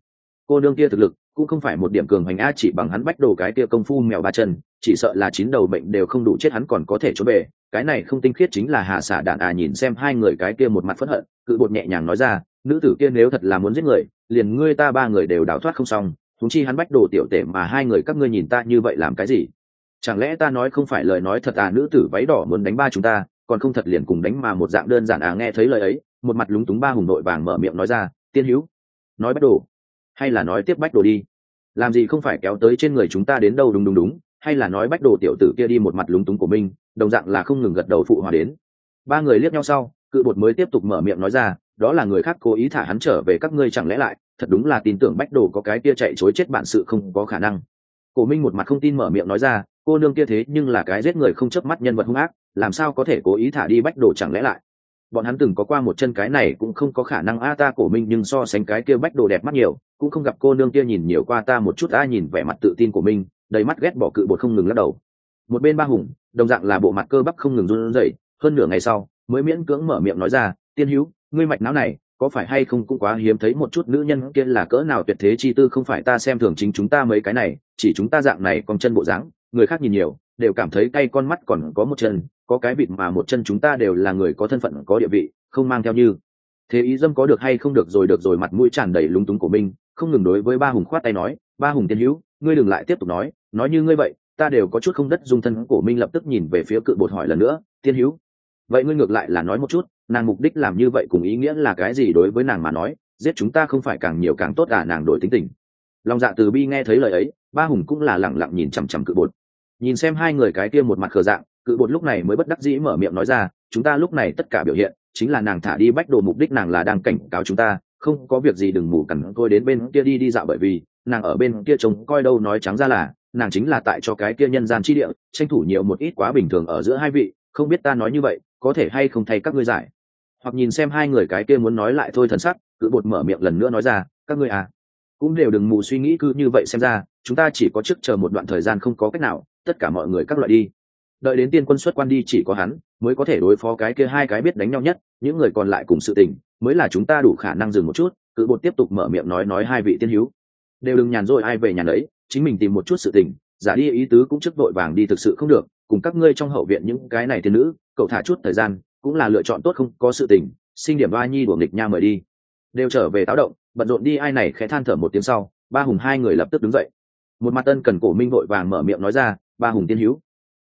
cô nương kia thực lực cũng không phải một điểm cường hành a, chỉ bằng hắn bách đồ cái kia công phu mèo ba chân, chỉ sợ là chín đầu bệnh đều không đủ chết hắn còn có thể trốn về. Cái này không tinh khiết chính là hạ xả đạn à nhìn xem hai người cái kia một mặt phẫn hận, cự bột nhẹ nhàng nói ra, nữ tử kia nếu thật là muốn giết người, liền ngươi ta ba người đều đào thoát không xong thúng chi hắn bách đồ tiểu tể mà hai người các ngươi nhìn ta như vậy làm cái gì? Chẳng lẽ ta nói không phải lời nói thật à nữ tử váy đỏ muốn đánh ba chúng ta, còn không thật liền cùng đánh mà một dạng đơn giản à nghe thấy lời ấy, một mặt lúng túng ba hùng nội vàng mở miệng nói ra, tiên hữu nói bách đồ hay là nói tiếp bách đồ đi? Làm gì không phải kéo tới trên người chúng ta đến đâu đúng đúng đúng, hay là nói bách đồ tiểu tử kia đi một mặt lúng túng của mình, đồng dạng là không ngừng gật đầu phụ hòa đến. Ba người liếc nhau sau, cự bột mới tiếp tục mở miệng nói ra, đó là người khác cố ý thả hắn trở về các ngươi chẳng lẽ lại, thật đúng là tin tưởng bách đồ có cái kia chạy chối chết bản sự không có khả năng. Cổ minh một mặt không tin mở miệng nói ra, cô nương kia thế nhưng là cái giết người không chớp mắt nhân vật hung ác, làm sao có thể cố ý thả đi bách đồ chẳng lẽ lại? Bọn hắn từng có qua một chân cái này cũng không có khả năng a ta cổ minh nhưng so sánh cái kia bách đồ đẹp mắt nhiều, cũng không gặp cô nương kia nhìn nhiều qua ta một chút a nhìn vẻ mặt tự tin của mình, đầy mắt ghét bỏ cự bột không ngừng lắc đầu. Một bên ba hùng, đồng dạng là bộ mặt cơ bắp không ngừng run rẩy, hơn nửa ngày sau, mới miễn cưỡng mở miệng nói ra, tiên hữu, ngươi mạch não này, có phải hay không cũng quá hiếm thấy một chút nữ nhân kia là cỡ nào tuyệt thế chi tư không phải ta xem thường chính chúng ta mấy cái này, chỉ chúng ta dạng này còn chân bộ dáng, người khác nhìn nhiều, đều cảm thấy cay con mắt còn có một chân có cái vịt mà một chân chúng ta đều là người có thân phận, có địa vị, không mang theo như. Thế ý dâm có được hay không được rồi được rồi, mặt mũi tràn đầy lúng túng của mình, không ngừng đối với ba hùng khoát tay nói, ba hùng tiên hữu, ngươi đừng lại tiếp tục nói nói như ngươi vậy, ta đều có chút không đất dung thân của minh lập tức nhìn về phía cự bột hỏi lần nữa, tiên hữu, vậy ngươi ngược lại là nói một chút, nàng mục đích làm như vậy cùng ý nghĩa là cái gì đối với nàng mà nói, giết chúng ta không phải càng nhiều càng tốt à nàng đổi tính tình. Lòng dạ từ bi nghe thấy lời ấy, ba hùng cũng là lẳng lặng nhìn chằm chằm cự bột. Nhìn xem hai người cái kia một mặt khờ dạng cự bột lúc này mới bất đắc dĩ mở miệng nói ra, chúng ta lúc này tất cả biểu hiện chính là nàng thả đi bách đồ mục đích nàng là đang cảnh cáo chúng ta, không có việc gì đừng mù cằn tôi đến bên kia đi đi dạo bởi vì nàng ở bên kia trông coi đâu nói trắng ra là nàng chính là tại cho cái kia nhân gian chi địa, tranh thủ nhiều một ít quá bình thường ở giữa hai vị, không biết ta nói như vậy, có thể hay không thay các ngươi giải? Hoặc nhìn xem hai người cái kia muốn nói lại thôi thần sắc, cự bột mở miệng lần nữa nói ra, các ngươi à cũng đều đừng mù suy nghĩ cứ như vậy xem ra, chúng ta chỉ có chức chờ một đoạn thời gian không có cách nào, tất cả mọi người các loại đi đợi đến tiên quân xuất quan đi chỉ có hắn, mới có thể đối phó cái kia hai cái biết đánh nhau nhất, những người còn lại cùng sự tình, mới là chúng ta đủ khả năng dừng một chút cự bột tiếp tục mở miệng nói nói hai vị tiên hữu. Đều đừng nhàn rỗi ai về nhà đấy chính mình tìm một chút sự tình, giả đi ý tứ cũng chức vội vàng đi thực sự không được, cùng các ngươi trong hậu viện những cái này tiên nữ, cậu thả chút thời gian, cũng là lựa chọn tốt không có sự tình sinh điểm ba nhi đuổi nghịch nha mời đi. Đều trở về táo động, bận rộn đi ai này khẽ than thở một tiếng sau, ba hùng hai người lập tức đứng dậy. Một mặt tân cần cổ minh vội vàng mở miệng nói ra, ba hùng tiên hữu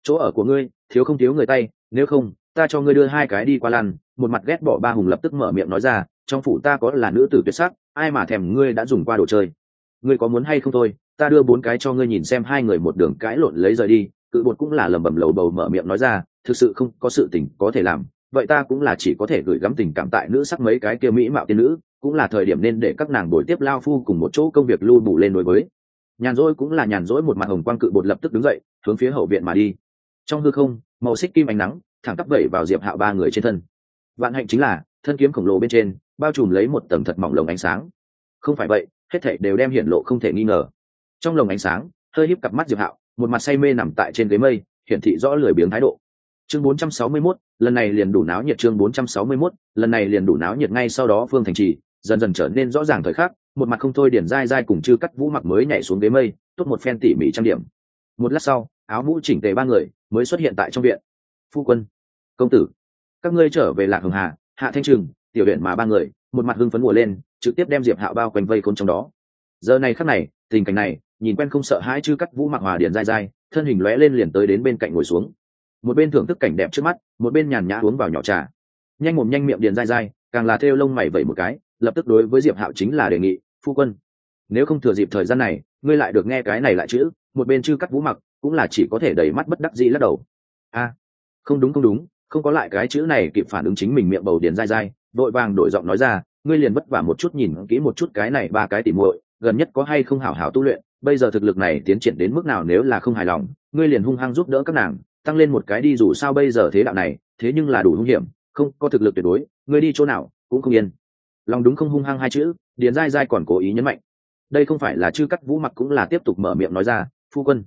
chỗ ở của ngươi, thiếu không thiếu người tay, nếu không, ta cho ngươi đưa hai cái đi qua lăn. Một mặt ghét bỏ ba hùng lập tức mở miệng nói ra, trong phủ ta có là nữ tử tuyệt sắc, ai mà thèm ngươi đã dùng qua đồ chơi? Ngươi có muốn hay không thôi, ta đưa bốn cái cho ngươi nhìn xem hai người một đường cãi lộn lấy rời đi. Cự bột cũng là lầm bầm lầu bầu mở miệng nói ra, thực sự không có sự tình có thể làm, vậy ta cũng là chỉ có thể gửi gắm tình cảm tại nữ sắc mấy cái kia mỹ mạo tiên nữ, cũng là thời điểm nên để các nàng đổi tiếp lao phu cùng một chỗ công việc lưu bù lên đối với. Nhàn rỗi cũng là nhàn rỗi một mặt hồng quang cự bột lập tức đứng dậy, hướng phía hậu viện mà đi trong hư không màu xích kim ánh nắng thẳng tắp vẩy vào diệp hạo ba người trên thân. Vạn hạnh chính là thân kiếm khổng lồ bên trên bao trùm lấy một tầng thật mỏng lồng ánh sáng. Không phải vậy hết thảy đều đem hiển lộ không thể nghi ngờ. Trong lồng ánh sáng hơi híp cặp mắt diệp hạo một mặt say mê nằm tại trên ghế mây hiển thị rõ lười biếng thái độ. Chương 461, lần này liền đủ náo nhiệt chương 461, lần này liền đủ náo nhiệt ngay sau đó phương thành trì dần dần trở nên rõ ràng thời khắc một mặt không thôi điển dai dai cùng chư cắt vũ mặc mới nhảy xuống ghế mây tốt một phen tỉ mỉ trang điểm. Một lát sau áo mũ chỉnh tề ba người mới xuất hiện tại trong viện. Phu quân, công tử, các ngươi trở về lạc hồng hà, hạ thanh trừng tiểu huyện mà ba người, một mặt hưng phấn mùa lên, trực tiếp đem diệp hạo bao quanh vây khôn trong đó. Giờ này khắc này, tình cảnh này, nhìn quen không sợ hãi chứ? cắt vũ mặc hòa điện dai dai, thân hình lóe lên liền tới đến bên cạnh ngồi xuống. Một bên thưởng thức cảnh đẹp trước mắt, một bên nhàn nhã uống vào nhỏ trà. Nhanh mồm nhanh miệng điện dai dai, càng là thêu lông mày vẩy một cái, lập tức đối với diệp hạo chính là đề nghị, phu quân, nếu không thừa dịp thời gian này, ngươi lại được nghe cái này lại chữ, một bên chư cắt vũ mặc cũng là chỉ có thể đầy mắt bất đắc dĩ lắc đầu. A, không đúng không đúng, không có lại cái chữ này kịp phản ứng chính mình miệng bầu điền dai dai, vội vàng đổi giọng nói ra, ngươi liền vất vả một chút nhìn kỹ một chút cái này ba cái tỉ muội, gần nhất có hay không hảo hảo tu luyện, bây giờ thực lực này tiến triển đến mức nào nếu là không hài lòng, ngươi liền hung hăng giúp đỡ các nàng, tăng lên một cái đi dù sao bây giờ thế đạo này, thế nhưng là đủ hung hiểm, không, có thực lực tuyệt đối, ngươi đi chỗ nào cũng không yên. Lòng đúng không hung hăng hai chữ, điền dai dai còn cố ý nhấn mạnh. Đây không phải là chư cắt vũ mặc cũng là tiếp tục mở miệng nói ra, phu quân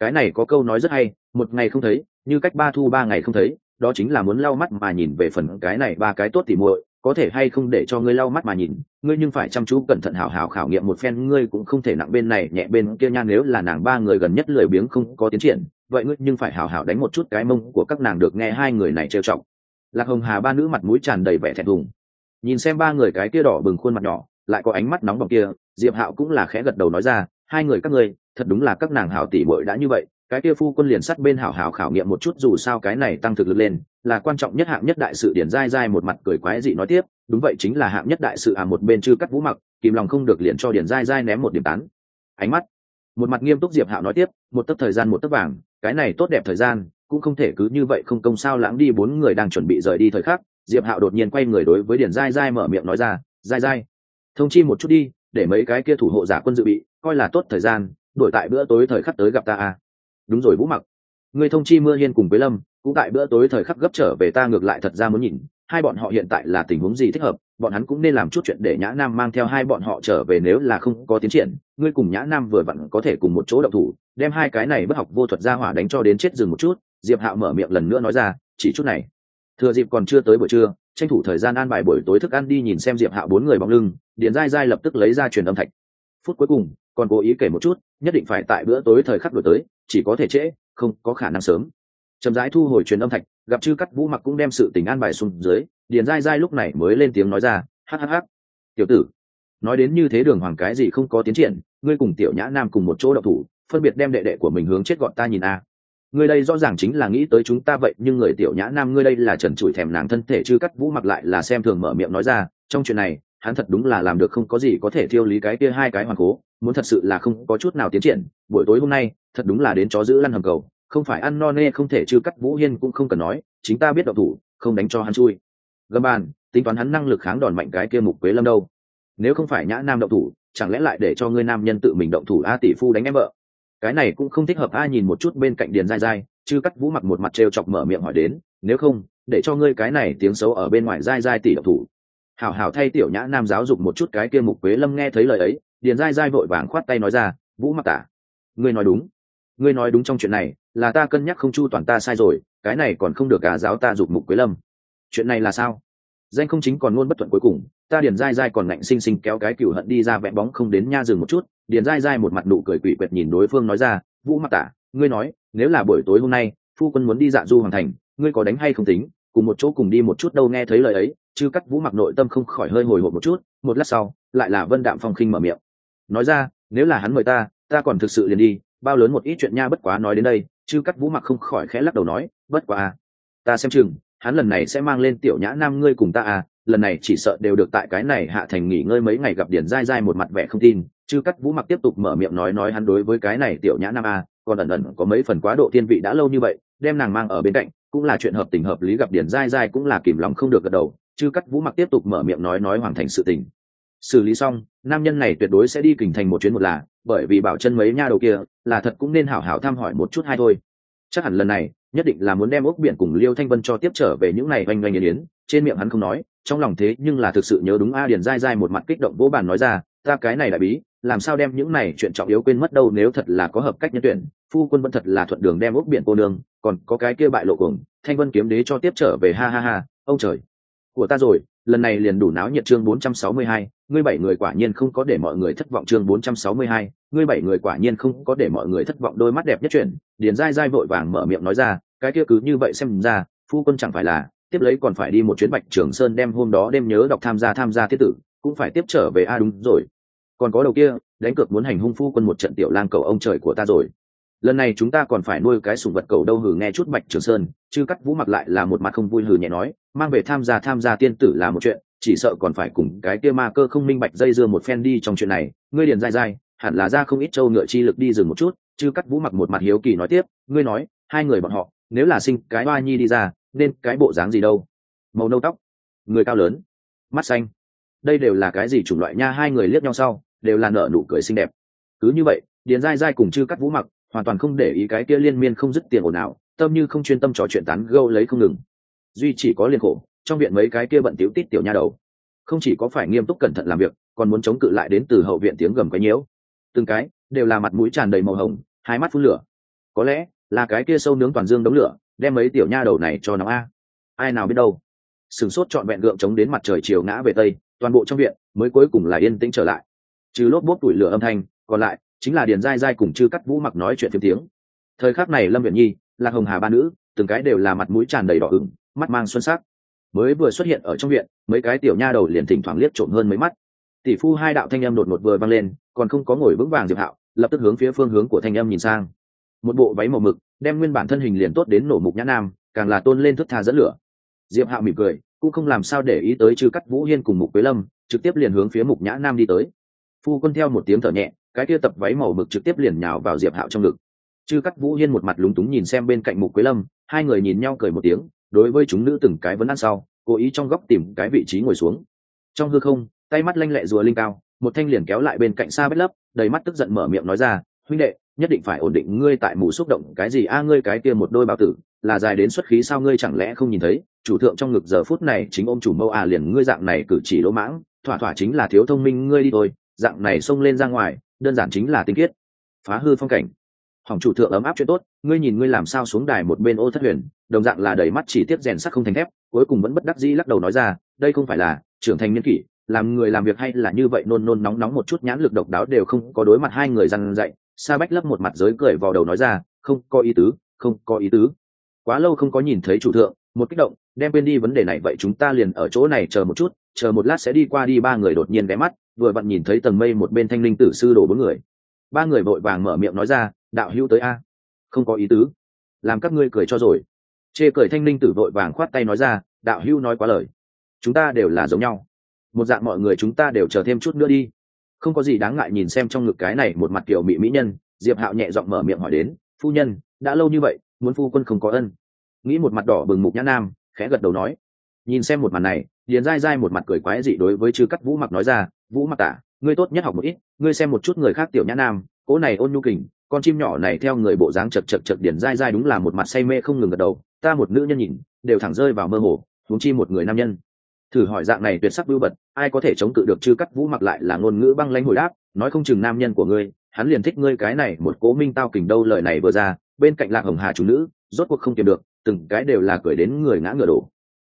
cái này có câu nói rất hay, một ngày không thấy, như cách ba thu ba ngày không thấy, đó chính là muốn lau mắt mà nhìn về phần cái này ba cái tốt tỉ muội, có thể hay không để cho ngươi lau mắt mà nhìn, ngươi nhưng phải chăm chú cẩn thận hảo hảo khảo nghiệm một phen, ngươi cũng không thể nặng bên này, nhẹ bên kia nha, nếu là nàng ba người gần nhất lười biếng không có tiến triển, vậy ngươi nhưng phải hảo hảo đánh một chút cái mông của các nàng được nghe hai người này trêu trọng lạc hồng hà ba nữ mặt mũi tràn đầy vẻ thẹn thùng. Nhìn xem ba người cái kia đỏ bừng khuôn mặt nhỏ, lại có ánh mắt nóng bỏng kia, diệp hạo cũng là khẽ gật đầu nói ra, hai người các ngươi thật đúng là các nàng hảo tỷ bội đã như vậy, cái kia phu quân liền sắt bên hảo hảo khảo nghiệm một chút dù sao cái này tăng thực lực lên, là quan trọng nhất hạng nhất đại sự điển dai dai một mặt cười quái dị nói tiếp, đúng vậy chính là hạng nhất đại sự à một bên chưa cắt vũ mặc, kìm lòng không được liền cho điển dai dai ném một điểm tán. Ánh mắt, một mặt nghiêm túc diệp hạo nói tiếp, một tấc thời gian một tấc vàng, cái này tốt đẹp thời gian, cũng không thể cứ như vậy không công sao lãng đi bốn người đang chuẩn bị rời đi thời khắc, diệp hạo đột nhiên quay người đối với điển dai dai mở miệng nói ra, dai dai, thông chi một chút đi, để mấy cái kia thủ hộ giả quân dự bị, coi là tốt thời gian đổi tại bữa tối thời khắc tới gặp ta à? Đúng rồi, vũ mặc. Người thông chi mưa hiên cùng với lâm, cũng tại bữa tối thời khắc gấp trở về ta ngược lại thật ra muốn nhìn, hai bọn họ hiện tại là tình huống gì thích hợp, bọn hắn cũng nên làm chút chuyện để nhã nam mang theo hai bọn họ trở về nếu là không có tiến triển, ngươi cùng nhã nam vừa vặn có thể cùng một chỗ động thủ, đem hai cái này bất học vô thuật ra hỏa đánh cho đến chết dừng một chút, diệp hạo mở miệng lần nữa nói ra, chỉ chút này. Thừa dịp còn chưa tới buổi trưa, tranh thủ thời gian an bài buổi tối thức ăn đi nhìn xem diệp hạo bốn người bóng lưng, điện dai dai lập tức lấy ra truyền âm thạch. Phút cuối cùng còn cố ý kể một chút, nhất định phải tại bữa tối thời khắc đổi tới, chỉ có thể trễ, không có khả năng sớm. Chậm rãi thu hồi truyền âm thạch, gặp chư cắt vũ mặc cũng đem sự tình an bài xuống dưới, điền dai dai lúc này mới lên tiếng nói ra hhh tiểu tử, nói đến như thế đường hoàng cái gì không có tiến triển, ngươi cùng tiểu nhã nam cùng một chỗ đậu thủ, phân biệt đem đệ đệ của mình hướng chết gọn ta nhìn a. Ngươi đây rõ ràng chính là nghĩ tới chúng ta vậy, nhưng người tiểu nhã nam ngươi đây là trần trụi thèm nàng thân thể. Chư cắt vũ mặc lại là xem thường mở miệng nói ra, trong chuyện này hắn thật đúng là làm được không có gì có thể thiêu lý cái kia hai cái hoàng cố, muốn thật sự là không có chút nào tiến triển, buổi tối hôm nay, thật đúng là đến chó giữ lăn hầm cầu, không phải ăn no nê không thể chư cắt vũ hiên cũng không cần nói, chính ta biết độc thủ, không đánh cho hắn chui. Gầm bàn, tính toán hắn năng lực kháng đòn mạnh cái kia mục quế lâm đâu? Nếu không phải nhã nam động thủ, chẳng lẽ lại để cho ngươi nam nhân tự mình động thủ a tỷ phu đánh em vợ? Cái này cũng không thích hợp a nhìn một chút bên cạnh điền dai dai chứ cắt vũ mặc một mặt t chọc mở miệng hỏi đến, nếu không, để cho ngươi cái này tiếng xấu ở bên ngoài dai dai tỷ độc thủ hảo hảo thay tiểu nhã nam giáo dục một chút cái kia mục quế lâm nghe thấy lời ấy, điền dai dai vội vàng khoát tay nói ra, vũ mặc tả ngươi nói đúng. Ngươi nói đúng trong chuyện này, là ta cân nhắc không chu toàn ta sai rồi, cái này còn không được cả giáo ta dục mục quế lâm. Chuyện này là sao? Danh không chính còn luôn bất thuận cuối cùng, ta điền dai dai còn ngạnh xinh xinh kéo cái cựu hận đi ra vẽ bóng không đến nha dừng một chút. Điền dai dai một mặt nụ cười quỷ quyệt nhìn đối phương nói ra, vũ mặc tả ngươi nói, nếu là buổi tối hôm nay, phu quân muốn đi dạ du hoàng thành, ngươi có đánh hay không tính? Cùng một chỗ cùng đi một chút đâu nghe thấy lời ấy chứ cắt vũ mặc nội tâm không khỏi hơi hồi hộp một chút một lát sau lại là vân đạm phong khinh mở miệng. Nói ra nếu là hắn mời ta ta còn thực sự liền đi bao lớn một ít chuyện nha bất quá nói đến đây chứ cắt vũ mặc không khỏi khẽ lắc đầu nói bất quá à, ta xem chừng hắn lần này sẽ mang lên tiểu nhã nam ngươi cùng ta à lần này chỉ sợ đều được tại cái này hạ thành nghỉ ngơi mấy ngày gặp điển dai dai một mặt vẻ không tin chứ cắt vũ mặc tiếp tục mở miệng nói nói hắn đối với cái này tiểu nhã nam à, còn ẩn ẩn có mấy phần quá độ thiên vị đã lâu như vậy đem nàng mang ở bên cạnh cũng là chuyện hợp tình hợp lý gặp điển dai dai cũng là kìm lòng không được gật đầu chứ cắt vũ mặc tiếp tục mở miệng nói nói hoàn thành sự tình. Xử lý xong, nam nhân này tuyệt đối sẽ đi kình thành một chuyến một là, bởi vì bảo chân mấy nha đầu kia, là thật cũng nên hảo hảo thăm hỏi một chút hay thôi. Chắc hẳn lần này, nhất định là muốn đem ốc biển cùng liêu thanh vân cho tiếp trở về những này oanh oanh yên yến, trên miệng hắn không nói, trong lòng thế nhưng là thực sự nhớ đúng a điền dai dai một mặt kích động vỗ bàn nói ra, ta cái này đại bí làm sao đem những này chuyện trọng yếu quên mất đâu nếu thật là có hợp cách nhân tuyển phu quân vẫn thật là thuận đường đem ốc biển cô nương còn có cái kia bại lộ cùng thanh vân kiếm đế cho tiếp trở về ha ha ha ông trời của ta rồi lần này liền đủ náo nhiệt chương 462, ngươi bảy người quả nhiên không có để mọi người thất vọng chương 462, ngươi bảy người quả nhiên không có để mọi người thất vọng đôi mắt đẹp nhất chuyển, Điền dai dai vội vàng mở miệng nói ra, cái kia cứ như vậy xem ra, phu quân chẳng phải là, tiếp lấy còn phải đi một chuyến Bạch Trường Sơn đem hôm đó đêm nhớ đọc tham gia tham gia thiết tử, cũng phải tiếp trở về a à đúng rồi. Còn có đầu kia, đánh cược muốn hành hung phu quân một trận tiểu lang cầu ông trời của ta rồi. Lần này chúng ta còn phải nuôi cái sủng vật cầu đâu hử nghe chút Bạch Trường Sơn, chứ cắt vũ mặc lại là một mặt không vui hử nhẹ nói, mang về tham gia tham gia tiên tử là một chuyện, chỉ sợ còn phải cùng cái kia ma cơ không minh bạch dây dưa một phen đi trong chuyện này ngươi điền dai dai hẳn là ra không ít châu ngựa chi lực đi dừng một chút chứ cắt vũ mặc một mặt hiếu kỳ nói tiếp ngươi nói hai người bọn họ nếu là sinh cái ba nhi đi ra nên cái bộ dáng gì đâu màu nâu tóc người cao lớn mắt xanh đây đều là cái gì chủng loại nha hai người liếc nhau sau đều là nở nụ cười xinh đẹp. Cứ như vậy, điền dai dai cùng chư cắt vũ mặc hoàn toàn không để ý cái kia liên miên không dứt tiền ồn ào, tâm như không chuyên tâm trò chuyện tán gâu lấy không ngừng. Duy chỉ có liên khổ, trong viện mấy cái kia bận tiểu tít tiểu nha đầu. Không chỉ có phải nghiêm túc cẩn thận làm việc, còn muốn chống cự lại đến từ hậu viện tiếng gầm cái nhiễu. Từng cái đều là mặt mũi tràn đầy màu hồng, hai mắt phun lửa. Có lẽ là cái kia sâu nướng toàn dương đống lửa, đem mấy tiểu nha đầu này cho nó a. Ai nào biết đâu. Sửng sốt trọn vẹn gượng chống đến mặt trời chiều ngã về tây, toàn bộ trong viện mới cuối cùng là yên tĩnh trở lại trừ lốp bốt tuổi lửa âm thanh, còn lại chính là điền dai dai cùng chư cắt vũ mặc nói chuyện phiếm tiếng. Thời khắc này lâm viện nhi, lạc hồng hà ba nữ, từng cái đều là mặt mũi tràn đầy đỏ ửng, mắt mang xuân sắc. Mới vừa xuất hiện ở trong viện, mấy cái tiểu nha đầu liền thỉnh thoảng liếc trộm hơn mấy mắt. Tỷ phu hai đạo thanh âm đột ngột vừa vang lên, còn không có ngồi vững vàng diệp hạo, lập tức hướng phía phương hướng của thanh âm nhìn sang. Một bộ váy màu mực, đem nguyên bản thân hình liền tốt đến nổ mục nhã nam, càng là tôn lên thức tha dẫn lửa. Diệp hạo mỉm cười, cũng không làm sao để ý tới chư cắt vũ hiên cùng mục quế lâm, trực tiếp liền hướng phía mục nhã nam đi tới phu quân theo một tiếng thở nhẹ, cái kia tập váy màu mực trực tiếp liền nhào vào diệp hạo trong ngực. Chư cắt vũ hiên một mặt lúng túng nhìn xem bên cạnh mục quế lâm, hai người nhìn nhau cười một tiếng, đối với chúng nữ từng cái vấn ăn sau, cố ý trong góc tìm cái vị trí ngồi xuống. Trong hư không, tay mắt lanh lẹ rùa linh cao, một thanh liền kéo lại bên cạnh xa bách lấp, đầy mắt tức giận mở miệng nói ra, huynh đệ, nhất định phải ổn định ngươi tại mù xúc động cái gì? A, ngươi cái kia một đôi bao tử, là dài đến xuất khí sao ngươi chẳng lẽ không nhìn thấy? Chủ thượng trong ngực giờ phút này chính ôm chủ mâu à liền ngươi dạng này cử chỉ lỗ mãng, thỏa thỏa chính là thiếu thông minh ngươi đi thôi dạng này xông lên ra ngoài, đơn giản chính là tinh khiết. Phá hư phong cảnh. Hỏng chủ thượng ấm áp chuyện tốt, ngươi nhìn ngươi làm sao xuống đài một bên ô thất huyền, đồng dạng là đầy mắt chỉ tiếp rèn sắc không thành thép, cuối cùng vẫn bất đắc dĩ lắc đầu nói ra, đây không phải là trưởng thành niên kỷ, làm người làm việc hay là như vậy nôn nôn nóng nóng một chút nhãn lực độc đáo đều không có đối mặt hai người răn dậy sa bách lấp một mặt giới cười vào đầu nói ra, không có ý tứ, không có ý tứ. Quá lâu không có nhìn thấy chủ thượng, một kích động, đem quên đi vấn đề này, vậy chúng ta liền ở chỗ này chờ một chút chờ một lát sẽ đi qua đi, ba người đột nhiên ghé mắt, vừa vặn nhìn thấy tầng mây một bên thanh linh tử sư đổ bốn người. Ba người vội vàng mở miệng nói ra, đạo hữu tới a. Không có ý tứ. Làm các ngươi cười cho rồi. Chê cười thanh linh tử vội vàng khoát tay nói ra, đạo hữu nói quá lời. Chúng ta đều là giống nhau. Một dạng mọi người chúng ta đều chờ thêm chút nữa đi. Không có gì đáng ngại nhìn xem trong ngực cái này một mặt kiểu mỹ mỹ nhân, diệp hạo nhẹ giọng mở miệng hỏi đến, phu nhân, đã lâu như vậy, muốn phu quân không có ân. Nghĩ một mặt đỏ bừng mục nhã nam, khẽ gật đầu nói nhìn xem một màn này, điền dai dai một mặt cười quái dị đối với chư cắt vũ mặc nói ra, vũ mặc tả, ngươi tốt nhất học một ít, ngươi xem một chút người khác tiểu nhã nam cỗ này ôn nhu kình, con chim nhỏ này theo người bộ dáng chật chật chật điển dai dai đúng là một mặt say mê không ngừng gật đầu, ta một nữ nhân nhìn, đều thẳng rơi vào mơ hồ, huống chi một người nam nhân. Thử hỏi dạng này tuyệt sắc bưu bật ai có thể chống cự được chư cắt vũ mặc lại là ngôn ngữ băng lãnh hồi đáp, nói không chừng nam nhân của ngươi, hắn liền thích ngươi cái này, một cố minh tao kình đâu lời này vừa ra, bên cạnh lạc hồng hà chủ nữ, rốt cuộc không kiềm được, từng cái đều là cười đến người ngã ngựa đổ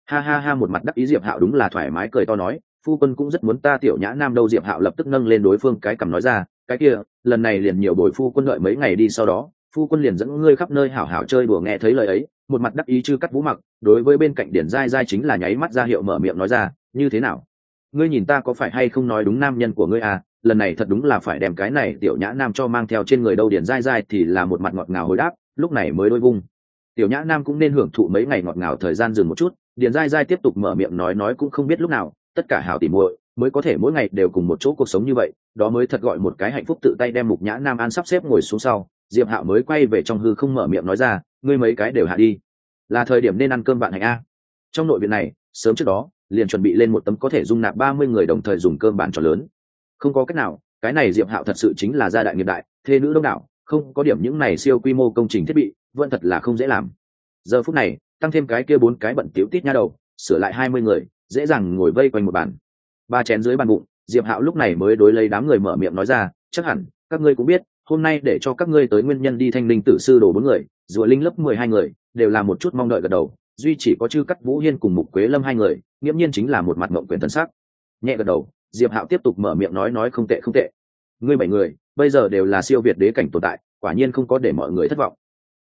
ha ha ha, một mặt đắc ý diệp hạo đúng là thoải mái cười to nói, phu quân cũng rất muốn ta tiểu nhã nam đâu. Diệp hạo lập tức nâng lên đối phương cái cầm nói ra, cái kia, lần này liền nhiều bồi phu quân đợi mấy ngày đi sau đó, phu quân liền dẫn ngươi khắp nơi hảo hảo chơi đùa nghe thấy lời ấy, một mặt đắc ý chư cắt vũ mặc, đối với bên cạnh điển dai dai chính là nháy mắt ra hiệu mở miệng nói ra, như thế nào? Ngươi nhìn ta có phải hay không nói đúng nam nhân của ngươi à? Lần này thật đúng là phải đem cái này tiểu nhã nam cho mang theo trên người đâu. Điển dai dai thì là một mặt ngọt ngào hồi đáp, lúc này mới đôi vung. Tiểu nhã nam cũng nên hưởng thụ mấy ngày ngọt ngào thời gian dừng một chút Điền dai dai tiếp tục mở miệng nói nói cũng không biết lúc nào, tất cả hảo tỉ muội mới có thể mỗi ngày đều cùng một chỗ cuộc sống như vậy, đó mới thật gọi một cái hạnh phúc tự tay đem mục nhã nam an sắp xếp ngồi xuống sau, diệp hạo mới quay về trong hư không mở miệng nói ra, ngươi mấy cái đều hạ đi. Là thời điểm nên ăn cơm bạn hạnh a. Trong nội viện này, sớm trước đó, liền chuẩn bị lên một tấm có thể dung nạp ba mươi người đồng thời dùng cơm bàn tròn lớn. Không có cách nào, cái này diệp hạo thật sự chính là gia đại nghiệp đại, thê nữ đông đảo, không có điểm những này siêu quy mô công trình thiết bị, vẫn thật là không dễ làm. Giờ phút này tăng thêm cái kia bốn cái bận tiểu tít nha đầu, sửa lại hai mươi người, dễ dàng ngồi vây quanh một bàn. Ba chén dưới bàn bụng, diệp hạo lúc này mới đối lấy đám người mở miệng nói ra, chắc hẳn, các ngươi cũng biết, hôm nay để cho các ngươi tới nguyên nhân đi thanh linh tử sư đồ bốn người, rùa linh lớp mười hai người, đều là một chút mong đợi gật đầu, duy chỉ có chư cắt vũ hiên cùng mục quế lâm hai người, nghiễm nhiên chính là một mặt mộng quyền thân sắc. Nhẹ gật đầu, diệp hạo tiếp tục mở miệng nói nói không tệ không tệ. Ngươi bảy người, bây giờ đều là siêu việt đế cảnh tồn tại, quả nhiên không có để mọi người thất vọng.